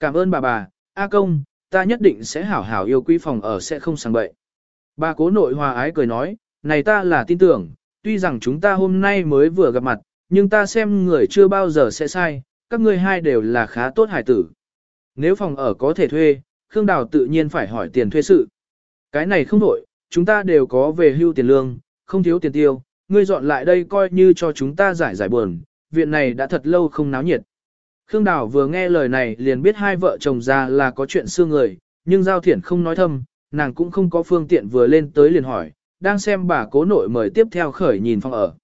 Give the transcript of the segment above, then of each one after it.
Cảm ơn bà bà, A công, ta nhất định sẽ hảo hảo yêu quý phòng ở sẽ không sang bậy. Bà cố nội hòa ái cười nói, này ta là tin tưởng, tuy rằng chúng ta hôm nay mới vừa gặp mặt, nhưng ta xem người chưa bao giờ sẽ sai, các ngươi hai đều là khá tốt hải tử. Nếu phòng ở có thể thuê, Khương Đào tự nhiên phải hỏi tiền thuê sự. Cái này không đổi, chúng ta đều có về hưu tiền lương, không thiếu tiền tiêu, ngươi dọn lại đây coi như cho chúng ta giải giải buồn, viện này đã thật lâu không náo nhiệt. Khương Đào vừa nghe lời này liền biết hai vợ chồng già là có chuyện xưa người, nhưng Giao Thiển không nói thâm, nàng cũng không có phương tiện vừa lên tới liền hỏi, đang xem bà cố nội mời tiếp theo khởi nhìn phòng ở.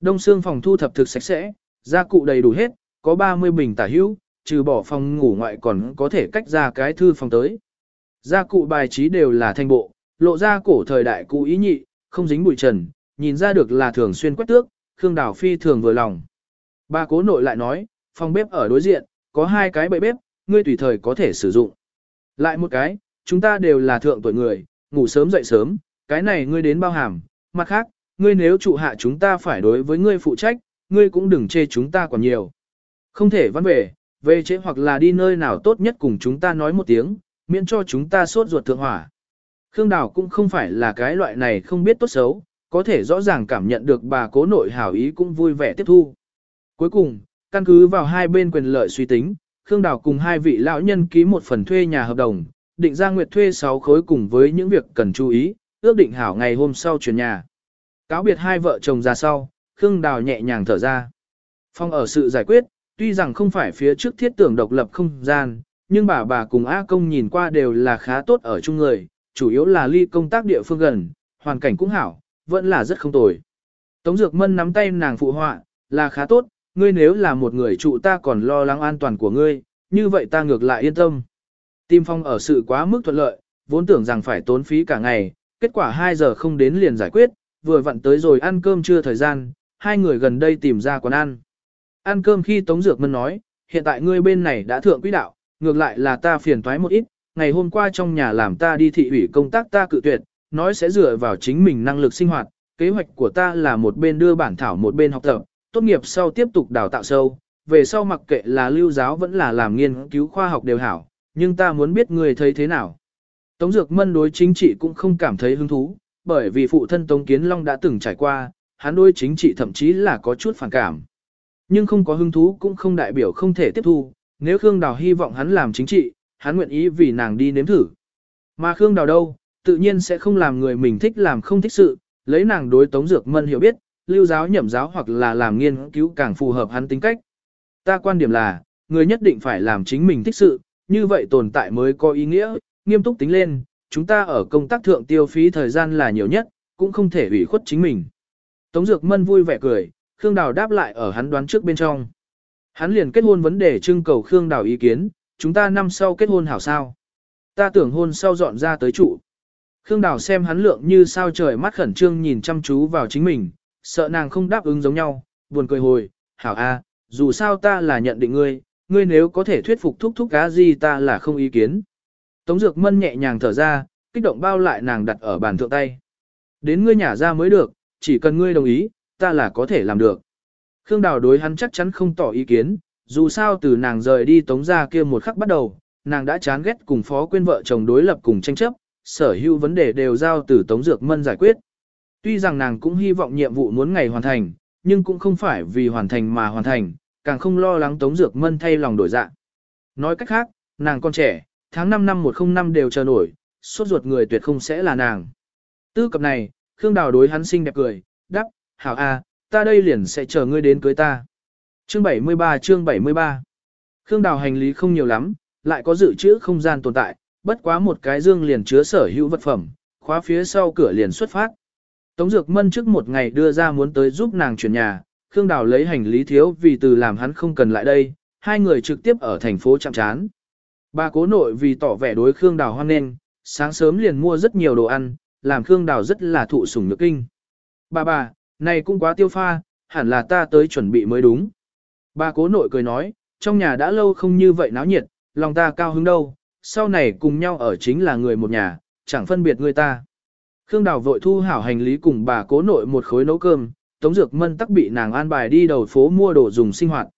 Đông xương phòng thu thập thực sạch sẽ, gia cụ đầy đủ hết, có 30 bình tả hữu, trừ bỏ phòng ngủ ngoại còn có thể cách ra cái thư phòng tới. Gia cụ bài trí đều là thanh bộ, lộ ra cổ thời đại cũ ý nhị, không dính bụi trần, nhìn ra được là thường xuyên quét tước, Khương Đào Phi thường vừa lòng. Bà cố nội lại nói, phòng bếp ở đối diện, có hai cái bậy bếp, ngươi tùy thời có thể sử dụng. Lại một cái, chúng ta đều là thượng tuổi người, ngủ sớm dậy sớm, cái này ngươi đến bao hàm, mặt khác, ngươi nếu trụ hạ chúng ta phải đối với ngươi phụ trách, ngươi cũng đừng chê chúng ta còn nhiều. Không thể văn về, về chế hoặc là đi nơi nào tốt nhất cùng chúng ta nói một tiếng, miễn cho chúng ta sốt ruột thượng hỏa. Khương Đào cũng không phải là cái loại này không biết tốt xấu, có thể rõ ràng cảm nhận được bà cố nội hảo ý cũng vui vẻ tiếp thu. Cuối cùng, căn cứ vào hai bên quyền lợi suy tính, Khương Đào cùng hai vị lão nhân ký một phần thuê nhà hợp đồng, định ra nguyệt thuê 6 khối cùng với những việc cần chú ý, ước định hảo ngày hôm sau chuyển nhà. Cáo biệt hai vợ chồng ra sau, Khương Đào nhẹ nhàng thở ra. Phong ở sự giải quyết, tuy rằng không phải phía trước thiết tưởng độc lập không gian, nhưng bà bà cùng A công nhìn qua đều là khá tốt ở chung người, chủ yếu là ly công tác địa phương gần, hoàn cảnh cũng hảo, vẫn là rất không tồi. Tống Dược Mân nắm tay nàng phụ họa, là khá tốt, ngươi nếu là một người trụ ta còn lo lắng an toàn của ngươi, như vậy ta ngược lại yên tâm. Tim phong ở sự quá mức thuận lợi, vốn tưởng rằng phải tốn phí cả ngày, kết quả 2 giờ không đến liền giải quyết, vừa vặn tới rồi ăn cơm chưa thời gian, hai người gần đây tìm ra quán ăn. Ăn cơm khi Tống Dược Mân nói, hiện tại ngươi bên này đã thượng quỹ đạo, ngược lại là ta phiền toái một ít, ngày hôm qua trong nhà làm ta đi thị ủy công tác ta cự tuyệt, nói sẽ dựa vào chính mình năng lực sinh hoạt, kế hoạch của ta là một bên đưa bản thảo một bên học tập, tốt nghiệp sau tiếp tục đào tạo sâu, về sau mặc kệ là lưu giáo vẫn là làm nghiên cứu khoa học đều hảo, nhưng ta muốn biết người thấy thế nào. Tống Dược Mân đối chính trị cũng không cảm thấy hứng thú, bởi vì phụ thân Tống Kiến Long đã từng trải qua, hắn đối chính trị thậm chí là có chút phản cảm. Nhưng không có hứng thú cũng không đại biểu không thể tiếp thu, nếu Khương Đào hy vọng hắn làm chính trị, hắn nguyện ý vì nàng đi nếm thử. Mà Khương Đào đâu, tự nhiên sẽ không làm người mình thích làm không thích sự, lấy nàng đối Tống Dược Mân hiểu biết, lưu giáo nhậm giáo hoặc là làm nghiên cứu càng phù hợp hắn tính cách. Ta quan điểm là, người nhất định phải làm chính mình thích sự, như vậy tồn tại mới có ý nghĩa, nghiêm túc tính lên, chúng ta ở công tác thượng tiêu phí thời gian là nhiều nhất, cũng không thể ủy khuất chính mình. Tống Dược Mân vui vẻ cười, Khương Đào đáp lại ở hắn đoán trước bên trong. Hắn liền kết hôn vấn đề trưng cầu Khương Đào ý kiến, chúng ta năm sau kết hôn hảo sao. Ta tưởng hôn sau dọn ra tới trụ. Khương Đào xem hắn lượng như sao trời mắt khẩn trương nhìn chăm chú vào chính mình, sợ nàng không đáp ứng giống nhau, buồn cười hồi, hảo a, dù sao ta là nhận định ngươi, ngươi nếu có thể thuyết phục thúc thúc cá gì ta là không ý kiến. Tống Dược Mân nhẹ nhàng thở ra, kích động bao lại nàng đặt ở bàn thượng tay. Đến ngươi nhả ra mới được, chỉ cần ngươi đồng ý, ta là có thể làm được. Khương Đào đối hắn chắc chắn không tỏ ý kiến, dù sao từ nàng rời đi tống ra kia một khắc bắt đầu, nàng đã chán ghét cùng phó quên vợ chồng đối lập cùng tranh chấp, sở hữu vấn đề đều giao từ tống dược mân giải quyết. Tuy rằng nàng cũng hy vọng nhiệm vụ muốn ngày hoàn thành, nhưng cũng không phải vì hoàn thành mà hoàn thành, càng không lo lắng tống dược mân thay lòng đổi dạ. Nói cách khác, nàng con trẻ, tháng 5 năm 105 đều chờ nổi, suốt ruột người tuyệt không sẽ là nàng. Tư cập này, Khương Đào đối hắn xinh đẹp cười, đắc, hảo a, ta đây liền sẽ chờ ngươi đến cưới ta. Chương 73 chương 73 Khương Đào hành lý không nhiều lắm, lại có dự trữ không gian tồn tại, bất quá một cái dương liền chứa sở hữu vật phẩm, khóa phía sau cửa liền xuất phát. Tống Dược Mân trước một ngày đưa ra muốn tới giúp nàng chuyển nhà, Khương Đào lấy hành lý thiếu vì từ làm hắn không cần lại đây, hai người trực tiếp ở thành phố chạm chán. Bà cố nội vì tỏ vẻ đối Khương Đào hoan nghênh, sáng sớm liền mua rất nhiều đồ ăn, làm Khương Đào rất là thụ sủng nước kinh. Bà bà, này cũng quá tiêu pha, hẳn là ta tới chuẩn bị mới đúng. Bà cố nội cười nói, trong nhà đã lâu không như vậy náo nhiệt, lòng ta cao hứng đâu, sau này cùng nhau ở chính là người một nhà, chẳng phân biệt người ta. Khương Đào vội thu hảo hành lý cùng bà cố nội một khối nấu cơm, Tống Dược Mân tắc bị nàng an bài đi đầu phố mua đồ dùng sinh hoạt.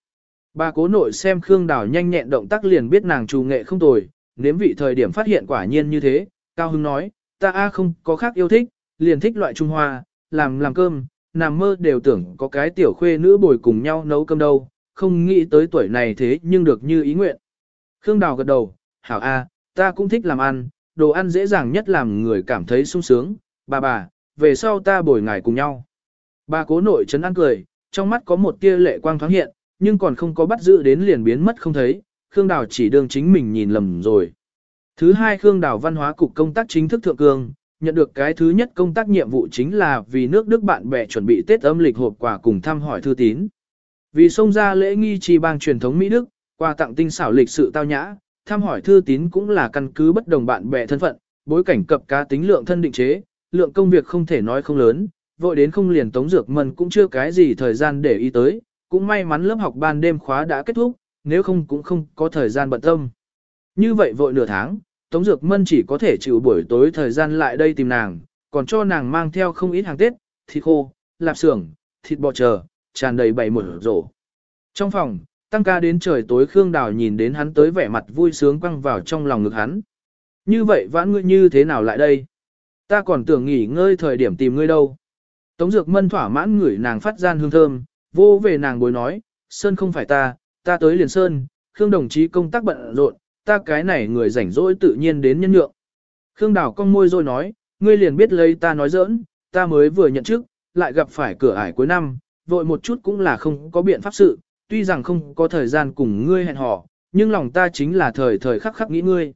Bà cố nội xem Khương Đào nhanh nhẹn động tác liền biết nàng trù nghệ không tồi, nếm vị thời điểm phát hiện quả nhiên như thế, Cao Hưng nói, ta a không có khác yêu thích, liền thích loại Trung Hoa, làm làm cơm, nằm mơ đều tưởng có cái tiểu khuê nữ bồi cùng nhau nấu cơm đâu, không nghĩ tới tuổi này thế nhưng được như ý nguyện. Khương Đào gật đầu, hảo a, ta cũng thích làm ăn, đồ ăn dễ dàng nhất làm người cảm thấy sung sướng, bà bà, về sau ta bồi ngài cùng nhau. Bà cố nội chấn ăn cười, trong mắt có một tia lệ quang thoáng hiện, nhưng còn không có bắt giữ đến liền biến mất không thấy, Khương Đào chỉ đương chính mình nhìn lầm rồi. Thứ hai Khương Đào văn hóa cục công tác chính thức thượng cương, nhận được cái thứ nhất công tác nhiệm vụ chính là vì nước Đức bạn bè chuẩn bị Tết âm lịch hộp quà cùng thăm hỏi thư tín. Vì xông ra lễ nghi trì bang truyền thống Mỹ Đức, quà tặng tinh xảo lịch sự tao nhã, tham hỏi thư tín cũng là căn cứ bất đồng bạn bè thân phận, bối cảnh cập cá tính lượng thân định chế, lượng công việc không thể nói không lớn, vội đến không liền tống dược mần cũng chưa cái gì thời gian để ý tới, cũng may mắn lớp học ban đêm khóa đã kết thúc, nếu không cũng không có thời gian bận tâm. Như vậy vội nửa tháng, Tống Dược Mân chỉ có thể chịu buổi tối thời gian lại đây tìm nàng, còn cho nàng mang theo không ít hàng Tết, thịt khô, lạp xưởng, thịt bò chờ, tràn đầy bày một rổ. Trong phòng, tăng ca đến trời tối Khương Đào nhìn đến hắn tới vẻ mặt vui sướng quăng vào trong lòng ngực hắn. Như vậy vãn ngươi như thế nào lại đây? Ta còn tưởng nghỉ ngơi thời điểm tìm ngươi đâu. Tống Dược Mân thỏa mãn ngửi nàng phát gian hương thơm, vô về nàng bối nói, Sơn không phải ta, ta tới liền Sơn, Khương đồng chí công tác bận rộn, ta cái này người rảnh rỗi tự nhiên đến nhân nhượng. Khương Đào cong môi rồi nói, ngươi liền biết lấy ta nói giỡn, ta mới vừa nhận chức, lại gặp phải cửa ải cuối năm, vội một chút cũng là không có biện pháp sự, tuy rằng không có thời gian cùng ngươi hẹn hò, nhưng lòng ta chính là thời thời khắc khắc nghĩ ngươi.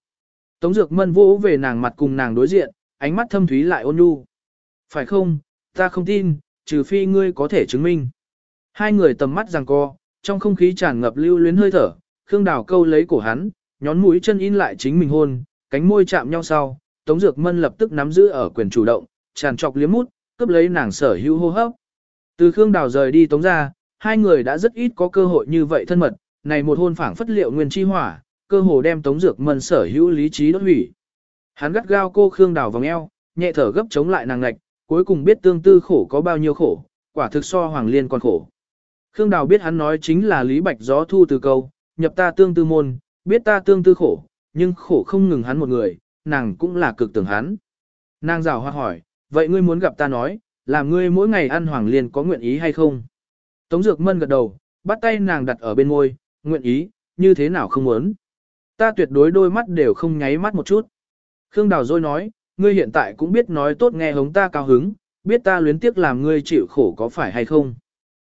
Tống Dược Mân vỗ về nàng mặt cùng nàng đối diện, ánh mắt thâm thúy lại ôn nhu. Phải không, ta không tin, trừ phi ngươi có thể chứng minh. Hai người tầm mắt giằng co, trong không khí tràn ngập lưu luyến hơi thở, Khương Đào câu lấy cổ hắn, nhón mũi chân in lại chính mình hôn, cánh môi chạm nhau sau, Tống Dược Mân lập tức nắm giữ ở quyền chủ động, tràn trọc liếm mút, cướp lấy nàng sở hữu hô hấp. Từ Khương Đào rời đi Tống ra, hai người đã rất ít có cơ hội như vậy thân mật, này một hôn phảng phất liệu nguyên chi hỏa, cơ hồ đem Tống Dược Mân sở hữu lý trí đốt hủy. Hắn gắt gao cô Khương Đào vòng eo, nhẹ thở gấp chống lại nàng ngạch, cuối cùng biết tương tư khổ có bao nhiêu khổ, quả thực so Hoàng Liên còn khổ. Khương Đào biết hắn nói chính là Lý Bạch gió thu từ câu, nhập ta tương tư môn, biết ta tương tư khổ, nhưng khổ không ngừng hắn một người, nàng cũng là cực tưởng hắn. Nàng rào hoa hỏi, vậy ngươi muốn gặp ta nói, làm ngươi mỗi ngày ăn Hoàng Liên có nguyện ý hay không? Tống Dược Mân gật đầu, bắt tay nàng đặt ở bên môi, nguyện ý, như thế nào không muốn. Ta tuyệt đối đôi mắt đều không nháy mắt một chút. Khương Đào Dôi nói, ngươi hiện tại cũng biết nói tốt nghe hống ta cao hứng, biết ta luyến tiếc làm ngươi chịu khổ có phải hay không.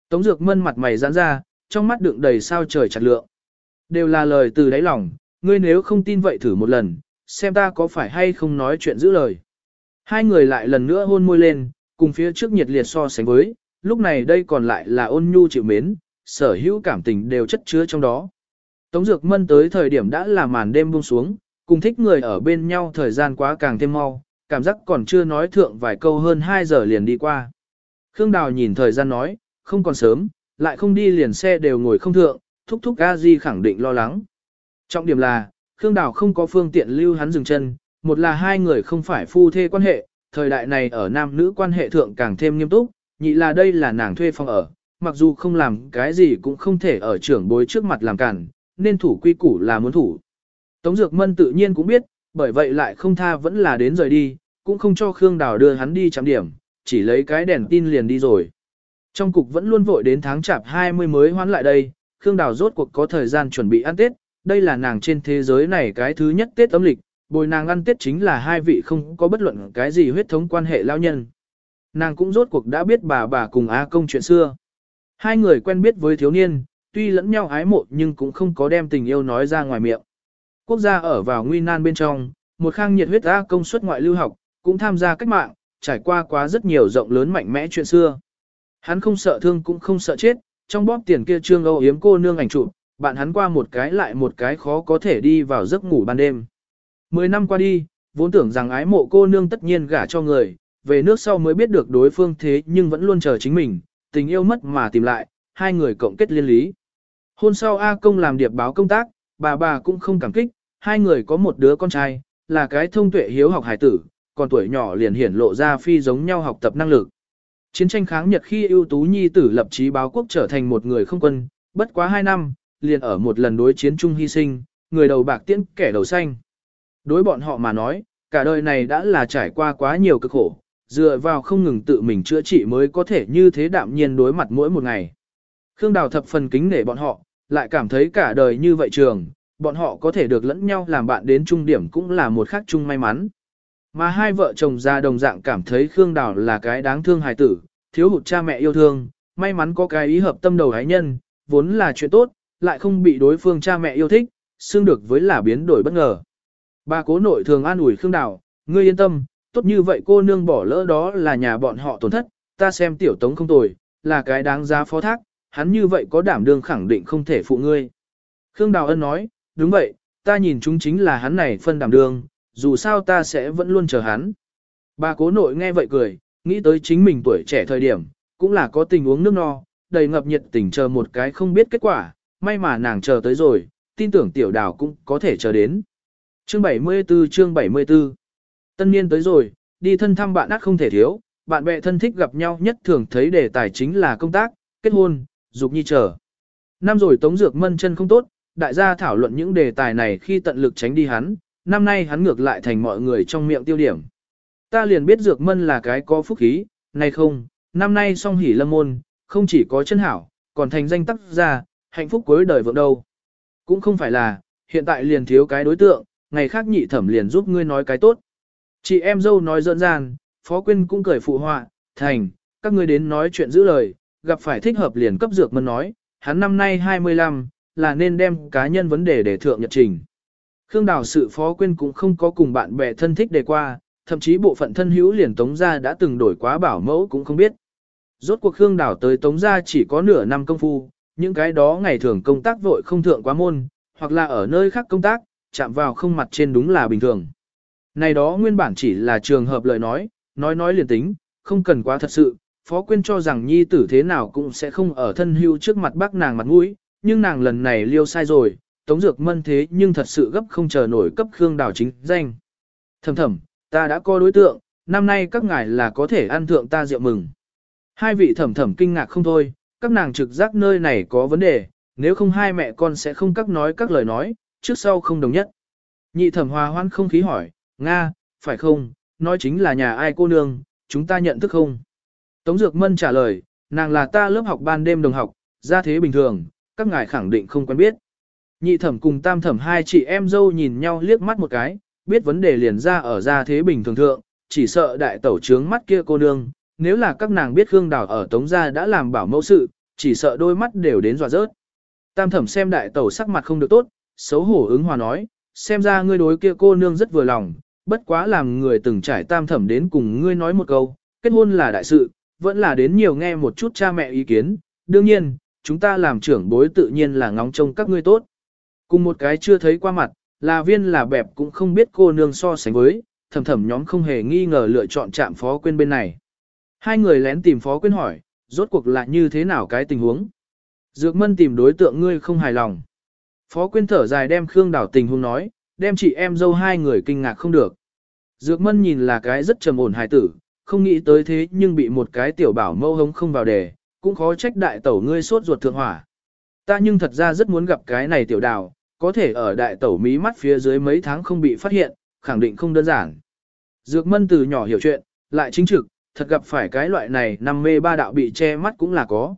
Tống Dược Mân mặt mày giãn ra, trong mắt đựng đầy sao trời chặt lượng. Đều là lời từ đáy lòng, ngươi nếu không tin vậy thử một lần, xem ta có phải hay không nói chuyện giữ lời. Hai người lại lần nữa hôn môi lên, cùng phía trước nhiệt liệt so sánh với, lúc này đây còn lại là ôn nhu chịu mến, sở hữu cảm tình đều chất chứa trong đó. Tống Dược Mân tới thời điểm đã là màn đêm buông xuống, cùng thích người ở bên nhau thời gian quá càng thêm mau, cảm giác còn chưa nói thượng vài câu hơn 2 giờ liền đi qua. Khương Đào nhìn thời gian nói, không còn sớm, lại không đi liền xe đều ngồi không thượng, thúc thúc a di khẳng định lo lắng. Trọng điểm là, Khương Đào không có phương tiện lưu hắn dừng chân, một là hai người không phải phu thê quan hệ, thời đại này ở nam nữ quan hệ thượng càng thêm nghiêm túc, nhị là đây là nàng thuê phòng ở, mặc dù không làm cái gì cũng không thể ở trưởng bối trước mặt làm cản, nên thủ quy củ là muốn thủ. Tống Dược Mân tự nhiên cũng biết, bởi vậy lại không tha vẫn là đến rời đi, cũng không cho Khương Đào đưa hắn đi chạm điểm, chỉ lấy cái đèn tin liền đi rồi. Trong cục vẫn luôn vội đến tháng chạp 20 mới hoán lại đây, Khương Đào rốt cuộc có thời gian chuẩn bị ăn Tết, đây là nàng trên thế giới này cái thứ nhất Tết âm lịch, bồi nàng ăn Tết chính là hai vị không có bất luận cái gì huyết thống quan hệ lao nhân. Nàng cũng rốt cuộc đã biết bà bà cùng A công chuyện xưa. Hai người quen biết với thiếu niên, tuy lẫn nhau ái mộ nhưng cũng không có đem tình yêu nói ra ngoài miệng. Quốc gia ở vào nguy nan bên trong, một khang nhiệt huyết A công suất ngoại lưu học, cũng tham gia cách mạng, trải qua quá rất nhiều rộng lớn mạnh mẽ chuyện xưa. Hắn không sợ thương cũng không sợ chết, trong bóp tiền kia trương âu yếm cô nương ảnh chụp, bạn hắn qua một cái lại một cái khó có thể đi vào giấc ngủ ban đêm. Mười năm qua đi, vốn tưởng rằng ái mộ cô nương tất nhiên gả cho người, về nước sau mới biết được đối phương thế nhưng vẫn luôn chờ chính mình, tình yêu mất mà tìm lại, hai người cộng kết liên lý. Hôn sau A công làm điệp báo công tác, bà bà cũng không cảm kích, hai người có một đứa con trai, là cái thông tuệ hiếu học hải tử, còn tuổi nhỏ liền hiển lộ ra phi giống nhau học tập năng lực. Chiến tranh kháng Nhật khi ưu tú nhi tử lập chí báo quốc trở thành một người không quân, bất quá hai năm, liền ở một lần đối chiến chung hy sinh, người đầu bạc tiễn kẻ đầu xanh. Đối bọn họ mà nói, cả đời này đã là trải qua quá nhiều cực khổ, dựa vào không ngừng tự mình chữa trị mới có thể như thế đạm nhiên đối mặt mỗi một ngày. Khương Đào thập phần kính nể bọn họ, lại cảm thấy cả đời như vậy trường, bọn họ có thể được lẫn nhau làm bạn đến trung điểm cũng là một khác chung may mắn. Mà hai vợ chồng ra đồng dạng cảm thấy Khương Đào là cái đáng thương hài tử, thiếu hụt cha mẹ yêu thương, may mắn có cái ý hợp tâm đầu hái nhân, vốn là chuyện tốt, lại không bị đối phương cha mẹ yêu thích, xương được với là biến đổi bất ngờ. Bà cố nội thường an ủi Khương Đào, ngươi yên tâm, tốt như vậy cô nương bỏ lỡ đó là nhà bọn họ tổn thất, ta xem tiểu tống không tồi, là cái đáng giá phó thác, hắn như vậy có đảm đương khẳng định không thể phụ ngươi. Khương Đào Ân nói, đúng vậy, ta nhìn chúng chính là hắn này phân đảm đương, dù sao ta sẽ vẫn luôn chờ hắn. Bà cố nội nghe vậy cười, nghĩ tới chính mình tuổi trẻ thời điểm, cũng là có tình uống nước no, đầy ngập nhiệt tình chờ một cái không biết kết quả, may mà nàng chờ tới rồi, tin tưởng tiểu đào cũng có thể chờ đến. Chương 74 chương 74 Tân niên tới rồi, đi thân thăm bạn ác không thể thiếu, bạn bè thân thích gặp nhau nhất thường thấy đề tài chính là công tác, kết hôn, dục nhi trở. Năm rồi Tống Dược Mân chân không tốt, đại gia thảo luận những đề tài này khi tận lực tránh đi hắn, năm nay hắn ngược lại thành mọi người trong miệng tiêu điểm. Ta liền biết Dược Mân là cái có phúc khí, nay không, năm nay song hỉ lâm môn, không chỉ có chân hảo, còn thành danh tác gia, hạnh phúc cuối đời vượng đâu. Cũng không phải là, hiện tại liền thiếu cái đối tượng, ngày khác nhị thẩm liền giúp ngươi nói cái tốt. Chị em dâu nói dỡn dàng, Phó Quyên cũng cười phụ họa, thành, các ngươi đến nói chuyện giữ lời, gặp phải thích hợp liền cấp dược mân nói, hắn năm nay 25, là nên đem cá nhân vấn đề để thượng nhật trình. Khương Đào sự Phó Quyên cũng không có cùng bạn bè thân thích đề qua, thậm chí bộ phận thân hữu liền Tống Gia đã từng đổi quá bảo mẫu cũng không biết. Rốt cuộc Khương Đào tới Tống Gia chỉ có nửa năm công phu, những cái đó ngày thường công tác vội không thượng quá môn, hoặc là ở nơi khác công tác, chạm vào không mặt trên đúng là bình thường. Này đó nguyên bản chỉ là trường hợp lời nói, nói nói liền tính, không cần quá thật sự, Phó Quyên cho rằng nhi tử thế nào cũng sẽ không ở thân hưu trước mặt bác nàng mặt mũi, nhưng nàng lần này liêu sai rồi, Tống Dược Mân thế nhưng thật sự gấp không chờ nổi cấp Khương Đào chính danh. Thầm thầm, ta đã có đối tượng, năm nay các ngài là có thể ăn thượng ta rượu mừng. Hai vị thẩm thẩm kinh ngạc không thôi, các nàng trực giác nơi này có vấn đề, nếu không hai mẹ con sẽ không các nói các lời nói, trước sau không đồng nhất. Nhị thẩm hòa hoan không khí hỏi, Nga, phải không, nói chính là nhà ai cô nương, chúng ta nhận thức không? Tống Dược Mân trả lời, nàng là ta lớp học ban đêm đồng học, ra thế bình thường, các ngài khẳng định không quen biết. Nhị thẩm cùng tam thẩm hai chị em dâu nhìn nhau liếc mắt một cái, biết vấn đề liền ra ở ra thế bình thường thượng, chỉ sợ đại tẩu trướng mắt kia cô nương, nếu là các nàng biết Khương Đào ở Tống Gia đã làm bảo mẫu sự, chỉ sợ đôi mắt đều đến dọa rớt. Tam thẩm xem đại tẩu sắc mặt không được tốt, xấu hổ ứng hòa nói, xem ra ngươi đối kia cô nương rất vừa lòng, bất quá làm người từng trải tam thẩm đến cùng ngươi nói một câu, kết hôn là đại sự, vẫn là đến nhiều nghe một chút cha mẹ ý kiến, đương nhiên, chúng ta làm trưởng bối tự nhiên là ngóng trông các ngươi tốt. Cùng một cái chưa thấy qua mặt, là viên là bẹp cũng không biết cô nương so sánh với, thầm thầm nhóm không hề nghi ngờ lựa chọn chạm phó quên bên này. Hai người lén tìm phó quên hỏi, rốt cuộc là như thế nào cái tình huống. Dược mân tìm đối tượng ngươi không hài lòng. Phó quyên thở dài đem Khương Đảo tình huống nói, đem chị em dâu hai người kinh ngạc không được. Dược mân nhìn là cái rất trầm ổn hài tử, không nghĩ tới thế nhưng bị một cái tiểu bảo mâu hống không vào đề, cũng khó trách đại tẩu ngươi sốt ruột thượng hỏa. Ta nhưng thật ra rất muốn gặp cái này tiểu đào, có thể ở đại tẩu mí mắt phía dưới mấy tháng không bị phát hiện, khẳng định không đơn giản. Dược mân từ nhỏ hiểu chuyện, lại chính trực, thật gặp phải cái loại này nằm mê ba đạo bị che mắt cũng là có.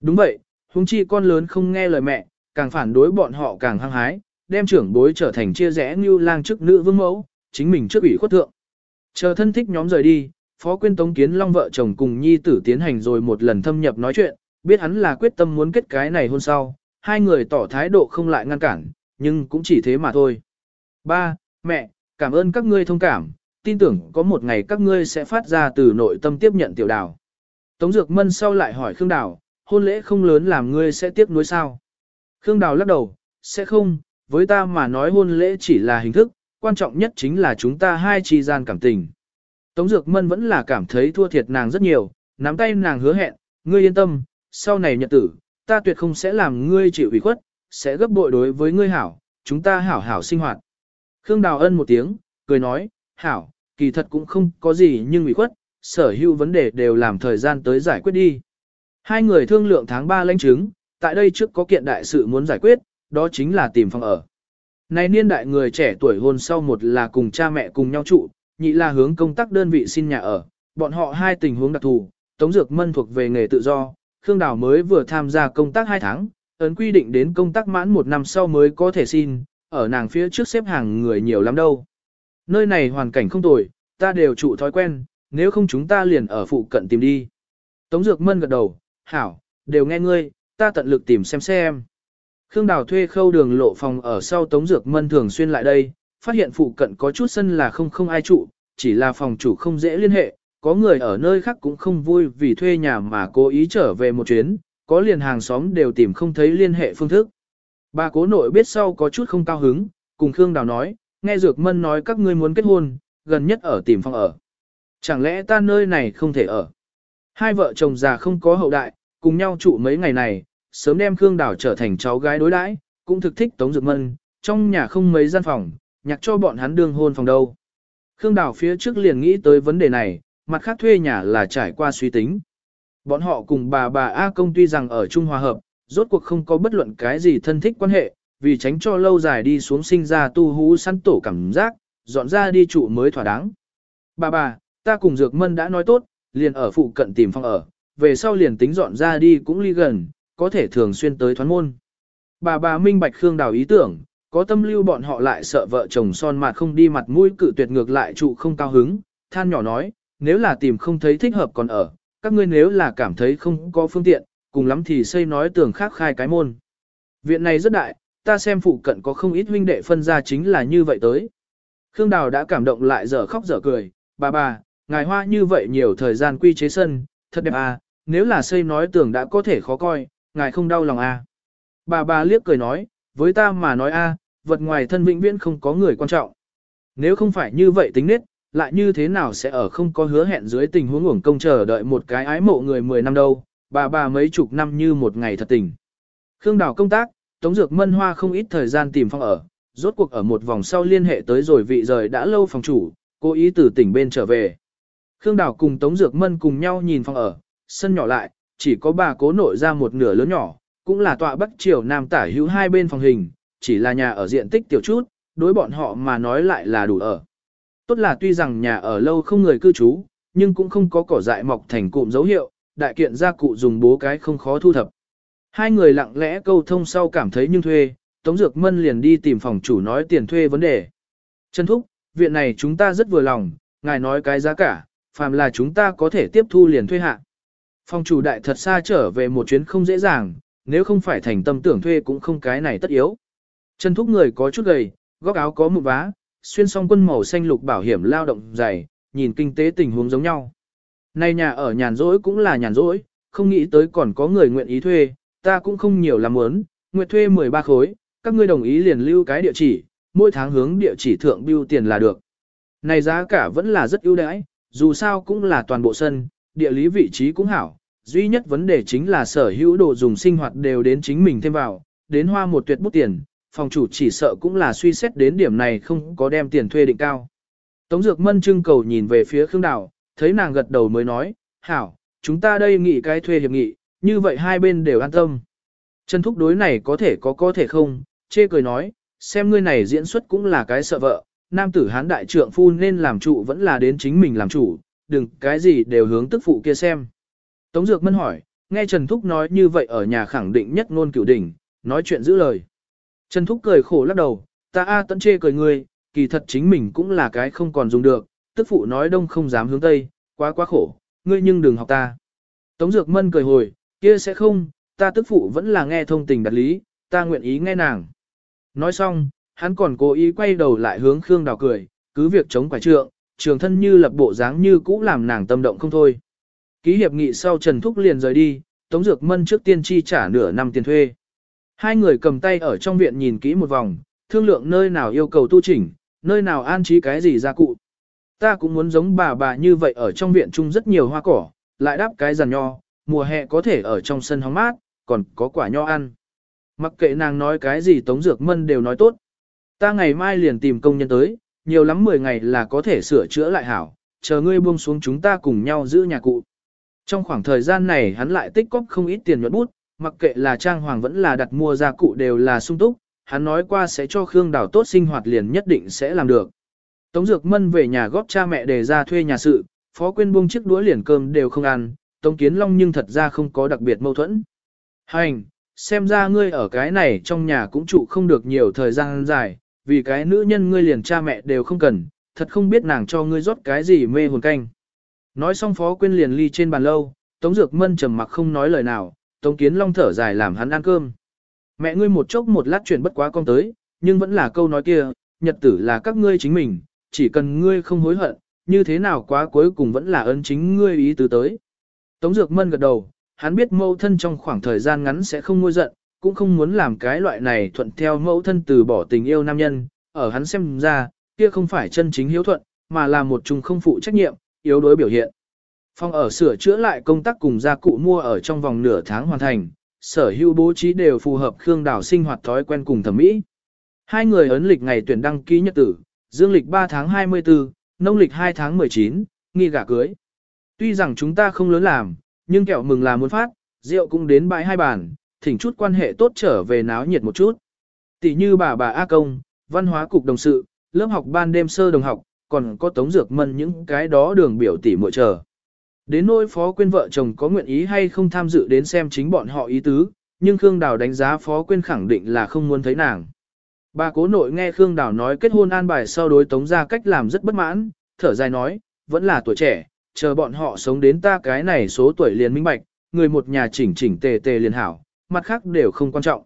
Đúng vậy, huống chi con lớn không nghe lời mẹ, càng phản đối bọn họ càng hăng hái, đem trưởng bối trở thành chia rẽ như lang chức nữ vương mẫu, chính mình trước ủy khuất thượng. Chờ thân thích nhóm rời đi, Phó Quyên Tống Kiến Long vợ chồng cùng nhi tử tiến hành rồi một lần thâm nhập nói chuyện, biết hắn là quyết tâm muốn kết cái này hôn sau, hai người tỏ thái độ không lại ngăn cản, nhưng cũng chỉ thế mà thôi. Ba, mẹ, cảm ơn các ngươi thông cảm, tin tưởng có một ngày các ngươi sẽ phát ra từ nội tâm tiếp nhận tiểu đào. Tống Dược Mân sau lại hỏi Khương Đào, hôn lễ không lớn làm ngươi sẽ tiếp nối sao? Khương Đào lắc đầu, sẽ không, với ta mà nói hôn lễ chỉ là hình thức, quan trọng nhất chính là chúng ta hai chi gian cảm tình. Tống Dược Mân vẫn là cảm thấy thua thiệt nàng rất nhiều, nắm tay nàng hứa hẹn, ngươi yên tâm, sau này nhật tử, ta tuyệt không sẽ làm ngươi chịu ủy khuất, sẽ gấp bội đối với ngươi hảo, chúng ta hảo hảo sinh hoạt. Khương Đào ân một tiếng, cười nói, hảo, kỳ thật cũng không có gì nhưng ủy khuất, sở hữu vấn đề đều làm thời gian tới giải quyết đi. Hai người thương lượng tháng 3 lãnh chứng, tại đây trước có kiện đại sự muốn giải quyết, đó chính là tìm phòng ở. Này niên đại người trẻ tuổi hôn sau một là cùng cha mẹ cùng nhau trụ, nhị là hướng công tác đơn vị xin nhà ở, bọn họ hai tình huống đặc thù, Tống Dược Mân thuộc về nghề tự do, Khương Đào mới vừa tham gia công tác 2 tháng, ấn quy định đến công tác mãn một năm sau mới có thể xin, ở nàng phía trước xếp hàng người nhiều lắm đâu. Nơi này hoàn cảnh không tồi, ta đều trụ thói quen, nếu không chúng ta liền ở phụ cận tìm đi. Tống Dược Mân gật đầu, hảo, đều nghe ngươi, ta tận lực tìm xem xem. Khương Đào thuê khâu đường lộ phòng ở sau Tống Dược Mân thường xuyên lại đây, phát hiện phụ cận có chút sân là không không ai trụ, chỉ là phòng chủ không dễ liên hệ, có người ở nơi khác cũng không vui vì thuê nhà mà cố ý trở về một chuyến, có liền hàng xóm đều tìm không thấy liên hệ phương thức. Bà cố nội biết sau có chút không cao hứng, cùng Khương Đào nói, nghe Dược Mân nói các ngươi muốn kết hôn, gần nhất ở tìm phòng ở. Chẳng lẽ ta nơi này không thể ở? Hai vợ chồng già không có hậu đại, cùng nhau trụ mấy ngày này, sớm đem Khương Đào trở thành cháu gái đối đãi, cũng thực thích Tống Dược Mân, trong nhà không mấy gian phòng, nhạc cho bọn hắn đương hôn phòng đâu. Khương Đào phía trước liền nghĩ tới vấn đề này, mặt khác thuê nhà là trải qua suy tính. Bọn họ cùng bà bà A Công tuy rằng ở Trung Hòa Hợp, rốt cuộc không có bất luận cái gì thân thích quan hệ, vì tránh cho lâu dài đi xuống sinh ra tu hú săn tổ cảm giác, dọn ra đi trụ mới thỏa đáng. Bà bà, ta cùng Dược Mân đã nói tốt, liền ở phụ cận tìm phòng ở, về sau liền tính dọn ra đi cũng ly gần, có thể thường xuyên tới thoán môn. Bà bà minh bạch Khương Đào ý tưởng, có tâm lưu bọn họ lại sợ vợ chồng son mà không đi mặt mũi cự tuyệt ngược lại trụ không cao hứng, than nhỏ nói, nếu là tìm không thấy thích hợp còn ở, các ngươi nếu là cảm thấy không có phương tiện, cùng lắm thì xây nói tường khác khai cái môn. Viện này rất đại, ta xem phụ cận có không ít huynh đệ phân ra chính là như vậy tới. Khương Đào đã cảm động lại dở khóc dở cười, bà bà, ngài hoa như vậy nhiều thời gian quy chế sân, thật đẹp à, nếu là xây nói tưởng đã có thể khó coi, ngài không đau lòng à. Bà bà liếc cười nói, với ta mà nói a, vật ngoài thân vĩnh viễn không có người quan trọng. Nếu không phải như vậy tính nết, lại như thế nào sẽ ở không có hứa hẹn dưới tình huống uổng công chờ đợi một cái ái mộ người 10 năm đâu, bà bà mấy chục năm như một ngày thật tình. Khương Đào công tác, Tống Dược Mân Hoa không ít thời gian tìm phòng ở, rốt cuộc ở một vòng sau liên hệ tới rồi vị rời đã lâu phòng chủ, cố ý từ tỉnh bên trở về. Khương Đào cùng Tống Dược Mân cùng nhau nhìn phòng ở, sân nhỏ lại, chỉ có bà cố nội ra một nửa lớn nhỏ, cũng là tọa bắc triều nam tả hữu hai bên phòng hình, chỉ là nhà ở diện tích tiểu chút, đối bọn họ mà nói lại là đủ ở. Tốt là tuy rằng nhà ở lâu không người cư trú, nhưng cũng không có cỏ dại mọc thành cụm dấu hiệu, đại kiện gia cụ dùng bố cái không khó thu thập. Hai người lặng lẽ câu thông sau cảm thấy nhưng thuê, Tống Dược Mân liền đi tìm phòng chủ nói tiền thuê vấn đề. Trần Thúc, viện này chúng ta rất vừa lòng, ngài nói cái giá cả, phàm là chúng ta có thể tiếp thu liền thuê hạ. Phòng chủ đại thật xa trở về một chuyến không dễ dàng, nếu không phải thành tâm tưởng thuê cũng không cái này tất yếu. Chân Thúc người có chút gầy, góc áo có một vá, xuyên song quân màu xanh lục bảo hiểm lao động dày, nhìn kinh tế tình huống giống nhau. Nay nhà ở nhàn rỗi cũng là nhàn rỗi, không nghĩ tới còn có người nguyện ý thuê, ta cũng không nhiều làm muốn, nguyện thuê 13 khối, các ngươi đồng ý liền lưu cái địa chỉ, mỗi tháng hướng địa chỉ thượng bưu tiền là được. Này giá cả vẫn là rất ưu đãi, dù sao cũng là toàn bộ sân, địa lý vị trí cũng hảo, duy nhất vấn đề chính là sở hữu đồ dùng sinh hoạt đều đến chính mình thêm vào, đến hoa một tuyệt bút tiền, phòng chủ chỉ sợ cũng là suy xét đến điểm này không có đem tiền thuê định cao. Tống Dược Mân trưng cầu nhìn về phía Khương Đào, thấy nàng gật đầu mới nói, hảo, chúng ta đây nghị cái thuê hiệp nghị, như vậy hai bên đều an tâm. Trần Thúc đối này có thể có có thể không, chê cười nói, xem ngươi này diễn xuất cũng là cái sợ vợ, nam tử hán đại trượng phu nên làm chủ vẫn là đến chính mình làm chủ, đừng cái gì đều hướng tức phụ kia xem. Tống Dược Mân hỏi, nghe Trần Thúc nói như vậy ở nhà khẳng định nhất ngôn cửu đỉnh, nói chuyện giữ lời. Trần Thúc cười khổ lắc đầu, ta a tận chê cười ngươi, kỳ thật chính mình cũng là cái không còn dùng được, tức phụ nói đông không dám hướng tây, quá quá khổ, ngươi nhưng đừng học ta. Tống Dược Mân cười hồi, kia sẽ không, ta tức phụ vẫn là nghe thông tình đặt lý, ta nguyện ý nghe nàng. Nói xong, hắn còn cố ý quay đầu lại hướng Khương Đào cười, cứ việc chống quả trượng, trường thân như lập bộ dáng như cũ làm nàng tâm động không thôi. Ký hiệp nghị sau Trần Thúc liền rời đi, Tống Dược Mân trước tiên chi trả nửa năm tiền thuê. Hai người cầm tay ở trong viện nhìn kỹ một vòng, thương lượng nơi nào yêu cầu tu chỉnh, nơi nào an trí cái gì gia cụ. Ta cũng muốn giống bà bà như vậy ở trong viện chung rất nhiều hoa cỏ, lại đắp cái giàn nho, mùa hè có thể ở trong sân hóng mát, còn có quả nho ăn. Mặc kệ nàng nói cái gì Tống Dược Mân đều nói tốt. Ta ngày mai liền tìm công nhân tới, nhiều lắm 10 ngày là có thể sửa chữa lại hảo, chờ ngươi buông xuống chúng ta cùng nhau giữ nhà cụ. Trong khoảng thời gian này hắn lại tích cóp không ít tiền nhuận bút, mặc kệ là trang hoàng vẫn là đặt mua gia cụ đều là sung túc, hắn nói qua sẽ cho Khương Đào tốt sinh hoạt liền nhất định sẽ làm được. Tống Dược Mân về nhà góp cha mẹ để ra thuê nhà sự, Phó Quyên buông chiếc đũa liền cơm đều không ăn, Tống Kiến Long nhưng thật ra không có đặc biệt mâu thuẫn. Hành, xem ra ngươi ở cái này trong nhà cũng trụ không được nhiều thời gian dài, vì cái nữ nhân ngươi liền cha mẹ đều không cần, thật không biết nàng cho ngươi rót cái gì mê hồn canh. Nói xong Phó Quyên liền ly trên bàn lâu, Tống Dược Mân trầm mặc không nói lời nào, Tống Kiến Long thở dài làm hắn ăn cơm. Mẹ ngươi một chốc một lát chuyển bất quá con tới, nhưng vẫn là câu nói kia, nhật tử là các ngươi chính mình, chỉ cần ngươi không hối hận, như thế nào quá cuối cùng vẫn là ơn chính ngươi ý tứ tới. Tống Dược Mân gật đầu, hắn biết mẫu thân trong khoảng thời gian ngắn sẽ không ngôi giận, cũng không muốn làm cái loại này thuận theo mẫu thân từ bỏ tình yêu nam nhân, ở hắn xem ra, kia không phải chân chính hiếu thuận, mà là một chung không phụ trách nhiệm, yếu đối biểu hiện. Phòng ở sửa chữa lại công tác cùng gia cụ mua ở trong vòng nửa tháng hoàn thành, sở hữu bố trí đều phù hợp Khương Đào sinh hoạt thói quen cùng thẩm mỹ. Hai người ấn lịch ngày tuyển đăng ký nhật tử, dương lịch 3 tháng 24, nông lịch 2 tháng 19, nghi gả cưới. Tuy rằng chúng ta không lớn làm, nhưng kẹo mừng là muốn phát, rượu cũng đến bãi hai bàn, thỉnh chút quan hệ tốt trở về náo nhiệt một chút. Tỷ như bà bà A Công, văn hóa cục đồng sự, lớp học ban đêm sơ đồng học, còn có tống dược mân những cái đó đường biểu tỷ muội chờ. Đến nỗi phó quyên vợ chồng có nguyện ý hay không tham dự đến xem chính bọn họ ý tứ, nhưng Khương Đào đánh giá phó quyên khẳng định là không muốn thấy nàng. Bà cố nội nghe Khương Đào nói kết hôn an bài sau đối tống ra cách làm rất bất mãn, thở dài nói, vẫn là tuổi trẻ, chờ bọn họ sống đến ta cái này số tuổi liền minh bạch, người một nhà chỉnh chỉnh tề tề liền hảo, mặt khác đều không quan trọng.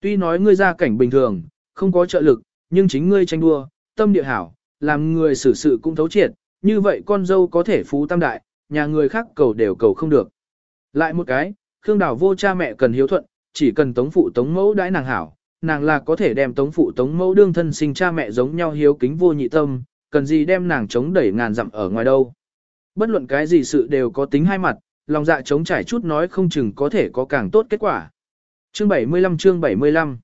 Tuy nói ngươi gia cảnh bình thường, không có trợ lực, nhưng chính ngươi tranh đua, tâm địa hảo, làm người xử sự cũng thấu triệt, như vậy con dâu có thể phú tam đại, nhà người khác cầu đều cầu không được. Lại một cái, Khương Đào vô cha mẹ cần hiếu thuận, chỉ cần tống phụ tống mẫu đãi nàng hảo, nàng là có thể đem tống phụ tống mẫu đương thân sinh cha mẹ giống nhau hiếu kính vô nhị tâm, cần gì đem nàng chống đẩy ngàn dặm ở ngoài đâu. Bất luận cái gì sự đều có tính hai mặt, lòng dạ chống trải chút nói không chừng có thể có càng tốt kết quả. Chương 75 chương 75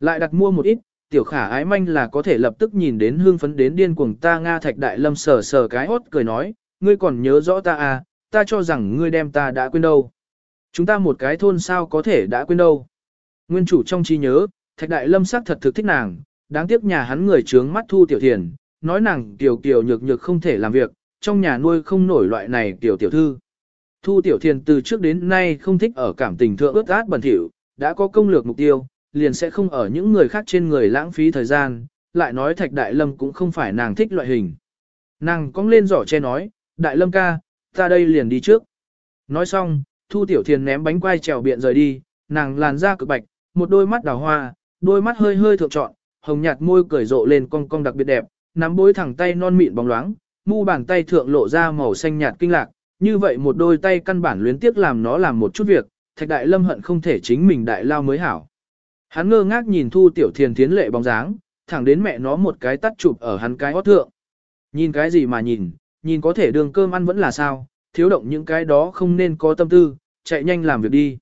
Lại đặt mua một ít, tiểu khả ái manh là có thể lập tức nhìn đến hương phấn đến điên cuồng ta Nga Thạch Đại Lâm sờ sờ cái hốt cười nói, ngươi còn nhớ rõ ta à, ta cho rằng ngươi đem ta đã quên đâu. Chúng ta một cái thôn sao có thể đã quên đâu. Nguyên chủ trong trí nhớ, Thạch Đại Lâm xác thật thực thích nàng, đáng tiếc nhà hắn người trướng mắt thu tiểu thiền, nói nàng tiểu kiều nhược nhược không thể làm việc, trong nhà nuôi không nổi loại này tiểu tiểu thư. Thu tiểu thiền từ trước đến nay không thích ở cảm tình thượng ướt át bẩn thỉu, đã có công lược mục tiêu, liền sẽ không ở những người khác trên người lãng phí thời gian, lại nói Thạch Đại Lâm cũng không phải nàng thích loại hình. Nàng cong lên giỏ che nói, Đại Lâm ca, ta đây liền đi trước. Nói xong, Thu Tiểu Thiền ném bánh quai trèo biện rời đi, nàng làn da cực bạch, một đôi mắt đào hoa, đôi mắt hơi hơi thượng trọn, hồng nhạt môi cười rộ lên cong cong đặc biệt đẹp, nắm bối thẳng tay non mịn bóng loáng, mu bàn tay thượng lộ ra màu xanh nhạt kinh lạc, như vậy một đôi tay căn bản luyến tiếc làm nó làm một chút việc, Thạch Đại Lâm hận không thể chính mình đại lao mới hảo. Hắn ngơ ngác nhìn Thu Tiểu Thiền tiến lệ bóng dáng, thẳng đến mẹ nó một cái tắt chụp ở hắn cái hót thượng. Nhìn cái gì mà nhìn, nhìn có thể đường cơm ăn vẫn là sao, thiếu động những cái đó không nên có tâm tư, chạy nhanh làm việc đi.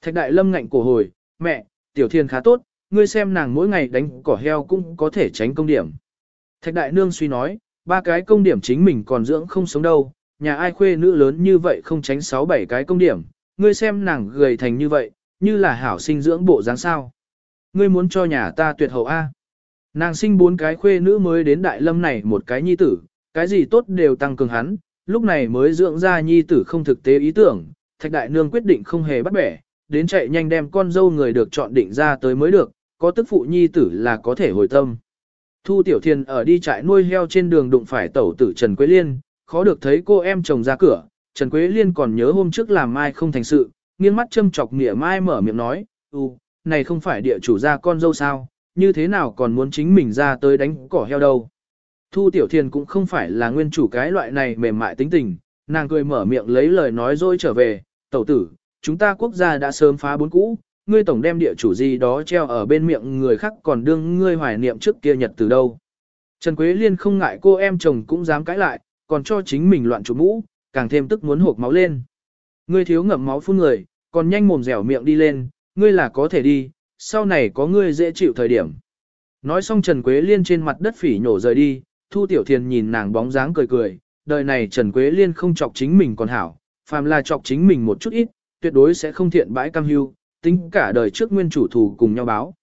Thạch Đại Lâm ngạnh cổ hồi, mẹ, Tiểu Thiền khá tốt, ngươi xem nàng mỗi ngày đánh cỏ heo cũng có thể tránh công điểm. Thạch Đại Nương suy nói, ba cái công điểm chính mình còn dưỡng không sống đâu, nhà ai khuê nữ lớn như vậy không tránh sáu bảy cái công điểm, ngươi xem nàng gầy thành như vậy, như là hảo sinh dưỡng bộ dáng sao. Ngươi muốn cho nhà ta tuyệt hậu A. Nàng sinh bốn cái khuê nữ mới đến đại lâm này một cái nhi tử, cái gì tốt đều tăng cường hắn, lúc này mới dưỡng ra nhi tử không thực tế ý tưởng, thạch đại nương quyết định không hề bắt bẻ, đến chạy nhanh đem con dâu người được chọn định ra tới mới được, có tức phụ nhi tử là có thể hồi tâm. Thu Tiểu Thiên ở đi trại nuôi heo trên đường đụng phải tẩu tử Trần Quế Liên, khó được thấy cô em chồng ra cửa, Trần Quế Liên còn nhớ hôm trước làm mai không thành sự, nghiêng mắt châm chọc nghĩa mai mở miệng nói, ừ, này không phải địa chủ gia con dâu sao, như thế nào còn muốn chính mình ra tới đánh cỏ heo đâu. Thu Tiểu Thiên cũng không phải là nguyên chủ cái loại này mềm mại tính tình, nàng cười mở miệng lấy lời nói dối trở về, tẩu tử, chúng ta quốc gia đã sớm phá bốn cũ, ngươi tổng đem địa chủ gì đó treo ở bên miệng người khác còn đương ngươi hoài niệm trước kia nhật từ đâu. Trần Quế Liên không ngại cô em chồng cũng dám cãi lại, còn cho chính mình loạn chủ mũ, càng thêm tức muốn hộp máu lên. Ngươi thiếu ngậm máu phun người, còn nhanh mồm dẻo miệng đi lên, ngươi là có thể đi, sau này có ngươi dễ chịu thời điểm. Nói xong Trần Quế Liên trên mặt đất phỉ nhổ rời đi, Thu Tiểu Thiền nhìn nàng bóng dáng cười cười, đời này Trần Quế Liên không chọc chính mình còn hảo, phàm là chọc chính mình một chút ít, tuyệt đối sẽ không thiện bãi cam hưu, tính cả đời trước nguyên chủ thù cùng nhau báo.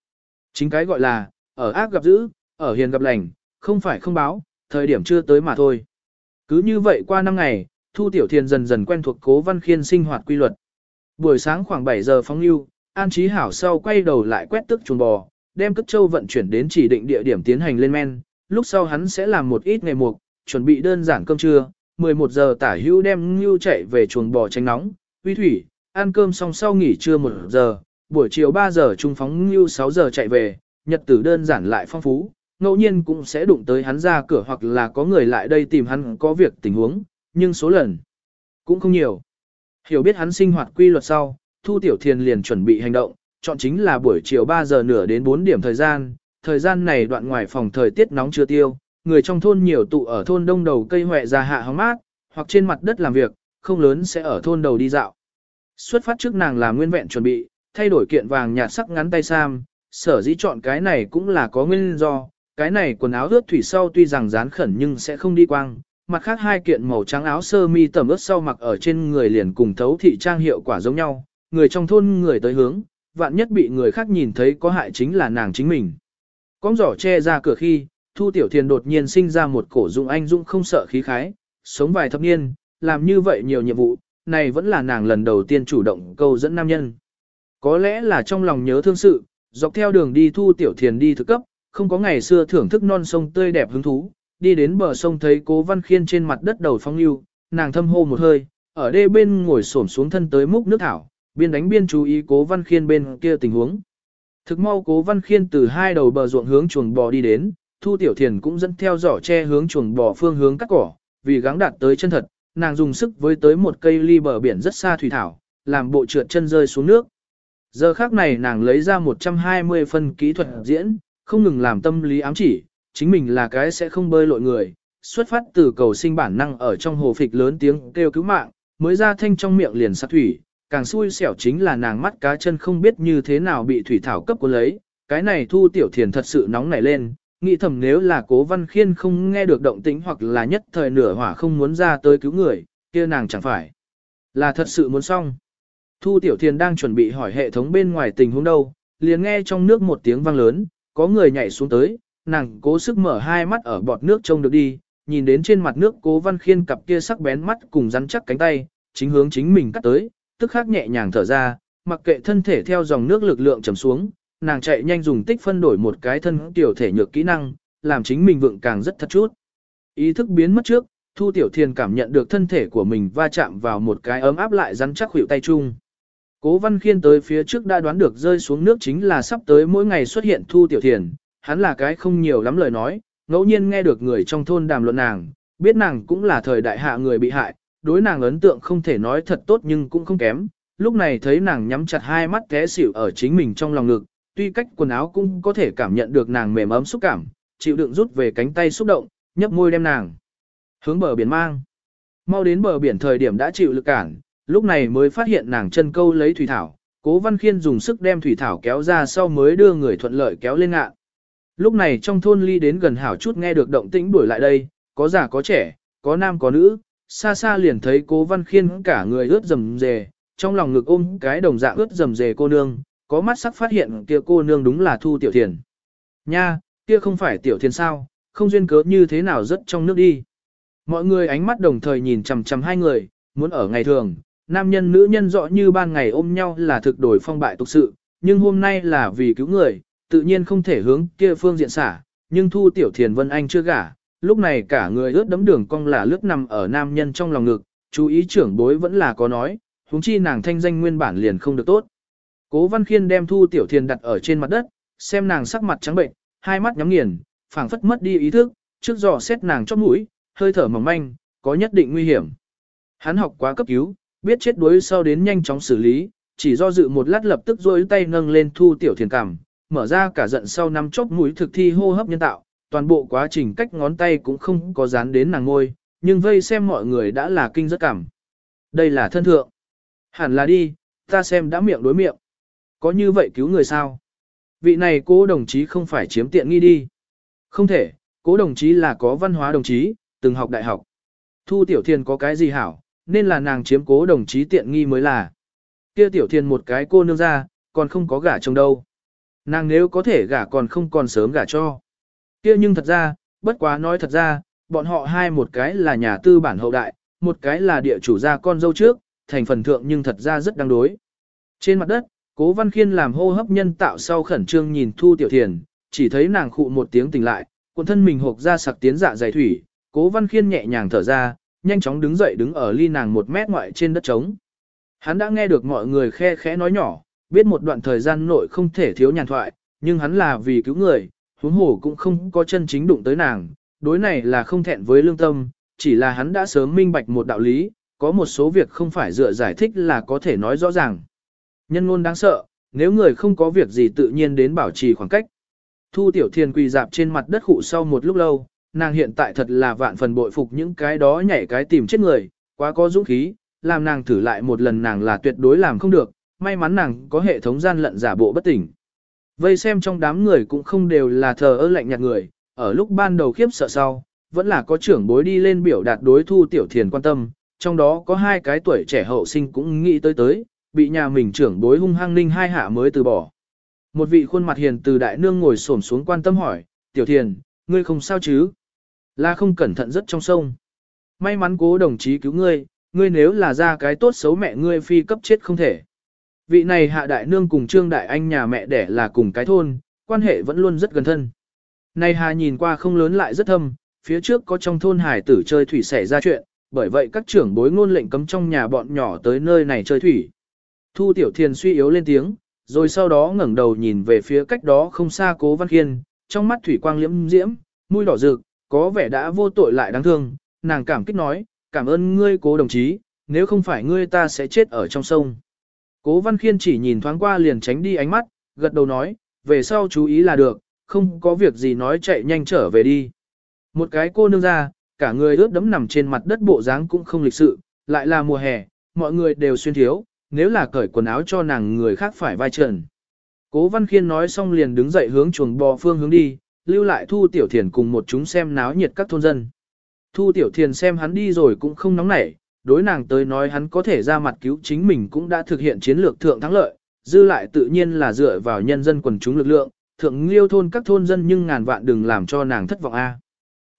Chính cái gọi là, ở ác gặp dữ, ở hiền gặp lành, không phải không báo, thời điểm chưa tới mà thôi. Cứ như vậy qua năm ngày, Thu Tiểu Thiền dần dần quen thuộc Cố Văn Khiên sinh hoạt quy luật. Buổi sáng khoảng 7 giờ phóng lưu, An Chí Hảo sau quay đầu lại quét tức chuồng bò, đem cất châu vận chuyển đến chỉ định địa điểm tiến hành lên men, lúc sau hắn sẽ làm một ít ngày mục, chuẩn bị đơn giản cơm trưa, 11 giờ tả hữu đem ngưu chạy về chuồng bò tránh nóng, uy thủy, ăn cơm xong sau nghỉ trưa 1 giờ, buổi chiều 3 giờ trung phóng ngưu 6 giờ chạy về, nhật tử đơn giản lại phong phú, ngẫu nhiên cũng sẽ đụng tới hắn ra cửa hoặc là có người lại đây tìm hắn có việc tình huống, nhưng số lần cũng không nhiều. Hiểu biết hắn sinh hoạt quy luật sau, Thu Tiểu Thiền liền chuẩn bị hành động, chọn chính là buổi chiều 3 giờ nửa đến 4 điểm thời gian, thời gian này đoạn ngoài phòng thời tiết nóng chưa tiêu, người trong thôn nhiều tụ ở thôn đông đầu cây hoẹ ra hạ hóng mát, hoặc trên mặt đất làm việc, không lớn sẽ ở thôn đầu đi dạo. Xuất phát trước nàng làm nguyên vẹn chuẩn bị, thay đổi kiện vàng nhạt sắc ngắn tay sam, sở dĩ chọn cái này cũng là có nguyên do, cái này quần áo ướt thủy sau tuy rằng dán khẩn nhưng sẽ không đi quang, mặt khác hai kiện màu trắng áo sơ mi tầm ướt sau mặc ở trên người liền cùng thấu thị trang hiệu quả giống nhau, người trong thôn người tới hướng, vạn nhất bị người khác nhìn thấy có hại chính là nàng chính mình. Cóng giỏ che ra cửa khi, Thu Tiểu Thiền đột nhiên sinh ra một cổ dụng anh dũng không sợ khí khái, sống vài thập niên, làm như vậy nhiều nhiệm vụ, này vẫn là nàng lần đầu tiên chủ động câu dẫn nam nhân. Có lẽ là trong lòng nhớ thương sự, dọc theo đường đi Thu Tiểu Thiền đi thực cấp, không có ngày xưa thưởng thức non sông tươi đẹp hứng thú, đi đến bờ sông thấy cố văn khiên trên mặt đất đầu phong lưu, nàng thâm hô một hơi, ở đê bên ngồi xổm xuống thân tới múc nước thảo, biên đánh biên chú ý cố văn khiên bên kia tình huống. Thực mau cố văn khiên từ hai đầu bờ ruộng hướng chuồng bò đi đến, thu tiểu thiền cũng dẫn theo giỏ che hướng chuồng bò phương hướng cắt cỏ, vì gắng đạt tới chân thật, nàng dùng sức với tới một cây ly bờ biển rất xa thủy thảo, làm bộ trượt chân rơi xuống nước. Giờ khác này nàng lấy ra 120 phân kỹ thuật diễn, không ngừng làm tâm lý ám chỉ, chính mình là cái sẽ không bơi lội người, xuất phát từ cầu sinh bản năng ở trong hồ phịch lớn tiếng kêu cứu mạng, mới ra thanh trong miệng liền sát thủy, càng xui xẻo chính là nàng mắt cá chân không biết như thế nào bị thủy thảo cấp của lấy, cái này thu tiểu thiền thật sự nóng nảy lên, nghĩ thầm nếu là cố văn khiên không nghe được động tĩnh hoặc là nhất thời nửa hỏa không muốn ra tới cứu người, kia nàng chẳng phải là thật sự muốn xong. Thu tiểu thiền đang chuẩn bị hỏi hệ thống bên ngoài tình huống đâu, liền nghe trong nước một tiếng vang lớn, có người nhảy xuống tới, nàng cố sức mở hai mắt ở bọt nước trông được đi, nhìn đến trên mặt nước cố văn khiên cặp kia sắc bén mắt cùng rắn chắc cánh tay, chính hướng chính mình cắt tới, tức khắc nhẹ nhàng thở ra, mặc kệ thân thể theo dòng nước lực lượng trầm xuống, nàng chạy nhanh dùng tích phân đổi một cái thân tiểu thể nhược kỹ năng, làm chính mình vượng càng rất thật chút. Ý thức biến mất trước, Thu Tiểu Thiền cảm nhận được thân thể của mình va chạm vào một cái ấm áp lại rắn chắc hữu tay chung. Cố Văn Khiên tới phía trước đã đoán được rơi xuống nước chính là sắp tới mỗi ngày xuất hiện Thu Tiểu Thiền, hắn là cái không nhiều lắm lời nói, ngẫu nhiên nghe được người trong thôn đàm luận nàng, biết nàng cũng là thời đại hạ người bị hại, đối nàng ấn tượng không thể nói thật tốt nhưng cũng không kém. Lúc này thấy nàng nhắm chặt hai mắt té xỉu ở chính mình trong lòng ngực, tuy cách quần áo cũng có thể cảm nhận được nàng mềm ấm xúc cảm, chịu đựng rút về cánh tay xúc động, nhấp môi đem nàng hướng bờ biển mang. Mau đến bờ biển thời điểm đã chịu lực cản, lúc này mới phát hiện nàng chân câu lấy thủy thảo, Cố Văn Khiên dùng sức đem thủy thảo kéo ra sau mới đưa người thuận lợi kéo lên ngạn. Lúc này trong thôn ly đến gần hảo chút nghe được động tĩnh đuổi lại đây, có già có trẻ, có nam có nữ, xa xa liền thấy cố văn khiên cả người ướt rầm rề, trong lòng ngực ôm cái đồng dạng ướt rầm rề cô nương, có mắt sắc phát hiện kia cô nương đúng là thu tiểu thiền. Nha, kia không phải tiểu thiền sao, không duyên cớ như thế nào rất trong nước đi. Mọi người ánh mắt đồng thời nhìn chằm chằm hai người, muốn ở ngày thường, nam nhân nữ nhân rõ như ban ngày ôm nhau là thực đổi phong bại tục sự, nhưng hôm nay là vì cứu người, tự nhiên không thể hướng kia phương diện xả, nhưng thu tiểu thiền vân anh chưa gả, lúc này cả người ướt đấm đường cong là lướt nằm ở nam nhân trong lòng ngực, chú ý trưởng bối vẫn là có nói, huống chi nàng thanh danh nguyên bản liền không được tốt. Cố Văn Khiên đem Thu Tiểu Thiền đặt ở trên mặt đất, xem nàng sắc mặt trắng bệnh, hai mắt nhắm nghiền, phảng phất mất đi ý thức, trước dò xét nàng chóp mũi, hơi thở mỏng manh, có nhất định nguy hiểm. Hắn học quá cấp cứu, biết chết đuối sau đến nhanh chóng xử lý, chỉ do dự một lát lập tức rôi tay nâng lên Thu Tiểu Thiền cằm, mở ra cả giận sau năm chốc mũi thực thi hô hấp nhân tạo, toàn bộ quá trình cách ngón tay cũng không có dán đến nàng ngôi, nhưng vây xem mọi người đã là kinh rất cảm. Đây là thân thượng. Hẳn là đi, ta xem đã miệng đối miệng. Có như vậy cứu người sao? Vị này cố đồng chí không phải chiếm tiện nghi đi. Không thể, cố đồng chí là có văn hóa đồng chí, từng học đại học. Thu tiểu thiền có cái gì hảo, nên là nàng chiếm cố đồng chí tiện nghi mới là. kia tiểu thiền một cái cô nương ra, còn không có gả chồng đâu. Nàng nếu có thể gả còn không còn sớm gả cho. Kia nhưng thật ra, bất quá nói thật ra, bọn họ hai một cái là nhà tư bản hậu đại, một cái là địa chủ gia con dâu trước, thành phần thượng nhưng thật ra rất đáng đối. Trên mặt đất, cố văn khiên làm hô hấp nhân tạo sau khẩn trương nhìn thu tiểu thiền, chỉ thấy nàng khụ một tiếng tỉnh lại, cuộn thân mình hộp ra sặc tiến dạ dày thủy, cố văn khiên nhẹ nhàng thở ra, nhanh chóng đứng dậy đứng ở ly nàng một mét ngoại trên đất trống. Hắn đã nghe được mọi người khe khẽ nói nhỏ, biết một đoạn thời gian nội không thể thiếu nhàn thoại, nhưng hắn là vì cứu người, huống hồ cũng không có chân chính đụng tới nàng, đối này là không thẹn với lương tâm, chỉ là hắn đã sớm minh bạch một đạo lý, có một số việc không phải dựa giải thích là có thể nói rõ ràng. Nhân ngôn đáng sợ, nếu người không có việc gì tự nhiên đến bảo trì khoảng cách. Thu tiểu thiền quỳ dạp trên mặt đất khụ sau một lúc lâu, nàng hiện tại thật là vạn phần bội phục những cái đó nhảy cái tìm chết người, quá có dũng khí, làm nàng thử lại một lần nàng là tuyệt đối làm không được, may mắn nàng có hệ thống gian lận giả bộ bất tỉnh. Vây xem trong đám người cũng không đều là thờ ơ lạnh nhạt người, ở lúc ban đầu khiếp sợ sau, vẫn là có trưởng bối đi lên biểu đạt đối thu tiểu thiền quan tâm, trong đó có hai cái tuổi trẻ hậu sinh cũng nghĩ tới tới, bị nhà mình trưởng bối hung hăng ninh hai hạ mới từ bỏ. Một vị khuôn mặt hiền từ đại nương ngồi xổm xuống quan tâm hỏi, tiểu thiền, ngươi không sao chứ? Là không cẩn thận rất trong sông. May mắn cố đồng chí cứu ngươi, ngươi nếu là ra cái tốt xấu mẹ ngươi phi cấp chết không thể. Vị này hạ đại nương cùng trương đại anh nhà mẹ đẻ là cùng cái thôn, quan hệ vẫn luôn rất gần thân. Này hà nhìn qua không lớn lại rất thâm, phía trước có trong thôn hải tử chơi thủy xảy ra chuyện, bởi vậy các trưởng bối ngôn lệnh cấm trong nhà bọn nhỏ tới nơi này chơi thủy. Thu tiểu thiền suy yếu lên tiếng, rồi sau đó ngẩng đầu nhìn về phía cách đó không xa cố văn khiên, trong mắt thủy quang liễm diễm, mũi đỏ rực, có vẻ đã vô tội lại đáng thương, nàng cảm kích nói, cảm ơn ngươi cố đồng chí, nếu không phải ngươi ta sẽ chết ở trong sông. Cố văn khiên chỉ nhìn thoáng qua liền tránh đi ánh mắt, gật đầu nói, về sau chú ý là được, không có việc gì nói chạy nhanh trở về đi. Một cái cô nương ra, cả người ướt đẫm nằm trên mặt đất bộ dáng cũng không lịch sự, lại là mùa hè, mọi người đều xuyên thiếu, nếu là cởi quần áo cho nàng người khác phải vai trần. Cố Văn Khiên nói xong liền đứng dậy hướng chuồng bò phương hướng đi, lưu lại Thu Tiểu Thiền cùng một chúng xem náo nhiệt các thôn dân. Thu Tiểu Thiền xem hắn đi rồi cũng không nóng nảy, đối nàng tới nói hắn có thể ra mặt cứu chính mình cũng đã thực hiện chiến lược thượng thắng lợi, dư lại tự nhiên là dựa vào nhân dân quần chúng lực lượng, thượng liêu thôn các thôn dân nhưng ngàn vạn đừng làm cho nàng thất vọng a.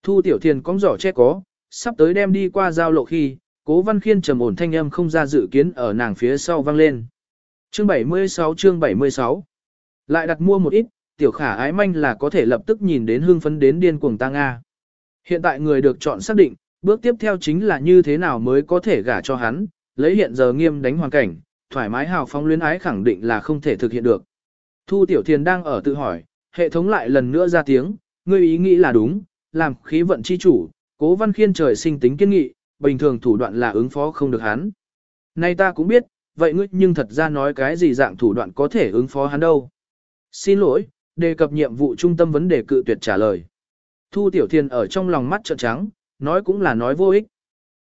Thu Tiểu Thiền cong giỏ che có, sắp tới đem đi qua giao lộ khi, Cố Văn Khiên trầm ổn thanh âm không ra dự kiến ở nàng phía sau vang lên. Chương 76 chương 76 Lại đặt mua một ít, tiểu khả ái manh là có thể lập tức nhìn đến hương phấn đến điên cuồng ta Nga. Hiện tại người được chọn xác định, bước tiếp theo chính là như thế nào mới có thể gả cho hắn, lấy hiện giờ nghiêm đánh hoàn cảnh, thoải mái hào phóng luyến ái khẳng định là không thể thực hiện được. Thu Tiểu Thiền đang ở tự hỏi, hệ thống lại lần nữa ra tiếng, ngươi ý nghĩ là đúng, làm khí vận chi chủ, cố văn khiên trời sinh tính kiên nghị, bình thường thủ đoạn là ứng phó không được hắn. Nay ta cũng biết, vậy ngươi nhưng thật ra nói cái gì dạng thủ đoạn có thể ứng phó hắn đâu. Xin lỗi, đề cập nhiệm vụ trung tâm vấn đề cự tuyệt trả lời. Thu Tiểu Thiền ở trong lòng mắt trợn trắng, nói cũng là nói vô ích.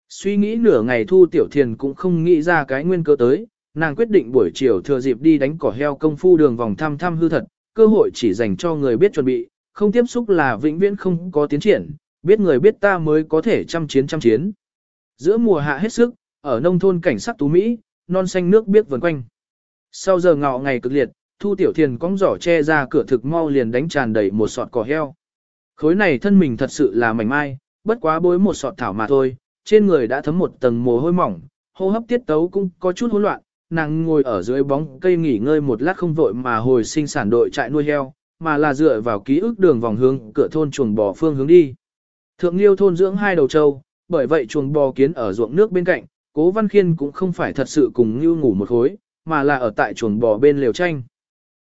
Suy nghĩ nửa ngày Thu Tiểu Thiền cũng không nghĩ ra cái nguyên cơ tới, nàng quyết định buổi chiều thừa dịp đi đánh cỏ heo công phu đường vòng thăm thăm hư thật, cơ hội chỉ dành cho người biết chuẩn bị, không tiếp xúc là vĩnh viễn không có tiến triển, biết người biết ta mới có thể chăm chiến chăm chiến. Giữa mùa hạ hết sức, ở nông thôn cảnh sắc tú Mỹ, non xanh nước biết vần quanh. Sau giờ ngọ ngày cực liệt, Thu Tiểu Thiền cong giỏ che ra cửa thực mau liền đánh tràn đầy một sọt cỏ heo. Khối này thân mình thật sự là mảnh mai, bất quá bối một sọt thảo mà thôi, trên người đã thấm một tầng mồ hôi mỏng, hô hấp tiết tấu cũng có chút hỗn loạn, nàng ngồi ở dưới bóng cây nghỉ ngơi một lát không vội mà hồi sinh sản đội trại nuôi heo, mà là dựa vào ký ức đường vòng hướng cửa thôn chuồng bò phương hướng đi. Thượng Liêu thôn dưỡng hai đầu trâu, bởi vậy chuồng bò kiến ở ruộng nước bên cạnh, Cố Văn Khiên cũng không phải thật sự cùng Như ngủ một khối, mà là ở tại chuồng bò bên liều tranh.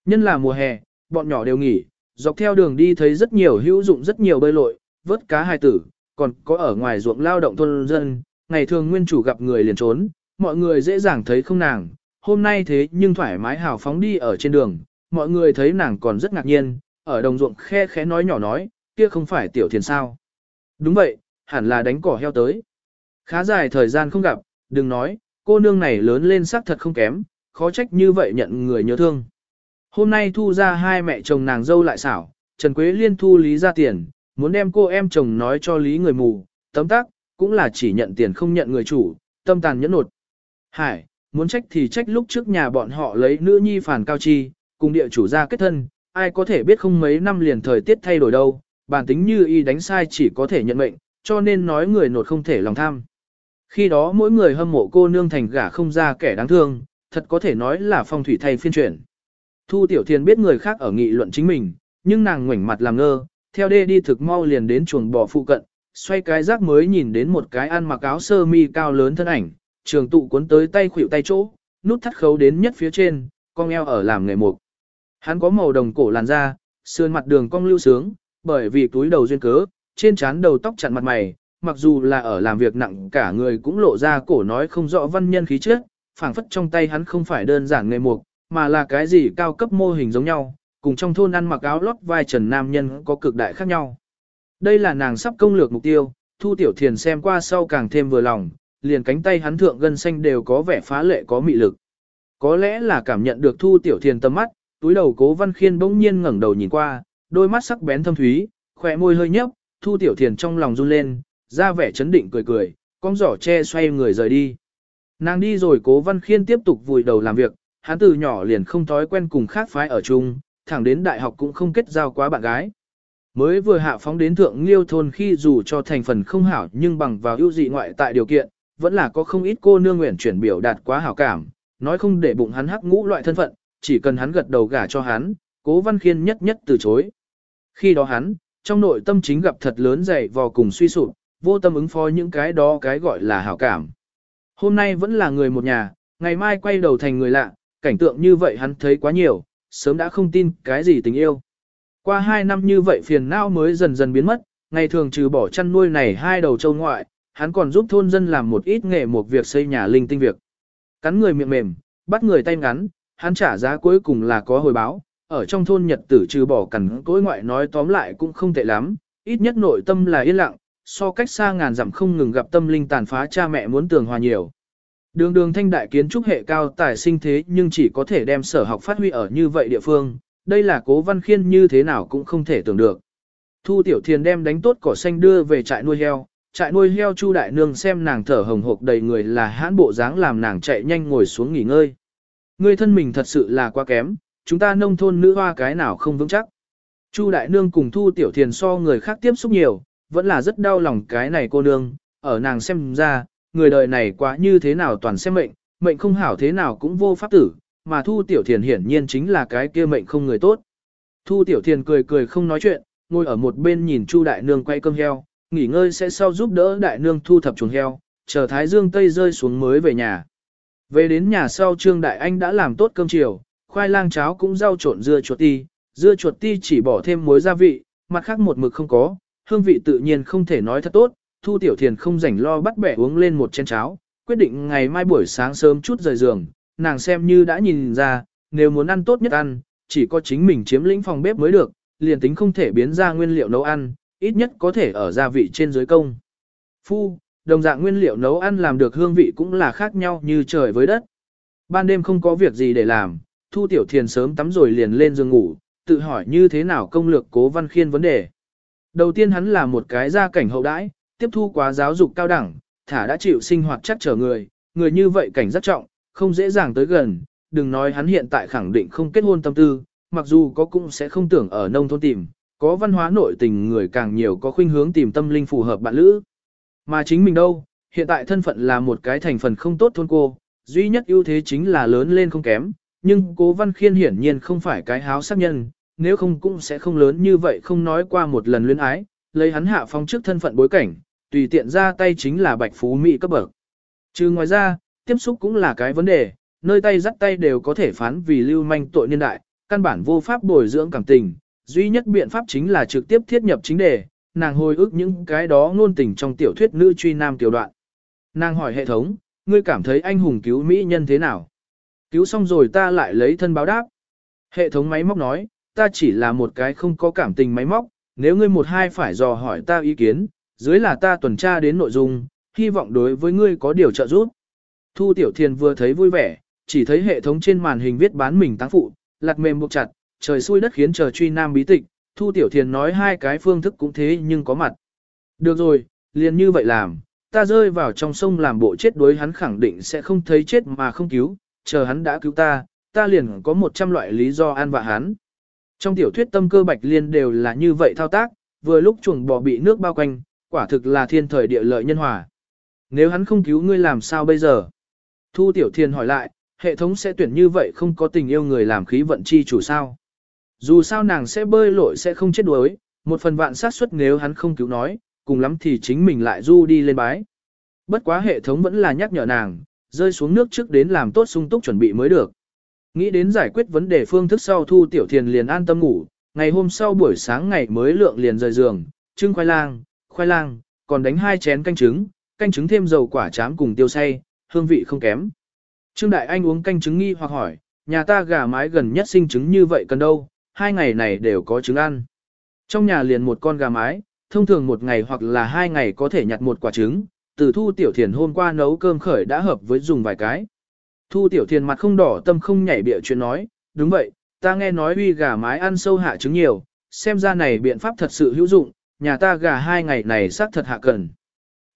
Nhân là mùa hè, bọn nhỏ đều nghỉ, dọc theo đường đi thấy rất nhiều hữu dụng rất nhiều bơi lội, vớt cá hài tử, còn có ở ngoài ruộng lao động thôn dân, ngày thường nguyên chủ gặp người liền trốn, mọi người dễ dàng thấy không nàng, hôm nay thế nhưng thoải mái hào phóng đi ở trên đường, mọi người thấy nàng còn rất ngạc nhiên, ở đồng ruộng khe khẽ nói nhỏ nói, kia không phải tiểu thiền sao. Đúng vậy, hẳn là đánh cỏ heo tới. Khá dài thời gian không gặp, đừng nói, cô nương này lớn lên sắc thật không kém, khó trách như vậy nhận người nhớ thương. Hôm nay thu ra hai mẹ chồng nàng dâu lại xảo, Trần Quế Liên thu lý ra tiền, muốn đem cô em chồng nói cho lý người mù, tấm tắc, cũng là chỉ nhận tiền không nhận người chủ, tâm tàn nhẫn nột. Hải, muốn trách thì trách lúc trước nhà bọn họ lấy nữ nhi phản cao chi, cùng địa chủ ra kết thân, ai có thể biết không mấy năm liền thời tiết thay đổi đâu, bản tính như y đánh sai chỉ có thể nhận mệnh, cho nên nói người nột không thể lòng tham. Khi đó mỗi người hâm mộ cô nương thành gả không ra kẻ đáng thương, thật có thể nói là phong thủy thay phiên chuyển. Thu Tiểu Thiên biết người khác ở nghị luận chính mình, nhưng nàng ngoảnh mặt làm ngơ, theo đê đi thực mau liền đến chuồng bò phụ cận, xoay cái rác mới nhìn đến một cái ăn mặc áo sơ mi cao lớn thân ảnh, trường tụ cuốn tới tay khuỷu tay chỗ, nút thắt khấu đến nhất phía trên, cong eo ở làm nghề mục. Hắn có màu đồng cổ làn da, sườn mặt đường cong lưu sướng, bởi vì túi đầu duyên cớ, trên trán đầu tóc chặn mặt mày, mặc dù là ở làm việc nặng cả người cũng lộ ra cổ nói không rõ văn nhân khí trước, phảng phất trong tay hắn không phải đơn giản nghề mục, mà là cái gì cao cấp mô hình giống nhau, cùng trong thôn ăn mặc áo lót vai trần nam nhân có cực đại khác nhau. Đây là nàng sắp công lược mục tiêu, Thu Tiểu Thiền xem qua sau càng thêm vừa lòng, liền cánh tay hắn thượng gân xanh đều có vẻ phá lệ có mị lực. Có lẽ là cảm nhận được Thu Tiểu Thiền tầm mắt, túi đầu Cố Văn Khiên bỗng nhiên ngẩng đầu nhìn qua, đôi mắt sắc bén thâm thúy, khỏe môi hơi nhấp, Thu Tiểu Thiền trong lòng run lên, ra vẻ chấn định cười cười, con giỏ che xoay người rời đi. Nàng đi rồi Cố Văn Khiên tiếp tục vùi đầu làm việc, hắn từ nhỏ liền không thói quen cùng khác phái ở chung, thẳng đến đại học cũng không kết giao quá bạn gái. Mới vừa hạ phóng đến thượng liêu thôn khi dù cho thành phần không hảo nhưng bằng vào ưu dị ngoại tại điều kiện, vẫn là có không ít cô nương nguyện chuyển biểu đạt quá hảo cảm, nói không để bụng hắn hắc ngũ loại thân phận, chỉ cần hắn gật đầu gả cho hắn, cố văn khiên nhất nhất từ chối. Khi đó hắn, trong nội tâm chính gặp thật lớn dày vò cùng suy sụp, vô tâm ứng phó những cái đó cái gọi là hảo cảm. Hôm nay vẫn là người một nhà, ngày mai quay đầu thành người lạ, cảnh tượng như vậy hắn thấy quá nhiều, sớm đã không tin cái gì tình yêu. Qua hai năm như vậy phiền não mới dần dần biến mất, ngày thường trừ bỏ chăn nuôi này hai đầu châu ngoại, hắn còn giúp thôn dân làm một ít nghề một việc xây nhà linh tinh việc. Cắn người miệng mềm, bắt người tay ngắn, hắn trả giá cuối cùng là có hồi báo, ở trong thôn nhật tử trừ bỏ cằn cối ngoại nói tóm lại cũng không tệ lắm, ít nhất nội tâm là yên lặng, so cách xa ngàn dặm không ngừng gặp tâm linh tàn phá cha mẹ muốn tường hòa nhiều. Đường đường thanh đại kiến trúc hệ cao tài sinh thế nhưng chỉ có thể đem sở học phát huy ở như vậy địa phương, đây là cố văn khiên như thế nào cũng không thể tưởng được. Thu tiểu thiền đem đánh tốt cỏ xanh đưa về trại nuôi heo, trại nuôi heo chu đại nương xem nàng thở hồng hộc đầy người là hãn bộ dáng làm nàng chạy nhanh ngồi xuống nghỉ ngơi. Người thân mình thật sự là quá kém, chúng ta nông thôn nữ hoa cái nào không vững chắc. Chu đại nương cùng thu tiểu thiền so người khác tiếp xúc nhiều, vẫn là rất đau lòng cái này cô nương, ở nàng xem ra, người đời này quá như thế nào toàn xem mệnh, mệnh không hảo thế nào cũng vô pháp tử, mà Thu Tiểu Thiền hiển nhiên chính là cái kia mệnh không người tốt. Thu Tiểu Thiền cười cười không nói chuyện, ngồi ở một bên nhìn Chu Đại Nương quay cơm heo, nghỉ ngơi sẽ sau giúp đỡ Đại Nương thu thập chuồng heo, chờ Thái Dương Tây rơi xuống mới về nhà. Về đến nhà sau Trương Đại Anh đã làm tốt cơm chiều, khoai lang cháo cũng rau trộn dưa chuột ti, dưa chuột ti chỉ bỏ thêm muối gia vị, mặt khác một mực không có, hương vị tự nhiên không thể nói thật tốt, Thu Tiểu Thiền không rảnh lo bắt bẻ uống lên một chén cháo, quyết định ngày mai buổi sáng sớm chút rời giường, nàng xem như đã nhìn ra, nếu muốn ăn tốt nhất ăn, chỉ có chính mình chiếm lĩnh phòng bếp mới được, liền tính không thể biến ra nguyên liệu nấu ăn, ít nhất có thể ở gia vị trên dưới công. Phu, đồng dạng nguyên liệu nấu ăn làm được hương vị cũng là khác nhau như trời với đất. Ban đêm không có việc gì để làm, Thu Tiểu Thiền sớm tắm rồi liền lên giường ngủ, tự hỏi như thế nào công lược cố văn khiên vấn đề. Đầu tiên hắn là một cái gia cảnh hậu đãi, tiếp thu quá giáo dục cao đẳng, thả đã chịu sinh hoạt chắc trở người, người như vậy cảnh rất trọng, không dễ dàng tới gần, đừng nói hắn hiện tại khẳng định không kết hôn tâm tư, mặc dù có cũng sẽ không tưởng ở nông thôn tìm, có văn hóa nội tình người càng nhiều có khuynh hướng tìm tâm linh phù hợp bạn lữ. Mà chính mình đâu, hiện tại thân phận là một cái thành phần không tốt thôn cô, duy nhất ưu thế chính là lớn lên không kém, nhưng cố văn khiên hiển nhiên không phải cái háo sắc nhân, nếu không cũng sẽ không lớn như vậy không nói qua một lần luyến ái, lấy hắn hạ phong trước thân phận bối cảnh, tùy tiện ra tay chính là bạch phú mỹ cấp bậc. Trừ ngoài ra, tiếp xúc cũng là cái vấn đề, nơi tay dắt tay đều có thể phán vì lưu manh tội niên đại, căn bản vô pháp bồi dưỡng cảm tình, duy nhất biện pháp chính là trực tiếp thiết nhập chính đề, nàng hồi ức những cái đó ngôn tình trong tiểu thuyết nữ truy nam tiểu đoạn. Nàng hỏi hệ thống, ngươi cảm thấy anh hùng cứu mỹ nhân thế nào? Cứu xong rồi ta lại lấy thân báo đáp. Hệ thống máy móc nói, ta chỉ là một cái không có cảm tình máy móc, nếu ngươi một hai phải dò hỏi ta ý kiến, dưới là ta tuần tra đến nội dung, hy vọng đối với ngươi có điều trợ giúp. Thu Tiểu Thiền vừa thấy vui vẻ, chỉ thấy hệ thống trên màn hình viết bán mình táng phụ, lặt mềm buộc chặt, trời xui đất khiến chờ truy nam bí tịch, Thu Tiểu Thiền nói hai cái phương thức cũng thế nhưng có mặt. Được rồi, liền như vậy làm, ta rơi vào trong sông làm bộ chết đuối hắn khẳng định sẽ không thấy chết mà không cứu, chờ hắn đã cứu ta, ta liền có 100 loại lý do an vạ hắn. Trong tiểu thuyết tâm cơ bạch liên đều là như vậy thao tác, vừa lúc chuồng bò bị nước bao quanh, quả thực là thiên thời địa lợi nhân hòa. Nếu hắn không cứu ngươi làm sao bây giờ? Thu tiểu thiên hỏi lại, hệ thống sẽ tuyển như vậy không có tình yêu người làm khí vận chi chủ sao? Dù sao nàng sẽ bơi lội sẽ không chết đuối, một phần vạn sát suất nếu hắn không cứu nói, cùng lắm thì chính mình lại du đi lên bái. Bất quá hệ thống vẫn là nhắc nhở nàng, rơi xuống nước trước đến làm tốt sung túc chuẩn bị mới được. Nghĩ đến giải quyết vấn đề phương thức sau thu tiểu thiền liền an tâm ngủ, ngày hôm sau buổi sáng ngày mới lượng liền rời giường, trưng khoai lang, khoai lang, còn đánh hai chén canh trứng, canh trứng thêm dầu quả chám cùng tiêu say, hương vị không kém. Trương Đại Anh uống canh trứng nghi hoặc hỏi, nhà ta gà mái gần nhất sinh trứng như vậy cần đâu, hai ngày này đều có trứng ăn. Trong nhà liền một con gà mái, thông thường một ngày hoặc là hai ngày có thể nhặt một quả trứng, từ thu tiểu thiền hôm qua nấu cơm khởi đã hợp với dùng vài cái. Thu tiểu thiền mặt không đỏ tâm không nhảy bịa chuyện nói, đúng vậy, ta nghe nói uy gà mái ăn sâu hạ trứng nhiều, xem ra này biện pháp thật sự hữu dụng, nhà ta gà hai ngày này xác thật hạ cần.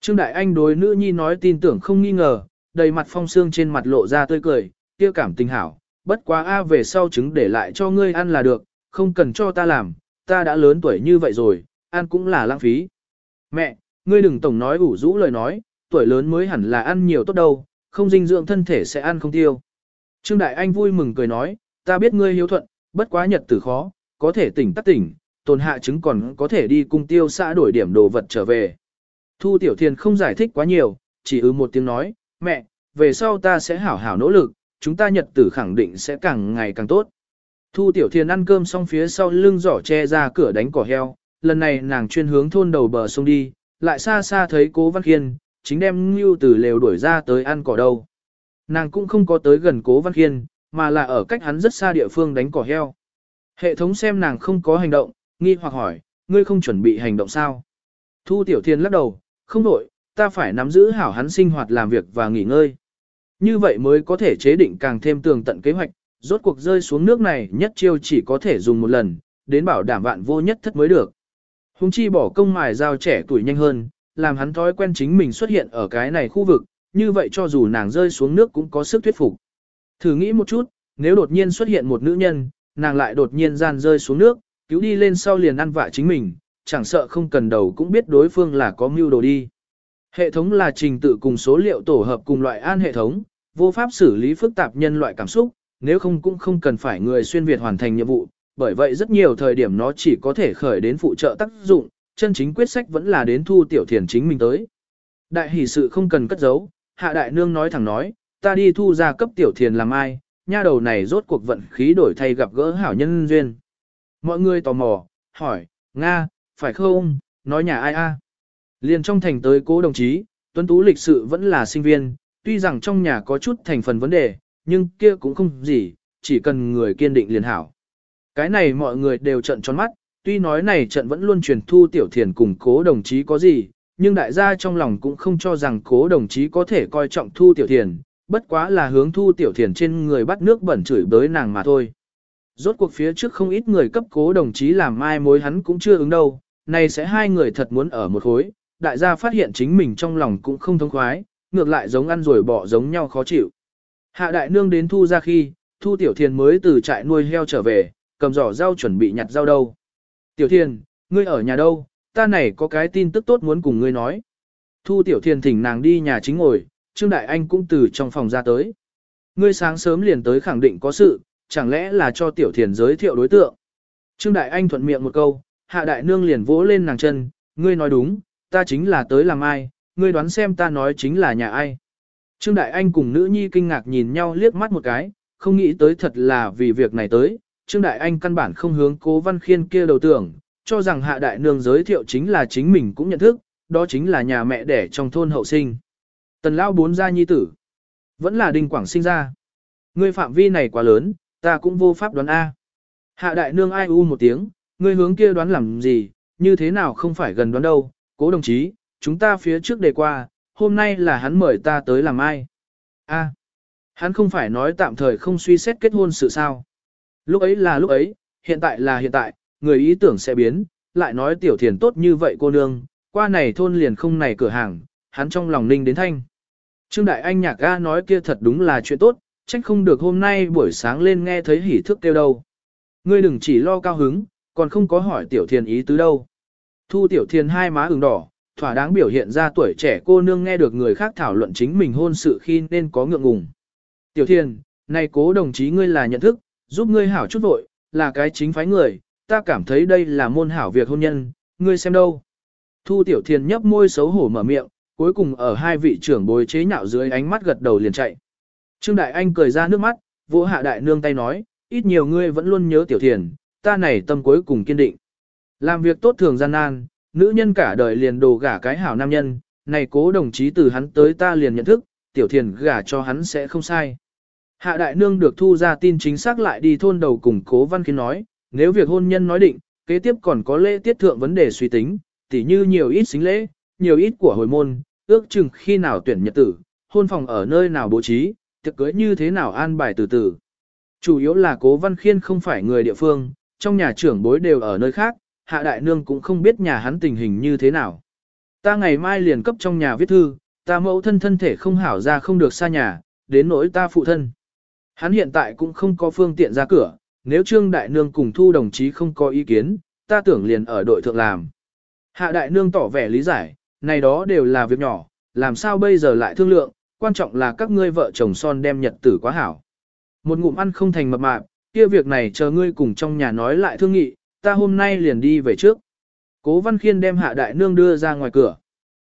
Trương Đại Anh đối nữ nhi nói tin tưởng không nghi ngờ, đầy mặt phong xương trên mặt lộ ra tươi cười, kia cảm tình hảo, bất quá a về sau trứng để lại cho ngươi ăn là được, không cần cho ta làm, ta đã lớn tuổi như vậy rồi, ăn cũng là lãng phí. Mẹ, ngươi đừng tổng nói ủ rũ lời nói, tuổi lớn mới hẳn là ăn nhiều tốt đâu, không dinh dưỡng thân thể sẽ ăn không tiêu. Trương Đại Anh vui mừng cười nói, ta biết ngươi hiếu thuận, bất quá nhật tử khó, có thể tỉnh tắt tỉnh, tồn hạ chứng còn có thể đi cung tiêu xã đổi điểm đồ vật trở về. Thu Tiểu Thiền không giải thích quá nhiều, chỉ ư một tiếng nói, mẹ, về sau ta sẽ hảo hảo nỗ lực, chúng ta nhật tử khẳng định sẽ càng ngày càng tốt. Thu Tiểu Thiền ăn cơm xong phía sau lưng giỏ che ra cửa đánh cỏ heo, lần này nàng chuyên hướng thôn đầu bờ sông đi, lại xa xa thấy cố Văn Khiên, chính đem Ngưu từ lều đuổi ra tới ăn cỏ đâu. Nàng cũng không có tới gần cố Văn Khiên, mà là ở cách hắn rất xa địa phương đánh cỏ heo. Hệ thống xem nàng không có hành động, nghi hoặc hỏi, ngươi không chuẩn bị hành động sao? Thu Tiểu Thiên lắc đầu, không đổi, ta phải nắm giữ hảo hắn sinh hoạt làm việc và nghỉ ngơi. Như vậy mới có thể chế định càng thêm tường tận kế hoạch, rốt cuộc rơi xuống nước này nhất chiêu chỉ có thể dùng một lần, đến bảo đảm vạn vô nhất thất mới được. Hùng chi bỏ công mài dao trẻ tuổi nhanh hơn, làm hắn thói quen chính mình xuất hiện ở cái này khu vực, như vậy cho dù nàng rơi xuống nước cũng có sức thuyết phục. Thử nghĩ một chút, nếu đột nhiên xuất hiện một nữ nhân, nàng lại đột nhiên gian rơi xuống nước, cứu đi lên sau liền ăn vạ chính mình, chẳng sợ không cần đầu cũng biết đối phương là có mưu đồ đi. Hệ thống là trình tự cùng số liệu tổ hợp cùng loại an hệ thống, vô pháp xử lý phức tạp nhân loại cảm xúc, nếu không cũng không cần phải người xuyên Việt hoàn thành nhiệm vụ, bởi vậy rất nhiều thời điểm nó chỉ có thể khởi đến phụ trợ tác dụng, chân chính quyết sách vẫn là đến thu tiểu thiền chính mình tới. Đại hỷ sự không cần cất giấu, hạ đại nương nói thẳng nói, ta đi thu ra cấp tiểu thiền làm ai, nha đầu này rốt cuộc vận khí đổi thay gặp gỡ hảo nhân duyên. Mọi người tò mò, hỏi, Nga, phải không, nói nhà ai a? Liền trong thành tới cố đồng chí, tuấn tú lịch sự vẫn là sinh viên, tuy rằng trong nhà có chút thành phần vấn đề, nhưng kia cũng không gì, chỉ cần người kiên định liền hảo. Cái này mọi người đều trận tròn mắt, tuy nói này trận vẫn luôn truyền thu tiểu thiền cùng cố đồng chí có gì, nhưng đại gia trong lòng cũng không cho rằng cố đồng chí có thể coi trọng thu tiểu thiền, bất quá là hướng thu tiểu thiền trên người bắt nước bẩn chửi bới nàng mà thôi. Rốt cuộc phía trước không ít người cấp cố đồng chí làm mai mối hắn cũng chưa ứng đâu, này sẽ hai người thật muốn ở một khối, đại gia phát hiện chính mình trong lòng cũng không thông khoái, ngược lại giống ăn rồi bỏ giống nhau khó chịu. Hạ đại nương đến thu ra khi, thu tiểu thiền mới từ trại nuôi heo trở về, cầm giỏ rau chuẩn bị nhặt rau đâu. Tiểu thiền, ngươi ở nhà đâu, ta này có cái tin tức tốt muốn cùng ngươi nói. Thu tiểu thiền thỉnh nàng đi nhà chính ngồi, Trương Đại Anh cũng từ trong phòng ra tới. Ngươi sáng sớm liền tới khẳng định có sự, chẳng lẽ là cho tiểu thiền giới thiệu đối tượng. Trương Đại Anh thuận miệng một câu, hạ đại nương liền vỗ lên nàng chân, ngươi nói đúng, ta chính là tới làm ai, ngươi đoán xem ta nói chính là nhà ai. Trương Đại Anh cùng nữ nhi kinh ngạc nhìn nhau liếc mắt một cái, không nghĩ tới thật là vì việc này tới. Trương Đại Anh căn bản không hướng cố văn khiên kia đầu tưởng, cho rằng hạ đại nương giới thiệu chính là chính mình cũng nhận thức, đó chính là nhà mẹ đẻ trong thôn hậu sinh. Tần Lão bốn gia nhi tử, vẫn là đinh quảng sinh ra. Ngươi phạm vi này quá lớn, ta cũng vô pháp đoán A. Hạ đại nương ai u một tiếng, ngươi hướng kia đoán làm gì, như thế nào không phải gần đoán đâu, cố đồng chí, chúng ta phía trước đề qua, hôm nay là hắn mời ta tới làm ai. A, hắn không phải nói tạm thời không suy xét kết hôn sự sao. Lúc ấy là lúc ấy, hiện tại là hiện tại, người ý tưởng sẽ biến, lại nói tiểu thiền tốt như vậy cô nương, qua này thôn liền không này cửa hàng, hắn trong lòng ninh đến thanh. Trương Đại Anh nhạc ga nói kia thật đúng là chuyện tốt, trách không được hôm nay buổi sáng lên nghe thấy hỉ thức kêu đâu. Ngươi đừng chỉ lo cao hứng, còn không có hỏi tiểu thiền ý tứ đâu. Thu tiểu thiền hai má ửng đỏ, thỏa đáng biểu hiện ra tuổi trẻ cô nương nghe được người khác thảo luận chính mình hôn sự khi nên có ngượng ngùng. Tiểu thiền, này cố đồng chí ngươi là nhận thức, giúp ngươi hảo chút vội, là cái chính phái người, ta cảm thấy đây là môn hảo việc hôn nhân, ngươi xem đâu. Thu tiểu thiền nhấp môi xấu hổ mở miệng, cuối cùng ở hai vị trưởng bồi chế nhạo dưới ánh mắt gật đầu liền chạy. Trương Đại Anh cười ra nước mắt, vỗ hạ đại nương tay nói, ít nhiều ngươi vẫn luôn nhớ tiểu thiền, ta này tâm cuối cùng kiên định. Làm việc tốt thường gian nan, nữ nhân cả đời liền đồ gả cái hảo nam nhân, này cố đồng chí từ hắn tới ta liền nhận thức, tiểu thiền gả cho hắn sẽ không sai. Hạ đại nương được thu ra tin chính xác lại đi thôn đầu cùng cố văn kiến nói, nếu việc hôn nhân nói định, kế tiếp còn có lễ tiết thượng vấn đề suy tính, tỉ như nhiều ít xính lễ, nhiều ít của hồi môn, ước chừng khi nào tuyển nhật tử, hôn phòng ở nơi nào bố trí, tiệc cưới như thế nào an bài từ từ. Chủ yếu là cố văn khiên không phải người địa phương, trong nhà trưởng bối đều ở nơi khác, hạ đại nương cũng không biết nhà hắn tình hình như thế nào. Ta ngày mai liền cấp trong nhà viết thư, ta mẫu thân thân thể không hảo ra không được xa nhà, đến nỗi ta phụ thân. Hắn hiện tại cũng không có phương tiện ra cửa, nếu Trương Đại Nương cùng Thu đồng chí không có ý kiến, ta tưởng liền ở đội thượng làm. Hạ Đại Nương tỏ vẻ lý giải, này đó đều là việc nhỏ, làm sao bây giờ lại thương lượng, quan trọng là các ngươi vợ chồng son đem nhật tử quá hảo. Một ngụm ăn không thành mập mạp, kia việc này chờ ngươi cùng trong nhà nói lại thương nghị, ta hôm nay liền đi về trước. Cố Văn Khiên đem Hạ Đại Nương đưa ra ngoài cửa.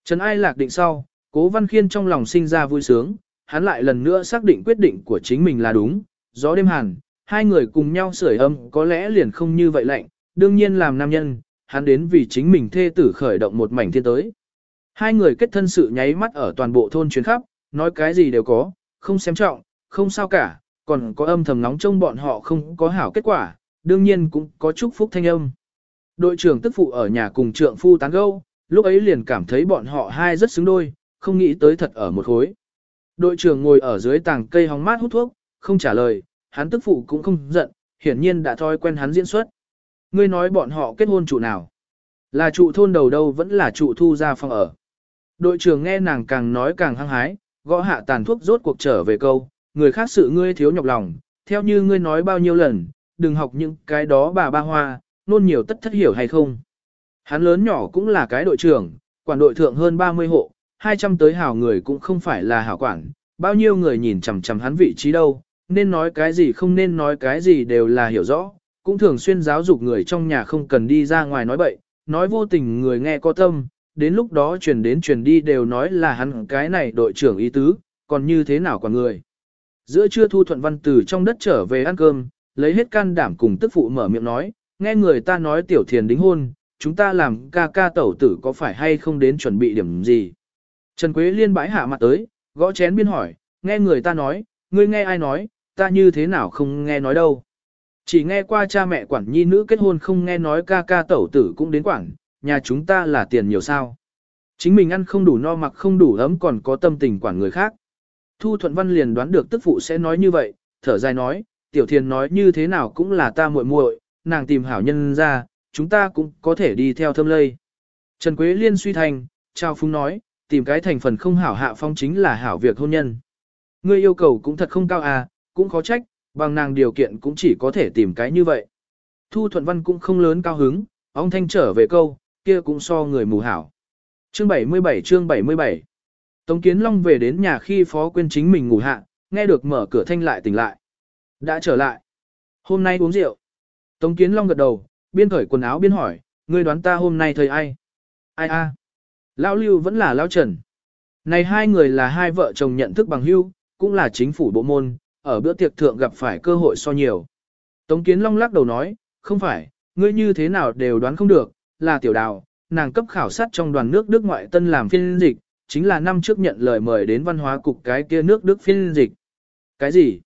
Trần Ai lạc định sau, Cố Văn Khiên trong lòng sinh ra vui sướng, hắn lại lần nữa xác định quyết định của chính mình là đúng, gió đêm hàn, hai người cùng nhau sưởi âm có lẽ liền không như vậy lạnh, đương nhiên làm nam nhân, hắn đến vì chính mình thê tử khởi động một mảnh thiên tới. Hai người kết thân sự nháy mắt ở toàn bộ thôn chuyến khắp, nói cái gì đều có, không xem trọng, không sao cả, còn có âm thầm nóng trong bọn họ không có hảo kết quả, đương nhiên cũng có chúc phúc thanh âm. Đội trưởng tức phụ ở nhà cùng trượng phu tán gâu, lúc ấy liền cảm thấy bọn họ hai rất xứng đôi, không nghĩ tới thật ở một khối. Đội trưởng ngồi ở dưới tàng cây hóng mát hút thuốc, không trả lời, hắn tức phụ cũng không giận, hiển nhiên đã thói quen hắn diễn xuất. Ngươi nói bọn họ kết hôn trụ nào? Là trụ thôn đầu đâu vẫn là trụ thu ra phòng ở. Đội trưởng nghe nàng càng nói càng hăng hái, gõ hạ tàn thuốc rốt cuộc trở về câu, người khác sự ngươi thiếu nhọc lòng, theo như ngươi nói bao nhiêu lần, đừng học những cái đó bà ba hoa, nôn nhiều tất thất hiểu hay không. Hắn lớn nhỏ cũng là cái đội trưởng, quản đội thượng hơn 30 hộ, 200 tới hảo người cũng không phải là hảo quản, bao nhiêu người nhìn chằm chằm hắn vị trí đâu, nên nói cái gì không nên nói cái gì đều là hiểu rõ, cũng thường xuyên giáo dục người trong nhà không cần đi ra ngoài nói bậy, nói vô tình người nghe có tâm, đến lúc đó truyền đến truyền đi đều nói là hắn cái này đội trưởng ý tứ, còn như thế nào còn người. Giữa trưa Thu Thuận Văn từ trong đất trở về ăn cơm, lấy hết can đảm cùng tức phụ mở miệng nói, nghe người ta nói tiểu thiền đính hôn, chúng ta làm ca ca tẩu tử có phải hay không đến chuẩn bị điểm gì. Trần Quế Liên bãi hạ mặt tới, gõ chén biên hỏi, nghe người ta nói, ngươi nghe ai nói, ta như thế nào không nghe nói đâu. Chỉ nghe qua cha mẹ quản nhi nữ kết hôn không nghe nói ca ca tẩu tử cũng đến quản, nhà chúng ta là tiền nhiều sao. Chính mình ăn không đủ no mặc không đủ ấm còn có tâm tình quản người khác. Thu Thuận Văn liền đoán được tức phụ sẽ nói như vậy, thở dài nói, tiểu thiền nói như thế nào cũng là ta muội muội, nàng tìm hảo nhân ra, chúng ta cũng có thể đi theo thâm lây. Trần Quế Liên suy thành, trao phúng nói, tìm cái thành phần không hảo hạ phong chính là hảo việc hôn nhân. Ngươi yêu cầu cũng thật không cao à, cũng khó trách, bằng nàng điều kiện cũng chỉ có thể tìm cái như vậy. Thu Thuận Văn cũng không lớn cao hứng, ông Thanh trở về câu, kia cũng so người mù hảo. Chương 77 chương 77 Tống Kiến Long về đến nhà khi phó Quyên chính mình ngủ hạ, nghe được mở cửa thanh lại tỉnh lại. Đã trở lại. Hôm nay uống rượu. Tống Kiến Long gật đầu, biên khởi quần áo biên hỏi, ngươi đoán ta hôm nay thời ai? Ai a? Lão Lưu vẫn là Lão Trần. Này hai người là hai vợ chồng nhận thức bằng hưu, cũng là chính phủ bộ môn, ở bữa tiệc thượng gặp phải cơ hội so nhiều. Tống Kiến Long lắc đầu nói, không phải, ngươi như thế nào đều đoán không được, là tiểu đào, nàng cấp khảo sát trong đoàn nước Đức ngoại tân làm phiên dịch, chính là năm trước nhận lời mời đến văn hóa cục cái kia nước Đức phiên dịch. Cái gì?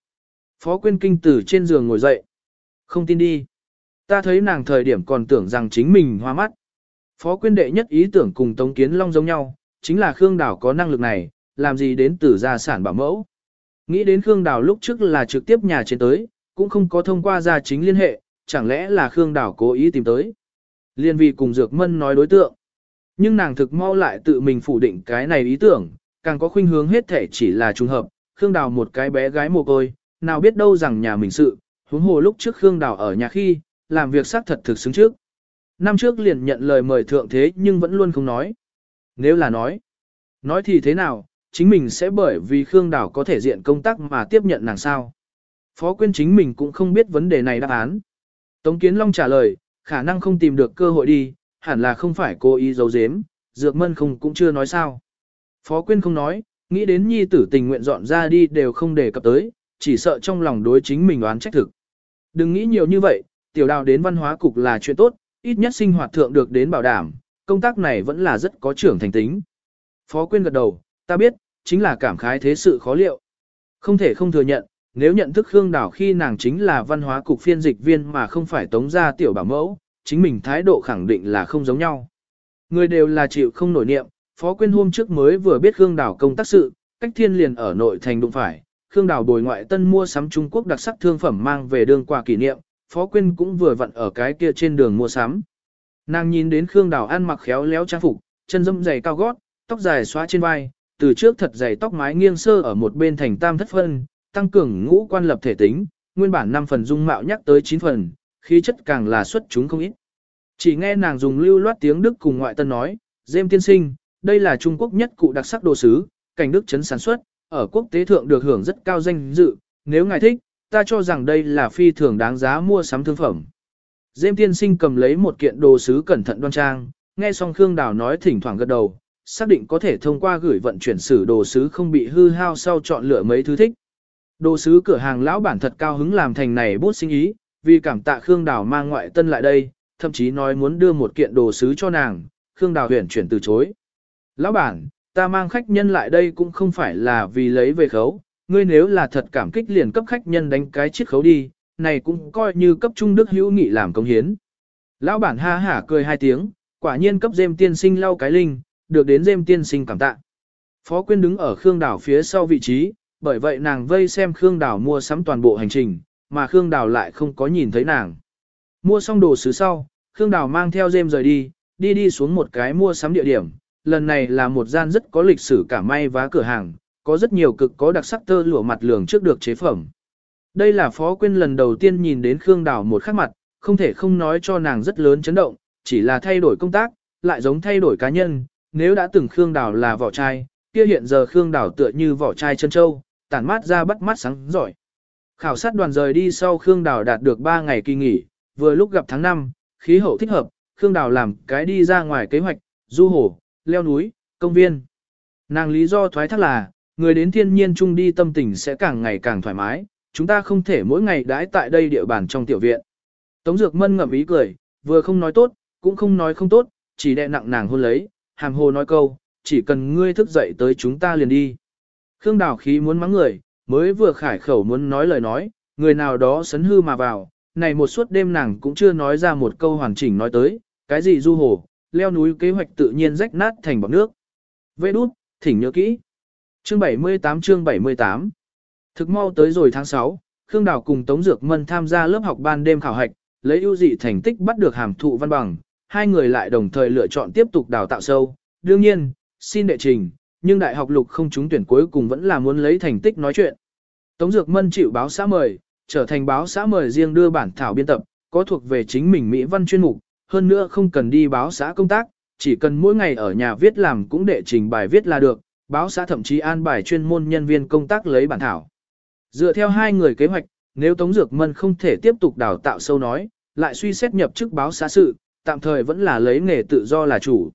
Phó Quyên Kinh từ trên giường ngồi dậy. Không tin đi. Ta thấy nàng thời điểm còn tưởng rằng chính mình hoa mắt. Phó Quyên đệ nhất ý tưởng cùng Tống Kiến Long giống nhau, chính là Khương Đào có năng lực này, làm gì đến từ gia sản bảo mẫu. Nghĩ đến Khương Đào lúc trước là trực tiếp nhà trên tới, cũng không có thông qua gia chính liên hệ, chẳng lẽ là Khương Đào cố ý tìm tới. Liên vì cùng Dược Mân nói đối tượng. nhưng nàng thực mau lại tự mình phủ định cái này ý tưởng, càng có khuynh hướng hết thể chỉ là trùng hợp, Khương Đào một cái bé gái mồ côi, nào biết đâu rằng nhà mình sự, huống hồ lúc trước Khương Đào ở nhà khi, làm việc xác thật thực xứng trước. Năm trước liền nhận lời mời thượng thế nhưng vẫn luôn không nói. Nếu là nói, nói thì thế nào, chính mình sẽ bởi vì Khương Đào có thể diện công tác mà tiếp nhận nàng sao. Phó Quyên chính mình cũng không biết vấn đề này đáp án. Tống Kiến Long trả lời, khả năng không tìm được cơ hội đi, hẳn là không phải cố ý giấu giếm, dược mân không cũng chưa nói sao. Phó Quyên không nói, nghĩ đến nhi tử tình nguyện dọn ra đi đều không đề cập tới, chỉ sợ trong lòng đối chính mình oán trách thực. Đừng nghĩ nhiều như vậy, tiểu đào đến văn hóa cục là chuyện tốt, ít nhất sinh hoạt thượng được đến bảo đảm, công tác này vẫn là rất có trưởng thành tính. Phó Quyên gật đầu, ta biết, chính là cảm khái thế sự khó liệu. Không thể không thừa nhận, nếu nhận thức Khương Đảo khi nàng chính là văn hóa cục phiên dịch viên mà không phải tống gia tiểu bảo mẫu, chính mình thái độ khẳng định là không giống nhau. Người đều là chịu không nổi niệm, Phó Quyên hôm trước mới vừa biết Khương Đảo công tác sự, cách thiên liền ở nội thành đụng phải, Khương Đào bồi ngoại tân mua sắm Trung Quốc đặc sắc thương phẩm mang về đường quà kỷ niệm, Phó Quyên cũng vừa vặn ở cái kia trên đường mua sắm. Nàng nhìn đến Khương Đào ăn mặc khéo léo trang phục, chân dâm dày cao gót, tóc dài xóa trên vai, từ trước thật dày tóc mái nghiêng sơ ở một bên thành tam thất phân, tăng cường ngũ quan lập thể tính, nguyên bản 5 phần dung mạo nhắc tới 9 phần, khí chất càng là xuất chúng không ít. Chỉ nghe nàng dùng lưu loát tiếng Đức cùng ngoại tân nói, Dêm tiên sinh, đây là Trung Quốc nhất cụ đặc sắc đồ sứ, cảnh Đức chấn sản xuất, ở quốc tế thượng được hưởng rất cao danh dự, nếu ngài thích, ta cho rằng đây là phi thường đáng giá mua sắm thương phẩm. Dêm tiên sinh cầm lấy một kiện đồ sứ cẩn thận đoan trang, nghe xong Khương Đào nói thỉnh thoảng gật đầu, xác định có thể thông qua gửi vận chuyển sử đồ sứ không bị hư hao sau chọn lựa mấy thứ thích. Đồ sứ cửa hàng lão bản thật cao hứng làm thành này bút sinh ý, vì cảm tạ Khương Đào mang ngoại tân lại đây, thậm chí nói muốn đưa một kiện đồ sứ cho nàng, Khương Đào huyền chuyển từ chối. Lão bản, ta mang khách nhân lại đây cũng không phải là vì lấy về khấu, ngươi nếu là thật cảm kích liền cấp khách nhân đánh cái chiếc khấu đi, này cũng coi như cấp trung đức hữu nghị làm công hiến. Lão bản ha hả cười hai tiếng, quả nhiên cấp dêm tiên sinh lau cái linh, được đến dêm tiên sinh cảm tạ. Phó Quyên đứng ở Khương đảo phía sau vị trí, bởi vậy nàng vây xem Khương đảo mua sắm toàn bộ hành trình, mà Khương đảo lại không có nhìn thấy nàng. Mua xong đồ sứ sau, Khương đảo mang theo dêm rời đi, đi đi xuống một cái mua sắm địa điểm. Lần này là một gian rất có lịch sử cả may vá cửa hàng, có rất nhiều cực có đặc sắc tơ lụa mặt lường trước được chế phẩm. Đây là Phó Quyên lần đầu tiên nhìn đến Khương Đào một khắc mặt, không thể không nói cho nàng rất lớn chấn động, chỉ là thay đổi công tác, lại giống thay đổi cá nhân, nếu đã từng Khương Đào là vỏ chai kia hiện giờ Khương Đào tựa như vỏ chai chân châu, tản mát ra bắt mắt sáng giỏi. Khảo sát đoàn rời đi sau Khương Đào đạt được 3 ngày kỳ nghỉ, vừa lúc gặp tháng 5, khí hậu thích hợp, Khương Đào làm cái đi ra ngoài kế hoạch, du hồ, leo núi, công viên. Nàng lý do thoái thác là, người đến thiên nhiên chung đi tâm tình sẽ càng ngày càng thoải mái, chúng ta không thể mỗi ngày đãi tại đây địa bàn trong tiểu viện. Tống Dược Mân ngậm ý cười, vừa không nói tốt, cũng không nói không tốt, chỉ đè nặng nàng hôn lấy, hàm hồ nói câu, chỉ cần ngươi thức dậy tới chúng ta liền đi. Khương Đào khí muốn mắng người, mới vừa khải khẩu muốn nói lời nói, người nào đó sấn hư mà vào, này một suốt đêm nàng cũng chưa nói ra một câu hoàn chỉnh nói tới, cái gì du hồ, leo núi kế hoạch tự nhiên rách nát thành bọc nước. Vê đút, thỉnh nhớ kỹ. Chương 78 chương 78 Thực mau tới rồi tháng 6, Khương Đào cùng Tống Dược Mân tham gia lớp học ban đêm khảo hạch, lấy ưu dị thành tích bắt được hàm thụ văn bằng, hai người lại đồng thời lựa chọn tiếp tục đào tạo sâu. Đương nhiên, xin đệ trình, nhưng đại học lục không trúng tuyển cuối cùng vẫn là muốn lấy thành tích nói chuyện. Tống Dược Mân chịu báo xã mời, trở thành báo xã mời riêng đưa bản thảo biên tập, có thuộc về chính mình Mỹ văn chuyên mục, hơn nữa không cần đi báo xã công tác, chỉ cần mỗi ngày ở nhà viết làm cũng đệ trình bài viết là được, báo xã thậm chí an bài chuyên môn nhân viên công tác lấy bản thảo. Dựa theo hai người kế hoạch, nếu Tống Dược Mân không thể tiếp tục đào tạo sâu nói, lại suy xét nhập chức báo xã sự, tạm thời vẫn là lấy nghề tự do là chủ.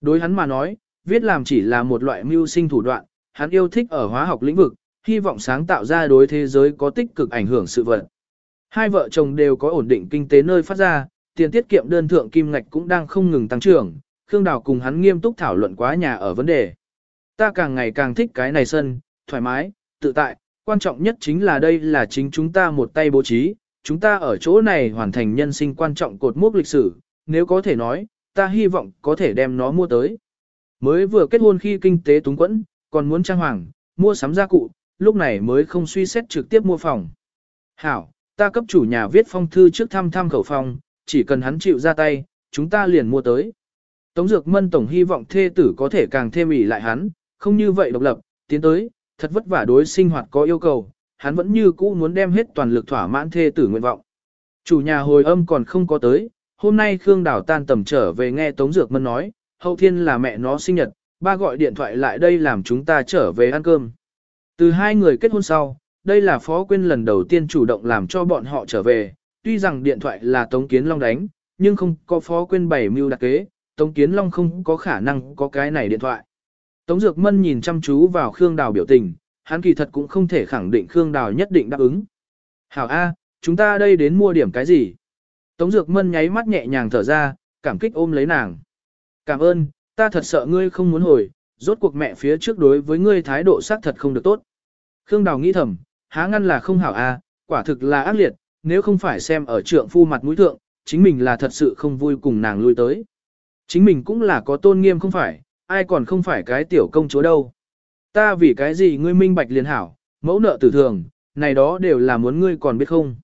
Đối hắn mà nói, viết làm chỉ là một loại mưu sinh thủ đoạn, hắn yêu thích ở hóa học lĩnh vực, hy vọng sáng tạo ra đối thế giới có tích cực ảnh hưởng sự vật. Hai vợ chồng đều có ổn định kinh tế nơi phát ra, tiền tiết kiệm đơn thượng kim ngạch cũng đang không ngừng tăng trưởng, Khương Đào cùng hắn nghiêm túc thảo luận quá nhà ở vấn đề. Ta càng ngày càng thích cái này sân, thoải mái, tự tại, quan trọng nhất chính là đây là chính chúng ta một tay bố trí, chúng ta ở chỗ này hoàn thành nhân sinh quan trọng cột mốc lịch sử, nếu có thể nói, ta hy vọng có thể đem nó mua tới. Mới vừa kết hôn khi kinh tế túng quẫn, còn muốn trang hoàng, mua sắm gia cụ, lúc này mới không suy xét trực tiếp mua phòng. Hảo, ta cấp chủ nhà viết phong thư trước thăm thăm khẩu phòng, chỉ cần hắn chịu ra tay, chúng ta liền mua tới. Tống Dược Mân tổng hy vọng thê tử có thể càng thêm ỷ lại hắn, không như vậy độc lập, tiến tới, thật vất vả đối sinh hoạt có yêu cầu, hắn vẫn như cũ muốn đem hết toàn lực thỏa mãn thê tử nguyện vọng. Chủ nhà hồi âm còn không có tới, hôm nay Khương Đào tan tầm trở về nghe Tống Dược Mân nói, hậu thiên là mẹ nó sinh nhật, ba gọi điện thoại lại đây làm chúng ta trở về ăn cơm. Từ hai người kết hôn sau, đây là Phó Quyên lần đầu tiên chủ động làm cho bọn họ trở về, tuy rằng điện thoại là Tống Kiến Long đánh, nhưng không có Phó Quyên bảy mưu đặc kế, Tống Kiến Long không có khả năng có cái này điện thoại. Tống Dược Mân nhìn chăm chú vào Khương Đào biểu tình, hắn kỳ thật cũng không thể khẳng định Khương Đào nhất định đáp ứng. Hảo A, chúng ta đây đến mua điểm cái gì? Tống Dược Mân nháy mắt nhẹ nhàng thở ra, cảm kích ôm lấy nàng. Cảm ơn, ta thật sợ ngươi không muốn hồi, rốt cuộc mẹ phía trước đối với ngươi thái độ xác thật không được tốt. Khương Đào nghĩ thầm, há ngăn là không hảo A, quả thực là ác liệt, nếu không phải xem ở trượng phu mặt mũi thượng, chính mình là thật sự không vui cùng nàng lui tới. Chính mình cũng là có tôn nghiêm không phải, ai còn không phải cái tiểu công chúa đâu. Ta vì cái gì ngươi minh bạch liền hảo, mẫu nợ tử thường, này đó đều là muốn ngươi còn biết không.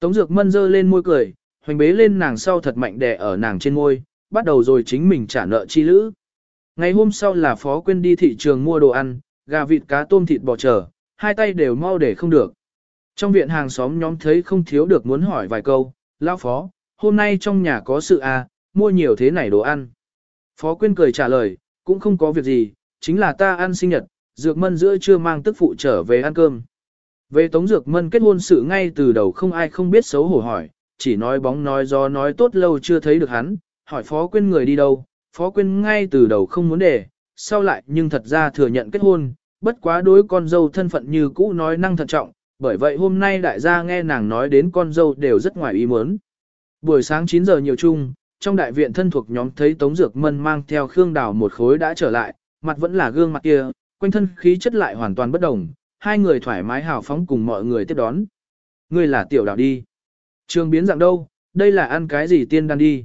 Tống dược mân dơ lên môi cười, hoành bế lên nàng sau thật mạnh đè ở nàng trên môi, bắt đầu rồi chính mình trả nợ chi lữ. Ngày hôm sau là phó quên đi thị trường mua đồ ăn, gà vịt cá tôm thịt bò chờ, hai tay đều mau để không được. Trong viện hàng xóm nhóm thấy không thiếu được muốn hỏi vài câu, lão phó, hôm nay trong nhà có sự à, mua nhiều thế này đồ ăn. Phó Quyên cười trả lời, cũng không có việc gì, chính là ta ăn sinh nhật, Dược Mân giữa trưa mang tức phụ trở về ăn cơm. Về Tống Dược Mân kết hôn sự ngay từ đầu không ai không biết xấu hổ hỏi, chỉ nói bóng nói gió nói tốt lâu chưa thấy được hắn, hỏi Phó Quyên người đi đâu, Phó Quyên ngay từ đầu không muốn để, sau lại nhưng thật ra thừa nhận kết hôn, bất quá đối con dâu thân phận như cũ nói năng thận trọng, bởi vậy hôm nay đại gia nghe nàng nói đến con dâu đều rất ngoài ý muốn. Buổi sáng 9 giờ nhiều chung, trong đại viện thân thuộc nhóm thấy Tống Dược Mân mang theo Khương Đào một khối đã trở lại, mặt vẫn là gương mặt kia, quanh thân khí chất lại hoàn toàn bất đồng, hai người thoải mái hào phóng cùng mọi người tiếp đón. Ngươi là tiểu đào đi. Trường biến dạng đâu, đây là ăn cái gì tiên đan đi.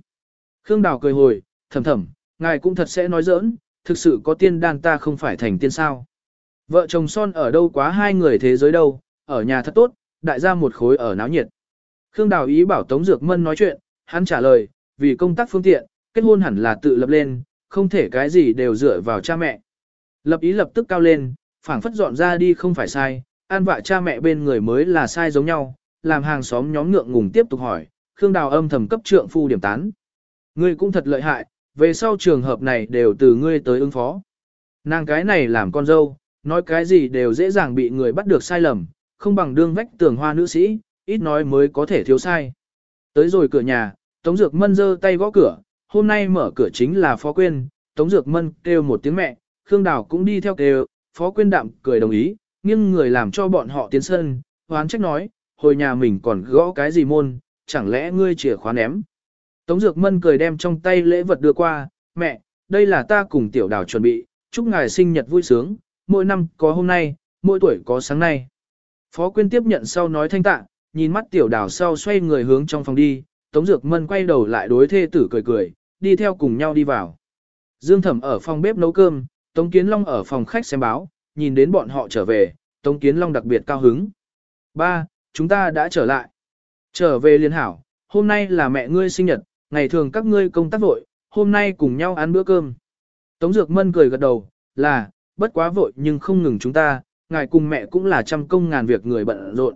Khương Đào cười hồi, thầm thầm, ngài cũng thật sẽ nói giỡn, thực sự có tiên đan ta không phải thành tiên sao. Vợ chồng son ở đâu quá hai người thế giới đâu, ở nhà thật tốt, đại gia một khối ở náo nhiệt. Khương Đào ý bảo Tống Dược Mân nói chuyện, hắn trả lời, vì công tác phương tiện, kết hôn hẳn là tự lập lên, không thể cái gì đều dựa vào cha mẹ. Lập ý lập tức cao lên, phảng phất dọn ra đi không phải sai, an vạ cha mẹ bên người mới là sai giống nhau, làm hàng xóm nhóm ngượng ngùng tiếp tục hỏi, Khương Đào âm thầm cấp trượng phu điểm tán. Ngươi cũng thật lợi hại, về sau trường hợp này đều từ ngươi tới ứng phó. Nàng cái này làm con dâu, nói cái gì đều dễ dàng bị người bắt được sai lầm, không bằng đương vách tường hoa nữ sĩ, ít nói mới có thể thiếu sai. Tới rồi cửa nhà, Tống Dược Mân giơ tay gõ cửa, hôm nay mở cửa chính là Phó Quyên, Tống Dược Mân kêu một tiếng mẹ, Khương Đào cũng đi theo kêu, Phó Quyên đạm cười đồng ý, nhưng người làm cho bọn họ tiến sân, hoán trách nói, hồi nhà mình còn gõ cái gì môn, chẳng lẽ ngươi chìa khóa ném. Tống Dược Mân cười đem trong tay lễ vật đưa qua, mẹ, đây là ta cùng tiểu đào chuẩn bị, chúc ngài sinh nhật vui sướng, mỗi năm có hôm nay, mỗi tuổi có sáng nay. Phó Quyên tiếp nhận sau nói thanh tạ, nhìn mắt tiểu đào sau xoay người hướng trong phòng đi, Tống Dược Mân quay đầu lại đối thê tử cười cười, đi theo cùng nhau đi vào. Dương Thẩm ở phòng bếp nấu cơm, Tống Kiến Long ở phòng khách xem báo, nhìn đến bọn họ trở về, Tống Kiến Long đặc biệt cao hứng. Ba, chúng ta đã trở lại. Trở về liên hảo, hôm nay là mẹ ngươi sinh nhật, ngày thường các ngươi công tác vội, hôm nay cùng nhau ăn bữa cơm. Tống Dược Mân cười gật đầu, là, bất quá vội nhưng không ngừng chúng ta, ngài cùng mẹ cũng là trăm công ngàn việc người bận rộn.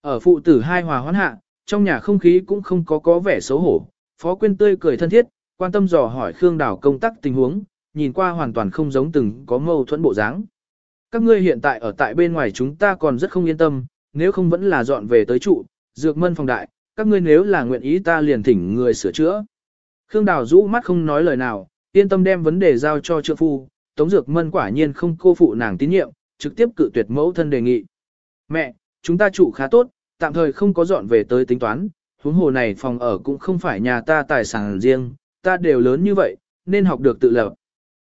Ở phụ tử hai hòa hoãn hạ, trong nhà không khí cũng không có có vẻ xấu hổ, Phó Quyên tươi cười thân thiết, quan tâm dò hỏi Khương Đào công tác tình huống, nhìn qua hoàn toàn không giống từng có mâu thuẫn bộ dáng. Các ngươi hiện tại ở tại bên ngoài chúng ta còn rất không yên tâm, nếu không vẫn là dọn về tới trụ, dược mân phòng đại, các ngươi nếu là nguyện ý ta liền thỉnh người sửa chữa. Khương Đào rũ mắt không nói lời nào, yên tâm đem vấn đề giao cho trượng phu, Tống Dược Mân quả nhiên không cô phụ nàng tín nhiệm, trực tiếp cự tuyệt mẫu thân đề nghị. Mẹ, chúng ta trụ khá tốt, tạm thời không có dọn về tới tính toán, huống hồ này phòng ở cũng không phải nhà ta tài sản riêng, ta đều lớn như vậy, nên học được tự lập.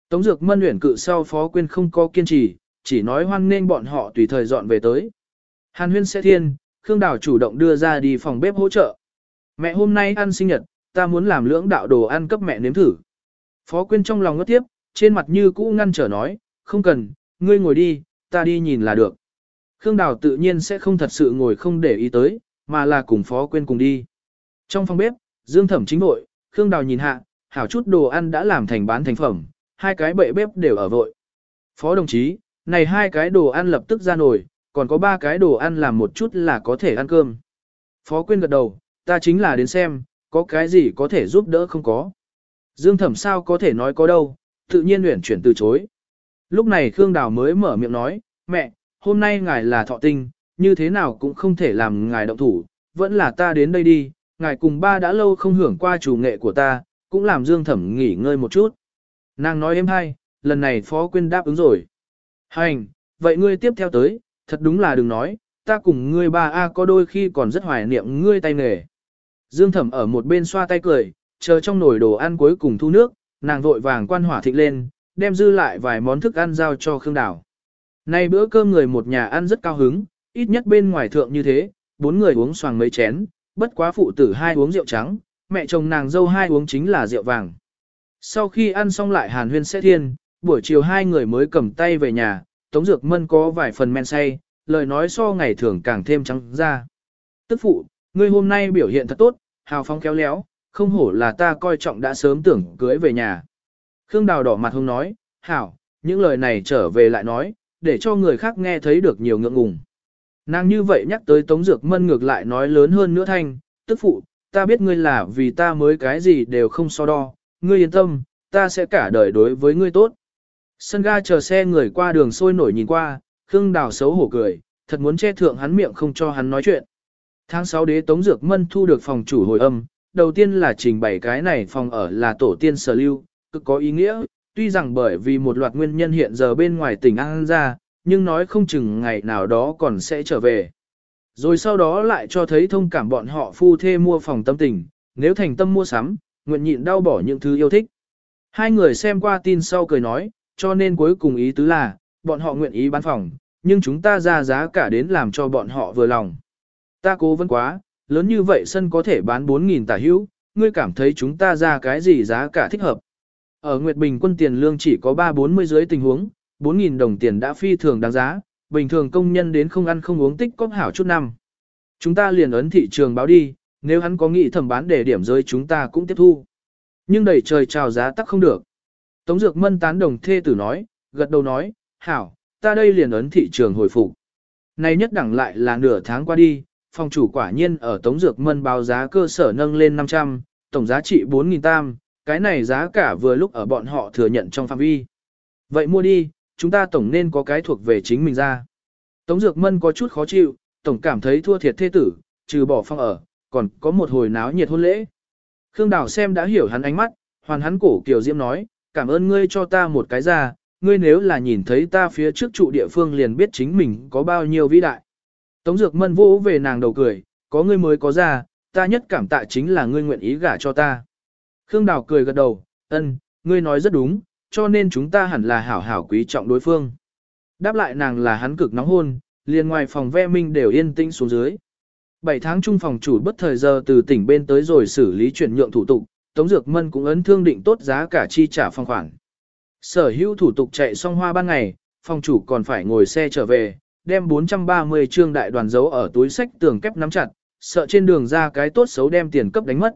Tống Dược Mân luyện cự sau phó quyên không có kiên trì, chỉ nói hoan nên bọn họ tùy thời dọn về tới. Hàn huyên sẽ thiên, Khương Đào chủ động đưa ra đi phòng bếp hỗ trợ. Mẹ hôm nay ăn sinh nhật, ta muốn làm lưỡng đạo đồ ăn cấp mẹ nếm thử. Phó quyên trong lòng ngất tiếp, trên mặt như cũ ngăn trở nói, không cần, ngươi ngồi đi, ta đi nhìn là được. Khương Đào tự nhiên sẽ không thật sự ngồi không để ý tới, mà là cùng Phó Quyên cùng đi. Trong phòng bếp, Dương Thẩm chính nội, Khương Đào nhìn hạ, hảo chút đồ ăn đã làm thành bán thành phẩm, hai cái bệ bếp đều ở vội. Phó đồng chí, này hai cái đồ ăn lập tức ra nồi, còn có ba cái đồ ăn làm một chút là có thể ăn cơm. Phó Quyên gật đầu, ta chính là đến xem, có cái gì có thể giúp đỡ không có. Dương Thẩm sao có thể nói có đâu, tự nhiên luyện chuyển từ chối. Lúc này Khương Đào mới mở miệng nói, mẹ, hôm nay ngài là thọ tinh, như thế nào cũng không thể làm ngài động thủ, vẫn là ta đến đây đi, ngài cùng ba đã lâu không hưởng qua chủ nghệ của ta, cũng làm Dương Thẩm nghỉ ngơi một chút. Nàng nói em hay, lần này Phó Quyên đáp ứng rồi. Hành, vậy ngươi tiếp theo tới, thật đúng là đừng nói, ta cùng ngươi ba A có đôi khi còn rất hoài niệm ngươi tay nghề. Dương Thẩm ở một bên xoa tay cười, chờ trong nồi đồ ăn cuối cùng thu nước, nàng vội vàng quan hỏa thịnh lên, đem dư lại vài món thức ăn giao cho Khương Đào. Nay bữa cơm người một nhà ăn rất cao hứng, ít nhất bên ngoài thượng như thế, bốn người uống xoàng mấy chén, bất quá phụ tử hai uống rượu trắng, mẹ chồng nàng dâu hai uống chính là rượu vàng. Sau khi ăn xong lại hàn huyên sẽ thiên, buổi chiều hai người mới cầm tay về nhà, Tống Dược Mân có vài phần men say, lời nói so ngày thường càng thêm trắng ra. Tức phụ, ngươi hôm nay biểu hiện thật tốt, hào phóng kéo léo, không hổ là ta coi trọng đã sớm tưởng cưới về nhà. Khương Đào đỏ mặt hông nói, hảo, những lời này trở về lại nói, để cho người khác nghe thấy được nhiều ngượng ngùng. Nàng như vậy nhắc tới Tống Dược Mân ngược lại nói lớn hơn nữa thanh, tức phụ, ta biết ngươi là vì ta mới cái gì đều không so đo, ngươi yên tâm, ta sẽ cả đời đối với ngươi tốt. Sân ga chờ xe người qua đường sôi nổi nhìn qua, Khương Đào xấu hổ cười, thật muốn che thượng hắn miệng không cho hắn nói chuyện. Tháng 6 đế Tống Dược Mân thu được phòng chủ hồi âm, đầu tiên là trình bày cái này phòng ở là tổ tiên sở lưu, cực có ý nghĩa, tuy rằng bởi vì một loạt nguyên nhân hiện giờ bên ngoài tỉnh An ra, nhưng nói không chừng ngày nào đó còn sẽ trở về. Rồi sau đó lại cho thấy thông cảm bọn họ phu thê mua phòng tâm tình, nếu thành tâm mua sắm, nguyện nhịn đau bỏ những thứ yêu thích. Hai người xem qua tin sau cười nói, cho nên cuối cùng ý tứ là, bọn họ nguyện ý bán phòng, nhưng chúng ta ra giá cả đến làm cho bọn họ vừa lòng. Ta cố vấn quá, lớn như vậy sân có thể bán 4.000 tả hữu, ngươi cảm thấy chúng ta ra cái gì giá cả thích hợp. Ở Nguyệt Bình quân tiền lương chỉ có 3-40 dưới tình huống, 4.000 đồng tiền đã phi thường đáng giá, bình thường công nhân đến không ăn không uống tích cóp hảo chút năm. Chúng ta liền ấn thị trường báo đi, nếu hắn có nghĩ thẩm bán để điểm rơi chúng ta cũng tiếp thu. Nhưng đẩy trời trào giá tắc không được. Tống Dược Mân tán đồng thê tử nói, gật đầu nói, hảo, ta đây liền ấn thị trường hồi phục. Này nhất đẳng lại là nửa tháng qua đi, phòng chủ quả nhiên ở Tống Dược Mân báo giá cơ sở nâng lên 500, tổng giá trị 4.000 tam, cái này giá cả vừa lúc ở bọn họ thừa nhận trong phạm vi. Vậy mua đi, chúng ta tổng nên có cái thuộc về chính mình ra. Tống Dược Mân có chút khó chịu, tổng cảm thấy thua thiệt thê tử, trừ bỏ phong ở, còn có một hồi náo nhiệt hôn lễ. Khương Đào xem đã hiểu hắn ánh mắt, hoàn hắn cổ Kiều Diễm nói, cảm ơn ngươi cho ta một cái ra, ngươi nếu là nhìn thấy ta phía trước trụ địa phương liền biết chính mình có bao nhiêu vĩ đại. Tống Dược Mân vỗ về nàng đầu cười, có ngươi mới có ra, ta nhất cảm tạ chính là ngươi nguyện ý gả cho ta. Khương Đào cười gật đầu, ân, ngươi nói rất đúng, cho nên chúng ta hẳn là hảo hảo quý trọng đối phương. Đáp lại nàng là hắn cực nóng hôn, liền ngoài phòng ve minh đều yên tĩnh xuống dưới. 7 tháng trung phòng chủ bất thời giờ từ tỉnh bên tới rồi xử lý chuyển nhượng thủ tục, Tống Dược Mân cũng ấn thương định tốt giá cả chi trả phong khoản. Sở hữu thủ tục chạy xong hoa ban ngày, phòng chủ còn phải ngồi xe trở về, đem 430 trương đại đoàn dấu ở túi sách tường kép nắm chặt, sợ trên đường ra cái tốt xấu đem tiền cấp đánh mất.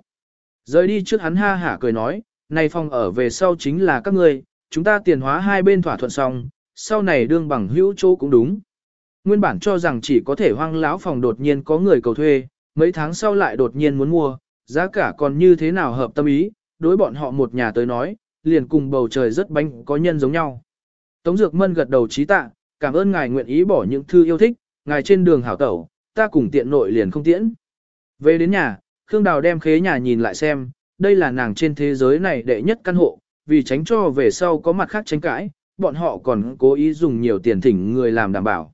Rời đi trước hắn ha hả cười nói, này phòng ở về sau chính là các ngươi, chúng ta tiền hóa hai bên thỏa thuận xong, sau này đương bằng hữu chỗ cũng đúng. Nguyên bản cho rằng chỉ có thể hoang lão phòng đột nhiên có người cầu thuê, mấy tháng sau lại đột nhiên muốn mua, giá cả còn như thế nào hợp tâm ý, đối bọn họ một nhà tới nói, liền cùng bầu trời rất bánh có nhân giống nhau. Tống Dược Mân gật đầu trí tạ, cảm ơn ngài nguyện ý bỏ những thư yêu thích, ngài trên đường hảo tẩu, ta cùng tiện nội liền không tiễn. Về đến nhà, Khương Đào đem khế nhà nhìn lại xem, đây là nàng trên thế giới này đệ nhất căn hộ, vì tránh cho về sau có mặt khác tranh cãi, bọn họ còn cố ý dùng nhiều tiền thỉnh người làm đảm bảo.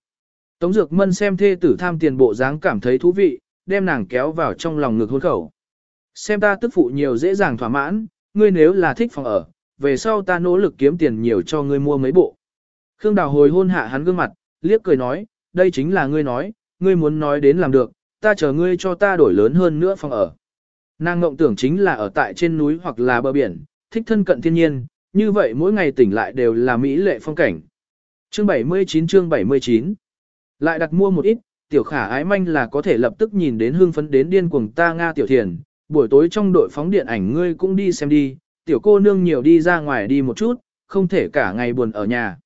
Tống Dược Mân xem thê tử tham tiền bộ dáng cảm thấy thú vị, đem nàng kéo vào trong lòng ngực hôn khẩu. Xem ta tức phụ nhiều dễ dàng thỏa mãn, ngươi nếu là thích phòng ở, về sau ta nỗ lực kiếm tiền nhiều cho ngươi mua mấy bộ. Khương Đào hồi hôn hạ hắn gương mặt, liếc cười nói, đây chính là ngươi nói, ngươi muốn nói đến làm được, ta chờ ngươi cho ta đổi lớn hơn nữa phòng ở. Nàng ngộng tưởng chính là ở tại trên núi hoặc là bờ biển, thích thân cận thiên nhiên, như vậy mỗi ngày tỉnh lại đều là mỹ lệ phong cảnh. Chương 79 chương 79 Lại đặt mua một ít, tiểu khả ái manh là có thể lập tức nhìn đến hương phấn đến điên cuồng ta Nga tiểu thiền, buổi tối trong đội phóng điện ảnh ngươi cũng đi xem đi, tiểu cô nương nhiều đi ra ngoài đi một chút, không thể cả ngày buồn ở nhà.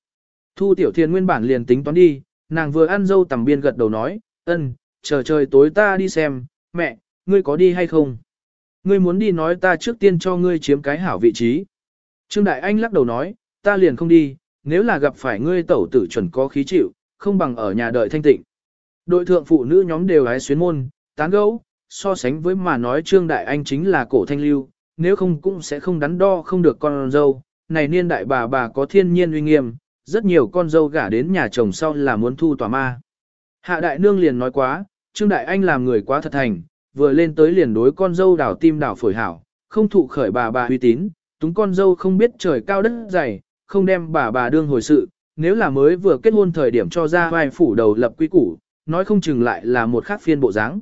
Thu tiểu thiền nguyên bản liền tính toán đi, nàng vừa ăn dâu tầm biên gật đầu nói, ân, chờ trời tối ta đi xem, mẹ, ngươi có đi hay không? Ngươi muốn đi nói ta trước tiên cho ngươi chiếm cái hảo vị trí. Trương Đại Anh lắc đầu nói, ta liền không đi, nếu là gặp phải ngươi tẩu tử chuẩn có khí chịu, không bằng ở nhà đợi thanh tịnh. Đội thượng phụ nữ nhóm đều hái xuyến môn, tán gẫu, so sánh với mà nói Trương Đại Anh chính là cổ thanh lưu, nếu không cũng sẽ không đắn đo không được con dâu. Này niên đại bà bà có thiên nhiên uy nghiêm, rất nhiều con dâu gả đến nhà chồng sau là muốn thu tòa ma. Hạ đại nương liền nói quá, Trương Đại Anh làm người quá thật thành, vừa lên tới liền đối con dâu đảo tim đảo phổi hảo, không thụ khởi bà bà uy tín, túng con dâu không biết trời cao đất dày, không đem bà bà đương hồi sự, nếu là mới vừa kết hôn thời điểm cho ra vai phủ đầu lập quy củ, nói không chừng lại là một khác phiên bộ dáng.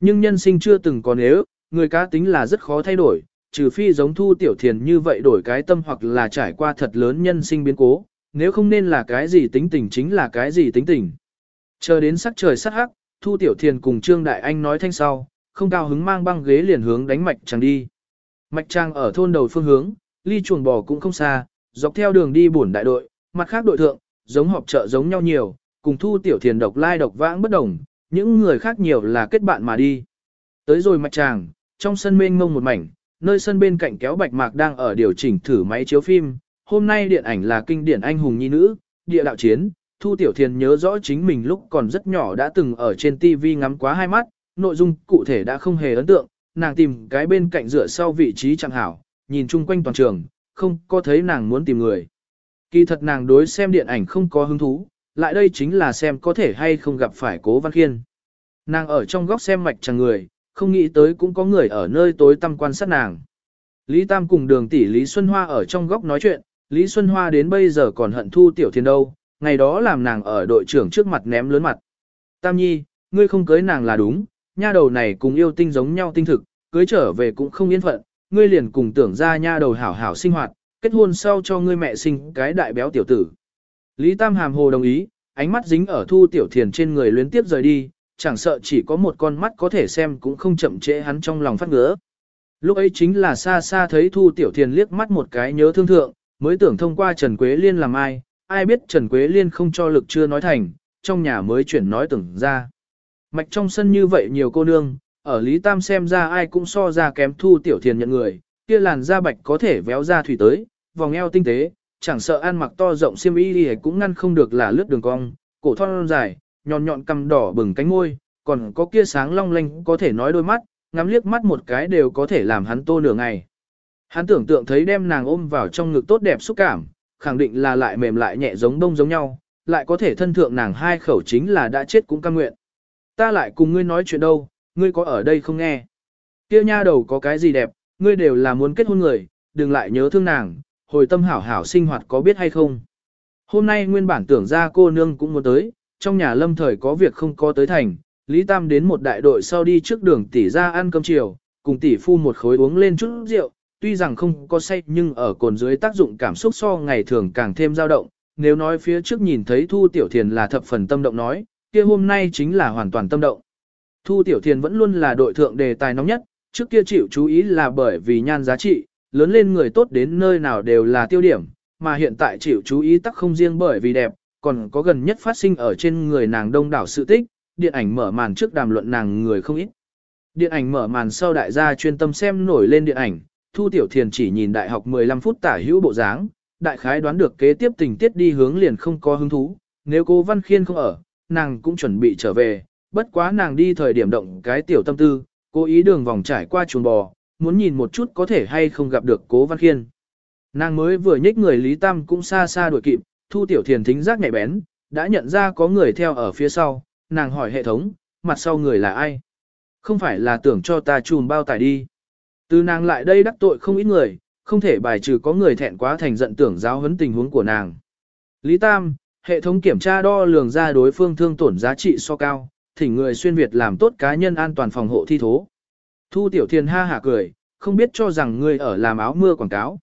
Nhưng nhân sinh chưa từng có nếu, người cá tính là rất khó thay đổi, trừ phi giống thu tiểu thiền như vậy đổi cái tâm hoặc là trải qua thật lớn nhân sinh biến cố, nếu không nên là cái gì tính tình chính là cái gì tính tình. Chờ đến sắc trời sắc hắc, thu tiểu thiền cùng Trương Đại Anh nói thanh sau, không cao hứng mang băng ghế liền hướng đánh mạch trang đi. Mạch trang ở thôn đầu phương hướng, ly chuồng bò cũng không xa, dọc theo đường đi bổn đại đội, mặt khác đội thượng, giống họp chợ giống nhau nhiều, cùng thu tiểu thiền độc lai độc vãng bất đồng, những người khác nhiều là kết bạn mà đi. Tới rồi mạch Trang, trong sân mênh mông một mảnh, nơi sân bên cạnh kéo bạch mạc đang ở điều chỉnh thử máy chiếu phim, hôm nay điện ảnh là kinh điển anh hùng nhi nữ, địa đạo chiến, Thu Tiểu Thiền nhớ rõ chính mình lúc còn rất nhỏ đã từng ở trên TV ngắm quá hai mắt, nội dung cụ thể đã không hề ấn tượng, nàng tìm cái bên cạnh rửa sau vị trí chẳng hảo, nhìn chung quanh toàn trường, không có thấy nàng muốn tìm người. Kỳ thật nàng đối xem điện ảnh không có hứng thú, lại đây chính là xem có thể hay không gặp phải cố văn khiên. Nàng ở trong góc xem mạch chẳng người, không nghĩ tới cũng có người ở nơi tối tăm quan sát nàng. Lý Tam cùng đường tỷ Lý Xuân Hoa ở trong góc nói chuyện, Lý Xuân Hoa đến bây giờ còn hận thu tiểu thiên đâu, ngày đó làm nàng ở đội trưởng trước mặt ném lớn mặt. Tam nhi, ngươi không cưới nàng là đúng, nha đầu này cùng yêu tinh giống nhau tinh thực, cưới trở về cũng không yên phận, ngươi liền cùng tưởng ra nha đầu hảo hảo sinh hoạt, kết hôn sau cho ngươi mẹ sinh cái đại béo tiểu tử. Lý Tam hàm hồ đồng ý, ánh mắt dính ở thu tiểu thiền trên người luyến tiếp rời đi, chẳng sợ chỉ có một con mắt có thể xem cũng không chậm trễ hắn trong lòng phát ngứa. Lúc ấy chính là xa xa thấy thu tiểu thiền liếc mắt một cái nhớ thương thượng, mới tưởng thông qua Trần Quế Liên làm ai, ai biết Trần Quế Liên không cho lực chưa nói thành, trong nhà mới chuyển nói tưởng ra. Mạch trong sân như vậy nhiều cô nương, ở Lý Tam xem ra ai cũng so ra kém thu tiểu thiền nhận người, kia làn da bạch có thể véo ra thủy tới, vòng eo tinh tế, chẳng sợ ăn mặc to rộng xiêm y thì cũng ngăn không được là lướt đường cong, cổ thon dài, nhọn nhọn cằm đỏ bừng cánh môi, còn có kia sáng long lanh có thể nói đôi mắt, ngắm liếc mắt một cái đều có thể làm hắn tô nửa ngày. Hắn tưởng tượng thấy đem nàng ôm vào trong ngực tốt đẹp xúc cảm, khẳng định là lại mềm lại nhẹ giống bông giống nhau, lại có thể thân thượng nàng hai khẩu chính là đã chết cũng cam nguyện. Ta lại cùng ngươi nói chuyện đâu, ngươi có ở đây không nghe. Kia nha đầu có cái gì đẹp, ngươi đều là muốn kết hôn người, đừng lại nhớ thương nàng, hồi tâm hảo hảo sinh hoạt có biết hay không. Hôm nay nguyên bản tưởng ra cô nương cũng muốn tới, trong nhà lâm thời có việc không có tới thành, Lý Tam đến một đại đội sau đi trước đường tỷ ra ăn cơm chiều, cùng tỷ phu một khối uống lên chút rượu, tuy rằng không có say nhưng ở cồn dưới tác dụng cảm xúc so ngày thường càng thêm dao động, nếu nói phía trước nhìn thấy Thu Tiểu Thiền là thập phần tâm động nói, kia hôm nay chính là hoàn toàn tâm động. Thu Tiểu Thiền vẫn luôn là đội thượng đề tài nóng nhất, trước kia chịu chú ý là bởi vì nhan giá trị, lớn lên người tốt đến nơi nào đều là tiêu điểm, mà hiện tại chịu chú ý tắc không riêng bởi vì đẹp, còn có gần nhất phát sinh ở trên người nàng đông đảo sự tích, điện ảnh mở màn trước đàm luận nàng người không ít. Điện ảnh mở màn sau đại gia chuyên tâm xem nổi lên điện ảnh, Thu Tiểu Thiền chỉ nhìn đại học 15 phút tả hữu bộ dáng, đại khái đoán được kế tiếp tình tiết đi hướng liền không có hứng thú, nếu cô Văn Khiên không ở, nàng cũng chuẩn bị trở về, bất quá nàng đi thời điểm động cái tiểu tâm tư, cố ý đường vòng trải qua chuồng bò, muốn nhìn một chút có thể hay không gặp được cố Văn Khiên. Nàng mới vừa nhích người Lý Tam cũng xa xa đuổi kịp, Thu Tiểu Thiền thính giác nhạy bén, đã nhận ra có người theo ở phía sau, nàng hỏi hệ thống, mặt sau người là ai? Không phải là tưởng cho ta chùm bao tải đi. Từ nàng lại đây đắc tội không ít người, không thể bài trừ có người thẹn quá thành giận tưởng giáo huấn tình huống của nàng. Lý Tam, hệ thống kiểm tra đo lường ra đối phương thương tổn giá trị so cao, thỉnh người xuyên Việt làm tốt cá nhân an toàn phòng hộ thi thố. Thu Tiểu Thiên ha hả cười, không biết cho rằng ngươi ở làm áo mưa quảng cáo.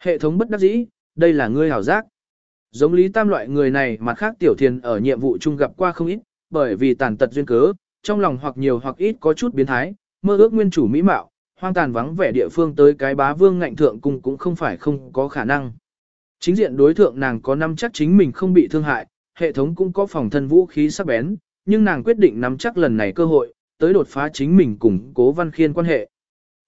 Hệ thống bất đắc dĩ, đây là ngươi hảo giác. Giống Lý Tam loại người này mặt khác Tiểu Thiên ở nhiệm vụ chung gặp qua không ít, bởi vì tàn tật duyên cớ, trong lòng hoặc nhiều hoặc ít có chút biến thái, mơ ước nguyên chủ mỹ mạo, hoang tàn vắng vẻ địa phương tới cái bá vương ngạnh thượng cung cũng không phải không có khả năng. Chính diện đối thượng nàng có năm chắc chính mình không bị thương hại, hệ thống cũng có phòng thân vũ khí sắc bén, nhưng nàng quyết định nắm chắc lần này cơ hội, tới đột phá chính mình cùng cố văn khiên quan hệ.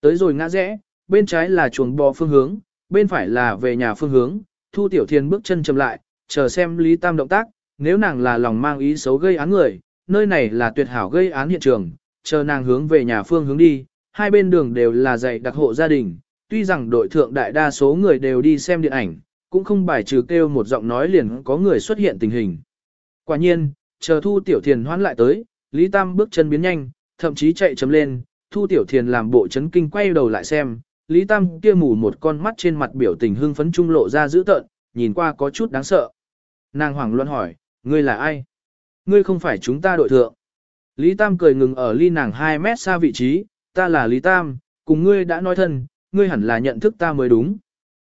Tới rồi ngã rẽ, bên trái là chuồng bò phương hướng, bên phải là về nhà phương hướng, thu tiểu thiên bước chân chậm lại, chờ xem Lý Tam động tác, nếu nàng là lòng mang ý xấu gây án người, nơi này là tuyệt hảo gây án hiện trường, chờ nàng hướng về nhà phương hướng đi, hai bên đường đều là dạy đặc hộ gia đình, tuy rằng đội thượng đại đa số người đều đi xem điện ảnh, cũng không bài trừ kêu một giọng nói liền có người xuất hiện tình hình. Quả nhiên, chờ thu tiểu thiền hoán lại tới, Lý Tam bước chân biến nhanh, thậm chí chạy chấm lên, thu tiểu thiền làm bộ chấn kinh quay đầu lại xem, Lý Tam kia mù một con mắt trên mặt biểu tình hưng phấn trung lộ ra dữ tợn, nhìn qua có chút đáng sợ. Nàng hoảng loạn hỏi, ngươi là ai? Ngươi không phải chúng ta đội thượng. Lý Tam cười ngừng ở ly nàng 2 mét xa vị trí, ta là Lý Tam, cùng ngươi đã nói thân, ngươi hẳn là nhận thức ta mới đúng.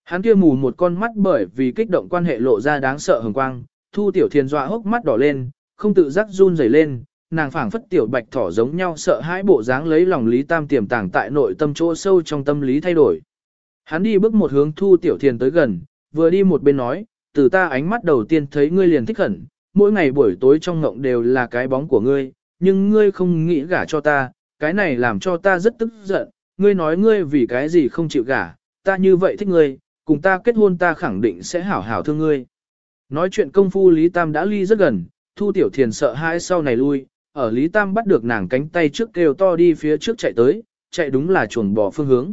Hắn kia mù một con mắt bởi vì kích động quan hệ lộ ra đáng sợ hừng quang, thu tiểu thiền dọa hốc mắt đỏ lên, không tự giác run rẩy lên, nàng phảng phất tiểu bạch thỏ giống nhau sợ hãi bộ dáng lấy lòng Lý Tam tiềm tàng tại nội tâm chỗ sâu trong tâm lý thay đổi. Hắn đi bước một hướng thu tiểu thiền tới gần, vừa đi một bên nói, từ ta ánh mắt đầu tiên thấy ngươi liền thích hẳn, mỗi ngày buổi tối trong ngộng đều là cái bóng của ngươi, nhưng ngươi không nghĩ gả cho ta, cái này làm cho ta rất tức giận, ngươi nói ngươi vì cái gì không chịu gả, ta như vậy thích ngươi, cùng ta kết hôn ta khẳng định sẽ hảo hảo thương ngươi. Nói chuyện công phu Lý Tam đã ly rất gần, Thu Tiểu Thiền sợ hãi sau này lui, ở Lý Tam bắt được nàng cánh tay trước kêu to đi phía trước chạy tới, chạy đúng là chuồng bò phương hướng.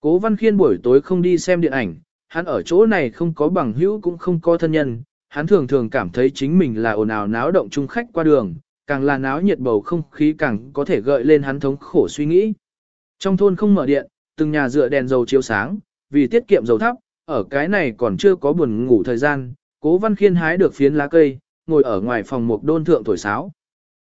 Cố Văn Khiên buổi tối không đi xem điện ảnh, hắn ở chỗ này không có bằng hữu cũng không có thân nhân, hắn thường thường cảm thấy chính mình là ồn ào náo động chung khách qua đường, càng là náo nhiệt bầu không khí càng có thể gợi lên hắn thống khổ suy nghĩ. Trong thôn không mở điện, từng nhà dựa đèn dầu chiếu sáng, vì tiết kiệm dầu thấp, ở cái này còn chưa có buồn ngủ thời gian, cố văn khiên hái được phiến lá cây, ngồi ở ngoài phòng một đôn thượng thổi sáo.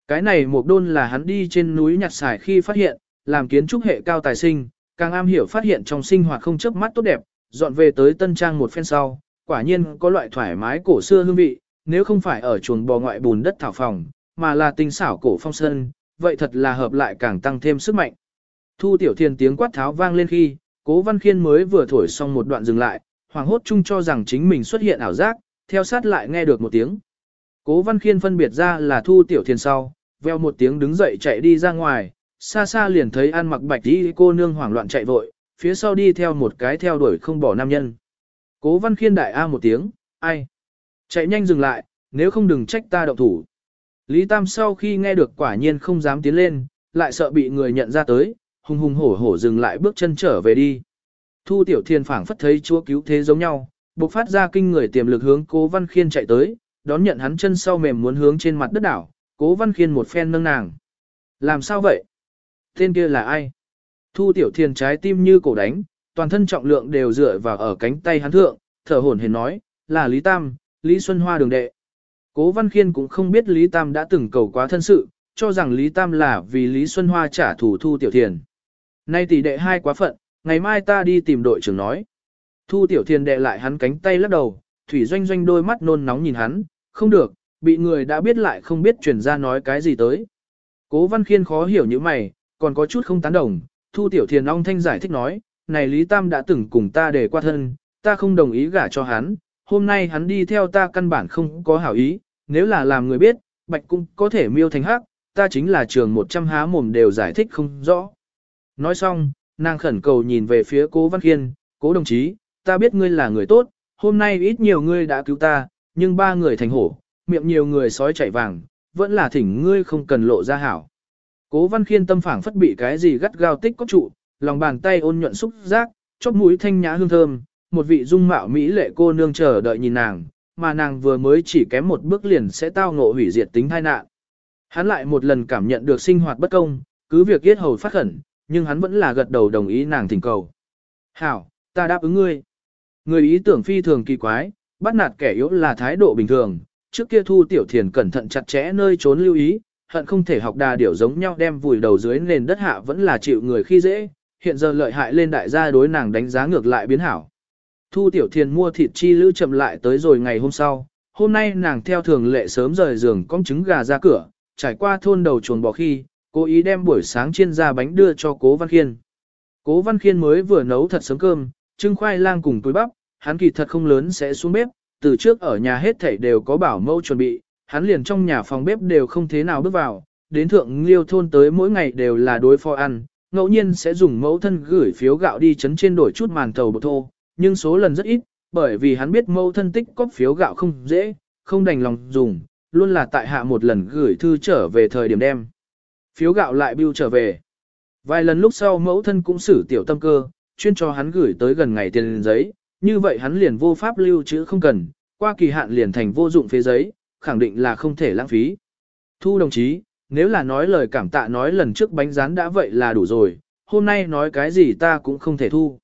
Cái này một đôn là hắn đi trên núi nhặt xài khi phát hiện, làm kiến trúc hệ cao tài sinh, càng am hiểu phát hiện trong sinh hoạt không chớp mắt tốt đẹp, dọn về tới tân trang một phen sau, quả nhiên có loại thoải mái cổ xưa hương vị, nếu không phải ở chuồng bò ngoại bùn đất thảo phòng, mà là tinh xảo cổ phong sơn, vậy thật là hợp lại càng tăng thêm sức mạnh. Thu tiểu thiên tiếng quát tháo vang lên khi, cố văn khiên mới vừa thổi xong một đoạn dừng lại, hoàng hốt chung cho rằng chính mình xuất hiện ảo giác, theo sát lại nghe được một tiếng. Cố văn khiên phân biệt ra là thu tiểu thiên sau, veo một tiếng đứng dậy chạy đi ra ngoài, xa xa liền thấy ăn mặc bạch đi cô nương hoảng loạn chạy vội, phía sau đi theo một cái theo đuổi không bỏ nam nhân. Cố văn khiên đại a một tiếng, ai? Chạy nhanh dừng lại, nếu không đừng trách ta động thủ. Lý Tam sau khi nghe được quả nhiên không dám tiến lên, lại sợ bị người nhận ra tới, hùng hùng hổ hổ dừng lại bước chân trở về đi. Thu Tiểu Thiên phảng phất thấy chúa cứu thế giống nhau, bộc phát ra kinh người tiềm lực hướng Cố Văn Khiên chạy tới, đón nhận hắn chân sau mềm muốn hướng trên mặt đất đảo, Cố Văn Khiên một phen nâng nàng. Làm sao vậy? Tên kia là ai? Thu Tiểu Thiên trái tim như cổ đánh, toàn thân trọng lượng đều dựa vào ở cánh tay hắn thượng, thở hổn hển nói, là Lý Tam, Lý Xuân Hoa đường đệ. Cố Văn Khiên cũng không biết Lý Tam đã từng cầu quá thân sự, cho rằng Lý Tam là vì Lý Xuân Hoa trả thù Thu Tiểu Thiền. Nay tỷ đệ hai quá phận, ngày mai ta đi tìm đội trưởng nói. Thu Tiểu Thiền đệ lại hắn cánh tay lắc đầu, Thủy Doanh Doanh đôi mắt nôn nóng nhìn hắn, không được, bị người đã biết lại không biết chuyển ra nói cái gì tới. Cố Văn Khiên khó hiểu như mày, còn có chút không tán đồng, Thu Tiểu Thiền ong thanh giải thích nói, này Lý Tam đã từng cùng ta để qua thân, ta không đồng ý gả cho hắn, hôm nay hắn đi theo ta căn bản không có hảo ý, nếu là làm người biết, bạch cũng có thể miêu thành hắc, ta chính là trường 100 há mồm đều giải thích không rõ. Nói xong, nàng khẩn cầu nhìn về phía cố Văn Khiên, cố đồng chí, ta biết ngươi là người tốt, hôm nay ít nhiều ngươi đã cứu ta, nhưng ba người thành hổ, miệng nhiều người sói chạy vàng, vẫn là thỉnh ngươi không cần lộ ra hảo. Cố Văn Khiên tâm phảng phất bị cái gì gắt gao tích có trụ, lòng bàn tay ôn nhuận xúc giác, chóp mũi thanh nhã hương thơm, một vị dung mạo mỹ lệ cô nương chờ đợi nhìn nàng, mà nàng vừa mới chỉ kém một bước liền sẽ tao ngộ hủy diệt tính tai nạn. Hắn lại một lần cảm nhận được sinh hoạt bất công, cứ việc yết hầu phát khẩn, nhưng hắn vẫn là gật đầu đồng ý nàng thỉnh cầu. Hảo, ta đáp ứng ngươi. Người ý tưởng phi thường kỳ quái, bắt nạt kẻ yếu là thái độ bình thường, trước kia thu tiểu thiền cẩn thận chặt chẽ nơi trốn lưu ý, hận không thể học đà điểu giống nhau đem vùi đầu dưới nền đất hạ vẫn là chịu người khi dễ, hiện giờ lợi hại lên đại gia đối nàng đánh giá ngược lại biến hảo. Thu Tiểu Thiền mua thịt chi lữ chậm lại tới rồi ngày hôm sau, hôm nay nàng theo thường lệ sớm rời giường con trứng gà ra cửa, trải qua thôn đầu chuồng bò khi, cố ý đem buổi sáng chiên ra bánh đưa cho cố Văn Khiên. Cố Văn Khiên mới vừa nấu thật sớm cơm, trưng khoai lang cùng túi bắp, hắn kỳ thật không lớn sẽ xuống bếp, từ trước ở nhà hết thảy đều có bảo mẫu chuẩn bị, hắn liền trong nhà phòng bếp đều không thế nào bước vào, đến thượng liêu thôn tới mỗi ngày đều là đối phó ăn, ngẫu nhiên sẽ dùng mẫu thân gửi phiếu gạo đi chấn trên đổi chút màn tàu bột thô, nhưng số lần rất ít, bởi vì hắn biết mẫu thân tích có phiếu gạo không dễ, không đành lòng dùng, luôn là tại hạ một lần gửi thư trở về thời điểm đem. Phiếu gạo lại bưu trở về. Vài lần lúc sau mẫu thân cũng xử tiểu tâm cơ, chuyên cho hắn gửi tới gần ngày tiền giấy, như vậy hắn liền vô pháp lưu trữ không cần, qua kỳ hạn liền thành vô dụng phế giấy, khẳng định là không thể lãng phí. Thu đồng chí, nếu là nói lời cảm tạ nói lần trước bánh rán đã vậy là đủ rồi, hôm nay nói cái gì ta cũng không thể thu.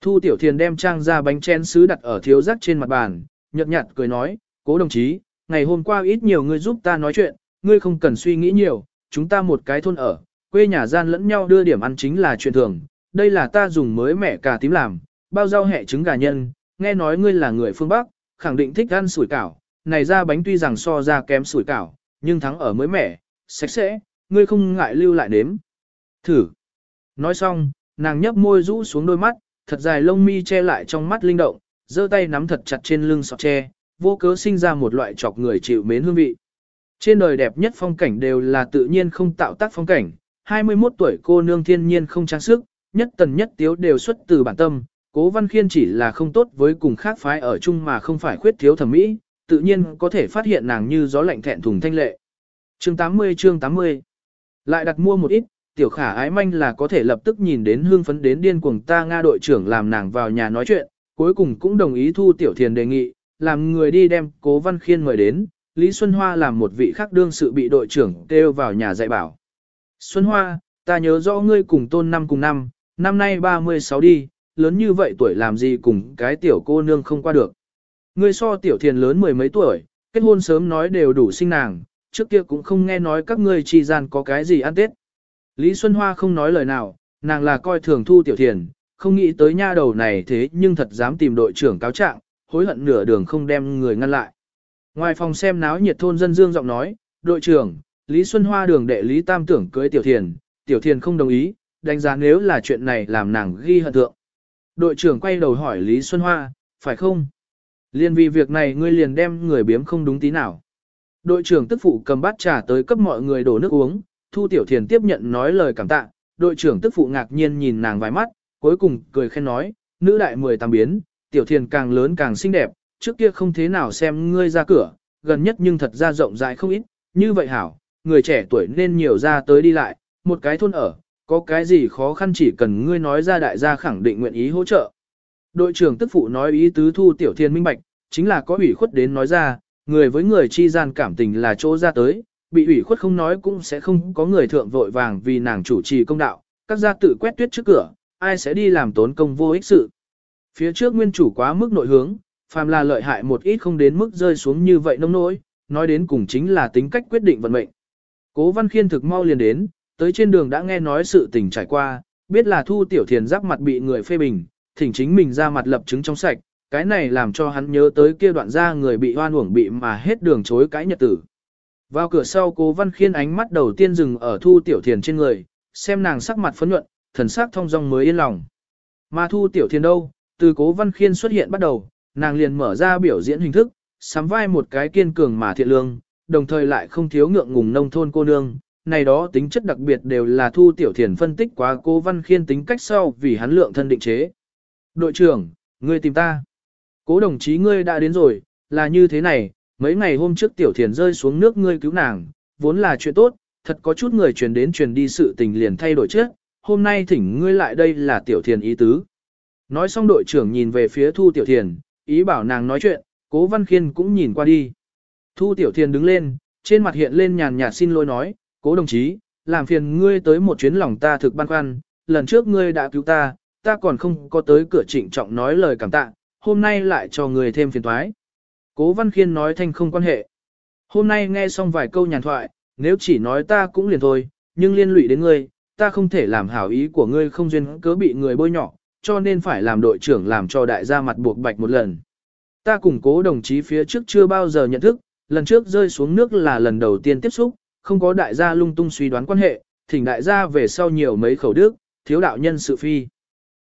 Thu tiểu thiền đem trang ra bánh chén sứ đặt ở thiếu rắc trên mặt bàn, nhợt nhạt cười nói, cố đồng chí, ngày hôm qua ít nhiều người giúp ta nói chuyện, ngươi không cần suy nghĩ nhiều, chúng ta một cái thôn ở, quê nhà gian lẫn nhau đưa điểm ăn chính là chuyện thường, đây là ta dùng mới mẹ cà tím làm, bao rau hẹ trứng gà nhân, nghe nói ngươi là người phương Bắc, khẳng định thích ăn sủi cảo, này ra bánh tuy rằng so ra kém sủi cảo, nhưng thắng ở mới mẻ, sạch sẽ, ngươi không ngại lưu lại nếm. Thử. Nói xong, nàng nhấp môi rũ xuống đôi mắt, thật dài lông mi che lại trong mắt linh động, giơ tay nắm thật chặt trên lưng sọt tre, vô cớ sinh ra một loại chọc người chịu mến hương vị. Trên đời đẹp nhất phong cảnh đều là tự nhiên không tạo tác phong cảnh, 21 tuổi cô nương thiên nhiên không trang sức, nhất tần nhất tiếu đều xuất từ bản tâm, cố văn khiên chỉ là không tốt với cùng khác phái ở chung mà không phải khuyết thiếu thẩm mỹ, tự nhiên có thể phát hiện nàng như gió lạnh thẹn thùng thanh lệ. Chương 80 chương 80 Lại đặt mua một ít, tiểu khả ái manh là có thể lập tức nhìn đến hương phấn đến điên cuồng ta Nga đội trưởng làm nàng vào nhà nói chuyện, cuối cùng cũng đồng ý thu tiểu thiền đề nghị, làm người đi đem cố văn khiên mời đến, Lý Xuân Hoa làm một vị khác đương sự bị đội trưởng kêu vào nhà dạy bảo. Xuân Hoa, ta nhớ rõ ngươi cùng tôn năm cùng năm, năm nay 36 đi, lớn như vậy tuổi làm gì cùng cái tiểu cô nương không qua được. Ngươi so tiểu thiền lớn mười mấy tuổi, kết hôn sớm nói đều đủ sinh nàng, trước kia cũng không nghe nói các ngươi chi gian có cái gì ăn tết. Lý Xuân Hoa không nói lời nào, nàng là coi thường thu tiểu thiền, không nghĩ tới nha đầu này thế nhưng thật dám tìm đội trưởng cáo trạng, hối hận nửa đường không đem người ngăn lại. Ngoài phòng xem náo nhiệt thôn dân dương giọng nói, đội trưởng, Lý Xuân Hoa đường đệ Lý Tam tưởng cưới tiểu thiền, tiểu thiền không đồng ý, đánh giá nếu là chuyện này làm nàng ghi hận thượng. Đội trưởng quay đầu hỏi Lý Xuân Hoa, phải không? Liên vì việc này ngươi liền đem người biếm không đúng tí nào. Đội trưởng tức phụ cầm bát trà tới cấp mọi người đổ nước uống, Thu Tiểu Thiền tiếp nhận nói lời cảm tạ, đội trưởng tức phụ ngạc nhiên nhìn nàng vài mắt, cuối cùng cười khen nói, nữ đại mười tám biến, Tiểu Thiền càng lớn càng xinh đẹp, trước kia không thế nào xem ngươi ra cửa, gần nhất nhưng thật ra rộng rãi không ít, như vậy hảo, người trẻ tuổi nên nhiều ra tới đi lại, một cái thôn ở, có cái gì khó khăn chỉ cần ngươi nói ra đại gia khẳng định nguyện ý hỗ trợ. Đội trưởng tức phụ nói ý tứ thu tiểu Thiền minh bạch, chính là có ủy khuất đến nói ra, người với người chi gian cảm tình là chỗ ra tới, bị ủy khuất không nói cũng sẽ không có người thượng vội vàng vì nàng chủ trì công đạo, các gia tự quét tuyết trước cửa, ai sẽ đi làm tốn công vô ích sự. Phía trước nguyên chủ quá mức nội hướng, phàm là lợi hại một ít không đến mức rơi xuống như vậy nông nỗi, nói đến cùng chính là tính cách quyết định vận mệnh. Cố Văn Khiên thực mau liền đến, tới trên đường đã nghe nói sự tình trải qua, biết là Thu Tiểu Thiền giáp mặt bị người phê bình, thỉnh chính mình ra mặt lập chứng trong sạch, cái này làm cho hắn nhớ tới kia đoạn ra người bị hoan uổng bị mà hết đường chối cãi nhật tử. Vào cửa sau Cố Văn Khiên ánh mắt đầu tiên dừng ở Thu Tiểu Thiền trên người, xem nàng sắc mặt phấn nhuận, thần sắc thông dong mới yên lòng. Mà Thu Tiểu Thiền đâu, từ Cố Văn Khiên xuất hiện bắt đầu, nàng liền mở ra biểu diễn hình thức, sắm vai một cái kiên cường mà thiện lương, đồng thời lại không thiếu ngượng ngùng nông thôn cô nương. Này đó tính chất đặc biệt đều là thu tiểu thiền phân tích quá cố văn khiên tính cách sau vì hắn lượng thân định chế. Đội trưởng, ngươi tìm ta. Cố đồng chí ngươi đã đến rồi, là như thế này, mấy ngày hôm trước tiểu thiền rơi xuống nước ngươi cứu nàng, vốn là chuyện tốt, thật có chút người truyền đến truyền đi sự tình liền thay đổi trước, hôm nay thỉnh ngươi lại đây là tiểu thiền ý tứ. Nói xong đội trưởng nhìn về phía thu tiểu thiền, ý bảo nàng nói chuyện, cố văn khiên cũng nhìn qua đi. Thu tiểu thiền đứng lên, trên mặt hiện lên nhàn nhạt xin lỗi nói, cố đồng chí, làm phiền ngươi tới một chuyến lòng ta thực băn khoăn, lần trước ngươi đã cứu ta, ta còn không có tới cửa trịnh trọng nói lời cảm tạ, hôm nay lại cho ngươi thêm phiền toái. Cố văn khiên nói thanh không quan hệ. Hôm nay nghe xong vài câu nhàn thoại, nếu chỉ nói ta cũng liền thôi, nhưng liên lụy đến ngươi, ta không thể làm hảo ý của ngươi không duyên cớ bị người bôi nhọ, cho nên phải làm đội trưởng làm cho đại gia mặt buộc bạch một lần. Ta cùng cố đồng chí phía trước chưa bao giờ nhận thức, lần trước rơi xuống nước là lần đầu tiên tiếp xúc, không có đại gia lung tung suy đoán quan hệ, thỉnh đại gia về sau nhiều mấy khẩu đức, thiếu đạo nhân sự phi.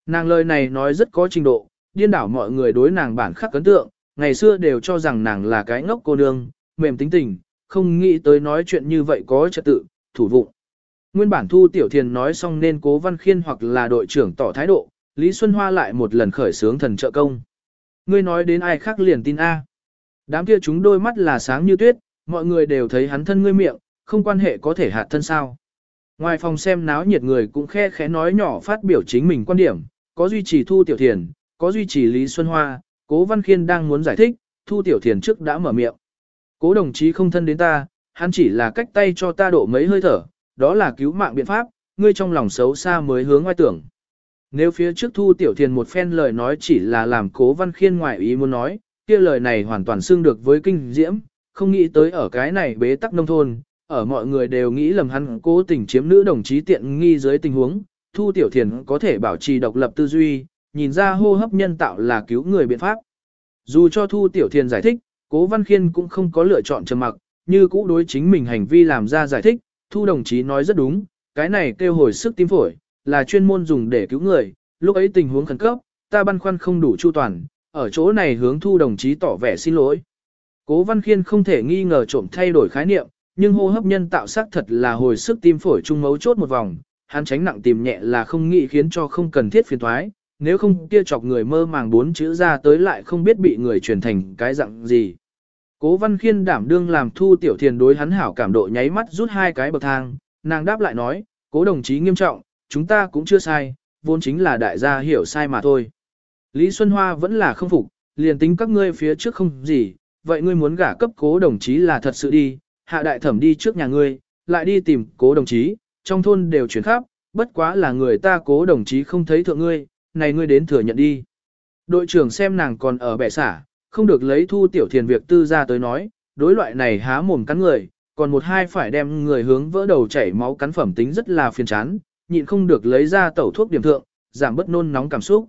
Nàng lời này nói rất có trình độ, điên đảo mọi người đối nàng bản khắc ấn tượng, ngày xưa đều cho rằng nàng là cái ngốc cô nương, mềm tính tình, không nghĩ tới nói chuyện như vậy có trật tự, thủ vụng. Nguyên bản Thu Tiểu Thiền nói xong nên Cố Văn Khiên hoặc là đội trưởng tỏ thái độ, Lý Xuân Hoa lại một lần khởi sướng thần trợ công. Ngươi nói đến ai khác liền tin A. Đám kia chúng đôi mắt là sáng như tuyết, mọi người đều thấy hắn thân ngươi miệng, không quan hệ có thể hạt thân sao. Ngoài phòng xem náo nhiệt người cũng khe khẽ nói nhỏ phát biểu chính mình quan điểm, có duy trì Thu Tiểu Thiền, có duy trì Lý Xuân Hoa, Cố Văn Khiên đang muốn giải thích, Thu Tiểu Thiền trước đã mở miệng. Cố đồng chí không thân đến ta, hắn chỉ là cách tay cho ta độ mấy hơi thở, đó là cứu mạng biện pháp, ngươi trong lòng xấu xa mới hướng ngoài tưởng. Nếu phía trước Thu Tiểu Thiền một phen lời nói chỉ là làm Cố Văn Khiên ngoại ý muốn nói, kia lời này hoàn toàn xưng được với kinh diễm, không nghĩ tới ở cái này bế tắc nông thôn, ở mọi người đều nghĩ lầm hắn cố tình chiếm nữ đồng chí tiện nghi dưới tình huống, Thu Tiểu Thiền có thể bảo trì độc lập tư duy, nhìn ra hô hấp nhân tạo là cứu người biện pháp. Dù cho Thu Tiểu Thiền giải thích, Cố Văn Khiên cũng không có lựa chọn trầm mặc, như cũ đối chính mình hành vi làm ra giải thích, Thu đồng chí nói rất đúng, cái này kêu hồi sức tim phổi, là chuyên môn dùng để cứu người, lúc ấy tình huống khẩn cấp, ta băn khoăn không đủ chu toàn, ở chỗ này hướng Thu đồng chí tỏ vẻ xin lỗi. Cố Văn Khiên không thể nghi ngờ trộm thay đổi khái niệm, nhưng hô hấp nhân tạo xác thật là hồi sức tim phổi trung mấu chốt một vòng, hắn tránh nặng tìm nhẹ là không nghĩ khiến cho không cần thiết phiền toái nếu không kia chọc người mơ màng bốn chữ ra tới lại không biết bị người truyền thành cái dạng gì. Cố Văn Khiên đảm đương làm thu tiểu thiền đối hắn hảo cảm độ nháy mắt rút hai cái bậc thang, nàng đáp lại nói, cố đồng chí nghiêm trọng, chúng ta cũng chưa sai, vốn chính là đại gia hiểu sai mà thôi. Lý Xuân Hoa vẫn là không phục, liền tính các ngươi phía trước không gì, vậy ngươi muốn gả cấp cố đồng chí là thật sự đi, hạ đại thẩm đi trước nhà ngươi, lại đi tìm cố đồng chí, trong thôn đều chuyển khắp, bất quá là người ta cố đồng chí không thấy thượng ngươi, này ngươi đến thừa nhận đi. Đội trưởng xem nàng còn ở bẻ xả, không được lấy thu tiểu thiền việc tư ra tới nói, đối loại này há mồm cắn người, còn một hai phải đem người hướng vỡ đầu chảy máu cắn phẩm tính rất là phiền chán, nhịn không được lấy ra tẩu thuốc điểm thượng, giảm bất nôn nóng cảm xúc.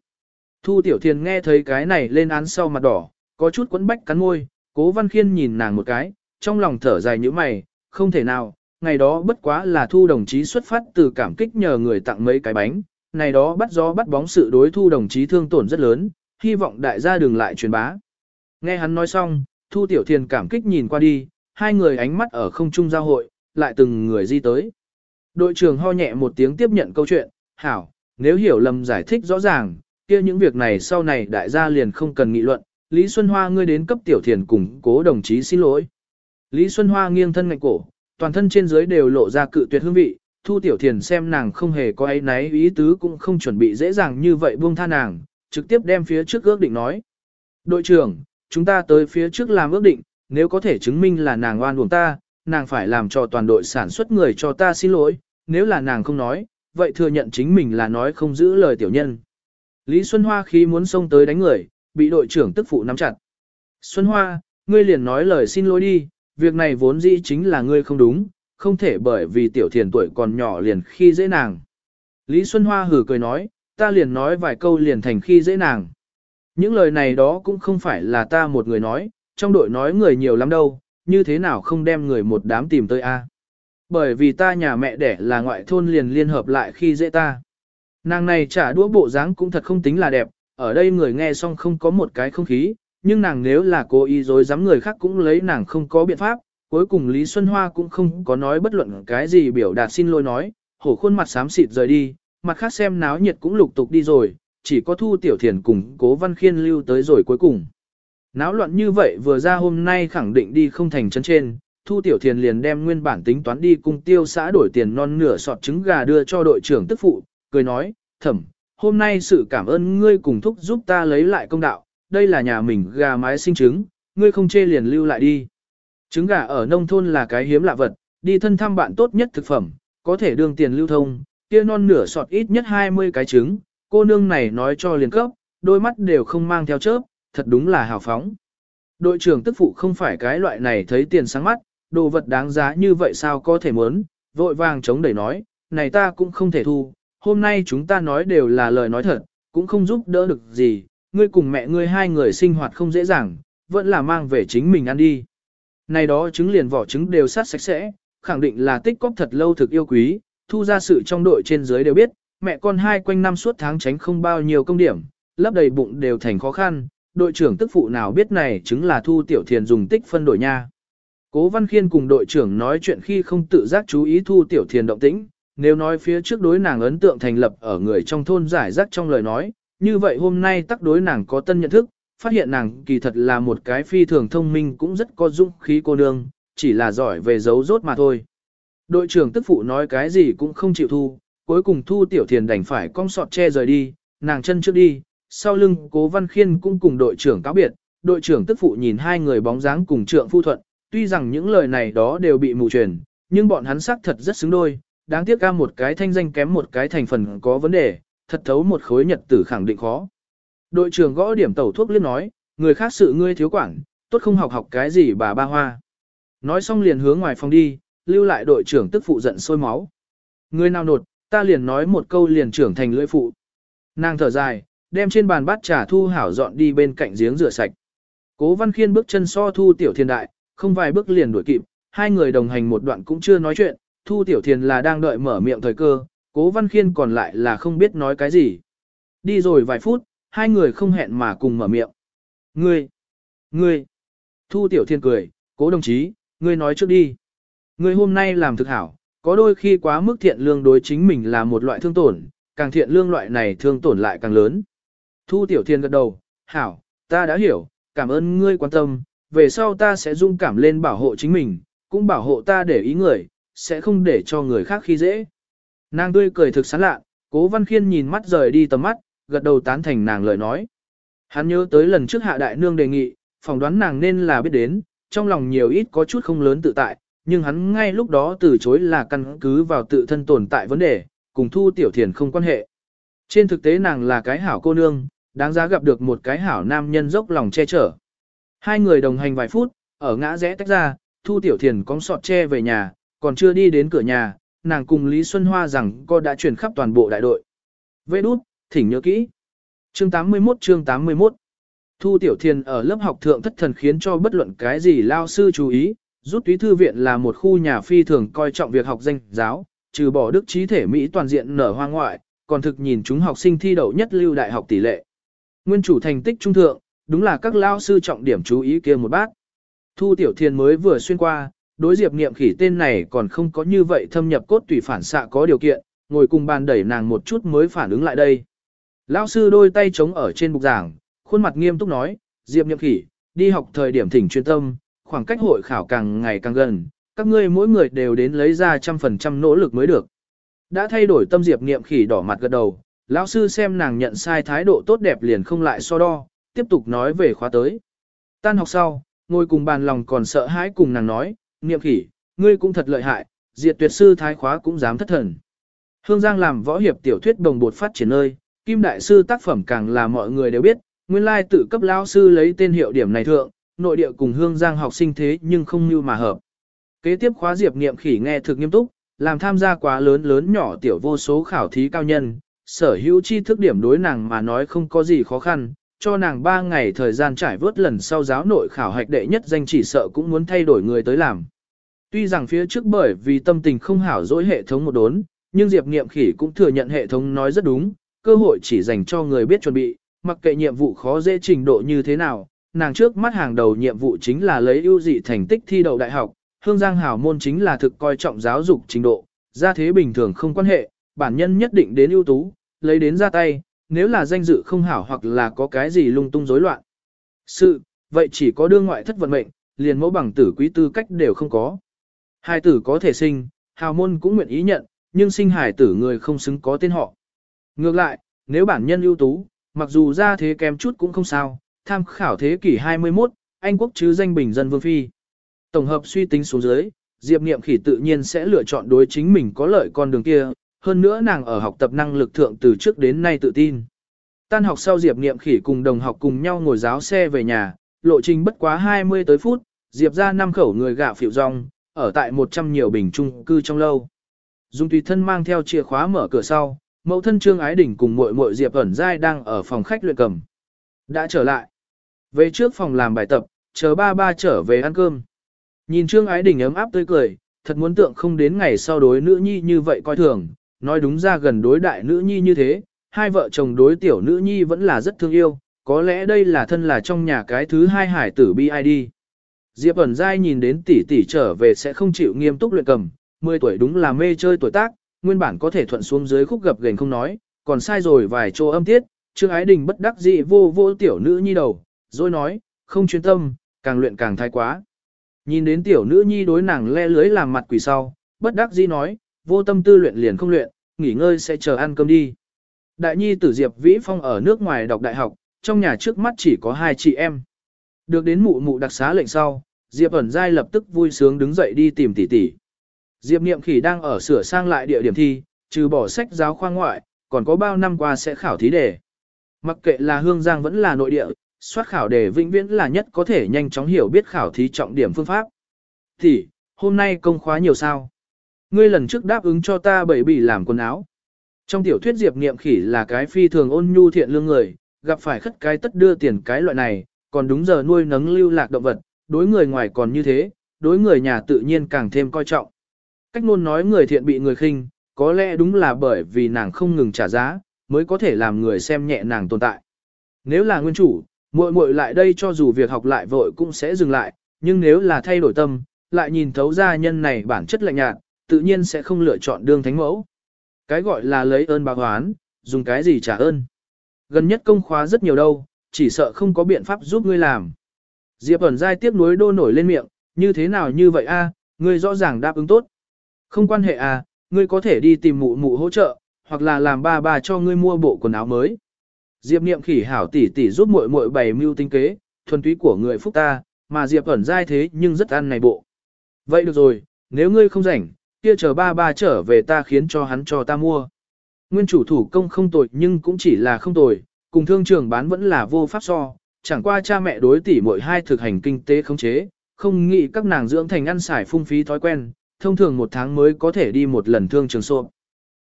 Thu tiểu thiền nghe thấy cái này lên án sau mặt đỏ, có chút quấn bách cắn môi, cố văn khiên nhìn nàng một cái, trong lòng thở dài như mày, không thể nào, ngày đó bất quá là thu đồng chí xuất phát từ cảm kích nhờ người tặng mấy cái bánh, này đó bắt gió bắt bóng sự đối thu đồng chí thương tổn rất lớn, hy vọng đại gia đừng lại truyền bá. Nghe hắn nói xong, thu tiểu thiền cảm kích nhìn qua đi, hai người ánh mắt ở không trung giao hội, lại từng người di tới. Đội trưởng ho nhẹ một tiếng tiếp nhận câu chuyện, hảo, nếu hiểu lầm giải thích rõ ràng, kia những việc này sau này đại gia liền không cần nghị luận, Lý Xuân Hoa ngươi đến cấp tiểu thiền cùng cố đồng chí xin lỗi. Lý Xuân Hoa nghiêng thân ngạnh cổ, toàn thân trên dưới đều lộ ra cự tuyệt hương vị, Thu Tiểu Thiền xem nàng không hề có ấy náy ý tứ cũng không chuẩn bị dễ dàng như vậy buông tha nàng, trực tiếp đem phía trước ước định nói. Đội trưởng, chúng ta tới phía trước làm ước định, nếu có thể chứng minh là nàng oan uổng ta, nàng phải làm cho toàn đội sản xuất người cho ta xin lỗi, nếu là nàng không nói, vậy thừa nhận chính mình là nói không giữ lời tiểu nhân. Lý Xuân Hoa khi muốn xông tới đánh người, bị đội trưởng tức phụ nắm chặt. Xuân Hoa, ngươi liền nói lời xin lỗi đi, việc này vốn dĩ chính là ngươi không đúng, không thể bởi vì tiểu thiền tuổi còn nhỏ liền khi dễ nàng. Lý Xuân Hoa hử cười nói, ta liền nói vài câu liền thành khi dễ nàng. Những lời này đó cũng không phải là ta một người nói, trong đội nói người nhiều lắm đâu, như thế nào không đem người một đám tìm tới a? Bởi vì ta nhà mẹ đẻ là ngoại thôn liền liên hợp lại khi dễ ta. Nàng này trả đũa bộ dáng cũng thật không tính là đẹp, ở đây người nghe xong không có một cái không khí, nhưng nàng nếu là cố ý dối dám người khác cũng lấy nàng không có biện pháp, cuối cùng Lý Xuân Hoa cũng không có nói bất luận cái gì biểu đạt xin lỗi nói, hổ khuôn mặt xám xịt rời đi, mặt khác xem náo nhiệt cũng lục tục đi rồi, chỉ có Thu Tiểu Thiền cùng Cố Văn Khiên lưu tới rồi cuối cùng. Náo loạn như vậy vừa ra hôm nay khẳng định đi không thành chân trên, Thu Tiểu Thiền liền đem nguyên bản tính toán đi cùng tiêu xã đổi tiền non nửa sọt trứng gà đưa cho đội trưởng tức phụ, cười nói, thẩm, hôm nay sự cảm ơn ngươi cùng thúc giúp ta lấy lại công đạo, đây là nhà mình gà mái sinh trứng, ngươi không chê liền lưu lại đi. Trứng gà ở nông thôn là cái hiếm lạ vật, đi thân thăm bạn tốt nhất thực phẩm, có thể đương tiền lưu thông, kia non nửa sọt ít nhất 20 cái trứng, cô nương này nói cho liền cấp, đôi mắt đều không mang theo chớp, thật đúng là hào phóng. Đội trưởng tức phụ không phải cái loại này thấy tiền sáng mắt, đồ vật đáng giá như vậy sao có thể muốn, vội vàng chống đẩy nói, này ta cũng không thể thu, hôm nay chúng ta nói đều là lời nói thật, cũng không giúp đỡ được gì, ngươi cùng mẹ ngươi hai người sinh hoạt không dễ dàng, vẫn là mang về chính mình ăn đi. Này đó trứng liền vỏ trứng đều sát sạch sẽ, khẳng định là tích cóp thật lâu thực yêu quý, thu ra sự trong đội trên dưới đều biết, mẹ con hai quanh năm suốt tháng tránh không bao nhiêu công điểm, lấp đầy bụng đều thành khó khăn, đội trưởng tức phụ nào biết này chứng là thu tiểu thiền dùng tích phân đổi nha. Cố Văn Khiên cùng đội trưởng nói chuyện khi không tự giác chú ý thu tiểu thiền động tĩnh, nếu nói phía trước đối nàng ấn tượng thành lập ở người trong thôn giải rác trong lời nói, như vậy hôm nay tắc đối nàng có tân nhận thức, phát hiện nàng kỳ thật là một cái phi thường thông minh cũng rất có dũng khí cô nương, chỉ là giỏi về giấu rốt mà thôi. Đội trưởng tức phụ nói cái gì cũng không chịu thu, cuối cùng thu tiểu thiền đành phải cong sọt che rời đi, nàng chân trước đi, sau lưng cố văn khiên cũng cùng đội trưởng cáo biệt, đội trưởng tức phụ nhìn hai người bóng dáng cùng trượng phu thuận, tuy rằng những lời này đó đều bị mù truyền, nhưng bọn hắn xác thật rất xứng đôi, đáng tiếc ca một cái thanh danh kém một cái thành phần có vấn đề, thật thấu một khối nhật tử khẳng định khó. Đội trưởng gõ điểm tẩu thuốc liên nói, người khác sự ngươi thiếu quản, tốt không học học cái gì bà ba hoa. Nói xong liền hướng ngoài phòng đi, lưu lại đội trưởng tức phụ giận sôi máu. Người nào nột, ta liền nói một câu liền trưởng thành lưỡi phụ. Nàng thở dài, đem trên bàn bát trà thu hảo dọn đi bên cạnh giếng rửa sạch. Cố văn khiên bước chân so thu tiểu thiên đại, không vài bước liền đuổi kịp, hai người đồng hành một đoạn cũng chưa nói chuyện, thu tiểu thiên là đang đợi mở miệng thời cơ, cố văn khiên còn lại là không biết nói cái gì. Đi rồi vài phút, hai người không hẹn mà cùng mở miệng. Ngươi, ngươi, thu tiểu thiên cười, cố đồng chí, ngươi nói trước đi. Ngươi hôm nay làm thực hảo, có đôi khi quá mức thiện lương đối chính mình là một loại thương tổn, càng thiện lương loại này thương tổn lại càng lớn. Thu tiểu thiên gật đầu, hảo, ta đã hiểu, cảm ơn ngươi quan tâm, về sau ta sẽ dung cảm lên bảo hộ chính mình, cũng bảo hộ ta để ý người, sẽ không để cho người khác khi dễ. Nàng tươi cười thực sán lạ, cố văn khiên nhìn mắt rời đi tầm mắt, gật đầu tán thành nàng lời nói. Hắn nhớ tới lần trước hạ đại nương đề nghị, phỏng đoán nàng nên là biết đến, trong lòng nhiều ít có chút không lớn tự tại, nhưng hắn ngay lúc đó từ chối là căn cứ vào tự thân tồn tại vấn đề, cùng thu tiểu thiền không quan hệ. Trên thực tế nàng là cái hảo cô nương, đáng giá gặp được một cái hảo nam nhân dốc lòng che chở. Hai người đồng hành vài phút, ở ngã rẽ tách ra, thu tiểu thiền cong sọt che về nhà, còn chưa đi đến cửa nhà, nàng cùng Lý Xuân Hoa rằng cô đã chuyển khắp toàn bộ đại đội. Vê đút, thỉnh nhớ kỹ. Chương 81 chương 81 Thu Tiểu Thiền ở lớp học thượng thất thần khiến cho bất luận cái gì lao sư chú ý, rút túy thư viện là một khu nhà phi thường coi trọng việc học danh giáo, trừ bỏ đức trí thể Mỹ toàn diện nở hoa ngoại, còn thực nhìn chúng học sinh thi đậu nhất lưu đại học tỷ lệ. Nguyên chủ thành tích trung thượng, đúng là các lao sư trọng điểm chú ý kia một bác. Thu Tiểu Thiền mới vừa xuyên qua, đối diệp niệm khỉ tên này còn không có như vậy thâm nhập cốt tùy phản xạ có điều kiện, ngồi cùng bàn đẩy nàng một chút mới phản ứng lại đây. Lão sư đôi tay chống ở trên bục giảng, khuôn mặt nghiêm túc nói, diệp niệm khỉ, đi học thời điểm thỉnh chuyên tâm, khoảng cách hội khảo càng ngày càng gần, các ngươi mỗi người đều đến lấy ra trăm phần trăm nỗ lực mới được. Đã thay đổi tâm diệp niệm khỉ đỏ mặt gật đầu, lão sư xem nàng nhận sai thái độ tốt đẹp liền không lại so đo, tiếp tục nói về khóa tới. Tan học sau, ngồi cùng bàn lòng còn sợ hãi cùng nàng nói, niệm khỉ, ngươi cũng thật lợi hại, diệt tuyệt sư thái khóa cũng dám thất thần. Hương Giang làm võ hiệp tiểu thuyết đồng bột phát triển nơi, Kim Đại Sư tác phẩm càng là mọi người đều biết, nguyên lai tự cấp lao sư lấy tên hiệu điểm này thượng, nội địa cùng Hương Giang học sinh thế nhưng không như mà hợp. Kế tiếp khóa diệp niệm khỉ nghe thực nghiêm túc, làm tham gia quá lớn lớn nhỏ tiểu vô số khảo thí cao nhân, sở hữu chi thức điểm đối nàng mà nói không có gì khó khăn, cho nàng 3 ngày thời gian trải vớt lần sau giáo nội khảo hạch đệ nhất danh chỉ sợ cũng muốn thay đổi người tới làm. Tuy rằng phía trước bởi vì tâm tình không hảo dỗi hệ thống một đốn, nhưng Diệp Niệm Khỉ cũng thừa nhận hệ thống nói rất đúng, cơ hội chỉ dành cho người biết chuẩn bị, mặc kệ nhiệm vụ khó dễ trình độ như thế nào, nàng trước mắt hàng đầu nhiệm vụ chính là lấy ưu dị thành tích thi đậu đại học, Hương Giang hảo môn chính là thực coi trọng giáo dục trình độ, gia thế bình thường không quan hệ, bản nhân nhất định đến ưu tú, lấy đến ra tay, nếu là danh dự không hảo hoặc là có cái gì lung tung rối loạn. Sự, vậy chỉ có đương ngoại thất vận mệnh, liền mẫu bằng tử quý tư cách đều không có. Hai tử có thể sinh, hào môn cũng nguyện ý nhận, nhưng sinh hải tử người không xứng có tên họ. Ngược lại, nếu bản nhân ưu tú, mặc dù ra thế kém chút cũng không sao, tham khảo thế kỷ 21, Anh quốc chứ danh bình dân vương phi. Tổng hợp suy tính xuống dưới, Diệp Niệm Khỉ tự nhiên sẽ lựa chọn đối chính mình có lợi con đường kia, hơn nữa nàng ở học tập năng lực thượng từ trước đến nay tự tin. Tan học sau Diệp Niệm Khỉ cùng đồng học cùng nhau ngồi giáo xe về nhà, lộ trình bất quá 20 tới phút, Diệp ra năm khẩu người gạ phiệu rong, ở tại 100 nhiều bình trung cư trong lâu. Dung tùy thân mang theo chìa khóa mở cửa sau, mẫu thân Trương Ái Đình cùng muội muội Diệp ẩn giai đang ở phòng khách luyện cầm. Đã trở lại. Về trước phòng làm bài tập, chờ ba ba trở về ăn cơm. Nhìn Trương Ái Đình ấm áp tươi cười, thật muốn tượng không đến ngày sau đối nữ nhi như vậy coi thường, nói đúng ra gần đối đại nữ nhi như thế, hai vợ chồng đối tiểu nữ nhi vẫn là rất thương yêu, có lẽ đây là thân là trong nhà cái thứ hai hải tử BID. Diệp ẩn dai nhìn đến tỷ tỷ trở về sẽ không chịu nghiêm túc luyện cầm, 10 tuổi đúng là mê chơi tuổi tác, nguyên bản có thể thuận xuống dưới khúc gập gềnh không nói, còn sai rồi vài chỗ âm tiết, Trương Ái Đình bất đắc dĩ vô vô tiểu nữ nhi đầu, rồi nói, không chuyên tâm, càng luyện càng thái quá. Nhìn đến tiểu nữ nhi đối nàng le lưới làm mặt quỷ sau, bất đắc dĩ nói, vô tâm tư luyện liền không luyện, nghỉ ngơi sẽ chờ ăn cơm đi. Đại nhi tử Diệp Vĩ Phong ở nước ngoài đọc đại học, trong nhà trước mắt chỉ có hai chị em. Được đến mụ mụ đặc xá lệnh sau, Diệp ẩn giai lập tức vui sướng đứng dậy đi tìm tỷ tỷ. Diệp Niệm Khỉ đang ở sửa sang lại địa điểm thi, trừ bỏ sách giáo khoa ngoại, còn có bao năm qua sẽ khảo thí đề. Mặc kệ là hương giang vẫn là nội địa, soát khảo đề vĩnh viễn là nhất có thể nhanh chóng hiểu biết khảo thí trọng điểm phương pháp. Thì, hôm nay công khóa nhiều sao? Ngươi lần trước đáp ứng cho ta bảy bỉ làm quần áo. Trong tiểu thuyết Diệp Niệm Khỉ là cái phi thường ôn nhu thiện lương người, gặp phải khất cái tất đưa tiền cái loại này, còn đúng giờ nuôi nấng lưu lạc động vật, đối người ngoài còn như thế, đối người nhà tự nhiên càng thêm coi trọng. Cách luôn nói người thiện bị người khinh, có lẽ đúng là bởi vì nàng không ngừng trả giá, mới có thể làm người xem nhẹ nàng tồn tại. Nếu là nguyên chủ, muội muội lại đây cho dù việc học lại vội cũng sẽ dừng lại, nhưng nếu là thay đổi tâm, lại nhìn thấu ra nhân này bản chất lạnh nhạt, tự nhiên sẽ không lựa chọn đương thánh mẫu. Cái gọi là lấy ơn báo oán, dùng cái gì trả ơn. Gần nhất công khóa rất nhiều đâu, chỉ sợ không có biện pháp giúp ngươi làm. Diệp ẩn dai tiếp nối đô nổi lên miệng, như thế nào như vậy a? ngươi rõ ràng đáp ứng tốt. Không quan hệ à, ngươi có thể đi tìm mụ mụ hỗ trợ, hoặc là làm ba bà cho ngươi mua bộ quần áo mới. Diệp niệm khỉ hảo tỷ tỷ giúp muội muội bày mưu tinh kế, thuần túy của người phúc ta, mà Diệp ẩn dai thế nhưng rất ăn này bộ. Vậy được rồi, nếu ngươi không rảnh, kia chờ ba ba trở về ta khiến cho hắn cho ta mua. Nguyên chủ thủ công không tồi nhưng cũng chỉ là không tồi, cùng thương trường bán vẫn là vô pháp so, chẳng qua cha mẹ đối tỷ mỗi hai thực hành kinh tế khống chế, không nghĩ các nàng dưỡng thành ăn xài phung phí thói quen, thông thường một tháng mới có thể đi một lần thương trường sộp.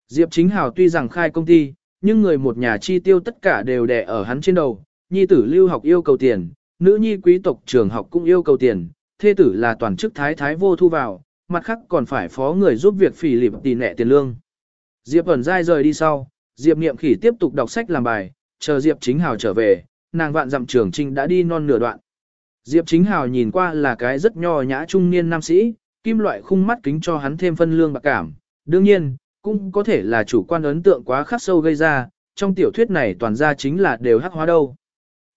Diệp Chính Hào tuy rằng khai công ty, nhưng người một nhà chi tiêu tất cả đều đè ở hắn trên đầu, nhi tử lưu học yêu cầu tiền, nữ nhi quý tộc trường học cũng yêu cầu tiền, thê tử là toàn chức thái thái vô thu vào, mặt khác còn phải phó người giúp việc phỉ lịp tỷ nẹ tiền lương. Diệp ẩn dai rời đi sau, Diệp Niệm Khỉ tiếp tục đọc sách làm bài, chờ Diệp Chính Hào trở về, nàng vạn dặm trường trinh đã đi non nửa đoạn. Diệp Chính Hào nhìn qua là cái rất nho nhã trung niên nam sĩ, kim loại khung mắt kính cho hắn thêm phân lương bạc cảm. Đương nhiên, cũng có thể là chủ quan ấn tượng quá khắc sâu gây ra, trong tiểu thuyết này toàn ra chính là đều hắc hóa đâu.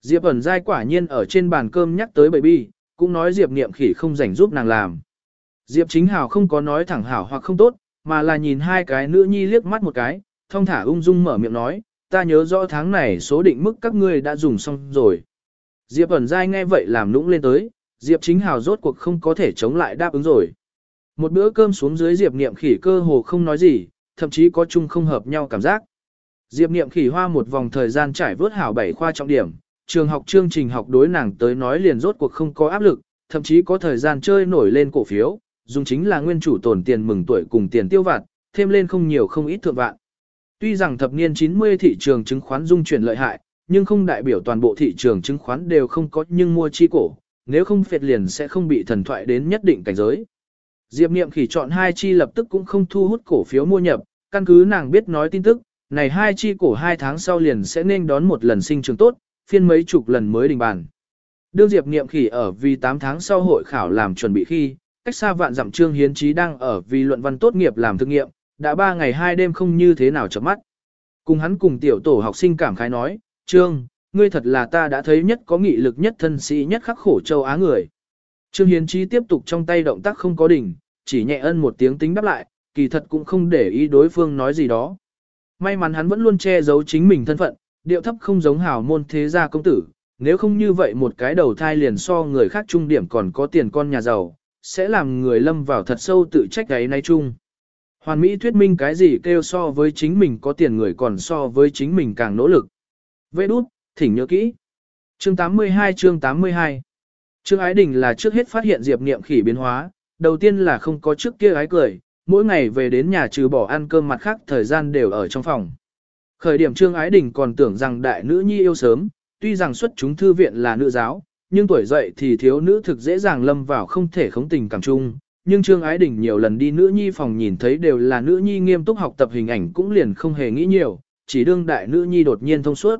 Diệp ẩn dai quả nhiên ở trên bàn cơm nhắc tới baby, cũng nói Diệp niệm khỉ không rảnh giúp nàng làm. Diệp chính hảo không có nói thẳng hảo hoặc không tốt, mà là nhìn hai cái nữ nhi liếc mắt một cái, thông thả ung dung mở miệng nói, ta nhớ rõ tháng này số định mức các ngươi đã dùng xong rồi. Diệp ẩn dai nghe vậy làm nũng lên tới, Diệp chính hào rốt cuộc không có thể chống lại đáp ứng rồi. Một bữa cơm xuống dưới Diệp niệm khỉ cơ hồ không nói gì, thậm chí có chung không hợp nhau cảm giác. Diệp niệm khỉ hoa một vòng thời gian trải vớt hảo bảy khoa trọng điểm, trường học chương trình học đối nàng tới nói liền rốt cuộc không có áp lực, thậm chí có thời gian chơi nổi lên cổ phiếu, dùng chính là nguyên chủ tổn tiền mừng tuổi cùng tiền tiêu vặt, thêm lên không nhiều không ít thượng vạn. Tuy rằng thập niên 90 thị trường chứng khoán dung chuyển lợi hại, nhưng không đại biểu toàn bộ thị trường chứng khoán đều không có nhưng mua chi cổ, nếu không phệt liền sẽ không bị thần thoại đến nhất định cảnh giới. Diệp Niệm khỉ chọn hai chi lập tức cũng không thu hút cổ phiếu mua nhập, căn cứ nàng biết nói tin tức, này hai chi cổ hai tháng sau liền sẽ nên đón một lần sinh trường tốt, phiên mấy chục lần mới đình bàn. Đương Diệp Niệm khỉ ở vì 8 tháng sau hội khảo làm chuẩn bị khi, cách xa vạn dặm trương hiến trí đang ở vì luận văn tốt nghiệp làm thực nghiệm, đã 3 ngày 2 đêm không như thế nào chợp mắt. Cùng hắn cùng tiểu tổ học sinh cảm khái nói, Trương, ngươi thật là ta đã thấy nhất có nghị lực nhất thân sĩ nhất khắc khổ châu Á người. Trương Hiến Trí tiếp tục trong tay động tác không có đỉnh, chỉ nhẹ ân một tiếng tính đáp lại, kỳ thật cũng không để ý đối phương nói gì đó. May mắn hắn vẫn luôn che giấu chính mình thân phận, điệu thấp không giống hào môn thế gia công tử, nếu không như vậy một cái đầu thai liền so người khác trung điểm còn có tiền con nhà giàu, sẽ làm người lâm vào thật sâu tự trách gáy nay chung. Hoàn Mỹ thuyết minh cái gì kêu so với chính mình có tiền người còn so với chính mình càng nỗ lực. Vê đút, thỉnh nhớ kỹ. Chương 82 chương 82 Trương Ái Đình là trước hết phát hiện Diệp Niệm khỉ biến hóa, đầu tiên là không có trước kia ái cười, mỗi ngày về đến nhà trừ bỏ ăn cơm mặt khác thời gian đều ở trong phòng. Khởi điểm Trương Ái Đình còn tưởng rằng đại nữ nhi yêu sớm, tuy rằng xuất chúng thư viện là nữ giáo, nhưng tuổi dậy thì thiếu nữ thực dễ dàng lâm vào không thể khống tình cảm chung, nhưng Trương Ái Đình nhiều lần đi nữ nhi phòng nhìn thấy đều là nữ nhi nghiêm túc học tập hình ảnh cũng liền không hề nghĩ nhiều, chỉ đương đại nữ nhi đột nhiên thông suốt.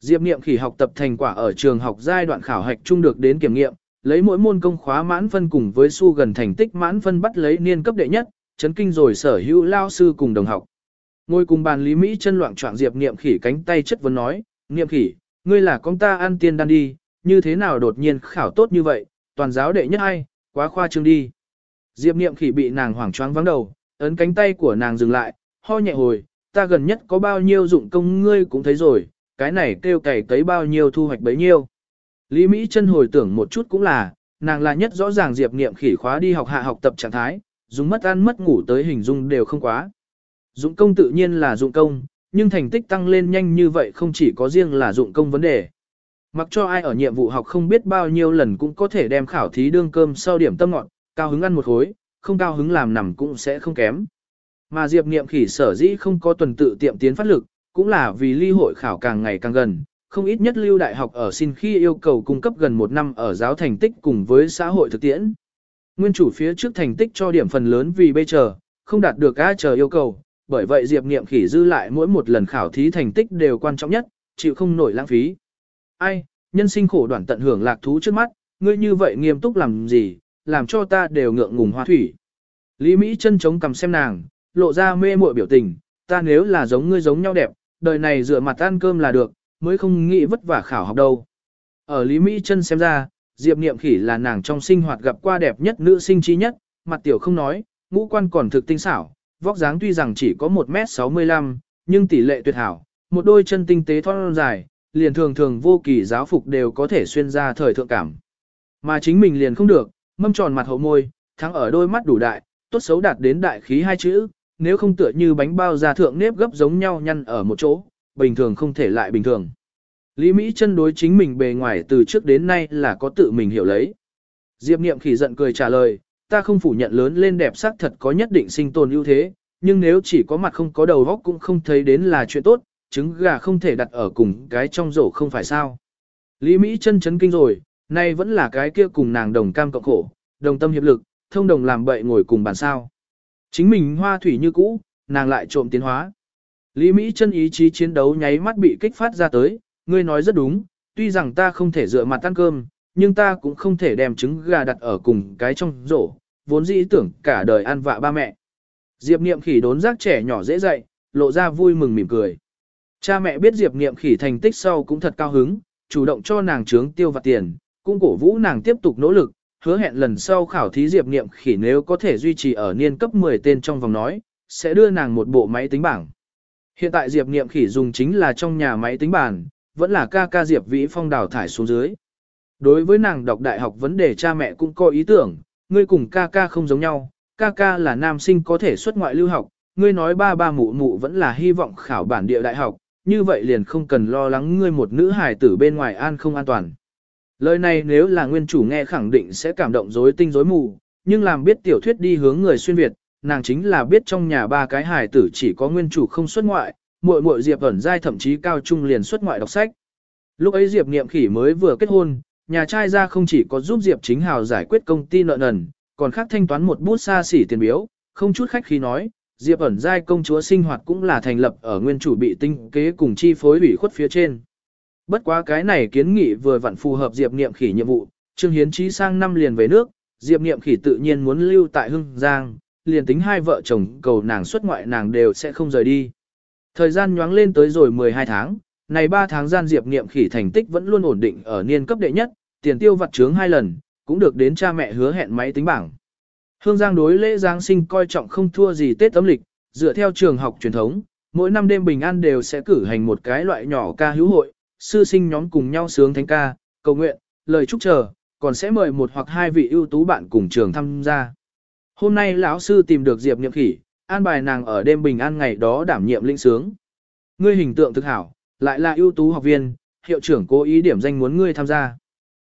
Diệp Niệm khỉ học tập thành quả ở trường học giai đoạn khảo hạch chung được đến kiểm nghiệm, lấy mỗi môn công khóa mãn phân cùng với su gần thành tích mãn phân bắt lấy niên cấp đệ nhất, chấn kinh rồi sở hữu lao sư cùng đồng học. Ngồi cùng bàn Lý Mỹ chân loạn choạng Diệp Niệm khỉ cánh tay chất vấn nói, Niệm khỉ, ngươi là con ta ăn tiên đan đi, như thế nào đột nhiên khảo tốt như vậy, toàn giáo đệ nhất hay, quá khoa trương đi. Diệp Niệm khỉ bị nàng hoảng choáng vắng đầu, ấn cánh tay của nàng dừng lại, ho nhẹ hồi, ta gần nhất có bao nhiêu dụng công ngươi cũng thấy rồi, cái này kêu cày cấy bao nhiêu thu hoạch bấy nhiêu. Lý Mỹ chân hồi tưởng một chút cũng là, nàng là nhất rõ ràng Diệp Niệm khỉ khóa đi học hạ học tập trạng thái, dùng mất ăn mất ngủ tới hình dung đều không quá. Dụng công tự nhiên là dụng công, nhưng thành tích tăng lên nhanh như vậy không chỉ có riêng là dụng công vấn đề. Mặc cho ai ở nhiệm vụ học không biết bao nhiêu lần cũng có thể đem khảo thí đương cơm sau điểm tâm ngọn, cao hứng ăn một khối, không cao hứng làm nằm cũng sẽ không kém. Mà Diệp Niệm khỉ sở dĩ không có tuần tự tiệm tiến phát lực, cũng là vì ly hội khảo càng ngày càng gần, không ít nhất lưu đại học ở xin khi yêu cầu cung cấp gần một năm ở giáo thành tích cùng với xã hội thực tiễn. Nguyên chủ phía trước thành tích cho điểm phần lớn vì bây giờ, không đạt được A chờ yêu cầu, bởi vậy Diệp Niệm khỉ dư lại mỗi một lần khảo thí thành tích đều quan trọng nhất, chịu không nổi lãng phí. Ai, nhân sinh khổ đoạn tận hưởng lạc thú trước mắt, ngươi như vậy nghiêm túc làm gì, làm cho ta đều ngượng ngùng hoa thủy. Lý Mỹ chân chống cầm xem nàng, lộ ra mê muội biểu tình, ta nếu là giống ngươi giống nhau đẹp, đời này dựa mặt ăn cơm là được, mới không nghĩ vất vả khảo học đâu. Ở Lý Mỹ Trân xem ra, Diệp Niệm Khỉ là nàng trong sinh hoạt gặp qua đẹp nhất nữ sinh trí nhất, mặt tiểu không nói, ngũ quan còn thực tinh xảo, vóc dáng tuy rằng chỉ có 1m65, nhưng tỷ lệ tuyệt hảo, một đôi chân tinh tế thon dài, liền thường thường vô kỳ giáo phục đều có thể xuyên ra thời thượng cảm. Mà chính mình liền không được, mâm tròn mặt hậu môi, thắng ở đôi mắt đủ đại, tốt xấu đạt đến đại khí hai chữ, nếu không tựa như bánh bao da thượng nếp gấp giống nhau nhăn ở một chỗ, bình thường không thể lại bình thường. Lý Mỹ chân đối chính mình bề ngoài từ trước đến nay là có tự mình hiểu lấy. Diệp Niệm khỉ giận cười trả lời, ta không phủ nhận lớn lên đẹp sắc thật có nhất định sinh tồn ưu thế, nhưng nếu chỉ có mặt không có đầu góc cũng không thấy đến là chuyện tốt, trứng gà không thể đặt ở cùng cái trong rổ không phải sao. Lý Mỹ chân chấn kinh rồi, nay vẫn là cái kia cùng nàng đồng cam cộng khổ, đồng tâm hiệp lực, thông đồng làm bậy ngồi cùng bàn sao. Chính mình hoa thủy như cũ, nàng lại trộm tiến hóa. Lý Mỹ chân ý chí chiến đấu nháy mắt bị kích phát ra tới, ngươi nói rất đúng, tuy rằng ta không thể dựa mặt ăn cơm, nhưng ta cũng không thể đem trứng gà đặt ở cùng cái trong rổ, vốn dĩ tưởng cả đời ăn vạ ba mẹ. Diệp niệm khỉ đốn giác trẻ nhỏ dễ dạy, lộ ra vui mừng mỉm cười. Cha mẹ biết Diệp niệm khỉ thành tích sau cũng thật cao hứng, chủ động cho nàng trướng tiêu vặt tiền, cũng cổ vũ nàng tiếp tục nỗ lực, hứa hẹn lần sau khảo thí Diệp niệm khỉ nếu có thể duy trì ở niên cấp 10 tên trong vòng nói, sẽ đưa nàng một bộ máy tính bảng. Hiện tại Diệp niệm khỉ dùng chính là trong nhà máy tính bảng, vẫn là ca ca Diệp Vĩ Phong đào thải xuống dưới. Đối với nàng đọc đại học vấn đề cha mẹ cũng có ý tưởng, ngươi cùng ca ca không giống nhau, ca ca là nam sinh có thể xuất ngoại lưu học, ngươi nói ba ba mụ mụ vẫn là hy vọng khảo bản địa đại học, như vậy liền không cần lo lắng ngươi một nữ hài tử bên ngoài an không an toàn. Lời này nếu là nguyên chủ nghe khẳng định sẽ cảm động rối tinh rối mù, nhưng làm biết tiểu thuyết đi hướng người xuyên Việt, nàng chính là biết trong nhà ba cái hài tử chỉ có nguyên chủ không xuất ngoại, muội muội Diệp ẩn giai thậm chí cao trung liền xuất ngoại đọc sách. Lúc ấy Diệp Niệm Khỉ mới vừa kết hôn, nhà trai ra không chỉ có giúp Diệp Chính Hào giải quyết công ty nợ nần, còn khác thanh toán một bút xa xỉ tiền biếu, không chút khách khí nói, Diệp ẩn giai công chúa sinh hoạt cũng là thành lập ở nguyên chủ bị tinh kế cùng chi phối ủy khuất phía trên. Bất quá cái này kiến nghị vừa vặn phù hợp Diệp Niệm Khỉ nhiệm vụ, Trương Hiến Chí sang năm liền về nước, Diệp Niệm Khỉ tự nhiên muốn lưu tại Hưng Giang, liền tính hai vợ chồng cầu nàng xuất ngoại nàng đều sẽ không rời đi. Thời gian nhoáng lên tới rồi 12 tháng, này 3 tháng gian Diệp Niệm Khỉ thành tích vẫn luôn ổn định ở niên cấp đệ nhất, tiền tiêu vặt trướng hai lần, cũng được đến cha mẹ hứa hẹn máy tính bảng. Hương Giang đối lễ Giáng sinh coi trọng không thua gì Tết âm lịch, dựa theo trường học truyền thống, mỗi năm đêm bình an đều sẽ cử hành một cái loại nhỏ ca hữu hội, sư sinh nhóm cùng nhau sướng thánh ca, cầu nguyện, lời chúc chờ, còn sẽ mời một hoặc hai vị ưu tú bạn cùng trường tham gia. Hôm nay lão sư tìm được Diệp Niệm Khỉ, an bài nàng ở đêm bình an ngày đó đảm nhiệm linh sướng. Ngươi hình tượng thực hảo, lại là ưu tú học viên, hiệu trưởng cố ý điểm danh muốn ngươi tham gia.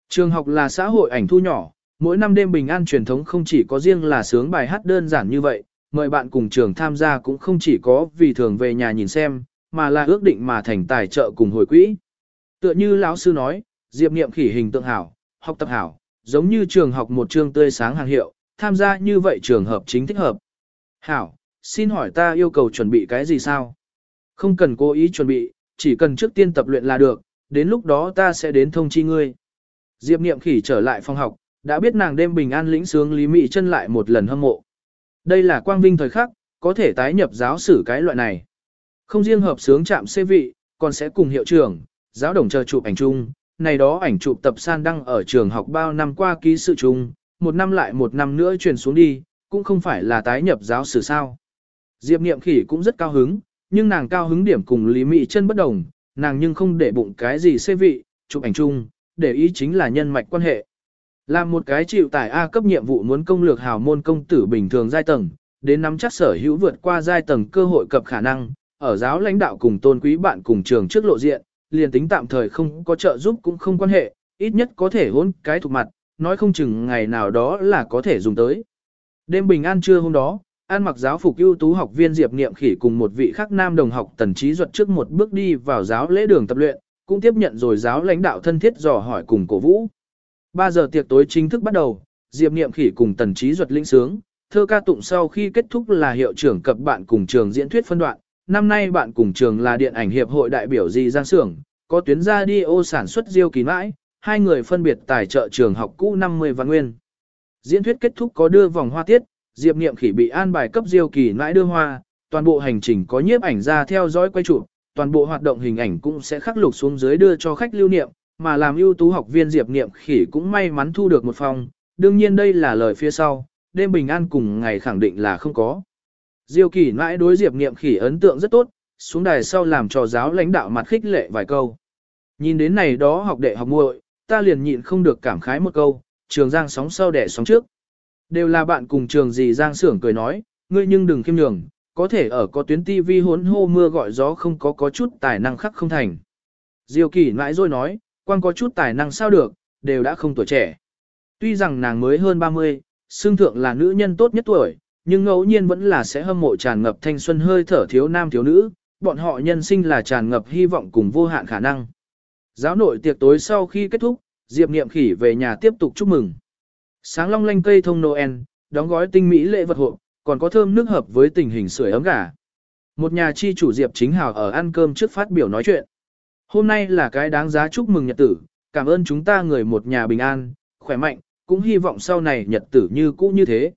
Trường học là xã hội ảnh thu nhỏ, mỗi năm đêm bình an truyền thống không chỉ có riêng là sướng bài hát đơn giản như vậy, mời bạn cùng trường tham gia cũng không chỉ có vì thường về nhà nhìn xem, mà là ước định mà thành tài trợ cùng hồi quỹ. Tựa như lão sư nói, Diệp Niệm khỉ hình tượng hảo, học tập hảo, giống như trường học một trường tươi sáng hàng hiệu, tham gia như vậy trường hợp chính thích hợp. Hảo, xin hỏi ta yêu cầu chuẩn bị cái gì sao? Không cần cố ý chuẩn bị, chỉ cần trước tiên tập luyện là được, đến lúc đó ta sẽ đến thông chi ngươi. Diệp Niệm khỉ trở lại phòng học, đã biết nàng đêm bình an lĩnh sướng Lý Mị chân lại một lần hâm mộ. Đây là quang vinh thời khắc, có thể tái nhập giáo sử cái loại này. Không riêng hợp sướng chạm xê vị, còn sẽ cùng hiệu trưởng, giáo đồng chờ chụp ảnh chung, này đó ảnh chụp tập san đăng ở trường học bao năm qua ký sự chung, một năm lại một năm nữa truyền xuống đi, cũng không phải là tái nhập giáo sử sao. Diệp Niệm Khỉ cũng rất cao hứng, nhưng nàng cao hứng điểm cùng Lý Mị chân bất đồng, nàng nhưng không để bụng cái gì xê vị, chụp ảnh chung, để ý chính là nhân mạch quan hệ. Làm một cái chịu tải A cấp nhiệm vụ muốn công lược hào môn công tử bình thường giai tầng, đến nắm chắc sở hữu vượt qua giai tầng cơ hội cập khả năng, ở giáo lãnh đạo cùng tôn quý bạn cùng trường trước lộ diện, liền tính tạm thời không có trợ giúp cũng không quan hệ, ít nhất có thể hôn cái thuộc mặt, nói không chừng ngày nào đó là có thể dùng tới. Đêm bình an trưa hôm đó, an mặc giáo phục ưu tú học viên Diệp Niệm Khỉ cùng một vị khác nam đồng học tần trí duật trước một bước đi vào giáo lễ đường tập luyện, cũng tiếp nhận rồi giáo lãnh đạo thân thiết dò hỏi cùng cổ vũ. 3 giờ tiệc tối chính thức bắt đầu, Diệp Niệm Khỉ cùng tần trí duật lĩnh sướng, thơ ca tụng sau khi kết thúc là hiệu trưởng cập bạn cùng trường diễn thuyết phân đoạn. Năm nay bạn cùng trường là điện ảnh hiệp hội đại biểu Di Giang Sưởng, có tuyến ra đi ô sản xuất diêu kỳ mãi, hai người phân biệt tài trợ trường học cũ 50 văn nguyên. Diễn thuyết kết thúc có đưa vòng hoa tiết, Diệp Niệm Khỉ bị an bài cấp diêu kỳ mãi đưa hoa, toàn bộ hành trình có nhiếp ảnh ra theo dõi quay chụp, toàn bộ hoạt động hình ảnh cũng sẽ khắc lục xuống dưới đưa cho khách lưu niệm, mà làm ưu tú học viên Diệp Niệm Khỉ cũng may mắn thu được một phòng, đương nhiên đây là lời phía sau, đêm bình an cùng ngày khẳng định là không có. Diêu Kỳ mãi đối Diệp Niệm Khỉ ấn tượng rất tốt, xuống đài sau làm cho giáo lãnh đạo mặt khích lệ vài câu. Nhìn đến này đó học đệ học muội, ta liền nhịn không được cảm khái một câu, trường giang sóng sau đẻ sóng trước. Đều là bạn cùng trường gì giang sưởng cười nói, ngươi nhưng đừng khiêm nhường, có thể ở có tuyến tivi hốn hô mưa gọi gió không có có chút tài năng khắc không thành. Diêu kỳ mãi rồi nói, quan có chút tài năng sao được, đều đã không tuổi trẻ. Tuy rằng nàng mới hơn 30, xương thượng là nữ nhân tốt nhất tuổi, nhưng ngẫu nhiên vẫn là sẽ hâm mộ tràn ngập thanh xuân hơi thở thiếu nam thiếu nữ, bọn họ nhân sinh là tràn ngập hy vọng cùng vô hạn khả năng. Giáo nội tiệc tối sau khi kết thúc, Diệp Niệm Khỉ về nhà tiếp tục chúc mừng. Sáng long lanh cây thông Noel, đóng gói tinh mỹ lễ vật hộ, còn có thơm nước hợp với tình hình sưởi ấm gà. Một nhà chi chủ Diệp Chính Hào ở ăn cơm trước phát biểu nói chuyện. Hôm nay là cái đáng giá chúc mừng nhật tử, cảm ơn chúng ta người một nhà bình an, khỏe mạnh, cũng hy vọng sau này nhật tử như cũ như thế.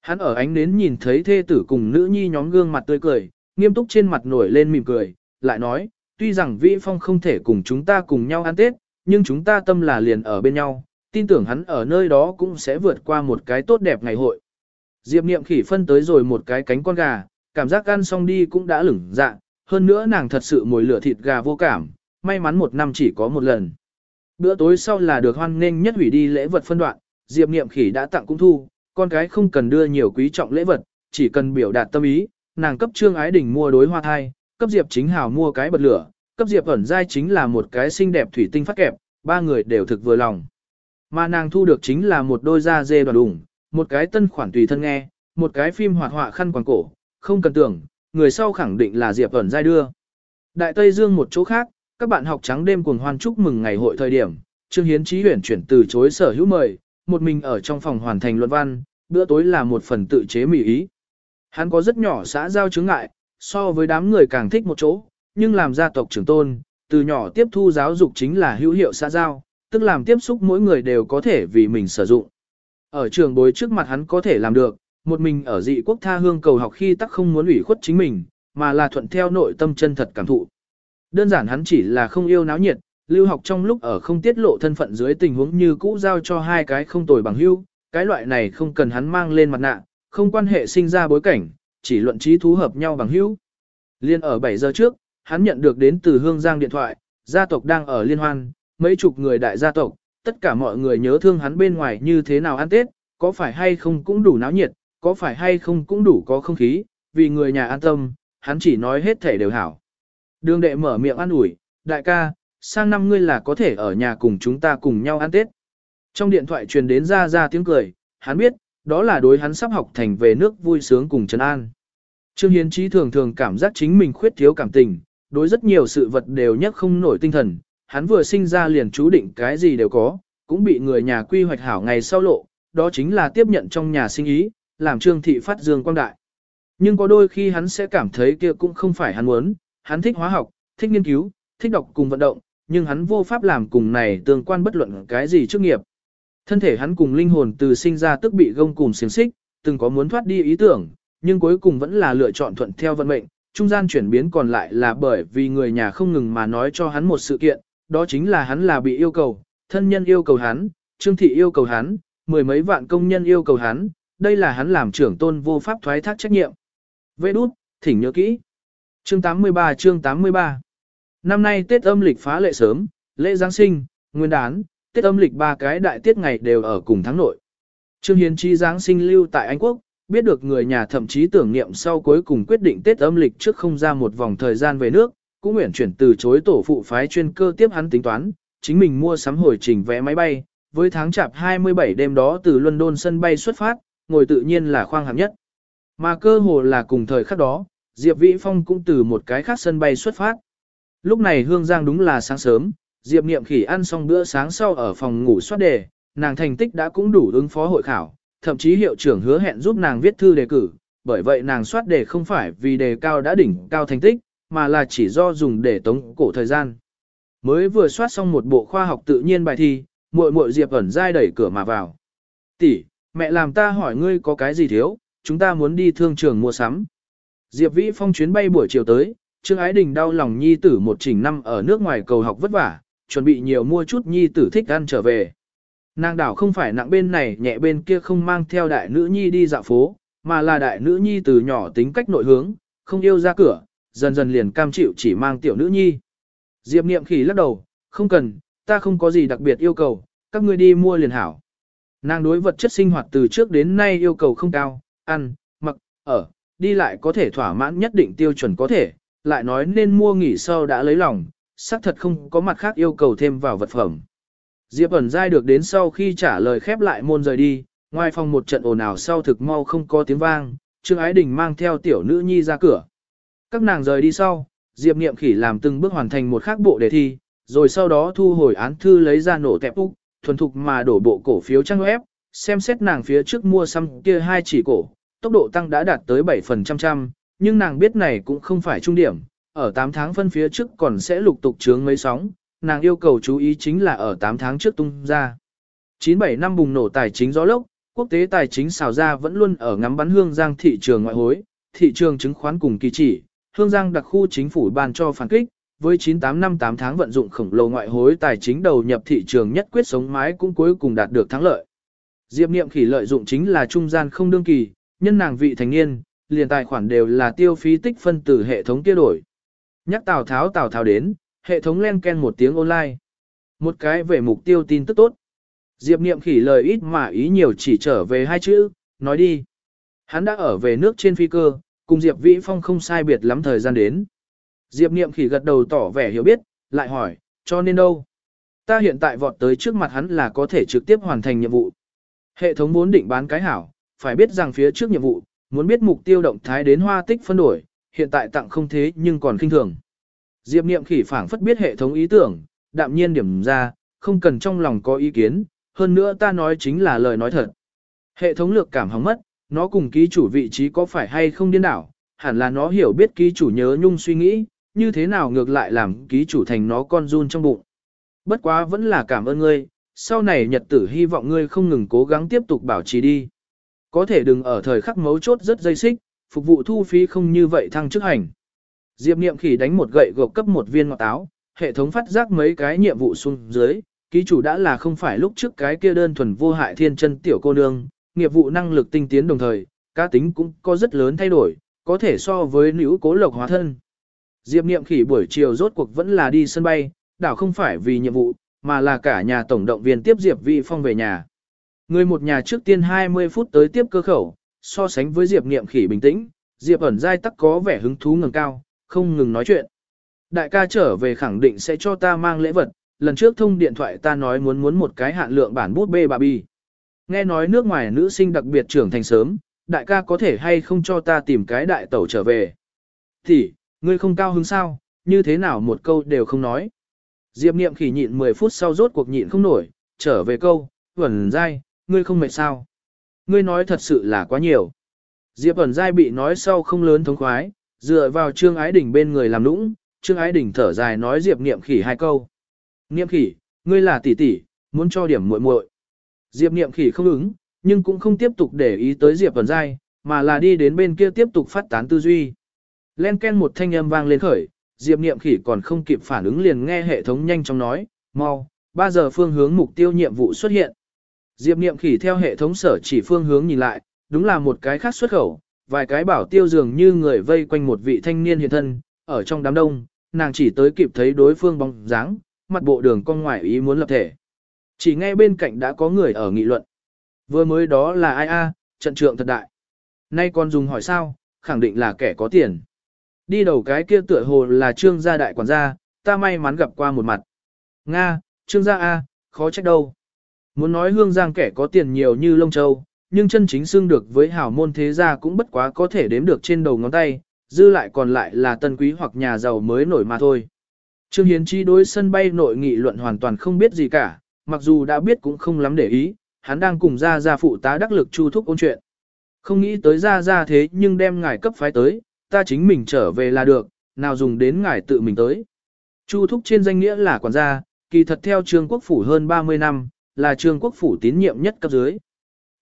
Hắn ở ánh nến nhìn thấy thê tử cùng nữ nhi nhóm gương mặt tươi cười, nghiêm túc trên mặt nổi lên mỉm cười, lại nói, tuy rằng Vĩ Phong không thể cùng chúng ta cùng nhau ăn Tết, nhưng chúng ta tâm là liền ở bên nhau, tin tưởng hắn ở nơi đó cũng sẽ vượt qua một cái tốt đẹp ngày hội. Diệp Niệm khỉ phân tới rồi một cái cánh con gà, cảm giác ăn xong đi cũng đã lửng dạ, hơn nữa nàng thật sự mồi lửa thịt gà vô cảm, may mắn một năm chỉ có một lần. Bữa tối sau là được hoan nghênh nhất hủy đi lễ vật phân đoạn, Diệp Niệm khỉ đã tặng cũng thu, con cái không cần đưa nhiều quý trọng lễ vật, chỉ cần biểu đạt tâm ý, nàng cấp Trương Ái Đình mua đối hoa thai, cấp Diệp Chính Hào mua cái bật lửa, cấp Diệp ẩn giai chính là một cái xinh đẹp thủy tinh phát kẹp, ba người đều thực vừa lòng. Mà nàng thu được chính là một đôi da dê đoàn đủng, một cái tân khoản tùy thân nghe, một cái phim hoạt họa khăn quàng cổ, không cần tưởng, người sau khẳng định là Diệp ẩn giai đưa. Đại Tây Dương một chỗ khác, các bạn học trắng đêm cuồng hoan chúc mừng ngày hội thời điểm, Trương Hiến Chí Huyền chuyển từ chối sở hữu mời, một mình ở trong phòng hoàn thành luận văn, bữa tối là một phần tự chế mì ý. Hắn có rất nhỏ xã giao chứng ngại, so với đám người càng thích một chỗ, nhưng làm gia tộc trưởng tôn, từ nhỏ tiếp thu giáo dục chính là hữu hiệu xã giao, tức làm tiếp xúc mỗi người đều có thể vì mình sử dụng. Ở trường bối trước mặt hắn có thể làm được, một mình ở dị quốc tha hương cầu học khi tắc không muốn ủy khuất chính mình, mà là thuận theo nội tâm chân thật cảm thụ. Đơn giản hắn chỉ là không yêu náo nhiệt, lưu học trong lúc ở không tiết lộ thân phận dưới tình huống như cũ giao cho hai cái không tồi bằng hưu cái loại này không cần hắn mang lên mặt nạ, không quan hệ sinh ra bối cảnh, chỉ luận trí thú hợp nhau bằng hữu. Liên ở 7 giờ trước, hắn nhận được đến từ Hương Giang điện thoại, gia tộc đang ở liên hoan, mấy chục người đại gia tộc, tất cả mọi người nhớ thương hắn bên ngoài như thế nào ăn Tết, có phải hay không cũng đủ náo nhiệt, có phải hay không cũng đủ có không khí, vì người nhà an tâm, hắn chỉ nói hết thể đều hảo. Đường đệ mở miệng an ủi, đại ca, sang năm ngươi là có thể ở nhà cùng chúng ta cùng nhau ăn Tết. Trong điện thoại truyền đến ra ra tiếng cười, hắn biết, đó là đối hắn sắp học thành về nước vui sướng cùng Trần An. Trương Hiến Trí thường thường cảm giác chính mình khuyết thiếu cảm tình, đối rất nhiều sự vật đều nhất không nổi tinh thần, hắn vừa sinh ra liền chú định cái gì đều có, cũng bị người nhà quy hoạch hảo ngày sau lộ, đó chính là tiếp nhận trong nhà sinh ý, làm trương thị phát dương quang đại. Nhưng có đôi khi hắn sẽ cảm thấy kia cũng không phải hắn muốn, hắn thích hóa học, thích nghiên cứu, thích đọc cùng vận động, nhưng hắn vô pháp làm cùng này tương quan bất luận cái gì trước nghiệp. Thân thể hắn cùng linh hồn từ sinh ra tức bị gông cùng xiềng xích, từng có muốn thoát đi ý tưởng, nhưng cuối cùng vẫn là lựa chọn thuận theo vận mệnh, trung gian chuyển biến còn lại là bởi vì người nhà không ngừng mà nói cho hắn một sự kiện, đó chính là hắn là bị yêu cầu, thân nhân yêu cầu hắn, trương thị yêu cầu hắn, mười mấy vạn công nhân yêu cầu hắn, đây là hắn làm trưởng tôn vô pháp thoái thác trách nhiệm. Vê đút, thỉnh nhớ kỹ. Chương 83 chương 83 Năm nay Tết âm lịch phá lệ sớm, lễ Giáng sinh, Nguyên đán, Tết âm lịch ba cái đại tiết ngày đều ở cùng tháng nội. Trương Hiến Chi Giáng sinh lưu tại Anh Quốc, biết được người nhà thậm chí tưởng niệm sau cuối cùng quyết định Tết âm lịch trước không ra một vòng thời gian về nước, cũng nguyện chuyển từ chối tổ phụ phái chuyên cơ tiếp hắn tính toán, chính mình mua sắm hồi trình vé máy bay, với tháng chạp 27 đêm đó từ London sân bay xuất phát, ngồi tự nhiên là khoang hạng nhất. Mà cơ hồ là cùng thời khắc đó, Diệp Vĩ Phong cũng từ một cái khác sân bay xuất phát. Lúc này Hương Giang đúng là sáng sớm, Diệp Niệm Khỉ ăn xong bữa sáng sau ở phòng ngủ soát đề, nàng thành tích đã cũng đủ ứng phó hội khảo, thậm chí hiệu trưởng hứa hẹn giúp nàng viết thư đề cử, bởi vậy nàng soát đề không phải vì đề cao đã đỉnh cao thành tích, mà là chỉ do dùng để tống cổ thời gian. Mới vừa soát xong một bộ khoa học tự nhiên bài thi, muội muội Diệp ẩn dai đẩy cửa mà vào. "Tỷ, mẹ làm ta hỏi ngươi có cái gì thiếu, chúng ta muốn đi thương trường mua sắm." Diệp Vĩ Phong chuyến bay buổi chiều tới, Trương Ái Đình đau lòng nhi tử một chỉnh năm ở nước ngoài cầu học vất vả, chuẩn bị nhiều mua chút nhi tử thích ăn trở về. Nàng đảo không phải nặng bên này nhẹ bên kia không mang theo đại nữ nhi đi dạo phố, mà là đại nữ nhi từ nhỏ tính cách nội hướng, không yêu ra cửa, dần dần liền cam chịu chỉ mang tiểu nữ nhi. Diệp niệm khỉ lắc đầu, không cần, ta không có gì đặc biệt yêu cầu, các ngươi đi mua liền hảo. Nàng đối vật chất sinh hoạt từ trước đến nay yêu cầu không cao, ăn, mặc, ở, đi lại có thể thỏa mãn nhất định tiêu chuẩn có thể, lại nói nên mua nghỉ sau đã lấy lòng, xác thật không có mặt khác yêu cầu thêm vào vật phẩm. Diệp ẩn dai được đến sau khi trả lời khép lại môn rời đi, ngoài phòng một trận ồn ào sau thực mau không có tiếng vang, Trương Ái Đình mang theo tiểu nữ nhi ra cửa. Các nàng rời đi sau, Diệp Niệm Khỉ làm từng bước hoàn thành một khác bộ đề thi, rồi sau đó thu hồi án thư lấy ra nổ tẹp úc, thuần thục mà đổ bộ cổ phiếu trang web, xem xét nàng phía trước mua xăm kia hai chỉ cổ, tốc độ tăng đã đạt tới 7% trăm, nhưng nàng biết này cũng không phải trung điểm, ở 8 tháng phân phía trước còn sẽ lục tục chướng mấy sóng, nàng yêu cầu chú ý chính là ở 8 tháng trước tung ra. 97 năm bùng nổ tài chính gió lốc, quốc tế tài chính xào ra vẫn luôn ở ngắm bắn hương giang thị trường ngoại hối, thị trường chứng khoán cùng kỳ chỉ, hương giang đặc khu chính phủ ban cho phản kích, với 98 năm 8 tháng vận dụng khổng lồ ngoại hối tài chính đầu nhập thị trường nhất quyết sống mái cũng cuối cùng đạt được thắng lợi. Diệp Niệm khỉ lợi dụng chính là trung gian không đương kỳ, nhân nàng vị thành niên, liền tài khoản đều là tiêu phí tích phân từ hệ thống kia đổi. Nhắc Tào Tháo Tào Tháo đến, hệ thống len ken một tiếng online. Một cái về mục tiêu tin tức tốt. Diệp Niệm khỉ lời ít mà ý nhiều chỉ trở về hai chữ, nói đi. Hắn đã ở về nước trên phi cơ, cùng Diệp Vĩ Phong không sai biệt lắm thời gian đến. Diệp Niệm khỉ gật đầu tỏ vẻ hiểu biết, lại hỏi, cho nên đâu? Ta hiện tại vọt tới trước mặt hắn là có thể trực tiếp hoàn thành nhiệm vụ. Hệ thống muốn định bán cái hảo, phải biết rằng phía trước nhiệm vụ, muốn biết mục tiêu động thái đến hoa tích phân đổi, hiện tại tặng không thế nhưng còn khinh thường. Diệp Niệm khỉ phảng phất biết hệ thống ý tưởng, đạm nhiên điểm ra, không cần trong lòng có ý kiến, hơn nữa ta nói chính là lời nói thật. Hệ thống lược cảm hóng mất, nó cùng ký chủ vị trí có phải hay không điên đảo, hẳn là nó hiểu biết ký chủ nhớ nhung suy nghĩ, như thế nào ngược lại làm ký chủ thành nó con run trong bụng. Bất quá vẫn là cảm ơn ngươi, sau này nhật tử hy vọng ngươi không ngừng cố gắng tiếp tục bảo trì đi. Có thể đừng ở thời khắc mấu chốt rất dây xích, phục vụ thu phí không như vậy thăng chức hành. Diệp Niệm Khỉ đánh một gậy gộc cấp một viên ngọt táo, hệ thống phát giác mấy cái nhiệm vụ xuống dưới, ký chủ đã là không phải lúc trước cái kia đơn thuần vô hại thiên chân tiểu cô nương, nghiệp vụ năng lực tinh tiến đồng thời, cá tính cũng có rất lớn thay đổi, có thể so với nữ cố lộc hóa thân. Diệp Niệm Khỉ buổi chiều rốt cuộc vẫn là đi sân bay, đảo không phải vì nhiệm vụ, mà là cả nhà tổng động viên tiếp Diệp Vi Phong về nhà. Người một nhà trước tiên 20 phút tới tiếp cơ khẩu, so sánh với Diệp Niệm Khỉ bình tĩnh, Diệp ẩn dai tắc có vẻ hứng thú ngẩng cao, không ngừng nói chuyện. Đại ca trở về khẳng định sẽ cho ta mang lễ vật, lần trước thông điện thoại ta nói muốn muốn một cái hạn lượng bản bút bê bà bi. Nghe nói nước ngoài nữ sinh đặc biệt trưởng thành sớm, đại ca có thể hay không cho ta tìm cái đại tẩu trở về. Thì, ngươi không cao hứng sao, như thế nào một câu đều không nói. Diệp niệm khỉ nhịn 10 phút sau rốt cuộc nhịn không nổi, trở về câu, vẩn dai, ngươi không mệt sao? Ngươi nói thật sự là quá nhiều. Diệp ẩn dai bị nói sau không lớn thống khoái, dựa vào Trương Ái Đỉnh bên người làm nũng, Trương Ái Đỉnh thở dài nói Diệp Niệm Khỉ hai câu. Niệm Khỉ, ngươi là tỷ tỷ, muốn cho điểm muội muội. Diệp Niệm Khỉ không ứng, nhưng cũng không tiếp tục để ý tới Diệp ẩn dai, mà là đi đến bên kia tiếp tục phát tán tư duy. Len ken một thanh âm vang lên khởi, Diệp Niệm Khỉ còn không kịp phản ứng liền nghe hệ thống nhanh chóng nói, mau, 3 giờ phương hướng mục tiêu nhiệm vụ xuất hiện. Diệp Niệm Khỉ theo hệ thống sở chỉ phương hướng nhìn lại, đúng là một cái khác xuất khẩu, vài cái bảo tiêu dường như người vây quanh một vị thanh niên hiện thân, ở trong đám đông, nàng chỉ tới kịp thấy đối phương bóng dáng, mặt bộ đường cong ngoài ý muốn lập thể. Chỉ nghe bên cạnh đã có người ở nghị luận. Vừa mới đó là ai a, trận trượng thật đại. Nay còn dùng hỏi sao, khẳng định là kẻ có tiền. Đi đầu cái kia tựa hồ là trương gia đại quản gia, ta may mắn gặp qua một mặt. Nga, trương gia A, khó trách đâu. Muốn nói hương giang kẻ có tiền nhiều như lông châu, nhưng chân chính xưng được với hảo môn thế gia cũng bất quá có thể đếm được trên đầu ngón tay, dư lại còn lại là tân quý hoặc nhà giàu mới nổi mà thôi. Trương Hiến Chi đối sân bay nội nghị luận hoàn toàn không biết gì cả, mặc dù đã biết cũng không lắm để ý, hắn đang cùng ra ra phụ tá đắc lực chu thúc ôn chuyện. Không nghĩ tới ra ra thế nhưng đem ngài cấp phái tới, ta chính mình trở về là được, nào dùng đến ngài tự mình tới. Chu thúc trên danh nghĩa là quản gia, kỳ thật theo trương quốc phủ hơn 30 năm, là trương quốc phủ tín nhiệm nhất cấp dưới.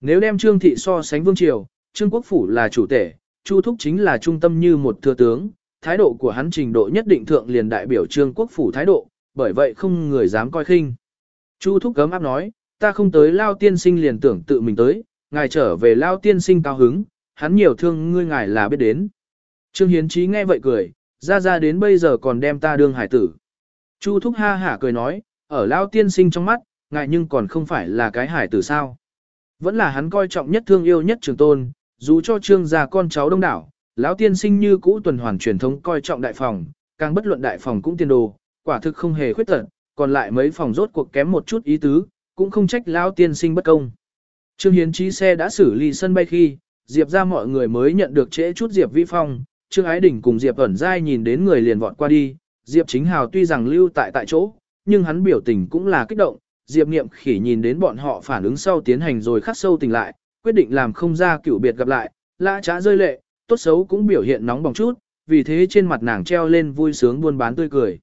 Nếu đem trương thị so sánh vương triều, trương quốc phủ là chủ tể, chu thúc chính là trung tâm như một thừa tướng, thái độ của hắn trình độ nhất định thượng liền đại biểu trương quốc phủ thái độ, bởi vậy không người dám coi khinh. Chu thúc cấm áp nói, ta không tới lao tiên sinh liền tưởng tự mình tới, ngài trở về lao tiên sinh cao hứng, hắn nhiều thương ngươi ngài là biết đến. Trương Hiến Chí nghe vậy cười, ra ra đến bây giờ còn đem ta đương hải tử. Chu thúc ha hả cười nói, ở lao tiên sinh trong mắt, ngài nhưng còn không phải là cái hải tử sao. Vẫn là hắn coi trọng nhất thương yêu nhất trường tôn, dù cho trương gia con cháu đông đảo, lão tiên sinh như cũ tuần hoàn truyền thống coi trọng đại phòng, càng bất luận đại phòng cũng tiền đồ, quả thực không hề khuyết tật, còn lại mấy phòng rốt cuộc kém một chút ý tứ, cũng không trách lão tiên sinh bất công. Trương Hiến Chí xe đã xử lý sân bay khi, Diệp ra mọi người mới nhận được trễ chút Diệp Vi Phong, Trương Ái Đình cùng Diệp ẩn dai nhìn đến người liền vọt qua đi, Diệp Chính Hào tuy rằng lưu tại tại chỗ, nhưng hắn biểu tình cũng là kích động, Diệp Niệm khỉ nhìn đến bọn họ phản ứng sau tiến hành rồi khắc sâu tỉnh lại, quyết định làm không ra cựu biệt gặp lại, lã trá rơi lệ, tốt xấu cũng biểu hiện nóng bỏng chút, vì thế trên mặt nàng treo lên vui sướng buôn bán tươi cười.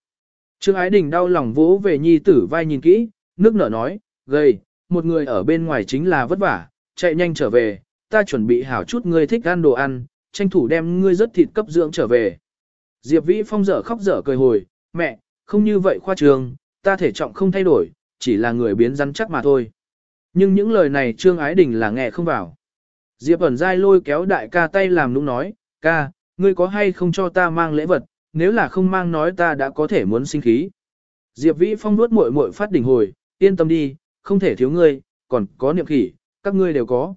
Trương Ái Đình đau lòng vỗ về nhi tử vai nhìn kỹ, nước nở nói, gầy, một người ở bên ngoài chính là vất vả, chạy nhanh trở về, ta chuẩn bị hảo chút ngươi thích ăn đồ ăn, tranh thủ đem ngươi rất thịt cấp dưỡng trở về. Diệp Vĩ Phong dở khóc dở cười hồi, mẹ, không như vậy khoa trường, ta thể trọng không thay đổi, chỉ là người biến rắn chắc mà thôi. Nhưng những lời này Trương Ái Đình là nghe không vào. Diệp ẩn dai lôi kéo đại ca tay làm nũng nói, ca, ngươi có hay không cho ta mang lễ vật, nếu là không mang nói ta đã có thể muốn sinh khí. Diệp Vĩ Phong nuốt muội muội phát đỉnh hồi, yên tâm đi, không thể thiếu ngươi, còn có niệm khỉ, các ngươi đều có.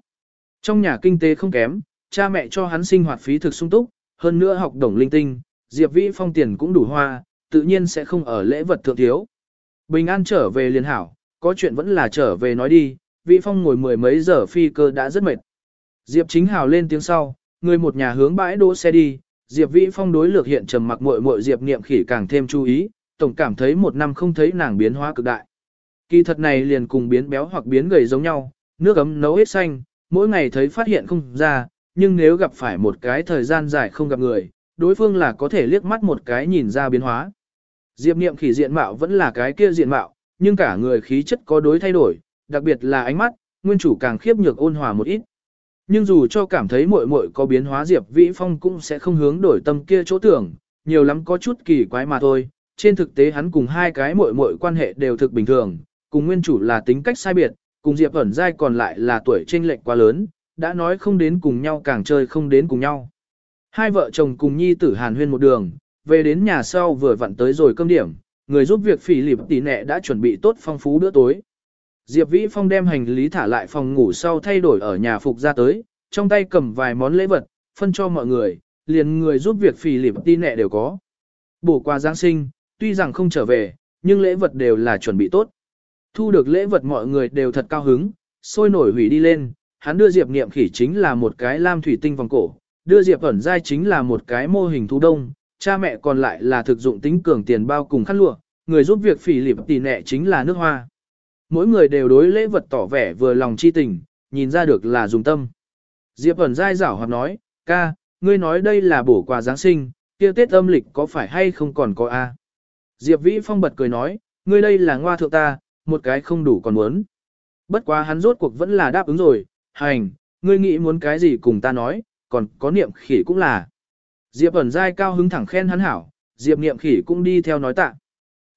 Trong nhà kinh tế không kém, cha mẹ cho hắn sinh hoạt phí thực sung túc, hơn nữa học đồng linh tinh, Diệp Vĩ Phong tiền cũng đủ hoa, tự nhiên sẽ không ở lễ vật thượng thiếu. Bình an trở về liền hảo, có chuyện vẫn là trở về nói đi, Vị Phong ngồi mười mấy giờ phi cơ đã rất mệt. Diệp Chính Hào lên tiếng sau, người một nhà hướng bãi đỗ xe đi, Diệp Vĩ Phong đối lược hiện trầm mặc muội muội Diệp Niệm Khỉ càng thêm chú ý, tổng cảm thấy một năm không thấy nàng biến hóa cực đại. Kỳ thật này liền cùng biến béo hoặc biến gầy giống nhau, nước ấm nấu hết xanh, mỗi ngày thấy phát hiện không ra, nhưng nếu gặp phải một cái thời gian dài không gặp người, đối phương là có thể liếc mắt một cái nhìn ra biến hóa. Diệp niệm khỉ diện mạo vẫn là cái kia diện mạo, nhưng cả người khí chất có đối thay đổi, đặc biệt là ánh mắt, nguyên chủ càng khiếp nhược ôn hòa một ít. Nhưng dù cho cảm thấy muội muội có biến hóa Diệp Vĩ Phong cũng sẽ không hướng đổi tâm kia chỗ tưởng, nhiều lắm có chút kỳ quái mà thôi. Trên thực tế hắn cùng hai cái muội muội quan hệ đều thực bình thường, cùng nguyên chủ là tính cách sai biệt, cùng Diệp ẩn giai còn lại là tuổi chênh lệch quá lớn, đã nói không đến cùng nhau càng chơi không đến cùng nhau. Hai vợ chồng cùng nhi tử hàn huyên một đường, về đến nhà sau vừa vặn tới rồi cơm điểm, người giúp việc phỉ lịp tỷ nẹ đã chuẩn bị tốt phong phú bữa tối. Diệp Vĩ Phong đem hành lý thả lại phòng ngủ sau thay đổi ở nhà phục ra tới, trong tay cầm vài món lễ vật, phân cho mọi người, liền người giúp việc phỉ lịp tỷ nẹ đều có. Bổ qua Giáng sinh, tuy rằng không trở về, nhưng lễ vật đều là chuẩn bị tốt. Thu được lễ vật mọi người đều thật cao hứng, sôi nổi hủy đi lên, hắn đưa Diệp Niệm Khỉ chính là một cái lam thủy tinh vòng cổ, đưa Diệp ẩn giai chính là một cái mô hình thú đông, cha mẹ còn lại là thực dụng tính cường tiền bao cùng khăn lụa, người giúp việc phỉ lịp tỷ nệ chính là nước hoa. mỗi người đều đối lễ vật tỏ vẻ vừa lòng chi tình, nhìn ra được là dùng tâm. Diệp ẩn dai dảo hoặc nói, ca, ngươi nói đây là bổ quà Giáng sinh, kia Tết âm lịch có phải hay không còn có a? Diệp Vĩ Phong bật cười nói, ngươi đây là ngoa thượng ta, một cái không đủ còn muốn. Bất quá hắn rốt cuộc vẫn là đáp ứng rồi, hành, ngươi nghĩ muốn cái gì cùng ta nói, còn có niệm khỉ cũng là. Diệp ẩn dai cao hứng thẳng khen hắn hảo, Diệp niệm khỉ cũng đi theo nói tạ.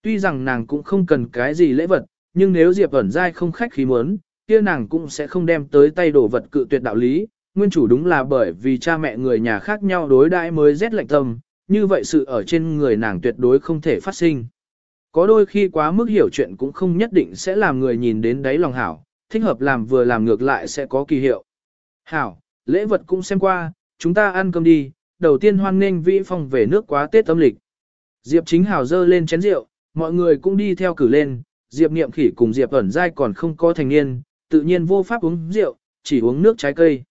Tuy rằng nàng cũng không cần cái gì lễ vật, nhưng nếu Diệp ẩn dai không khách khí muốn, kia nàng cũng sẽ không đem tới tay đồ vật cự tuyệt đạo lý. Nguyên chủ đúng là bởi vì cha mẹ người nhà khác nhau đối đãi mới rét lạnh tâm, như vậy sự ở trên người nàng tuyệt đối không thể phát sinh. Có đôi khi quá mức hiểu chuyện cũng không nhất định sẽ làm người nhìn đến đáy lòng hảo, thích hợp làm vừa làm ngược lại sẽ có kỳ hiệu. Hảo, lễ vật cũng xem qua, chúng ta ăn cơm đi, đầu tiên hoan nghênh vĩ phong về nước quá Tết âm lịch. Diệp chính hào dơ lên chén rượu, mọi người cũng đi theo cử lên, Diệp niệm khỉ cùng Diệp ẩn dai còn không có thành niên, tự nhiên vô pháp uống rượu, chỉ uống nước trái cây.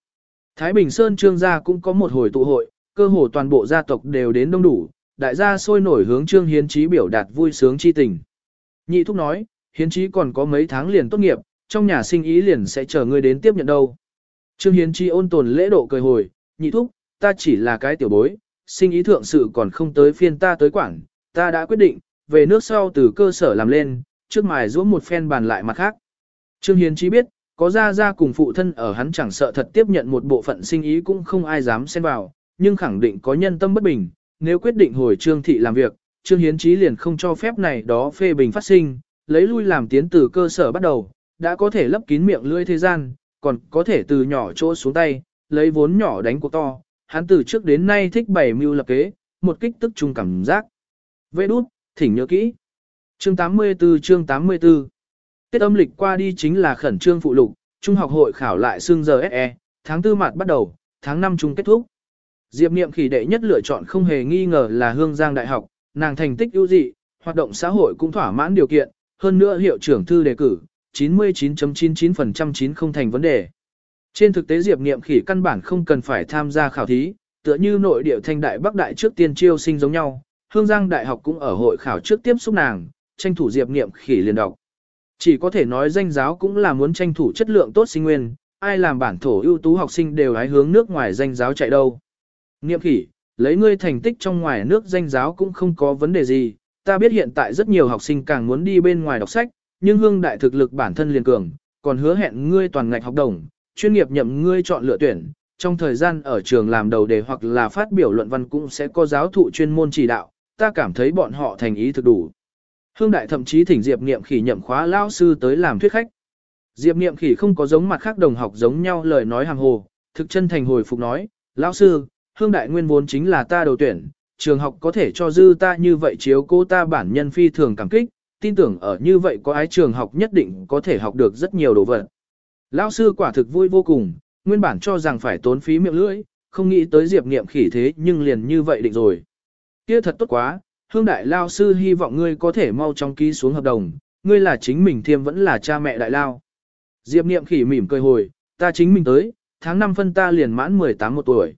Thái Bình Sơn trương gia cũng có một hồi tụ hội, cơ hồ toàn bộ gia tộc đều đến đông đủ, đại gia sôi nổi hướng trương hiến trí biểu đạt vui sướng chi tình. Nhị thúc nói, hiến trí còn có mấy tháng liền tốt nghiệp, trong nhà sinh ý liền sẽ chờ ngươi đến tiếp nhận đâu. Trương hiến trí ôn tồn lễ độ cười hồi, nhị thúc, ta chỉ là cái tiểu bối, sinh ý thượng sự còn không tới phiên ta tới quảng, ta đã quyết định, về nước sau từ cơ sở làm lên, trước mài giũa một phen bàn lại mặt khác. Trương Hiến chỉ biết, có ra ra cùng phụ thân ở hắn chẳng sợ thật tiếp nhận một bộ phận sinh ý cũng không ai dám xen vào, nhưng khẳng định có nhân tâm bất bình, nếu quyết định hồi Trương Thị làm việc, Trương Hiến Chí liền không cho phép này đó phê bình phát sinh, lấy lui làm tiến từ cơ sở bắt đầu, đã có thể lấp kín miệng lưỡi thế gian, còn có thể từ nhỏ chỗ xuống tay, lấy vốn nhỏ đánh cuộc to, hắn từ trước đến nay thích bày mưu lập kế, một kích tức trung cảm giác. Vê đút, thỉnh nhớ kỹ. Chương 84 chương 84 Tết âm lịch qua đi chính là khẩn trương phụ lục, trung học hội khảo lại xương giờ SE, tháng tư mặt bắt đầu, tháng 5 trung kết thúc. Diệp Niệm khỉ đệ nhất lựa chọn không hề nghi ngờ là Hương Giang Đại học, nàng thành tích ưu dị, hoạt động xã hội cũng thỏa mãn điều kiện, hơn nữa hiệu trưởng thư đề cử, 99.99% chín không thành vấn đề. Trên thực tế Diệp Niệm khỉ căn bản không cần phải tham gia khảo thí, tựa như nội địa thanh đại bắc đại trước tiên chiêu sinh giống nhau, Hương Giang Đại học cũng ở hội khảo trước tiếp xúc nàng, tranh thủ Diệp Niệm khỉ liền đọc. Chỉ có thể nói danh giáo cũng là muốn tranh thủ chất lượng tốt sinh nguyên, ai làm bản thổ ưu tú học sinh đều hái hướng nước ngoài danh giáo chạy đâu. Niệm khỉ, lấy ngươi thành tích trong ngoài nước danh giáo cũng không có vấn đề gì, ta biết hiện tại rất nhiều học sinh càng muốn đi bên ngoài đọc sách, nhưng hương đại thực lực bản thân liền cường, còn hứa hẹn ngươi toàn ngạch học đồng, chuyên nghiệp nhậm ngươi chọn lựa tuyển, trong thời gian ở trường làm đầu đề hoặc là phát biểu luận văn cũng sẽ có giáo thụ chuyên môn chỉ đạo, ta cảm thấy bọn họ thành ý thực đủ. Hương đại thậm chí thỉnh Diệp Niệm Khỉ nhậm khóa lao sư tới làm thuyết khách. Diệp Niệm Khỉ không có giống mặt khác đồng học giống nhau lời nói hàng hồ, thực chân thành hồi phục nói, lão sư, Hương đại nguyên vốn chính là ta đầu tuyển, trường học có thể cho dư ta như vậy chiếu cố ta bản nhân phi thường cảm kích, tin tưởng ở như vậy có ái trường học nhất định có thể học được rất nhiều đồ vật. Lão sư quả thực vui vô cùng, nguyên bản cho rằng phải tốn phí miệng lưỡi, không nghĩ tới Diệp Niệm Khỉ thế nhưng liền như vậy định rồi. Kia thật tốt quá, Hương đại lao sư hy vọng ngươi có thể mau chóng ký xuống hợp đồng, ngươi là chính mình thiêm vẫn là cha mẹ đại lao. Diệp Niệm khỉ mỉm cười hồi, ta chính mình tới, tháng 5 phân ta liền mãn 18 một tuổi.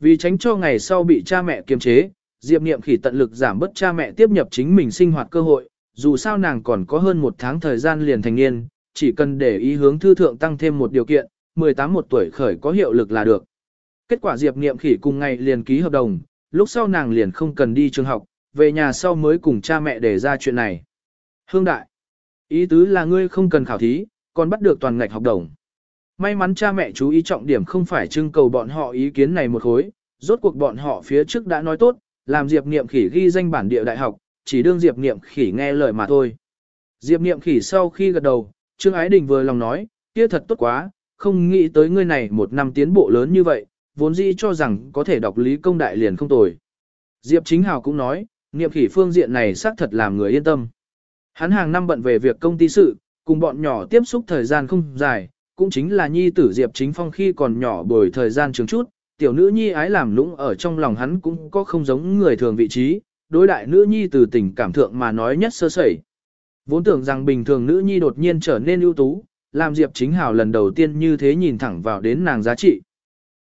Vì tránh cho ngày sau bị cha mẹ kiềm chế, Diệp Niệm khỉ tận lực giảm bớt cha mẹ tiếp nhập chính mình sinh hoạt cơ hội, dù sao nàng còn có hơn một tháng thời gian liền thành niên, chỉ cần để ý hướng thư thượng tăng thêm một điều kiện, 18 một tuổi khởi có hiệu lực là được. Kết quả Diệp Niệm khỉ cùng ngày liền ký hợp đồng, lúc sau nàng liền không cần đi trường học, về nhà sau mới cùng cha mẹ để ra chuyện này. Hương đại, ý tứ là ngươi không cần khảo thí, còn bắt được toàn ngạch học đồng. May mắn cha mẹ chú ý trọng điểm không phải trưng cầu bọn họ ý kiến này một khối, rốt cuộc bọn họ phía trước đã nói tốt, làm Diệp Niệm Khỉ ghi danh bản địa đại học, chỉ đương Diệp Niệm Khỉ nghe lời mà thôi. Diệp Niệm Khỉ sau khi gật đầu, Trương Ái Đình vừa lòng nói, kia thật tốt quá, không nghĩ tới ngươi này một năm tiến bộ lớn như vậy, vốn dĩ cho rằng có thể đọc lý công đại liền không tồi. Diệp Chính Hào cũng nói, Niệm khỉ phương diện này xác thật làm người yên tâm. Hắn hàng năm bận về việc công ty sự, cùng bọn nhỏ tiếp xúc thời gian không dài, cũng chính là nhi tử Diệp Chính Phong khi còn nhỏ bồi thời gian trường chút, tiểu nữ nhi ái làm lũng ở trong lòng hắn cũng có không giống người thường vị trí, đối đại nữ nhi từ tình cảm thượng mà nói nhất sơ sẩy. Vốn tưởng rằng bình thường nữ nhi đột nhiên trở nên ưu tú, làm Diệp Chính Hảo lần đầu tiên như thế nhìn thẳng vào đến nàng giá trị.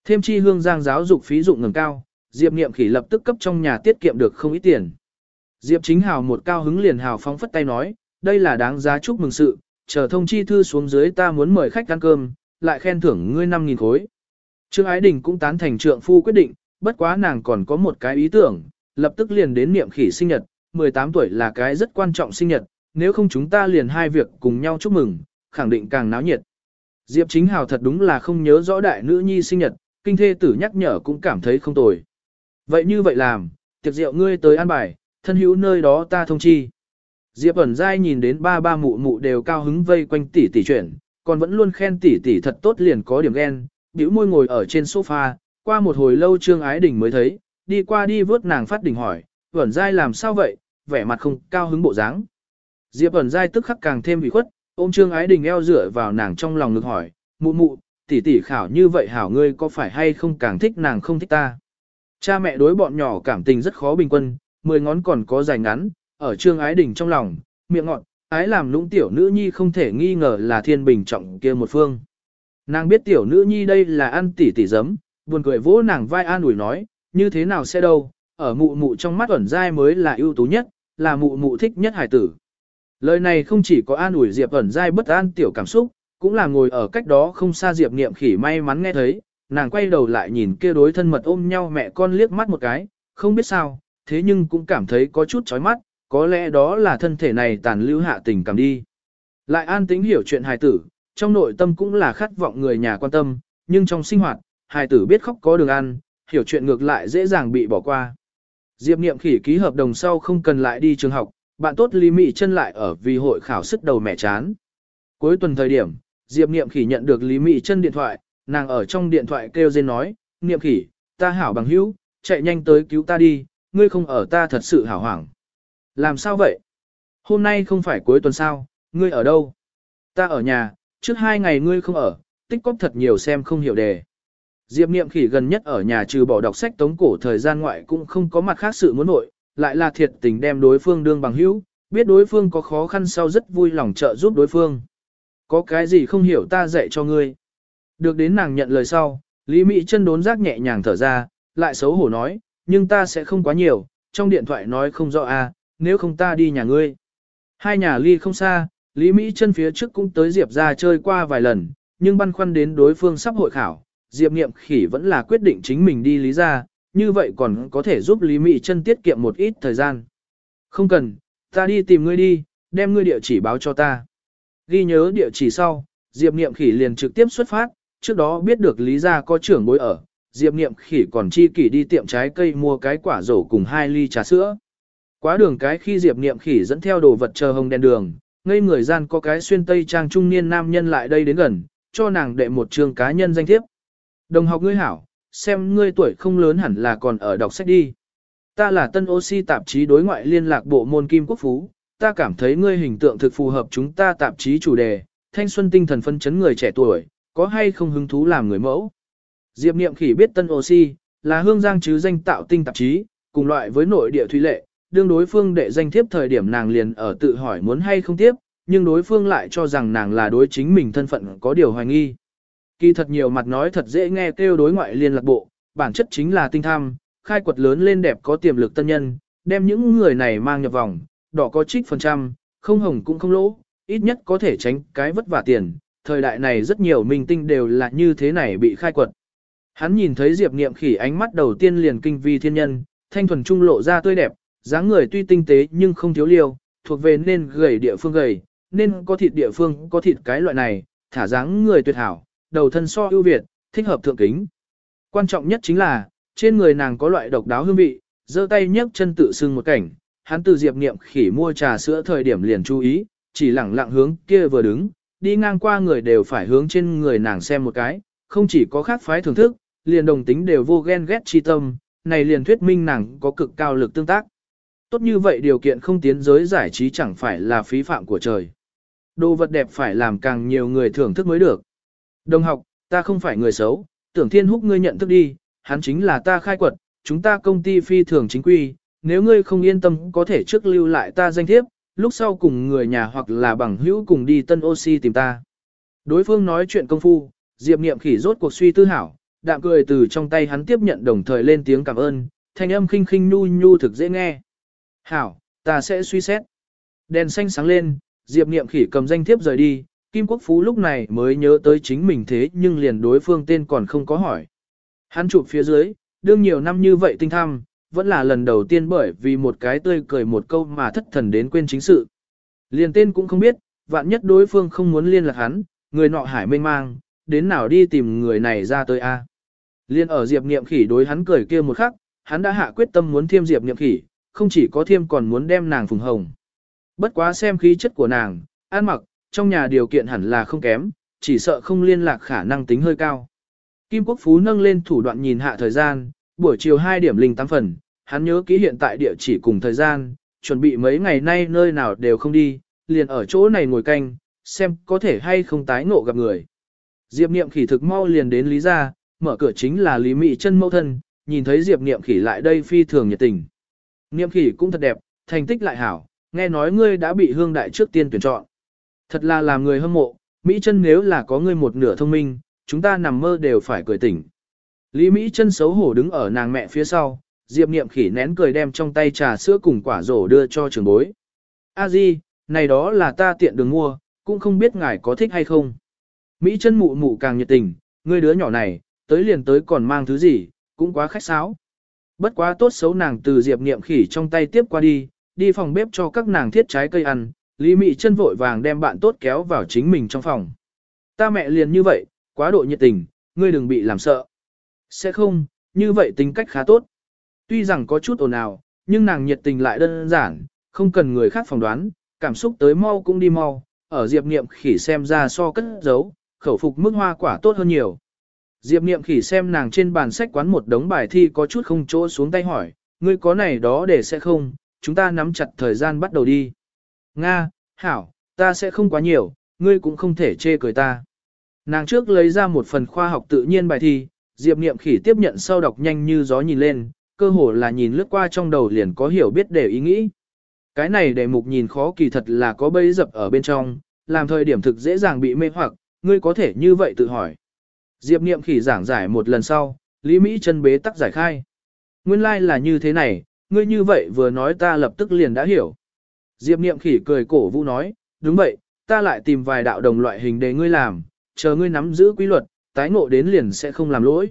Thêm chi hương giang giáo dục phí dụng ngừng cao, Diệp Niệm Khỉ lập tức cấp trong nhà tiết kiệm được không ít tiền. Diệp Chính Hào một cao hứng liền hào phóng phất tay nói, đây là đáng giá chúc mừng sự, chờ thông chi thư xuống dưới ta muốn mời khách ăn cơm, lại khen thưởng ngươi 5.000 khối. Trương Ái Đình cũng tán thành trượng phu quyết định, bất quá nàng còn có một cái ý tưởng, lập tức liền đến niệm khỉ sinh nhật, 18 tuổi là cái rất quan trọng sinh nhật, nếu không chúng ta liền hai việc cùng nhau chúc mừng, khẳng định càng náo nhiệt. Diệp Chính Hào thật đúng là không nhớ rõ đại nữ nhi sinh nhật, kinh thê tử nhắc nhở cũng cảm thấy không tồi. Vậy như vậy làm, tiệc rượu ngươi tới ăn bài, thân hữu nơi đó ta thông chi. Diệp ẩn dai nhìn đến ba ba mụ mụ đều cao hứng vây quanh tỷ tỷ chuyển, còn vẫn luôn khen tỷ tỷ thật tốt liền có điểm ghen, bĩu môi ngồi ở trên sofa, qua một hồi lâu Trương Ái Đình mới thấy, đi qua đi vớt nàng phát đỉnh hỏi, ẩn dai làm sao vậy, vẻ mặt không cao hứng bộ dáng. Diệp ẩn dai tức khắc càng thêm bị khuất, ôm Trương Ái Đình eo dựa vào nàng trong lòng ngực hỏi, mụ mụ, tỷ tỷ khảo như vậy hảo ngươi có phải hay không càng thích nàng không thích ta. Cha mẹ đối bọn nhỏ cảm tình rất khó bình quân, mười ngón còn có dài ngắn, ở Trương Ái Đình trong lòng, miệng ngọn, ái làm lũng tiểu nữ nhi không thể nghi ngờ là thiên bình trọng kia một phương. Nàng biết tiểu nữ nhi đây là ăn tỷ tỷ giấm, buồn cười vỗ nàng vai an ủi nói, như thế nào sẽ đâu, ở mụ mụ trong mắt ẩn dai mới là ưu tú nhất, là mụ mụ thích nhất hải tử. Lời này không chỉ có an ủi Diệp ẩn dai bất an tiểu cảm xúc, cũng là ngồi ở cách đó không xa Diệp niệm khỉ may mắn nghe thấy, nàng quay đầu lại nhìn kia đối thân mật ôm nhau mẹ con liếc mắt một cái, không biết sao, thế nhưng cũng cảm thấy có chút chói mắt, có lẽ đó là thân thể này tàn lưu hạ tình cảm đi. Lại an tĩnh hiểu chuyện hài tử, trong nội tâm cũng là khát vọng người nhà quan tâm, nhưng trong sinh hoạt, hài tử biết khóc có đường ăn, hiểu chuyện ngược lại dễ dàng bị bỏ qua. Diệp Niệm khỉ ký hợp đồng sau không cần lại đi trường học, bạn tốt Lý Mị chân lại ở vì hội khảo sức đầu mẹ chán. Cuối tuần thời điểm, Diệp Niệm khỉ nhận được Lý Mị chân điện thoại, nàng ở trong điện thoại kêu dên nói, Niệm khỉ, ta hảo bằng hữu, chạy nhanh tới cứu ta đi, ngươi không ở ta thật sự hảo hoảng. Làm sao vậy? Hôm nay không phải cuối tuần sao, ngươi ở đâu? Ta ở nhà, trước hai ngày ngươi không ở, tích cóp thật nhiều xem không hiểu đề. Diệp Niệm khỉ gần nhất ở nhà trừ bỏ đọc sách tống cổ thời gian ngoại cũng không có mặt khác sự muốn nội, lại là thiệt tình đem đối phương đương bằng hữu, biết đối phương có khó khăn sau rất vui lòng trợ giúp đối phương. Có cái gì không hiểu ta dạy cho ngươi. Được đến nàng nhận lời sau, Lý Mỹ chân đốn giác nhẹ nhàng thở ra, lại xấu hổ nói, nhưng ta sẽ không quá nhiều, trong điện thoại nói không rõ à? nếu không ta đi nhà ngươi. Hai nhà ly không xa, Lý Mỹ chân phía trước cũng tới Diệp ra chơi qua vài lần, nhưng băn khoăn đến đối phương sắp hội khảo, Diệp Niệm Khỉ vẫn là quyết định chính mình đi Lý ra, như vậy còn có thể giúp Lý Mỹ chân tiết kiệm một ít thời gian. Không cần, ta đi tìm ngươi đi, đem ngươi địa chỉ báo cho ta. Ghi nhớ địa chỉ sau, Diệp Niệm Khỉ liền trực tiếp xuất phát, trước đó biết được Lý Gia có trưởng bối ở, Diệp Niệm Khỉ còn chi kỷ đi tiệm trái cây mua cái quả rổ cùng hai ly trà sữa. Quá đường cái khi Diệp Niệm Khỉ dẫn theo đồ vật chờ hồng đèn đường, ngây người gian có cái xuyên tây trang trung niên nam nhân lại đây đến gần, cho nàng đệ một trường cá nhân danh thiếp. Đồng học ngươi hảo, xem ngươi tuổi không lớn hẳn là còn ở đọc sách đi. Ta là tân oxy tạp chí đối ngoại liên lạc bộ môn Kim Quốc Phú, ta cảm thấy ngươi hình tượng thực phù hợp chúng ta tạp chí chủ đề, thanh xuân tinh thần phân chấn người trẻ tuổi, có hay không hứng thú làm người mẫu. Diệp Niệm Khỉ biết tân oxy, là hương giang chứ danh tạo tinh tạp chí, cùng loại với nội địa thủy lệ, đương đối phương đệ danh thiếp thời điểm nàng liền ở tự hỏi muốn hay không tiếp, nhưng đối phương lại cho rằng nàng là đối chính mình thân phận có điều hoài nghi. Kỳ thật nhiều mặt nói thật dễ nghe kêu đối ngoại liên lạc bộ, bản chất chính là tinh tham, khai quật lớn lên đẹp có tiềm lực tân nhân, đem những người này mang nhập vòng, đỏ có trích phần trăm, không hồng cũng không lỗ, ít nhất có thể tránh cái vất vả tiền. Thời đại này rất nhiều minh tinh đều là như thế này bị khai quật. Hắn nhìn thấy Diệp Niệm khỉ ánh mắt đầu tiên liền kinh vi thiên nhân, thanh thuần trung lộ ra tươi đẹp, dáng người tuy tinh tế nhưng không thiếu liêu, thuộc về nên gầy địa phương gầy, nên có thịt địa phương có thịt cái loại này, thả dáng người tuyệt hảo, đầu thân so ưu việt, thích hợp thượng kính. Quan trọng nhất chính là, trên người nàng có loại độc đáo hương vị, giơ tay nhấc chân tự xưng một cảnh, hắn từ diệp niệm khỉ mua trà sữa thời điểm liền chú ý, chỉ lẳng lặng hướng kia vừa đứng, đi ngang qua người đều phải hướng trên người nàng xem một cái, không chỉ có khác phái thưởng thức, liền đồng tính đều vô ghen ghét chi tâm, này liền thuyết minh nàng có cực cao lực tương tác. Tốt như vậy điều kiện không tiến giới giải trí chẳng phải là phí phạm của trời. Đồ vật đẹp phải làm càng nhiều người thưởng thức mới được. Đồng học, ta không phải người xấu, tưởng thiên húc ngươi nhận thức đi, hắn chính là ta khai quật, chúng ta công ty phi thường chính quy, nếu ngươi không yên tâm có thể trước lưu lại ta danh thiếp, lúc sau cùng người nhà hoặc là bằng hữu cùng đi tân oxy tìm ta. Đối phương nói chuyện công phu, Diệp Niệm khỉ rốt cuộc suy tư hảo, đạm cười từ trong tay hắn tiếp nhận đồng thời lên tiếng cảm ơn, thanh âm khinh khinh nhu nhu thực dễ nghe. Hảo, ta sẽ suy xét. Đèn xanh sáng lên, Diệp Niệm Khỉ cầm danh thiếp rời đi, Kim Quốc Phú lúc này mới nhớ tới chính mình thế nhưng liền đối phương tên còn không có hỏi. Hắn chụp phía dưới, đương nhiều năm như vậy tinh thăm, vẫn là lần đầu tiên bởi vì một cái tươi cười một câu mà thất thần đến quên chính sự. Liền tên cũng không biết, vạn nhất đối phương không muốn liên lạc hắn, người nọ hải mênh mang, đến nào đi tìm người này ra tới a. Liên ở Diệp Niệm Khỉ đối hắn cười kia một khắc, hắn đã hạ quyết tâm muốn thiêm Diệp Niệm Khỉ, không chỉ có thiêm còn muốn đem nàng phùng hồng. Bất quá xem khí chất của nàng, ăn mặc, trong nhà điều kiện hẳn là không kém, chỉ sợ không liên lạc khả năng tính hơi cao. Kim Quốc Phú nâng lên thủ đoạn nhìn hạ thời gian, buổi chiều 2 điểm linh 8 phần, hắn nhớ kỹ hiện tại địa chỉ cùng thời gian, chuẩn bị mấy ngày nay nơi nào đều không đi, liền ở chỗ này ngồi canh, xem có thể hay không tái ngộ gặp người. Diệp Niệm khỉ thực mau liền đến Lý gia, mở cửa chính là Lý Mị chân mẫu thân, nhìn thấy Diệp Niệm khỉ lại đây phi thường nhiệt tình. Niệm khỉ cũng thật đẹp, thành tích lại hảo, nghe nói ngươi đã bị hương đại trước tiên tuyển chọn. Thật là làm người hâm mộ, Mỹ chân nếu là có ngươi một nửa thông minh, chúng ta nằm mơ đều phải cười tỉnh. Lý Mỹ chân xấu hổ đứng ở nàng mẹ phía sau, Diệp Niệm khỉ nén cười đem trong tay trà sữa cùng quả rổ đưa cho trường bối. A Di, này đó là ta tiện đường mua, cũng không biết ngài có thích hay không. Mỹ chân mụ mụ càng nhiệt tình, ngươi đứa nhỏ này, tới liền tới còn mang thứ gì, cũng quá khách sáo. Bất quá tốt xấu nàng từ Diệp Niệm khỉ trong tay tiếp qua đi, đi phòng bếp cho các nàng thiết trái cây ăn, Lý Mị chân vội vàng đem bạn tốt kéo vào chính mình trong phòng. Ta mẹ liền như vậy, quá độ nhiệt tình, ngươi đừng bị làm sợ. Sẽ không, như vậy tính cách khá tốt. Tuy rằng có chút ồn ào, nhưng nàng nhiệt tình lại đơn giản, không cần người khác phỏng đoán, cảm xúc tới mau cũng đi mau, ở Diệp Niệm khỉ xem ra so cất giấu, khẩu phục mức hoa quả tốt hơn nhiều. Diệp Niệm khỉ xem nàng trên bàn sách quán một đống bài thi có chút không chỗ xuống tay hỏi, ngươi có này đó để sẽ không, chúng ta nắm chặt thời gian bắt đầu đi. Nga, Hảo, ta sẽ không quá nhiều, ngươi cũng không thể chê cười ta. Nàng trước lấy ra một phần khoa học tự nhiên bài thi, Diệp Niệm khỉ tiếp nhận sau đọc nhanh như gió nhìn lên, cơ hồ là nhìn lướt qua trong đầu liền có hiểu biết để ý nghĩ. Cái này đề mục nhìn khó kỳ thật là có bấy dập ở bên trong, làm thời điểm thực dễ dàng bị mê hoặc, ngươi có thể như vậy tự hỏi. Diệp Niệm khỉ giảng giải một lần sau, Lý Mỹ chân bế tắc giải khai. Nguyên lai like là như thế này, ngươi như vậy vừa nói ta lập tức liền đã hiểu. Diệp Niệm khỉ cười cổ vũ nói, đúng vậy, ta lại tìm vài đạo đồng loại hình để ngươi làm, chờ ngươi nắm giữ quy luật, tái ngộ đến liền sẽ không làm lỗi.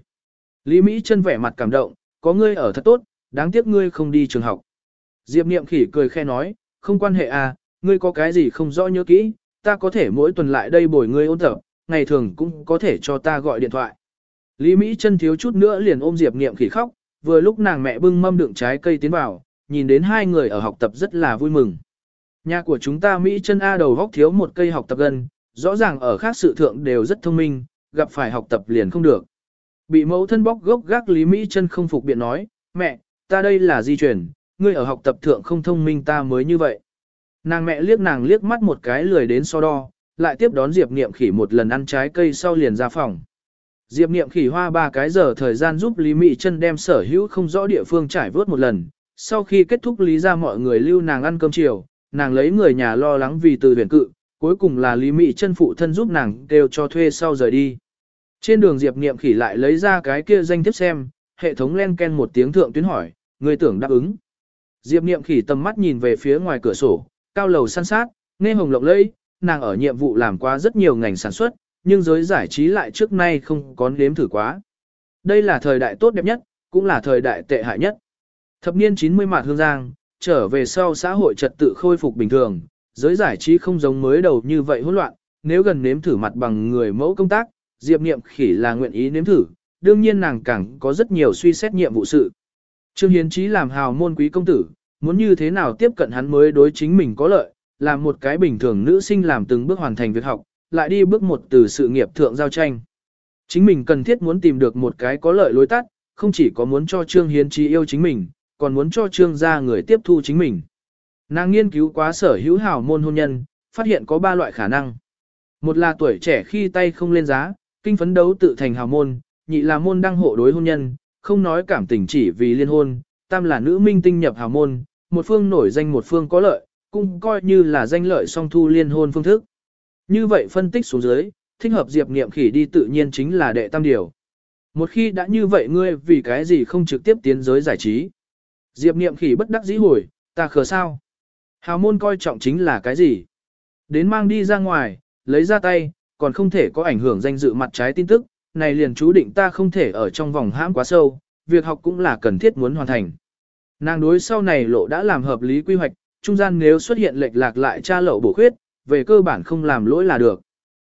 Lý Mỹ chân vẻ mặt cảm động, có ngươi ở thật tốt, đáng tiếc ngươi không đi trường học. Diệp Niệm khỉ cười khe nói, không quan hệ à, ngươi có cái gì không rõ nhớ kỹ, ta có thể mỗi tuần lại đây bồi ngươi ôn tập, ngày thường cũng có thể cho ta gọi điện thoại. Lý Mỹ chân thiếu chút nữa liền ôm Diệp Niệm khỉ khóc, vừa lúc nàng mẹ bưng mâm đựng trái cây tiến vào, nhìn đến hai người ở học tập rất là vui mừng. Nhà của chúng ta Mỹ chân A đầu góc thiếu một cây học tập gần, rõ ràng ở khác sự thượng đều rất thông minh, gặp phải học tập liền không được. Bị mẫu thân bóc gốc gác Lý Mỹ chân không phục biện nói, mẹ, ta đây là di chuyển, ngươi ở học tập thượng không thông minh ta mới như vậy. Nàng mẹ liếc nàng liếc mắt một cái lười đến so đo, lại tiếp đón Diệp Niệm Khỉ một lần ăn trái cây sau liền ra phòng. Diệp Niệm Khỉ hoa ba cái giờ thời gian giúp Lý Mỹ chân đem sở hữu không rõ địa phương trải vớt một lần, sau khi kết thúc lý ra mọi người lưu nàng ăn cơm chiều, nàng lấy người nhà lo lắng vì từ huyền cự, cuối cùng là Lý Mỹ chân phụ thân giúp nàng đều cho thuê sau rời đi. Trên đường Diệp Niệm Khỉ lại lấy ra cái kia danh thiếp xem, hệ thống len ken một tiếng thượng tuyến hỏi, người tưởng đáp ứng. Diệp Niệm Khỉ tầm mắt nhìn về phía ngoài cửa sổ, cao lầu săn sát, nghe hồng lộng lẫy, nàng ở nhiệm vụ làm qua rất nhiều ngành sản xuất, nhưng giới giải trí lại trước nay không có nếm thử quá. Đây là thời đại tốt đẹp nhất, cũng là thời đại tệ hại nhất. Thập niên 90 mạt hương giang, trở về sau xã hội trật tự khôi phục bình thường, giới giải trí không giống mới đầu như vậy hỗn loạn, nếu gần nếm thử mặt bằng người mẫu công tác, Diệp Niệm Khỉ là nguyện ý nếm thử, đương nhiên nàng càng có rất nhiều suy xét nhiệm vụ sự. Trương Hiến Chí làm hào môn quý công tử, muốn như thế nào tiếp cận hắn mới đối chính mình có lợi, làm một cái bình thường nữ sinh làm từng bước hoàn thành việc học, lại đi bước một từ sự nghiệp thượng giao tranh. Chính mình cần thiết muốn tìm được một cái có lợi lối tắt, không chỉ có muốn cho Trương Hiến Chí yêu chính mình, còn muốn cho Trương gia người tiếp thu chính mình. Nàng nghiên cứu quá sở hữu hào môn hôn nhân, phát hiện có ba loại khả năng. Một là tuổi trẻ khi tay không lên giá, kinh phấn đấu tự thành hào môn, nhị là môn đăng hộ đối hôn nhân, không nói cảm tình chỉ vì liên hôn, tam là nữ minh tinh nhập hào môn, một phương nổi danh một phương có lợi, cũng coi như là danh lợi song thu liên hôn phương thức. Như vậy phân tích xuống dưới, thích hợp Diệp Niệm Khỉ đi tự nhiên chính là đệ tam điều. Một khi đã như vậy ngươi vì cái gì không trực tiếp tiến giới giải trí? Diệp Niệm Khỉ bất đắc dĩ hồi, ta khờ sao? Hào môn coi trọng chính là cái gì? Đến mang đi ra ngoài, lấy ra tay, còn không thể có ảnh hưởng danh dự mặt trái tin tức, này liền chú định ta không thể ở trong vòng hãm quá sâu, việc học cũng là cần thiết muốn hoàn thành. Nàng đối sau này lộ đã làm hợp lý quy hoạch, trung gian nếu xuất hiện lệch lạc lại tra lậu bổ khuyết, về cơ bản không làm lỗi là được.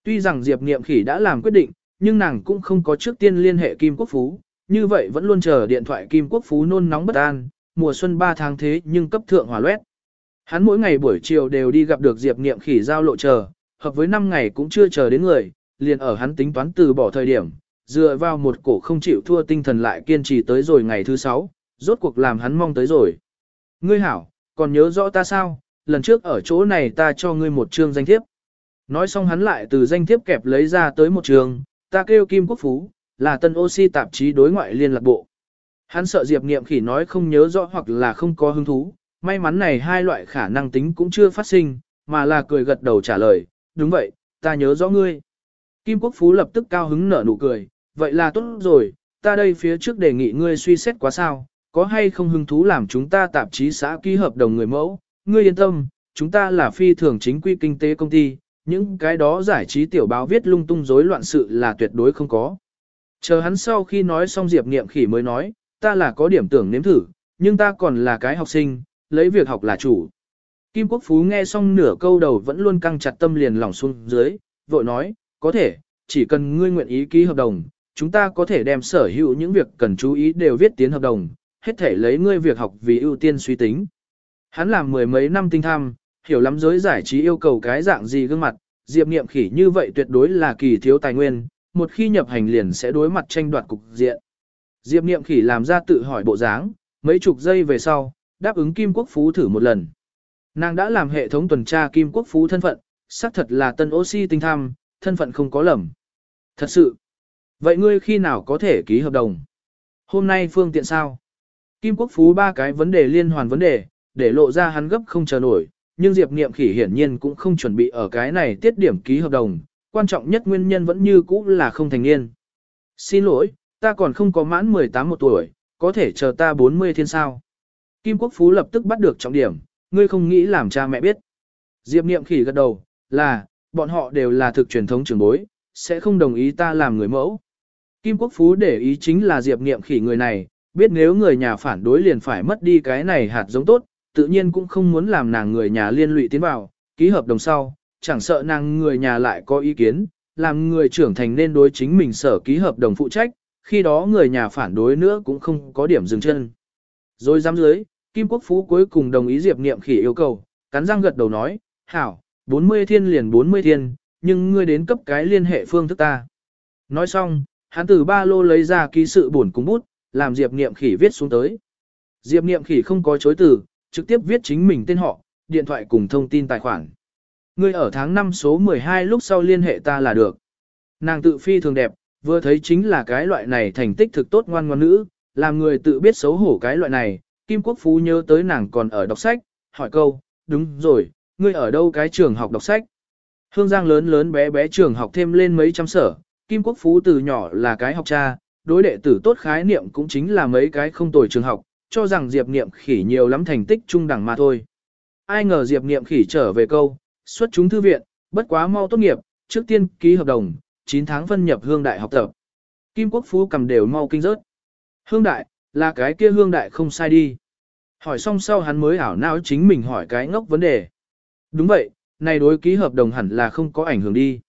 Tuy rằng Diệp Niệm Khỉ đã làm quyết định, nhưng nàng cũng không có trước tiên liên hệ Kim Quốc Phú, như vậy vẫn luôn chờ điện thoại Kim Quốc Phú nôn nóng bất an, mùa xuân 3 tháng thế nhưng cấp thượng hỏa loét. Hắn mỗi ngày buổi chiều đều đi gặp được Diệp Niệm Khỉ giao lộ chờ, hợp với 5 ngày cũng chưa chờ đến người, liền ở hắn tính toán từ bỏ thời điểm, dựa vào một cổ không chịu thua tinh thần lại kiên trì tới rồi ngày thứ 6, rốt cuộc làm hắn mong tới rồi. Ngươi hảo, còn nhớ rõ ta sao, lần trước ở chỗ này ta cho ngươi một chương danh thiếp. Nói xong hắn lại từ danh thiếp kẹp lấy ra tới một trường, ta kêu Kim Quốc Phú, là tân oxy tạp chí đối ngoại liên lạc bộ. Hắn sợ Diệp Niệm khỉ nói không nhớ rõ hoặc là không có hứng thú, may mắn này hai loại khả năng tính cũng chưa phát sinh, mà là cười gật đầu trả lời, đúng vậy, ta nhớ rõ ngươi. Kim Quốc Phú lập tức cao hứng nở nụ cười, vậy là tốt rồi, ta đây phía trước đề nghị ngươi suy xét quá sao, có hay không hứng thú làm chúng ta tạp chí xã ký hợp đồng người mẫu, ngươi yên tâm, chúng ta là phi thường chính quy kinh tế công ty, những cái đó giải trí tiểu báo viết lung tung rối loạn sự là tuyệt đối không có. Chờ hắn sau khi nói xong Diệp Niệm Khỉ mới nói, ta là có điểm tưởng nếm thử, nhưng ta còn là cái học sinh, lấy việc học là chủ. Kim Quốc Phú nghe xong nửa câu đầu vẫn luôn căng chặt tâm liền lòng xuống dưới, vội nói, có thể, chỉ cần ngươi nguyện ý ký hợp đồng, chúng ta có thể đem sở hữu những việc cần chú ý đều viết tiến hợp đồng, hết thể lấy ngươi việc học vì ưu tiên suy tính. Hắn làm mười mấy năm tinh tham, hiểu lắm giới giải trí yêu cầu cái dạng gì gương mặt, Diệp Niệm Khỉ như vậy tuyệt đối là kỳ thiếu tài nguyên, một khi nhập hành liền sẽ đối mặt tranh đoạt cục diện. Diệp Niệm Khỉ làm ra tự hỏi bộ dáng, mấy chục giây về sau, đáp ứng Kim Quốc Phú thử một lần. Nàng đã làm hệ thống tuần tra Kim Quốc Phú thân phận, xác thật là tân oxy tinh tham, thân phận không có lầm. Thật sự. Vậy ngươi khi nào có thể ký hợp đồng? Hôm nay phương tiện sao? Kim Quốc Phú ba cái vấn đề liên hoàn vấn đề, để lộ ra hắn gấp không chờ nổi, nhưng Diệp Niệm Khỉ hiển nhiên cũng không chuẩn bị ở cái này tiết điểm ký hợp đồng, quan trọng nhất nguyên nhân vẫn như cũ là không thành niên. Xin lỗi, ta còn không có mãn 18 một tuổi, có thể chờ ta 40 thiên sao. Kim Quốc Phú lập tức bắt được trọng điểm, ngươi không nghĩ làm cha mẹ biết. Diệp Niệm Khỉ gật đầu, là, bọn họ đều là thực truyền thống trưởng bối, sẽ không đồng ý ta làm người mẫu. Kim Quốc Phú để ý chính là Diệp Niệm Khỉ người này, biết nếu người nhà phản đối liền phải mất đi cái này hạt giống tốt, tự nhiên cũng không muốn làm nàng người nhà liên lụy tiến vào, ký hợp đồng sau, chẳng sợ nàng người nhà lại có ý kiến, làm người trưởng thành nên đối chính mình sở ký hợp đồng phụ trách, khi đó người nhà phản đối nữa cũng không có điểm dừng chân. Rồi giám dưới, Kim Quốc Phú cuối cùng đồng ý Diệp Niệm Khỉ yêu cầu, cắn răng gật đầu nói, hảo, 40 thiên liền 40 thiên, nhưng ngươi đến cấp cái liên hệ phương thức ta. Nói xong, hắn từ ba lô lấy ra ký sự buồn cung bút, làm Diệp Niệm Khỉ viết xuống tới. Diệp Niệm Khỉ không có chối từ, trực tiếp viết chính mình tên họ, điện thoại cùng thông tin tài khoản. Ngươi ở tháng 5 số 12 lúc sau liên hệ ta là được. Nàng tự phi thường đẹp, vừa thấy chính là cái loại này thành tích thực tốt ngoan ngoãn nữ, làm người tự biết xấu hổ cái loại này. Kim Quốc Phú nhớ tới nàng còn ở đọc sách, hỏi câu, đúng rồi, ngươi ở đâu cái trường học đọc sách? Hương Giang lớn lớn bé bé trường học thêm lên mấy trăm sở, Kim Quốc Phú từ nhỏ là cái học cha, đối đệ tử tốt khái niệm cũng chính là mấy cái không tồi trường học, cho rằng Diệp Niệm khỉ nhiều lắm thành tích trung đẳng mà thôi. Ai ngờ Diệp Niệm khỉ trở về câu, xuất chúng thư viện, bất quá mau tốt nghiệp, trước tiên ký hợp đồng, 9 tháng phân nhập hương đại học tập. Kim Quốc Phú cầm đều mau kinh rớt. Hương đại, là cái kia hương đại không sai đi. Hỏi xong sau hắn mới ảo não chính mình hỏi cái ngốc vấn đề. Đúng vậy, này đối ký hợp đồng hẳn là không có ảnh hưởng đi.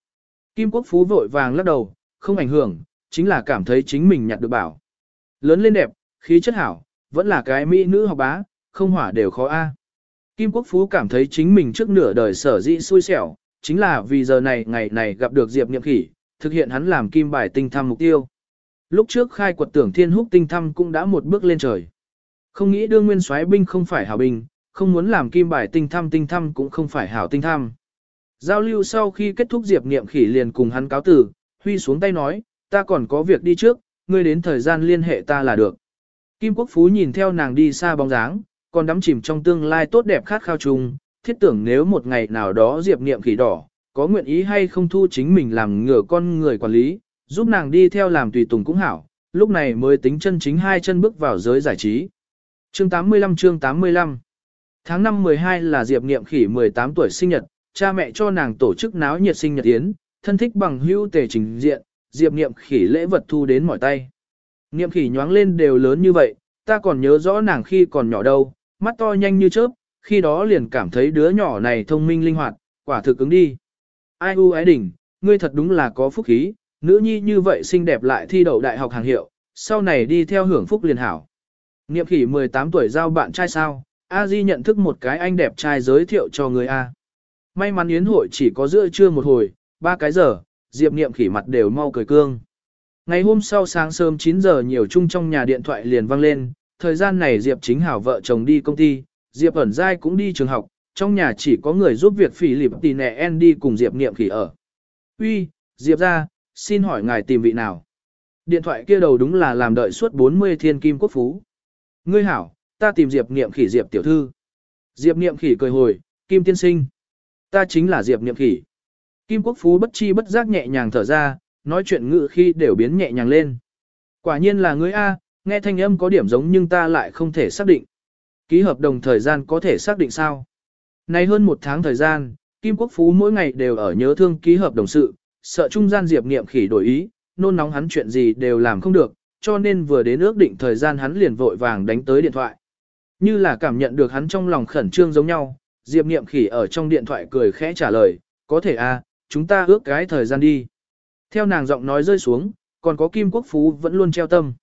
Kim Quốc Phú vội vàng lắc đầu, không ảnh hưởng, chính là cảm thấy chính mình nhặt được bảo. Lớn lên đẹp, khí chất hảo, vẫn là cái mỹ nữ học bá, không hỏa đều khó a. Kim Quốc Phú cảm thấy chính mình trước nửa đời sở dĩ xui xẻo, chính là vì giờ này ngày này gặp được Diệp Niệm Khỉ, thực hiện hắn làm kim bài tinh thăm mục tiêu. Lúc trước khai quật tưởng thiên húc tinh thăm cũng đã một bước lên trời. Không nghĩ đương nguyên soái binh không phải hảo binh, không muốn làm kim bài tinh thăm tinh thăm cũng không phải hảo tinh thăm. Giao lưu sau khi kết thúc Diệp Niệm Khỉ liền cùng hắn cáo tử, Huy xuống tay nói, ta còn có việc đi trước, ngươi đến thời gian liên hệ ta là được. Kim Quốc Phú nhìn theo nàng đi xa bóng dáng, còn đắm chìm trong tương lai tốt đẹp khát khao chung, thiết tưởng nếu một ngày nào đó Diệp Niệm khỉ đỏ, có nguyện ý hay không thu chính mình làm ngửa con người quản lý, giúp nàng đi theo làm tùy tùng cũng hảo, lúc này mới tính chân chính hai chân bước vào giới giải trí. Chương 85 chương 85 Tháng 5 12 là Diệp Niệm khỉ 18 tuổi sinh nhật, cha mẹ cho nàng tổ chức náo nhiệt sinh nhật yến, thân thích bằng hữu tề trình diện, Diệp Niệm khỉ lễ vật thu đến mỏi tay. Niệm khỉ nhoáng lên đều lớn như vậy, ta còn nhớ rõ nàng khi còn nhỏ đâu, mắt to nhanh như chớp, khi đó liền cảm thấy đứa nhỏ này thông minh linh hoạt, quả thực cứng đi. Ai u ái đỉnh, ngươi thật đúng là có phúc khí, nữ nhi như vậy xinh đẹp lại thi đậu đại học hàng hiệu, sau này đi theo hưởng phúc liền hảo. Niệm khỉ 18 tuổi giao bạn trai sao, A Di nhận thức một cái anh đẹp trai giới thiệu cho người A. May mắn yến hội chỉ có giữa trưa một hồi, ba cái giờ, Diệp Niệm khỉ mặt đều mau cười cương. Ngày hôm sau sáng sớm 9 giờ nhiều chung trong nhà điện thoại liền vang lên, thời gian này Diệp chính hảo vợ chồng đi công ty, Diệp ẩn dai cũng đi trường học, trong nhà chỉ có người giúp việc phỉ lịp tì nẹ en đi cùng Diệp Niệm khỉ ở. Uy, Diệp ra, xin hỏi ngài tìm vị nào? Điện thoại kia đầu đúng là làm đợi suốt 40 thiên kim quốc phú. Ngươi hảo, ta tìm Diệp Niệm khỉ Diệp tiểu thư. Diệp Niệm khỉ cười hồi, Kim tiên sinh. Ta chính là Diệp Niệm khỉ. Kim quốc phú bất chi bất giác nhẹ nhàng thở ra, nói chuyện ngự khi đều biến nhẹ nhàng lên. Quả nhiên là ngươi A, nghe thanh âm có điểm giống nhưng ta lại không thể xác định. Ký hợp đồng thời gian có thể xác định sao? Nay hơn một tháng thời gian, Kim Quốc Phú mỗi ngày đều ở nhớ thương ký hợp đồng sự, sợ trung gian Diệp Niệm khỉ đổi ý, nôn nóng hắn chuyện gì đều làm không được, cho nên vừa đến ước định thời gian hắn liền vội vàng đánh tới điện thoại. Như là cảm nhận được hắn trong lòng khẩn trương giống nhau, Diệp Niệm khỉ ở trong điện thoại cười khẽ trả lời, có thể à, chúng ta ước cái thời gian đi. Theo nàng giọng nói rơi xuống, còn có Kim Quốc Phú vẫn luôn treo tâm.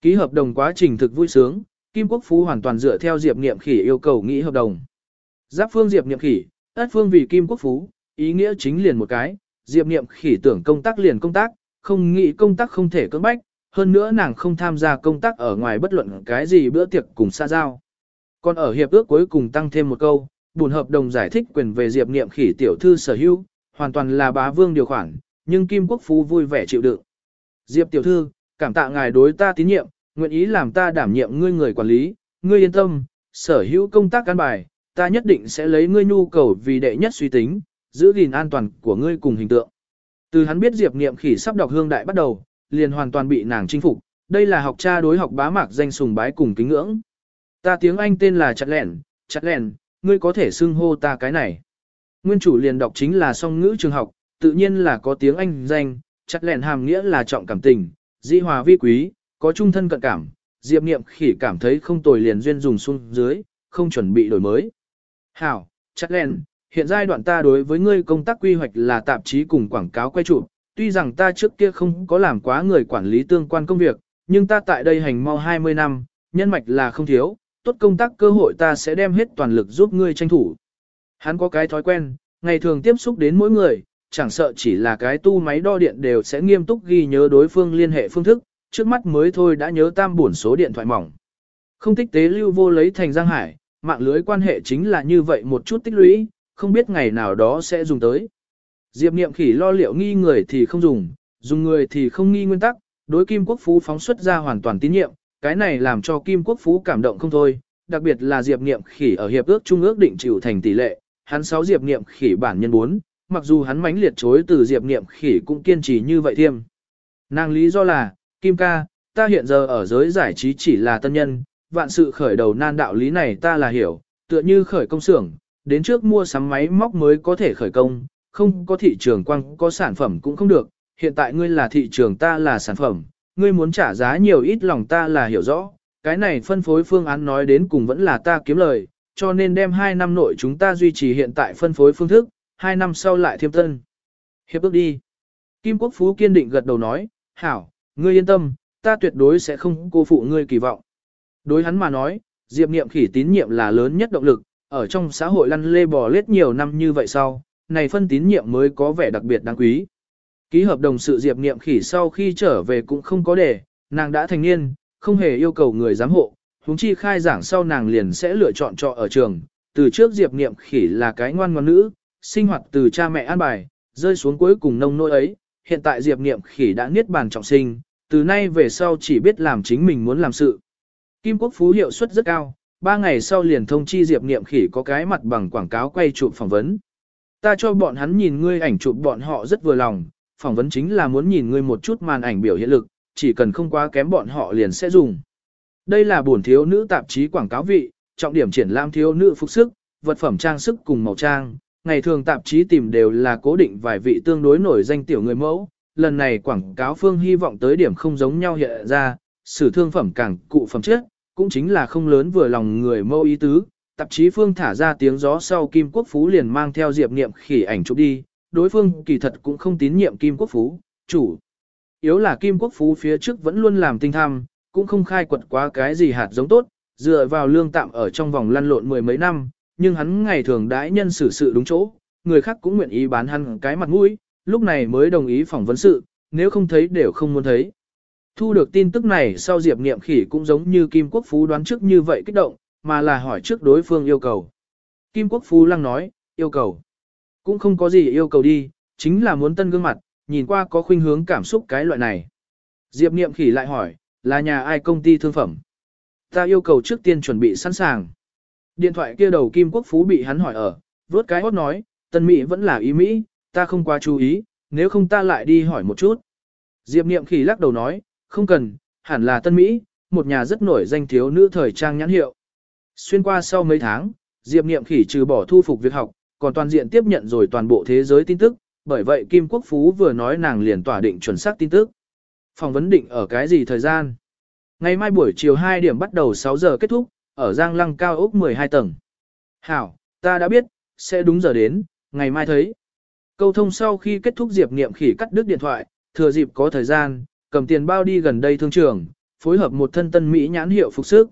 Ký hợp đồng quá trình thực vui sướng, Kim Quốc Phú hoàn toàn dựa theo Diệp Niệm khỉ yêu cầu nghĩ hợp đồng. Giáp phương Diệp Niệm khỉ, ất phương vì Kim Quốc Phú, ý nghĩa chính liền một cái, Diệp Niệm khỉ tưởng công tác liền công tác, không nghĩ công tác không thể cưỡng bách, hơn nữa nàng không tham gia công tác ở ngoài bất luận cái gì bữa tiệc cùng xa giao. Còn ở hiệp ước cuối cùng tăng thêm một câu, buồn hợp đồng giải thích quyền về Diệp Niệm khỉ tiểu thư sở hữu, hoàn toàn là bá vương điều khoản, nhưng Kim Quốc Phú vui vẻ chịu đựng. Diệp tiểu thư, cảm tạ ngài đối ta tín nhiệm, nguyện ý làm ta đảm nhiệm ngươi người quản lý, ngươi yên tâm, sở hữu công tác cán bài, ta nhất định sẽ lấy ngươi nhu cầu vì đệ nhất suy tính, giữ gìn an toàn của ngươi cùng hình tượng. Từ hắn biết Diệp Niệm Khỉ sắp đọc hương đại bắt đầu, liền hoàn toàn bị nàng chinh phục, đây là học cha đối học bá mạc danh sùng bái cùng kính ngưỡng. Ta tiếng Anh tên là Chặt lẹn, Chặt lẹn, ngươi có thể xưng hô ta cái này. Nguyên chủ liền đọc chính là song ngữ trường học, tự nhiên là có tiếng Anh danh, Chặt lẹn hàm nghĩa là trọng cảm tình, dĩ hòa vi quý, có trung thân cận cảm. Diệp Niệm Khỉ cảm thấy không tồi liền duyên dùng xuống dưới, không chuẩn bị đổi mới. Hảo, chắc lẹn, hiện giai đoạn ta đối với ngươi công tác quy hoạch là tạp chí cùng quảng cáo quay chụp, tuy rằng ta trước kia không có làm quá người quản lý tương quan công việc, nhưng ta tại đây hành mau 20 năm, nhân mạch là không thiếu, tốt công tác cơ hội ta sẽ đem hết toàn lực giúp ngươi tranh thủ. Hắn có cái thói quen, ngày thường tiếp xúc đến mỗi người, chẳng sợ chỉ là cái tu máy đo điện đều sẽ nghiêm túc ghi nhớ đối phương liên hệ phương thức, trước mắt mới thôi đã nhớ tam bổn số điện thoại mỏng. Không tích tế lưu vô lấy thành Giang Hải, mạng lưới quan hệ chính là như vậy một chút tích lũy, không biết ngày nào đó sẽ dùng tới. Diệp Niệm Khỉ lo liệu nghi người thì không dùng, dùng người thì không nghi nguyên tắc, đối Kim Quốc Phú phóng xuất ra hoàn toàn tín nhiệm, cái này làm cho Kim Quốc Phú cảm động không thôi, đặc biệt là Diệp Niệm Khỉ ở hiệp ước trung ước định chịu thành tỷ lệ, hắn sáu Diệp Niệm Khỉ bản nhân 4, mặc dù hắn mãnh liệt chối từ Diệp Niệm Khỉ cũng kiên trì như vậy thêm. Nàng lý do là, Kim ca, ta hiện giờ ở giới giải trí chỉ là tân nhân, vạn sự khởi đầu nan đạo lý này ta là hiểu, tựa như khởi công xưởng, đến trước mua sắm máy móc mới có thể khởi công, không có thị trường quăng có sản phẩm cũng không được, hiện tại ngươi là thị trường ta là sản phẩm, ngươi muốn trả giá nhiều ít lòng ta là hiểu rõ, cái này phân phối phương án nói đến cùng vẫn là ta kiếm lời, cho nên đem 2 năm nội chúng ta duy trì hiện tại phân phối phương thức, 2 năm sau lại thêm tân. Hiệp ước đi. Kim Quốc Phú kiên định gật đầu nói, hảo, ngươi yên tâm, ta tuyệt đối sẽ không cô phụ ngươi kỳ vọng. Đối hắn mà nói, Diệp Niệm khỉ tín nhiệm là lớn nhất động lực, ở trong xã hội lăn lê bò lết nhiều năm như vậy sau, này phân tín nhiệm mới có vẻ đặc biệt đáng quý. Ký hợp đồng sự Diệp Niệm khỉ sau khi trở về cũng không có để, nàng đã thành niên, không hề yêu cầu người giám hộ, huống chi khai giảng sau nàng liền sẽ lựa chọn trọ ở trường. Từ trước Diệp Niệm khỉ là cái ngoan ngoãn nữ, sinh hoạt từ cha mẹ an bài, rơi xuống cuối cùng nông nỗi ấy, hiện tại Diệp Niệm khỉ đã niết bàn trọng sinh, từ nay về sau chỉ biết làm chính mình muốn làm sự. Kim Quốc Phú hiệu suất rất cao, ba ngày sau liền thông chi Diệp Niệm khỉ có cái mặt bằng quảng cáo quay chụp phỏng vấn. Ta cho bọn hắn nhìn ngươi ảnh chụp bọn họ rất vừa lòng, phỏng vấn chính là muốn nhìn ngươi một chút màn ảnh biểu hiện lực, chỉ cần không quá kém bọn họ liền sẽ dùng. Đây là buồn thiếu nữ tạp chí quảng cáo vị, trọng điểm triển lãm thiếu nữ phục sức, vật phẩm trang sức cùng màu trang, ngày thường tạp chí tìm đều là cố định vài vị tương đối nổi danh tiểu người mẫu, lần này quảng cáo phương hy vọng tới điểm không giống nhau hiện ra, sử thương phẩm càng cụ phẩm chất, cũng chính là không lớn vừa lòng người mâu ý tứ. Tạp chí phương thả ra tiếng gió sau Kim Quốc Phú liền mang theo Diệp Niệm khỉ ảnh chụp đi, đối phương kỳ thật cũng không tín nhiệm Kim Quốc Phú, chủ. Yếu là Kim Quốc Phú phía trước vẫn luôn làm tinh tham, cũng không khai quật quá cái gì hạt giống tốt, dựa vào lương tạm ở trong vòng lăn lộn mười mấy năm, nhưng hắn ngày thường đãi nhân xử sự đúng chỗ, người khác cũng nguyện ý bán hắn cái mặt mũi, lúc này mới đồng ý phỏng vấn sự, nếu không thấy đều không muốn thấy. Thu được tin tức này sau Diệp Niệm Khỉ cũng giống như Kim Quốc Phú đoán trước như vậy kích động, mà là hỏi trước đối phương yêu cầu. Kim Quốc Phú lăng nói, yêu cầu. Cũng không có gì yêu cầu đi, chính là muốn tân gương mặt, nhìn qua có khuynh hướng cảm xúc cái loại này. Diệp Niệm Khỉ lại hỏi, là nhà ai công ty thương phẩm? Ta yêu cầu trước tiên chuẩn bị sẵn sàng. Điện thoại kia đầu Kim Quốc Phú bị hắn hỏi ở, vớt cái hốt nói, tân Mỹ vẫn là ý Mỹ, ta không quá chú ý, nếu không ta lại đi hỏi một chút. Diệp Niệm Khỉ lắc đầu nói, không cần, hẳn là tân Mỹ, một nhà rất nổi danh thiếu nữ thời trang nhãn hiệu. Xuyên qua sau mấy tháng, Diệp Niệm Khỉ trừ bỏ thu phục việc học, còn toàn diện tiếp nhận rồi toàn bộ thế giới tin tức, bởi vậy Kim Quốc Phú vừa nói nàng liền tỏa định chuẩn xác tin tức. Phỏng vấn định ở cái gì thời gian? Ngày mai buổi chiều 2 điểm bắt đầu 6 giờ kết thúc, ở Giang Lăng cao ốc 12 tầng. Hảo, ta đã biết, sẽ đúng giờ đến, ngày mai thấy. Câu thông sau khi kết thúc Diệp Niệm Khỉ cắt đứt điện thoại, thừa dịp có thời gian, cầm tiền bao đi gần đây thương trường, phối hợp một thân tân Mỹ nhãn hiệu phục sức.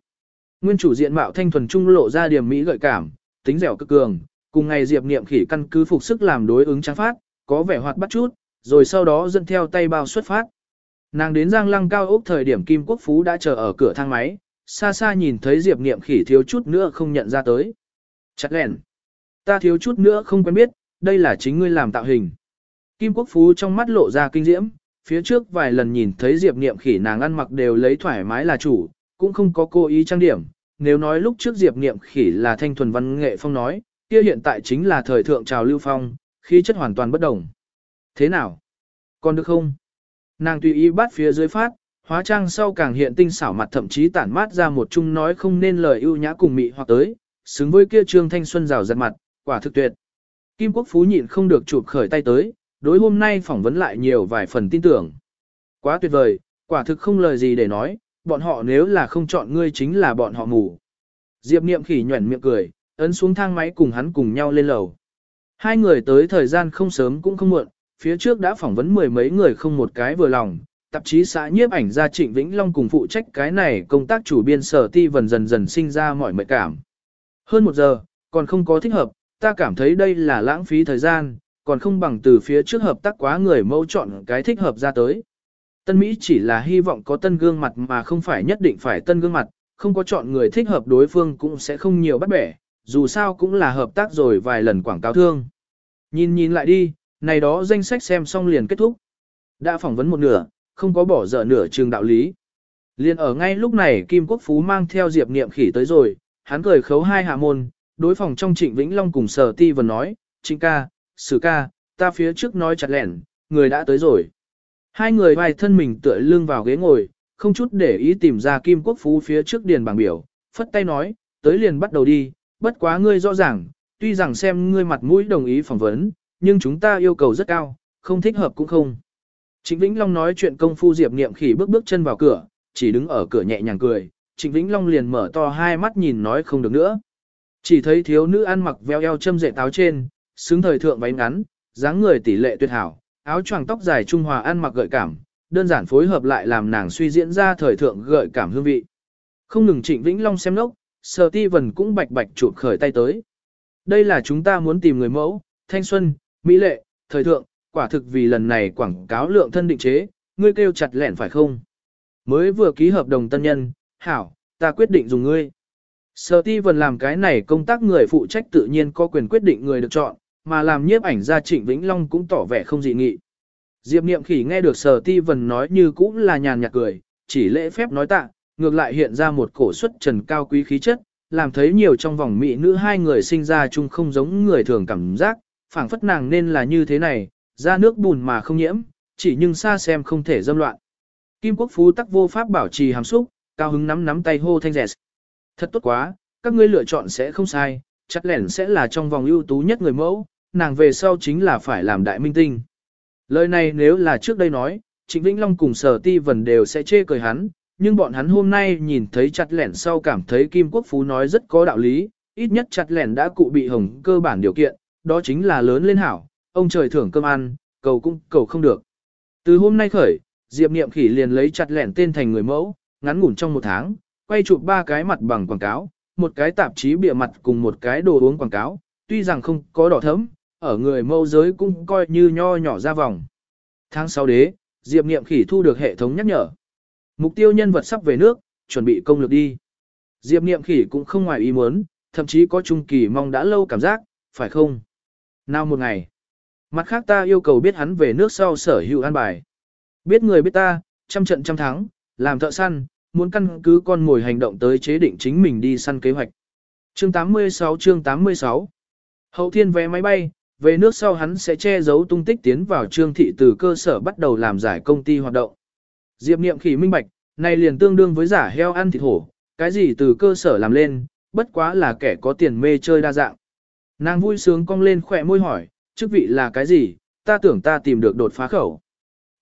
Nguyên chủ diện mạo thanh thuần trung lộ ra điểm Mỹ gợi cảm, tính dẻo cực cường, cùng ngày Diệp Niệm Khỉ căn cứ phục sức làm đối ứng trang phát, có vẻ hoạt bắt chút, rồi sau đó dẫn theo tay bao xuất phát. Nàng đến Giang Lăng cao ốc thời điểm Kim Quốc Phú đã chờ ở cửa thang máy, xa xa nhìn thấy Diệp Niệm Khỉ thiếu chút nữa không nhận ra tới. Chặt lẻn. Ta thiếu chút nữa không quen biết, đây là chính ngươi làm tạo hình. Kim Quốc Phú trong mắt lộ ra kinh diễm, phía trước vài lần nhìn thấy Diệp Niệm Khỉ nàng ăn mặc đều lấy thoải mái là chủ, cũng không có cố ý trang điểm. Nếu nói lúc trước Diệp Niệm Khỉ là thanh thuần văn nghệ phong nói, kia hiện tại chính là thời thượng trào lưu phong, khí chất hoàn toàn bất đồng. Thế nào? Còn được không? Nàng tùy ý bắt phía dưới phát, hóa trang sau càng hiện tinh xảo mặt thậm chí tản mát ra một chung nói không nên lời ưu nhã cùng mị hoặc tới, xứng với kia trương thanh xuân rào giật mặt, quả thực tuyệt. Kim Quốc Phú nhịn không được chụp khởi tay tới, đối hôm nay phỏng vấn lại nhiều vài phần tin tưởng. Quá tuyệt vời, quả thực không lời gì để nói, bọn họ nếu là không chọn ngươi chính là bọn họ ngủ. Diệp Niệm khỉ nhuẩn miệng cười, ấn xuống thang máy cùng hắn cùng nhau lên lầu. Hai người tới thời gian không sớm cũng không muộn, phía trước đã phỏng vấn mười mấy người không một cái vừa lòng, tạp chí xã nhiếp ảnh gia Trịnh Vĩnh Long cùng phụ trách cái này công tác chủ biên sở ti vần dần dần sinh ra mọi mệt cảm. Hơn một giờ, còn không có thích hợp, ta cảm thấy đây là lãng phí thời gian, còn không bằng từ phía trước hợp tác quá người mẫu chọn cái thích hợp ra tới. Tân Mỹ chỉ là hy vọng có tân gương mặt mà không phải nhất định phải tân gương mặt, không có chọn người thích hợp đối phương cũng sẽ không nhiều bắt bẻ, dù sao cũng là hợp tác rồi vài lần quảng cáo thương. Nhìn nhìn lại đi, này đó danh sách xem xong liền kết thúc. Đã phỏng vấn một nửa, không có bỏ dở nửa trường đạo lý. Liên ở ngay lúc này Kim Quốc Phú mang theo Diệp Niệm Khỉ tới rồi, hắn cười khấu hai hạ môn, đối phòng trong Trịnh Vĩnh Long cùng Sở Ti vừa nói, Trịnh ca, Sử ca, ta phía trước nói chặt lẻn, người đã tới rồi. Hai người vai thân mình tựa lưng vào ghế ngồi, không chút để ý tìm ra Kim Quốc Phú phía trước điền bảng biểu, phất tay nói, tới liền bắt đầu đi, bất quá ngươi rõ ràng, tuy rằng xem ngươi mặt mũi đồng ý phỏng vấn, nhưng chúng ta yêu cầu rất cao, không thích hợp cũng không. Trịnh Vĩnh Long nói chuyện công phu Diệp Niệm khỉ bước bước chân vào cửa, chỉ đứng ở cửa nhẹ nhàng cười, Trịnh Vĩnh Long liền mở to hai mắt nhìn nói không được nữa. Chỉ thấy thiếu nữ ăn mặc veo eo châm rễ táo trên, xứng thời thượng váy ngắn, dáng người tỷ lệ tuyệt hảo, áo choàng tóc dài trung hòa ăn mặc gợi cảm, đơn giản phối hợp lại làm nàng suy diễn ra thời thượng gợi cảm hương vị. Không ngừng Trịnh Vĩnh Long xem nốc, Sở Ti Vân cũng bạch bạch chụp khởi tay tới. Đây là chúng ta muốn tìm người mẫu, thanh xuân, mỹ lệ, thời thượng, quả thực vì lần này quảng cáo lượng thân định chế, ngươi kêu chặt lẹn phải không? Mới vừa ký hợp đồng tân nhân, hảo, ta quyết định dùng ngươi. Sở ti làm cái này công tác người phụ trách tự nhiên có quyền quyết định người được chọn, mà làm nhiếp ảnh gia Trịnh Vĩnh Long cũng tỏ vẻ không dị nghị. Diệp Niệm Khỉ nghe được Sở Ti Vân nói như cũng là nhàn nhạt cười, chỉ lễ phép nói tạ, ngược lại hiện ra một cổ suất trần cao quý khí chất, làm thấy nhiều trong vòng mỹ nữ hai người sinh ra chung không giống người thường cảm giác, phảng phất nàng nên là như thế này, ra nước bùn mà không nhiễm, chỉ nhưng xa xem không thể dâm loạn. Kim Quốc Phú tắc vô pháp bảo trì hàm xúc, cao hứng nắm nắm tay hô thanh rẻ. Thật tốt quá, các ngươi lựa chọn sẽ không sai, chắc lẻn sẽ là trong vòng ưu tú nhất người mẫu, nàng về sau chính là phải làm đại minh tinh. Lời này nếu là trước đây nói, Trịnh Vĩnh Long cùng Sở Ti Vân đều sẽ chê cười hắn, nhưng bọn hắn hôm nay nhìn thấy chặt lẻn sau cảm thấy Kim Quốc Phú nói rất có đạo lý, ít nhất chặt lẻn đã cụ bị hồng cơ bản điều kiện, đó chính là lớn lên hảo, ông trời thưởng cơm ăn, cầu cũng cầu không được. Từ hôm nay khởi, Diệp Niệm Khỉ liền lấy chặt lẻn tên thành người mẫu, ngắn ngủn trong một tháng, quay chụp ba cái mặt bằng quảng cáo, một cái tạp chí bìa mặt cùng một cái đồ uống quảng cáo, tuy rằng không có đỏ thấm, ở người mâu giới cũng coi như nho nhỏ ra vòng. Tháng 6 đế, Diệp Niệm Khỉ thu được hệ thống nhắc nhở. Mục tiêu nhân vật sắp về nước, chuẩn bị công lược đi. Diệp Niệm Khỉ cũng không ngoài ý muốn, thậm chí có trung kỳ mong đã lâu cảm giác, phải không? Nào một ngày. Mặt khác ta yêu cầu biết hắn về nước sau sở hữu an bài. Biết người biết ta, trăm trận trăm thắng, làm thợ săn, muốn căn cứ con mồi hành động tới chế định chính mình đi săn kế hoạch. Chương 86 chương 86 Hậu thiên vé máy bay, về nước sau hắn sẽ che giấu tung tích tiến vào trương thị từ cơ sở bắt đầu làm giải công ty hoạt động. Diệp niệm khỉ minh bạch, này liền tương đương với giả heo ăn thịt hổ, cái gì từ cơ sở làm lên, bất quá là kẻ có tiền mê chơi đa dạng. Nàng vui sướng cong lên khỏe môi hỏi, chức vị là cái gì, ta tưởng ta tìm được đột phá khẩu.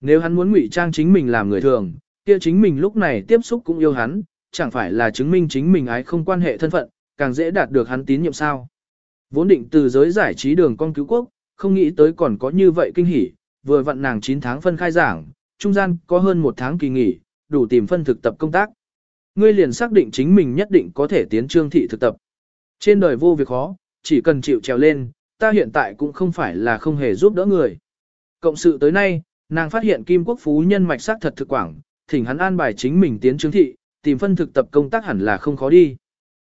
Nếu hắn muốn ngụy trang chính mình làm người thường, kia chính mình lúc này tiếp xúc cũng yêu hắn, chẳng phải là chứng minh chính mình ái không quan hệ thân phận, càng dễ đạt được hắn tín nhiệm sao. Vốn định từ giới giải trí đường con cứu quốc, không nghĩ tới còn có như vậy kinh hỉ, vừa vặn nàng 9 tháng phân khai giảng, trung gian có hơn một tháng kỳ nghỉ, đủ tìm phân thực tập công tác. Ngươi liền xác định chính mình nhất định có thể tiến trương thị thực tập. Trên đời vô việc khó, chỉ cần chịu trèo lên, ta hiện tại cũng không phải là không hề giúp đỡ người. Cộng sự tới nay, nàng phát hiện Kim Quốc Phú nhân mạch sắc thật thực quảng, thỉnh hắn an bài chính mình tiến trương thị, tìm phân thực tập công tác hẳn là không khó đi.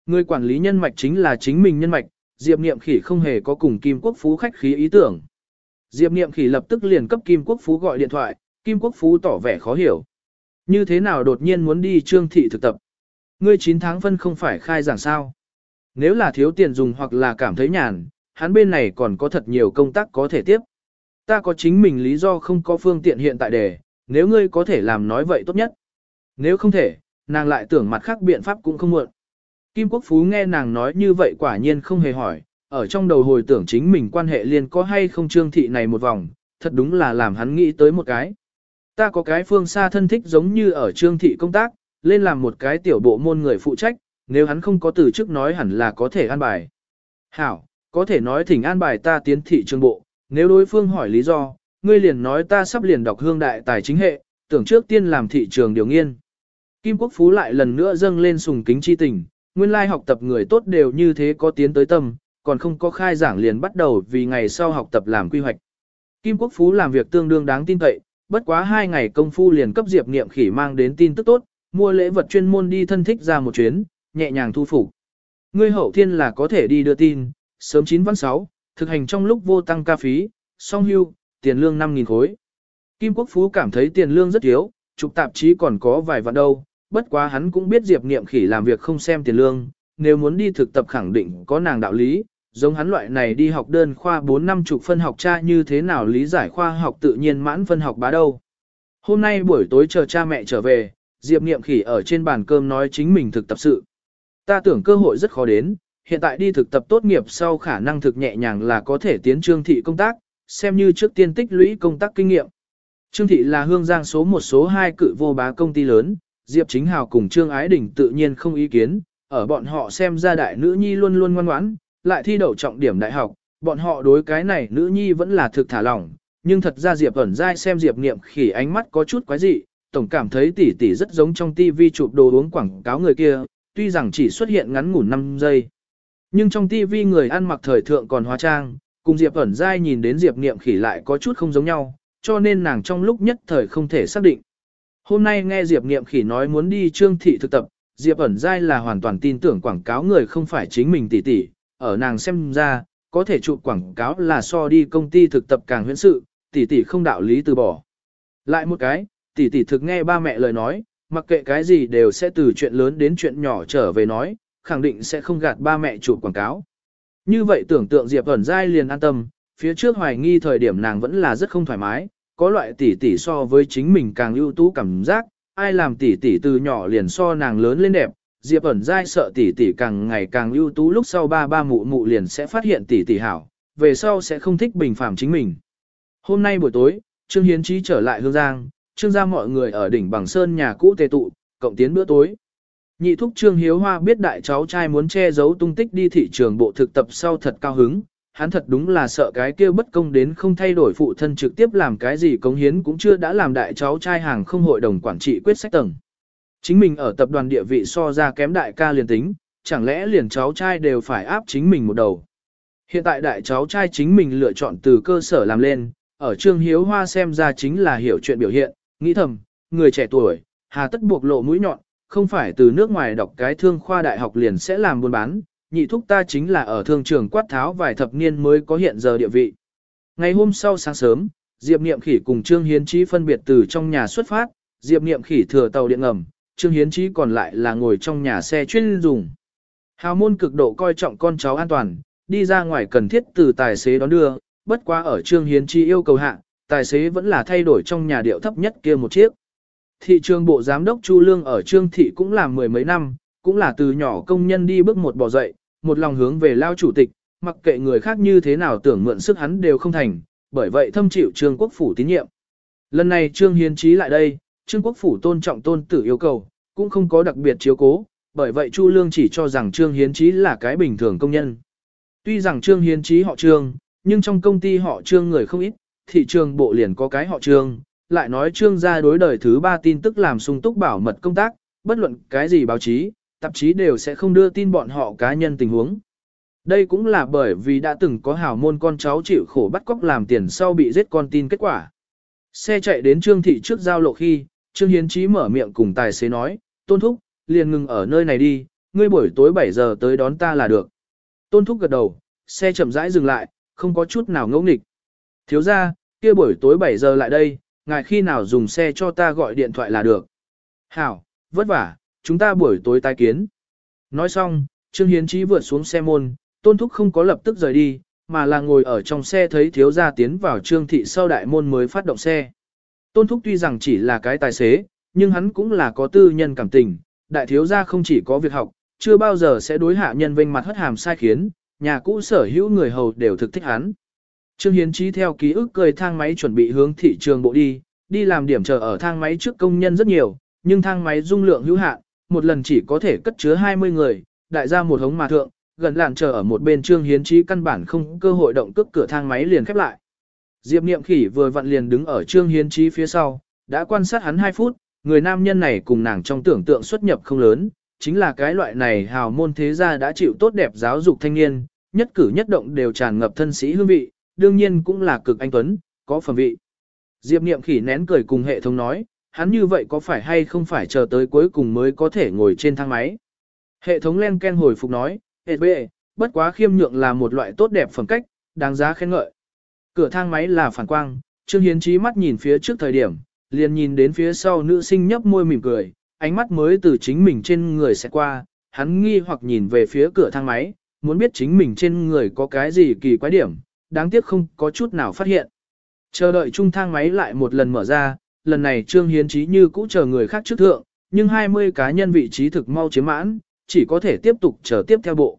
Người quản lý nhân mạch chính là chính mình nhân mạch, Diệp Niệm Khỉ không hề có cùng Kim Quốc Phú khách khí ý tưởng. Diệp Niệm Khỉ lập tức liền cấp Kim Quốc Phú gọi điện thoại, Kim Quốc Phú tỏ vẻ khó hiểu. Như thế nào đột nhiên muốn đi trương thị thực tập? Ngươi 9 tháng phân không phải khai giảng sao? Nếu là thiếu tiền dùng hoặc là cảm thấy nhàn, hắn bên này còn có thật nhiều công tác có thể tiếp. Ta có chính mình lý do không có phương tiện hiện tại để, nếu ngươi có thể làm nói vậy tốt nhất. Nếu không thể, nàng lại tưởng mặt khác biện pháp cũng không muộn. Kim Quốc Phú nghe nàng nói như vậy quả nhiên không hề hỏi, ở trong đầu hồi tưởng chính mình quan hệ liên có hay không trương thị này một vòng, thật đúng là làm hắn nghĩ tới một cái. Ta có cái phương xa thân thích giống như ở trương thị công tác, lên làm một cái tiểu bộ môn người phụ trách, nếu hắn không có từ chức nói hẳn là có thể an bài. Hảo, có thể nói thỉnh an bài ta tiến thị trương bộ, nếu đối phương hỏi lý do, ngươi liền nói ta sắp liền đọc hương đại tài chính hệ, tưởng trước tiên làm thị trường điều nghiên. Kim Quốc Phú lại lần nữa dâng lên sùng kính chi tình, nguyên lai học tập người tốt đều như thế có tiến tới tâm, còn không có khai giảng liền bắt đầu vì ngày sau học tập làm quy hoạch. Kim Quốc Phú làm việc tương đương đáng tin cậy, bất quá hai ngày công phu liền cấp Diệp Niệm Khỉ mang đến tin tức tốt, mua lễ vật chuyên môn đi thân thích ra một chuyến, nhẹ nhàng thu phục. Ngươi hậu thiên là có thể đi đưa tin, sớm 9 văn 6, thực hành trong lúc vô tăng ca phí, song hưu, tiền lương 5.000 khối. Kim Quốc Phú cảm thấy tiền lương rất thiếu, trục tạp chí còn có vài vạn đâu, bất quá hắn cũng biết Diệp Niệm Khỉ làm việc không xem tiền lương, nếu muốn đi thực tập khẳng định có nàng đạo lý, giống hắn loại này đi học đơn khoa 4 năm chục phân học cha như thế nào lý giải khoa học tự nhiên mãn phân học bá đâu. Hôm nay buổi tối chờ cha mẹ trở về, Diệp Niệm Khỉ ở trên bàn cơm nói chính mình thực tập sự. Ta tưởng cơ hội rất khó đến, hiện tại đi thực tập tốt nghiệp sau khả năng thực nhẹ nhàng là có thể tiến trương thị công tác, xem như trước tiên tích lũy công tác kinh nghiệm. Trương thị là hương giang số một số hai cự vô bá công ty lớn, Diệp Chính Hào cùng Trương Ái Đình tự nhiên không ý kiến, ở bọn họ xem ra đại nữ nhi luôn luôn ngoan ngoãn, lại thi đậu trọng điểm đại học, bọn họ đối cái này nữ nhi vẫn là thực thả lỏng, nhưng thật ra Diệp ẩn dai xem Diệp Niệm khỉ ánh mắt có chút quái dị, tổng cảm thấy tỷ tỷ rất giống trong tivi chụp đồ uống quảng cáo người kia, tuy rằng chỉ xuất hiện ngắn ngủn 5 giây. Nhưng trong tivi người ăn mặc thời thượng còn hóa trang, cùng Diệp ẩn dai nhìn đến Diệp Niệm khỉ lại có chút không giống nhau, cho nên nàng trong lúc nhất thời không thể xác định. Hôm nay nghe Diệp Niệm khỉ nói muốn đi trương thị thực tập, Diệp ẩn dai là hoàn toàn tin tưởng quảng cáo người không phải chính mình tỷ tỷ, ở nàng xem ra, có thể chụp quảng cáo là so đi công ty thực tập càng huyễn sự, tỷ tỷ không đạo lý từ bỏ. Lại một cái, tỷ tỷ thực nghe ba mẹ lời nói, mặc kệ cái gì đều sẽ từ chuyện lớn đến chuyện nhỏ trở về nói, khẳng định sẽ không gạt ba mẹ chụp quảng cáo. Như vậy tưởng tượng Diệp ẩn dai liền an tâm, phía trước hoài nghi thời điểm nàng vẫn là rất không thoải mái, có loại tỷ tỷ so với chính mình càng ưu tú cảm giác, ai làm tỷ tỷ từ nhỏ liền so nàng lớn lên đẹp, Diệp ẩn dai sợ tỷ tỷ càng ngày càng ưu tú lúc sau ba ba mụ mụ liền sẽ phát hiện tỷ tỷ hảo, về sau sẽ không thích bình phạm chính mình. Hôm nay buổi tối, Trương Hiến Trí trở lại Hương Giang, Trương gia mọi người ở đỉnh Bằng Sơn nhà cũ tề tụ, cộng tiến bữa tối. Nhị thúc Trương Hiếu Hoa biết đại cháu trai muốn che giấu tung tích đi thị trường bộ thực tập sau thật cao hứng, hắn thật đúng là sợ cái kia bất công đến không thay đổi phụ thân trực tiếp làm cái gì cống hiến cũng chưa đã làm đại cháu trai hàng không hội đồng quản trị quyết sách tầng. Chính mình ở tập đoàn địa vị so ra kém đại ca liền tính, chẳng lẽ liền cháu trai đều phải áp chính mình một đầu. Hiện tại đại cháu trai chính mình lựa chọn từ cơ sở làm lên, ở Trương Hiếu Hoa xem ra chính là hiểu chuyện biểu hiện, nghĩ thầm, người trẻ tuổi, hà tất buộc lộ mũi nhọn, không phải từ nước ngoài đọc cái thương khoa đại học liền sẽ làm buôn bán, nhị thúc ta chính là ở thương trường quát tháo vài thập niên mới có hiện giờ địa vị. Ngày hôm sau sáng sớm, Diệp Niệm Khỉ cùng Trương Hiến Chí phân biệt từ trong nhà xuất phát, Diệp Niệm Khỉ thừa tàu điện ngầm, Trương Hiến Chí còn lại là ngồi trong nhà xe chuyên dùng. Hào môn cực độ coi trọng con cháu an toàn, đi ra ngoài cần thiết từ tài xế đón đưa, bất quá ở Trương Hiến Chí yêu cầu hạ, tài xế vẫn là thay đổi trong nhà điệu thấp nhất kia một chiếc. Thị trường bộ giám đốc Chu Lương ở Trương Thị cũng làm mười mấy năm, cũng là từ nhỏ công nhân đi bước một bỏ dậy, một lòng hướng về lao chủ tịch, mặc kệ người khác như thế nào tưởng mượn sức hắn đều không thành, bởi vậy thâm chịu Trương Quốc Phủ tín nhiệm. Lần này Trương Hiến trí lại đây, Trương Quốc Phủ tôn trọng tôn tử yêu cầu, cũng không có đặc biệt chiếu cố, bởi vậy Chu Lương chỉ cho rằng Trương Hiến trí là cái bình thường công nhân. Tuy rằng Trương Hiến trí họ Trương, nhưng trong công ty họ Trương người không ít, thị trường bộ liền có cái họ Trương, lại nói Trương gia đối đời thứ ba tin tức làm sung túc bảo mật công tác, bất luận cái gì báo chí, tạp chí đều sẽ không đưa tin bọn họ cá nhân tình huống. Đây cũng là bởi vì đã từng có hảo môn con cháu chịu khổ bắt cóc làm tiền sau bị giết con tin kết quả. Xe chạy đến Trương Thị trước giao lộ khi, Trương Hiến Chí mở miệng cùng tài xế nói, Tôn Thúc, liền ngừng ở nơi này đi, ngươi buổi tối 7 giờ tới đón ta là được. Tôn Thúc gật đầu, xe chậm rãi dừng lại, không có chút nào ngẫu nghịch. Thiếu ra, kia buổi tối 7 giờ lại đây, ngài khi nào dùng xe cho ta gọi điện thoại là được. Hảo, vất vả, chúng ta buổi tối tái kiến. Nói xong, Trương Hiến Chí vượt xuống xe môn, Tôn Thúc không có lập tức rời đi, mà là ngồi ở trong xe thấy thiếu gia tiến vào Trương Thị sau đại môn mới phát động xe. Tôn Thúc tuy rằng chỉ là cái tài xế, nhưng hắn cũng là có tư nhân cảm tình, đại thiếu gia không chỉ có việc học, chưa bao giờ sẽ đối hạ nhân vênh mặt hất hàm sai khiến, nhà cũ sở hữu người hầu đều thực thích hắn. Trương Hiến Chí theo ký ức cười thang máy chuẩn bị hướng thị trường bộ đi, đi làm điểm chờ ở thang máy trước công nhân rất nhiều, nhưng thang máy dung lượng hữu hạn, một lần chỉ có thể cất chứa 20 người, đại gia một hống mà thượng, gần làn chờ ở một bên Trương Hiến trí căn bản không cơ hội động cước cửa thang máy liền khép lại. Diệp Niệm Khỉ vừa vặn liền đứng ở Trương Hiến trí phía sau, đã quan sát hắn 2 phút, người nam nhân này cùng nàng trong tưởng tượng xuất nhập không lớn, chính là cái loại này hào môn thế gia đã chịu tốt đẹp giáo dục thanh niên, nhất cử nhất động đều tràn ngập thân sĩ hương vị, đương nhiên cũng là cực anh tuấn, có phẩm vị. Diệp Niệm Khỉ nén cười cùng hệ thống nói, hắn như vậy có phải hay không phải chờ tới cuối cùng mới có thể ngồi trên thang máy. Hệ thống len ken hồi phục nói, hệ bệ, bất quá khiêm nhượng là một loại tốt đẹp phẩm cách, đáng giá khen ngợi. Cửa thang máy là phản quang, Trương Hiến trí mắt nhìn phía trước thời điểm, liền nhìn đến phía sau nữ sinh nhấp môi mỉm cười, ánh mắt mới từ chính mình trên người sẽ qua, hắn nghi hoặc nhìn về phía cửa thang máy, muốn biết chính mình trên người có cái gì kỳ quái điểm, đáng tiếc không có chút nào phát hiện. Chờ đợi trung thang máy lại một lần mở ra, lần này Trương Hiến Chí như cũ chờ người khác trước thượng, nhưng 20 cá nhân vị trí thực mau chiếm mãn, chỉ có thể tiếp tục chờ tiếp theo bộ.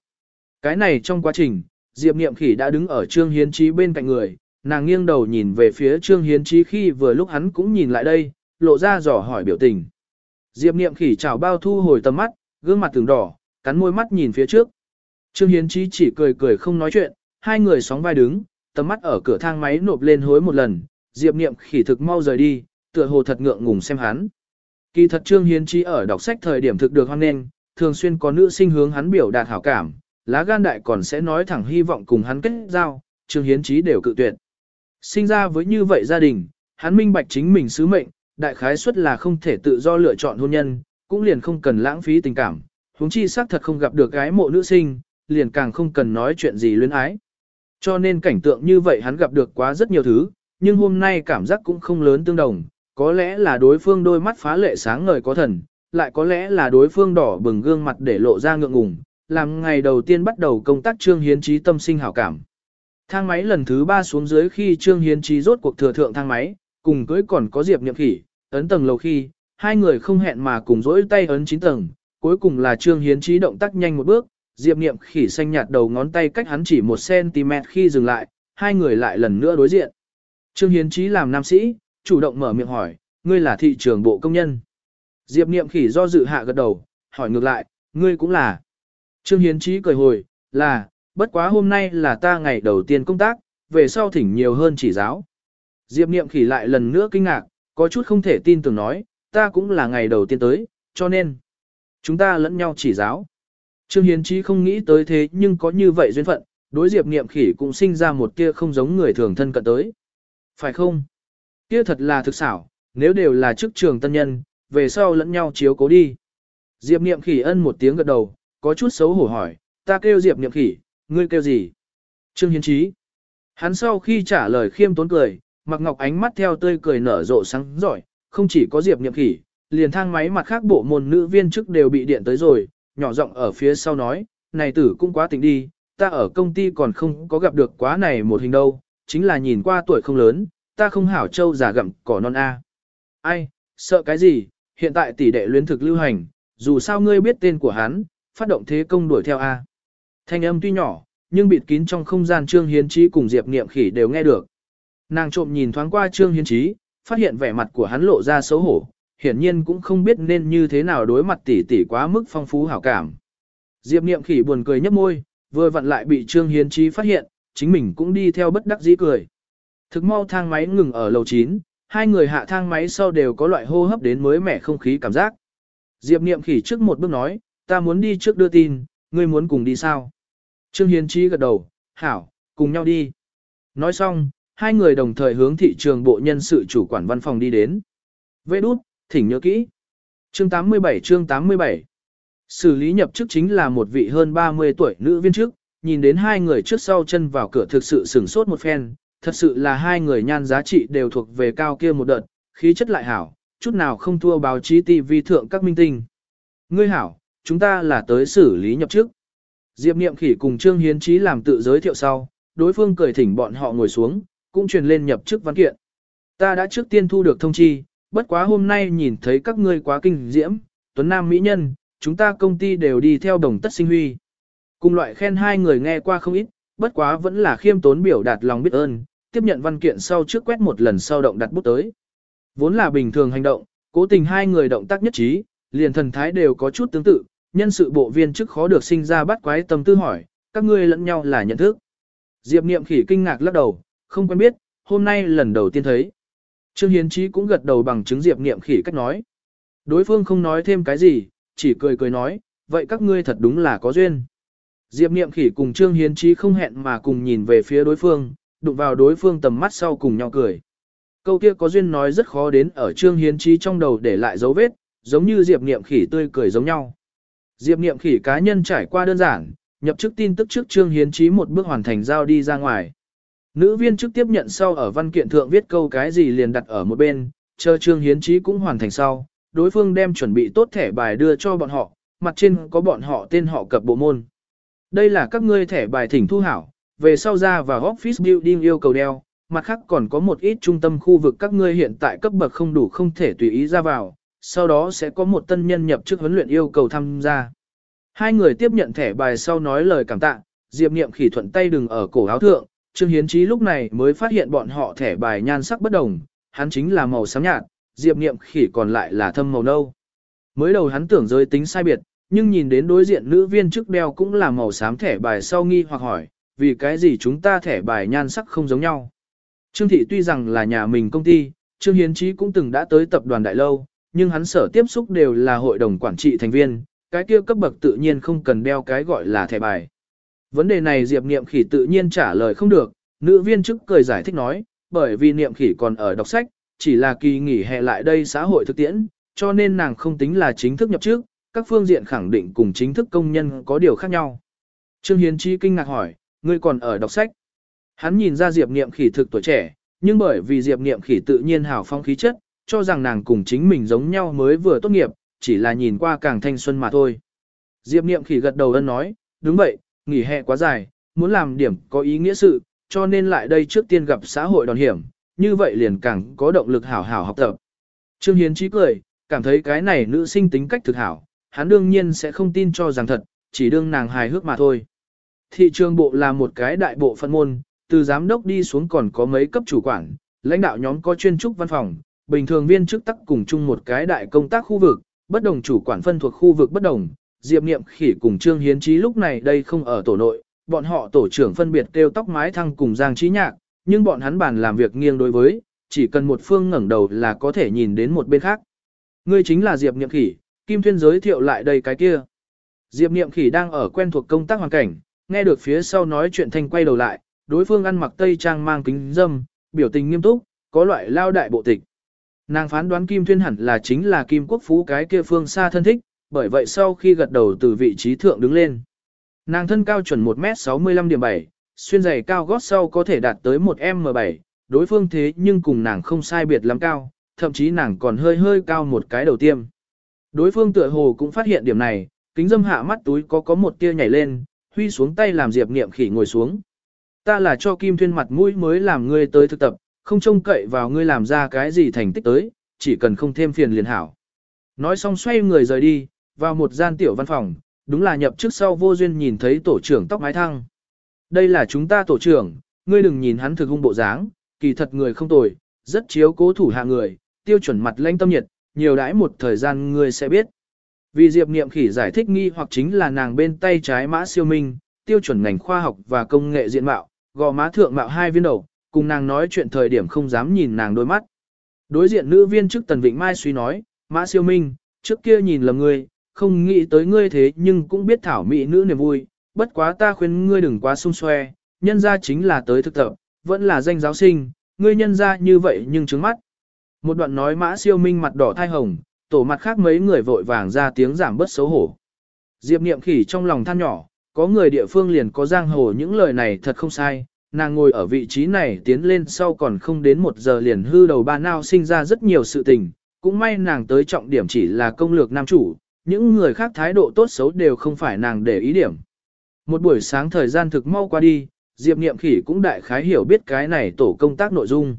Cái này trong quá trình, Diệp Niệm Khỉ đã đứng ở Trương Hiến Chí bên cạnh người, nàng nghiêng đầu nhìn về phía Trương Hiến Chí khi vừa lúc hắn cũng nhìn lại đây, lộ ra dò hỏi biểu tình. Diệp Niệm Khỉ chào bao thu hồi tầm mắt, gương mặt từng đỏ, cắn môi mắt nhìn phía trước. Trương Hiến Chí chỉ cười cười không nói chuyện, hai người sóng vai đứng, tầm mắt ở cửa thang máy nộp lên hối một lần, Diệp Niệm Khỉ thực mau rời đi, tựa hồ thật ngượng ngùng xem hắn. Kỳ thật Trương Hiến Chi ở đọc sách thời điểm thực được hoan nghênh, thường xuyên có nữ sinh hướng hắn biểu đạt hảo cảm, lá gan đại còn sẽ nói thẳng hy vọng cùng hắn kết giao, Trương Hiến Chí đều cự tuyệt. Sinh ra với như vậy gia đình, hắn minh bạch chính mình sứ mệnh, đại khái suất là không thể tự do lựa chọn hôn nhân, cũng liền không cần lãng phí tình cảm, huống chi xác thật không gặp được gái mộ nữ sinh, liền càng không cần nói chuyện gì luyến ái. Cho nên cảnh tượng như vậy hắn gặp được quá rất nhiều thứ, nhưng hôm nay cảm giác cũng không lớn tương đồng, có lẽ là đối phương đôi mắt phá lệ sáng ngời có thần, lại có lẽ là đối phương đỏ bừng gương mặt để lộ ra ngượng ngùng, làm ngày đầu tiên bắt đầu công tác Trương Hiến Trí tâm sinh hảo cảm. Thang máy lần thứ ba xuống dưới khi Trương Hiến Trí rốt cuộc thừa thượng thang máy, cùng cưới còn có Diệp Niệm Khỉ, ấn tầng lầu khi, hai người không hẹn mà cùng dỗi tay ấn chín tầng, cuối cùng là Trương Hiến Trí động tác nhanh một bước, Diệp Niệm khỉ xanh nhạt đầu ngón tay cách hắn chỉ 1cm khi dừng lại, hai người lại lần nữa đối diện. Trương Hiến trí làm nam sĩ, chủ động mở miệng hỏi, ngươi là thị trường bộ công nhân. Diệp Niệm khỉ do dự hạ gật đầu, hỏi ngược lại, ngươi cũng là. Trương Hiến Chí cười hồi, là, bất quá hôm nay là ta ngày đầu tiên công tác, về sau thỉnh nhiều hơn chỉ giáo. Diệp Niệm khỉ lại lần nữa kinh ngạc, có chút không thể tin tưởng nói, ta cũng là ngày đầu tiên tới, cho nên, chúng ta lẫn nhau chỉ giáo. Trương Hiến Chí không nghĩ tới thế nhưng có như vậy duyên phận, đối Diệp Niệm khỉ cũng sinh ra một kia không giống người thường thân cận tới. Phải không? Kia thật là thực xảo, nếu đều là chức trường tân nhân, về sau lẫn nhau chiếu cố đi. Diệp Niệm khỉ ân một tiếng gật đầu, có chút xấu hổ hỏi, ta kêu Diệp Niệm khỉ, ngươi kêu gì? Trương Hiến Chí. Hắn sau khi trả lời khiêm tốn cười, Mặc Ngọc ánh mắt theo tươi cười nở rộ sáng giỏi, không chỉ có Diệp Niệm khỉ, liền thang máy mặt khác bộ môn nữ viên chức đều bị điện tới rồi, nhỏ giọng ở phía sau nói, này tử cũng quá tỉnh đi, ta ở công ty còn không có gặp được quá này một hình đâu, chính là nhìn qua tuổi không lớn, ta không hảo châu già gặm cỏ non A. Ai, sợ cái gì, hiện tại tỷ đệ luyến thực lưu hành, dù sao ngươi biết tên của hắn, phát động thế công đuổi theo A. Thanh âm tuy nhỏ, nhưng bịt kín trong không gian Trương Hiến Trí cùng Diệp Niệm Khỉ đều nghe được. Nàng trộm nhìn thoáng qua Trương Hiến Trí, phát hiện vẻ mặt của hắn lộ ra xấu hổ, hiển nhiên cũng không biết nên như thế nào đối mặt tỷ tỷ quá mức phong phú hảo cảm. Diệp Niệm Khỉ buồn cười nhếch môi, vừa vặn lại bị Trương Hiến Trí phát hiện, chính mình cũng đi theo bất đắc dĩ cười. Thực mau thang máy ngừng ở lầu 9, hai người hạ thang máy sau đều có loại hô hấp đến mới mẻ không khí cảm giác. Diệp Niệm Khỉ trước một bước nói, ta muốn đi trước đưa tin, ngươi muốn cùng đi sao? Trương Hiến Trí gật đầu, hảo, cùng nhau đi. Nói xong, hai người đồng thời hướng thị trường bộ nhân sự chủ quản văn phòng đi đến. Vê đút, thỉnh nhớ kỹ. Chương 87 chương 87 Xử lý nhập chức chính là một vị hơn 30 tuổi nữ viên chức, nhìn đến hai người trước sau chân vào cửa thực sự sửng sốt một phen, thật sự là hai người nhan giá trị đều thuộc về cao kia một đợt, khí chất lại hảo, chút nào không thua báo chí TV thượng các minh tinh. Ngươi hảo, chúng ta là tới xử lý nhập chức. Diệp Niệm Khỉ cùng Trương Hiến Chí làm tự giới thiệu sau, đối phương cười thỉnh bọn họ ngồi xuống, cũng truyền lên nhập chức văn kiện. Ta đã trước tiên thu được thông chi, bất quá hôm nay nhìn thấy các ngươi quá kinh diễm, tuấn nam mỹ nhân, chúng ta công ty đều đi theo đồng tất sinh huy. Cùng loại khen hai người nghe qua không ít, bất quá vẫn là khiêm tốn biểu đạt lòng biết ơn, tiếp nhận văn kiện sau trước quét một lần sau động đặt bút tới. Vốn là bình thường hành động, cố tình hai người động tác nhất trí, liền thần thái đều có chút tương tự, nhân sự bộ viên chức khó được sinh ra bắt quái tâm tư hỏi, các ngươi lẫn nhau là nhận thức. Diệp Niệm khỉ kinh ngạc lắc đầu, không quen biết, hôm nay lần đầu tiên thấy. Trương Hiến Chí cũng gật đầu bằng chứng Diệp Niệm khỉ cách nói. Đối phương không nói thêm cái gì, chỉ cười cười nói, vậy các ngươi thật đúng là có duyên. Diệp Niệm khỉ cùng Trương Hiến Chí không hẹn mà cùng nhìn về phía đối phương, đụng vào đối phương tầm mắt sau cùng nhau cười. Câu kia có duyên nói rất khó đến ở Trương Hiến Chí trong đầu để lại dấu vết, giống như Diệp Niệm khỉ tươi cười giống nhau. Diệp Niệm khỉ cá nhân trải qua đơn giản, nhập chức tin tức trước Trương Hiến Chí một bước hoàn thành giao đi ra ngoài. Nữ viên chức tiếp nhận sau ở văn kiện thượng viết câu cái gì liền đặt ở một bên, chờ Trương Hiến Chí cũng hoàn thành sau, đối phương đem chuẩn bị tốt thẻ bài đưa cho bọn họ, mặt trên có bọn họ tên họ cập bộ môn. Đây là các ngươi thẻ bài thỉnh thu hảo, về sau ra và office building yêu cầu đeo, mặt khác còn có một ít trung tâm khu vực các ngươi hiện tại cấp bậc không đủ không thể tùy ý ra vào, sau đó sẽ có một tân nhân nhập chức huấn luyện yêu cầu tham gia. Hai người tiếp nhận thẻ bài sau nói lời cảm tạ, Diệp Niệm khỉ thuận tay đừng ở cổ áo thượng, Trương Hiến Chí lúc này mới phát hiện bọn họ thẻ bài nhan sắc bất đồng, hắn chính là màu xám nhạt, Diệp Niệm khỉ còn lại là thâm màu nâu. Mới đầu hắn tưởng giới tính sai biệt, nhưng nhìn đến đối diện nữ viên chức đeo cũng là màu xám thẻ bài sau nghi hoặc hỏi, vì cái gì chúng ta thẻ bài nhan sắc không giống nhau. Trương Thị tuy rằng là nhà mình công ty, Trương Hiến trí cũng từng đã tới tập đoàn đại lâu, nhưng hắn sở tiếp xúc đều là hội đồng quản trị thành viên, cái kia cấp bậc tự nhiên không cần đeo cái gọi là thẻ bài. Vấn đề này Diệp Niệm Khỉ tự nhiên trả lời không được, nữ viên chức cười giải thích nói, bởi vì Niệm Khỉ còn ở đọc sách, chỉ là kỳ nghỉ hè lại đây xã hội thực tiễn, cho nên nàng không tính là chính thức nhập trước, các phương diện khẳng định cùng chính thức công nhân có điều khác nhau. Trương Hiến Chi kinh ngạc hỏi, ngươi còn ở đọc sách. Hắn nhìn ra Diệp Niệm Khỉ thực tuổi trẻ, nhưng bởi vì Diệp Niệm Khỉ tự nhiên hào phong khí chất, cho rằng nàng cùng chính mình giống nhau mới vừa tốt nghiệp, chỉ là nhìn qua càng thanh xuân mà thôi. Diệp Niệm Khỉ gật đầu ân nói, đúng vậy, nghỉ hè quá dài, muốn làm điểm có ý nghĩa sự, cho nên lại đây trước tiên gặp xã hội đòn hiểm, như vậy liền càng có động lực hảo hảo học tập. Trương Hiến Chí cười, cảm thấy cái này nữ sinh tính cách thực hảo, hắn đương nhiên sẽ không tin cho rằng thật, chỉ đương nàng hài hước mà thôi. Thị trường bộ là một cái đại bộ phân môn, từ giám đốc đi xuống còn có mấy cấp chủ quản, lãnh đạo nhóm có chuyên trúc văn phòng, bình thường viên chức tắc cùng chung một cái đại công tác khu vực, bất đồng chủ quản phân thuộc khu vực bất đồng. Diệp Niệm Khỉ cùng Trương Hiến Chí lúc này đây không ở tổ nội, bọn họ tổ trưởng phân biệt kêu tóc mái thăng cùng Giang Trí Nhạc, nhưng bọn hắn bàn làm việc nghiêng đối với, chỉ cần một phương ngẩng đầu là có thể nhìn đến một bên khác. Ngươi chính là Diệp Niệm Khỉ, Kim Thuyên giới thiệu lại đây cái kia. Diệp Niệm Khỉ đang ở quen thuộc công tác hoàn cảnh, nghe được phía sau nói chuyện thanh quay đầu lại, đối phương ăn mặc tây trang mang kính dâm, biểu tình nghiêm túc, có loại lao đại bộ tịch. Nàng phán đoán Kim Thuyên hẳn là chính là Kim Quốc Phú cái kia phương xa thân thích, bởi vậy sau khi gật đầu từ vị trí thượng đứng lên. Nàng thân cao chuẩn 1m65 điểm 7, xuyên giày cao gót sau có thể đạt tới 1m7, đối phương thế nhưng cùng nàng không sai biệt lắm cao, thậm chí nàng còn hơi hơi cao một cái đầu tiêm. Đối phương tựa hồ cũng phát hiện điểm này, kính dâm hạ mắt túi có có một tia nhảy lên, huy xuống tay làm Diệp Niệm khỉ ngồi xuống. Ta là cho Kim Thuyên mặt mũi mới làm ngươi tới thực tập, không trông cậy vào ngươi làm ra cái gì thành tích tới, chỉ cần không thêm phiền liền hảo. Nói xong xoay người rời đi, vào một gian tiểu văn phòng, đúng là nhập trước sau vô duyên nhìn thấy tổ trưởng tóc mái thăng. Đây là chúng ta tổ trưởng, ngươi đừng nhìn hắn thực hung bộ dáng, kỳ thật người không tồi, rất chiếu cố thủ hạ người, tiêu chuẩn mặt lãnh tâm nhiệt, nhiều đãi một thời gian ngươi sẽ biết. Vì Diệp Niệm Khỉ giải thích nghi hoặc chính là nàng bên tay trái mã siêu minh, tiêu chuẩn ngành khoa học và công nghệ diện mạo, gò má thượng mạo hai viên đầu, cùng nàng nói chuyện thời điểm không dám nhìn nàng đôi mắt. Đối diện nữ viên chức Tần Vịnh Mai suy nói, mã siêu minh, trước kia nhìn lầm ngươi, không nghĩ tới ngươi thế nhưng cũng biết thảo mỹ nữ niềm vui, bất quá ta khuyên ngươi đừng quá xung xoe, nhân ra chính là tới thực tập, vẫn là danh giáo sinh, ngươi nhân ra như vậy nhưng trứng mắt. Một đoạn nói mã siêu minh mặt đỏ thai hồng, tổ mặt khác mấy người vội vàng ra tiếng giảm bớt xấu hổ. Diệp niệm khỉ trong lòng than nhỏ, có người địa phương liền có giang hồ những lời này thật không sai, nàng ngồi ở vị trí này tiến lên sau còn không đến một giờ liền hư đầu ba nao sinh ra rất nhiều sự tình, cũng may nàng tới trọng điểm chỉ là công lược nam chủ, những người khác thái độ tốt xấu đều không phải nàng để ý điểm. Một buổi sáng thời gian thực mau qua đi, Diệp Niệm Khỉ cũng đại khái hiểu biết cái này tổ công tác nội dung.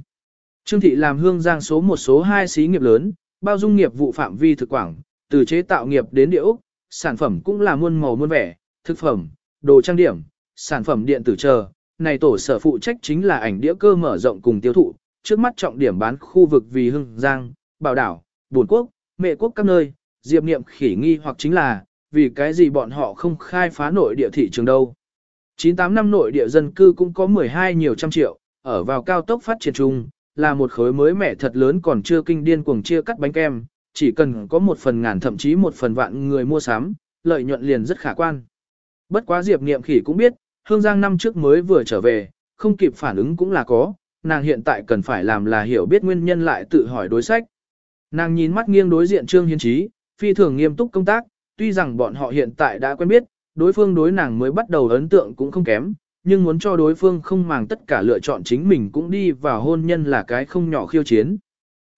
Trương thị làm hương giang số một số hai xí nghiệp lớn, bao dung nghiệp vụ phạm vi thực quảng, từ chế tạo nghiệp đến địa ốc, sản phẩm cũng là muôn màu muôn vẻ, thực phẩm, đồ trang điểm, sản phẩm điện tử chờ. Này tổ sở phụ trách chính là ảnh đĩa cơ mở rộng cùng tiêu thụ, trước mắt trọng điểm bán khu vực vì hương giang, bảo đảo, buồn quốc, mệ quốc các nơi, diệp niệm khỉ nghi hoặc chính là, vì cái gì bọn họ không khai phá nội địa thị trường đâu. 98 năm nội địa dân cư cũng có 12 nhiều trăm triệu, ở vào cao tốc phát triển chung, là một khối mới mẻ thật lớn còn chưa kinh điên cuồng chia cắt bánh kem, chỉ cần có một phần ngàn thậm chí một phần vạn người mua sắm, lợi nhuận liền rất khả quan. Bất quá Diệp Niệm Khỉ cũng biết, Hương Giang năm trước mới vừa trở về, không kịp phản ứng cũng là có, nàng hiện tại cần phải làm là hiểu biết nguyên nhân lại tự hỏi đối sách. Nàng nhìn mắt nghiêng đối diện Trương Hiến Trí, phi thường nghiêm túc công tác, tuy rằng bọn họ hiện tại đã quen biết, đối phương đối nàng mới bắt đầu ấn tượng cũng không kém, nhưng muốn cho đối phương không màng tất cả lựa chọn chính mình cũng đi vào hôn nhân là cái không nhỏ khiêu chiến.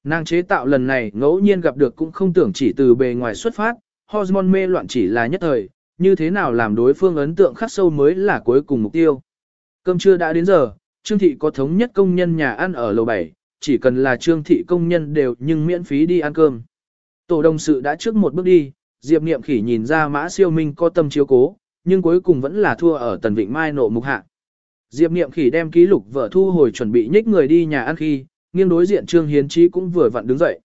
Nàng chế tạo lần này ngẫu nhiên gặp được cũng không tưởng chỉ từ bề ngoài xuất phát, hormone mê loạn chỉ là nhất thời, như thế nào làm đối phương ấn tượng khắc sâu mới là cuối cùng mục tiêu. Cơm trưa đã đến giờ, Trương Thị có thống nhất công nhân nhà ăn ở lầu 7, chỉ cần là Trương Thị công nhân đều nhưng miễn phí đi ăn cơm. Tổ đồng sự đã trước một bước đi, Diệp Niệm Khỉ nhìn ra Mã Siêu Minh có tâm chiếu cố, nhưng cuối cùng vẫn là thua ở Tần Vịnh Mai nộ mục hạ. Diệp Niệm Khỉ đem ký lục vợ thu hồi chuẩn bị nhích người đi nhà ăn khi, nghiêng đối diện Trương Hiến Chí cũng vừa vặn đứng dậy.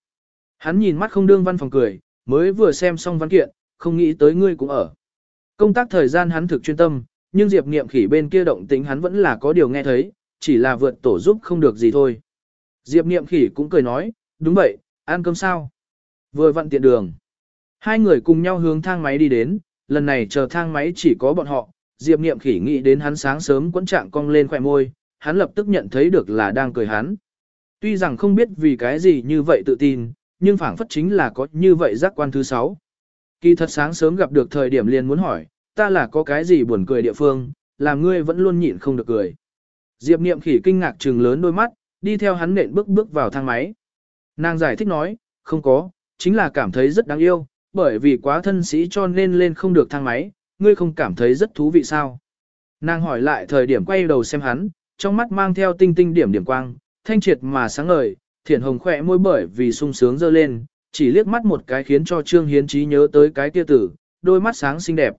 Hắn nhìn mắt không đương văn phòng cười, mới vừa xem xong văn kiện, không nghĩ tới ngươi cũng ở. Công tác thời gian hắn thực chuyên tâm, nhưng Diệp Niệm Khỉ bên kia động tính hắn vẫn là có điều nghe thấy, chỉ là vượt tổ giúp không được gì thôi. Diệp Niệm Khỉ cũng cười nói, đúng vậy, ăn cơm sao? Vừa vặn tiện đường. Hai người cùng nhau hướng thang máy đi đến, lần này chờ thang máy chỉ có bọn họ, Diệp Niệm khỉ nghĩ đến hắn sáng sớm quấn trạng cong lên khỏe môi, hắn lập tức nhận thấy được là đang cười hắn. Tuy rằng không biết vì cái gì như vậy tự tin, nhưng phảng phất chính là có như vậy giác quan thứ sáu. Kỳ thật sáng sớm gặp được thời điểm liền muốn hỏi, ta là có cái gì buồn cười địa phương, làm ngươi vẫn luôn nhịn không được cười. Diệp Niệm khỉ kinh ngạc trừng lớn đôi mắt, đi theo hắn nện bước bước vào thang máy. Nàng giải thích nói, không có, chính là cảm thấy rất đáng yêu, bởi vì quá thân sĩ cho nên lên không được thang máy, ngươi không cảm thấy rất thú vị sao? Nàng hỏi lại thời điểm quay đầu xem hắn, trong mắt mang theo tinh tinh điểm điểm quang, thanh triệt mà sáng ngời, thiển hồng khỏe môi bởi vì sung sướng dơ lên, chỉ liếc mắt một cái khiến cho Trương Hiến Trí nhớ tới cái kia tử, đôi mắt sáng xinh đẹp.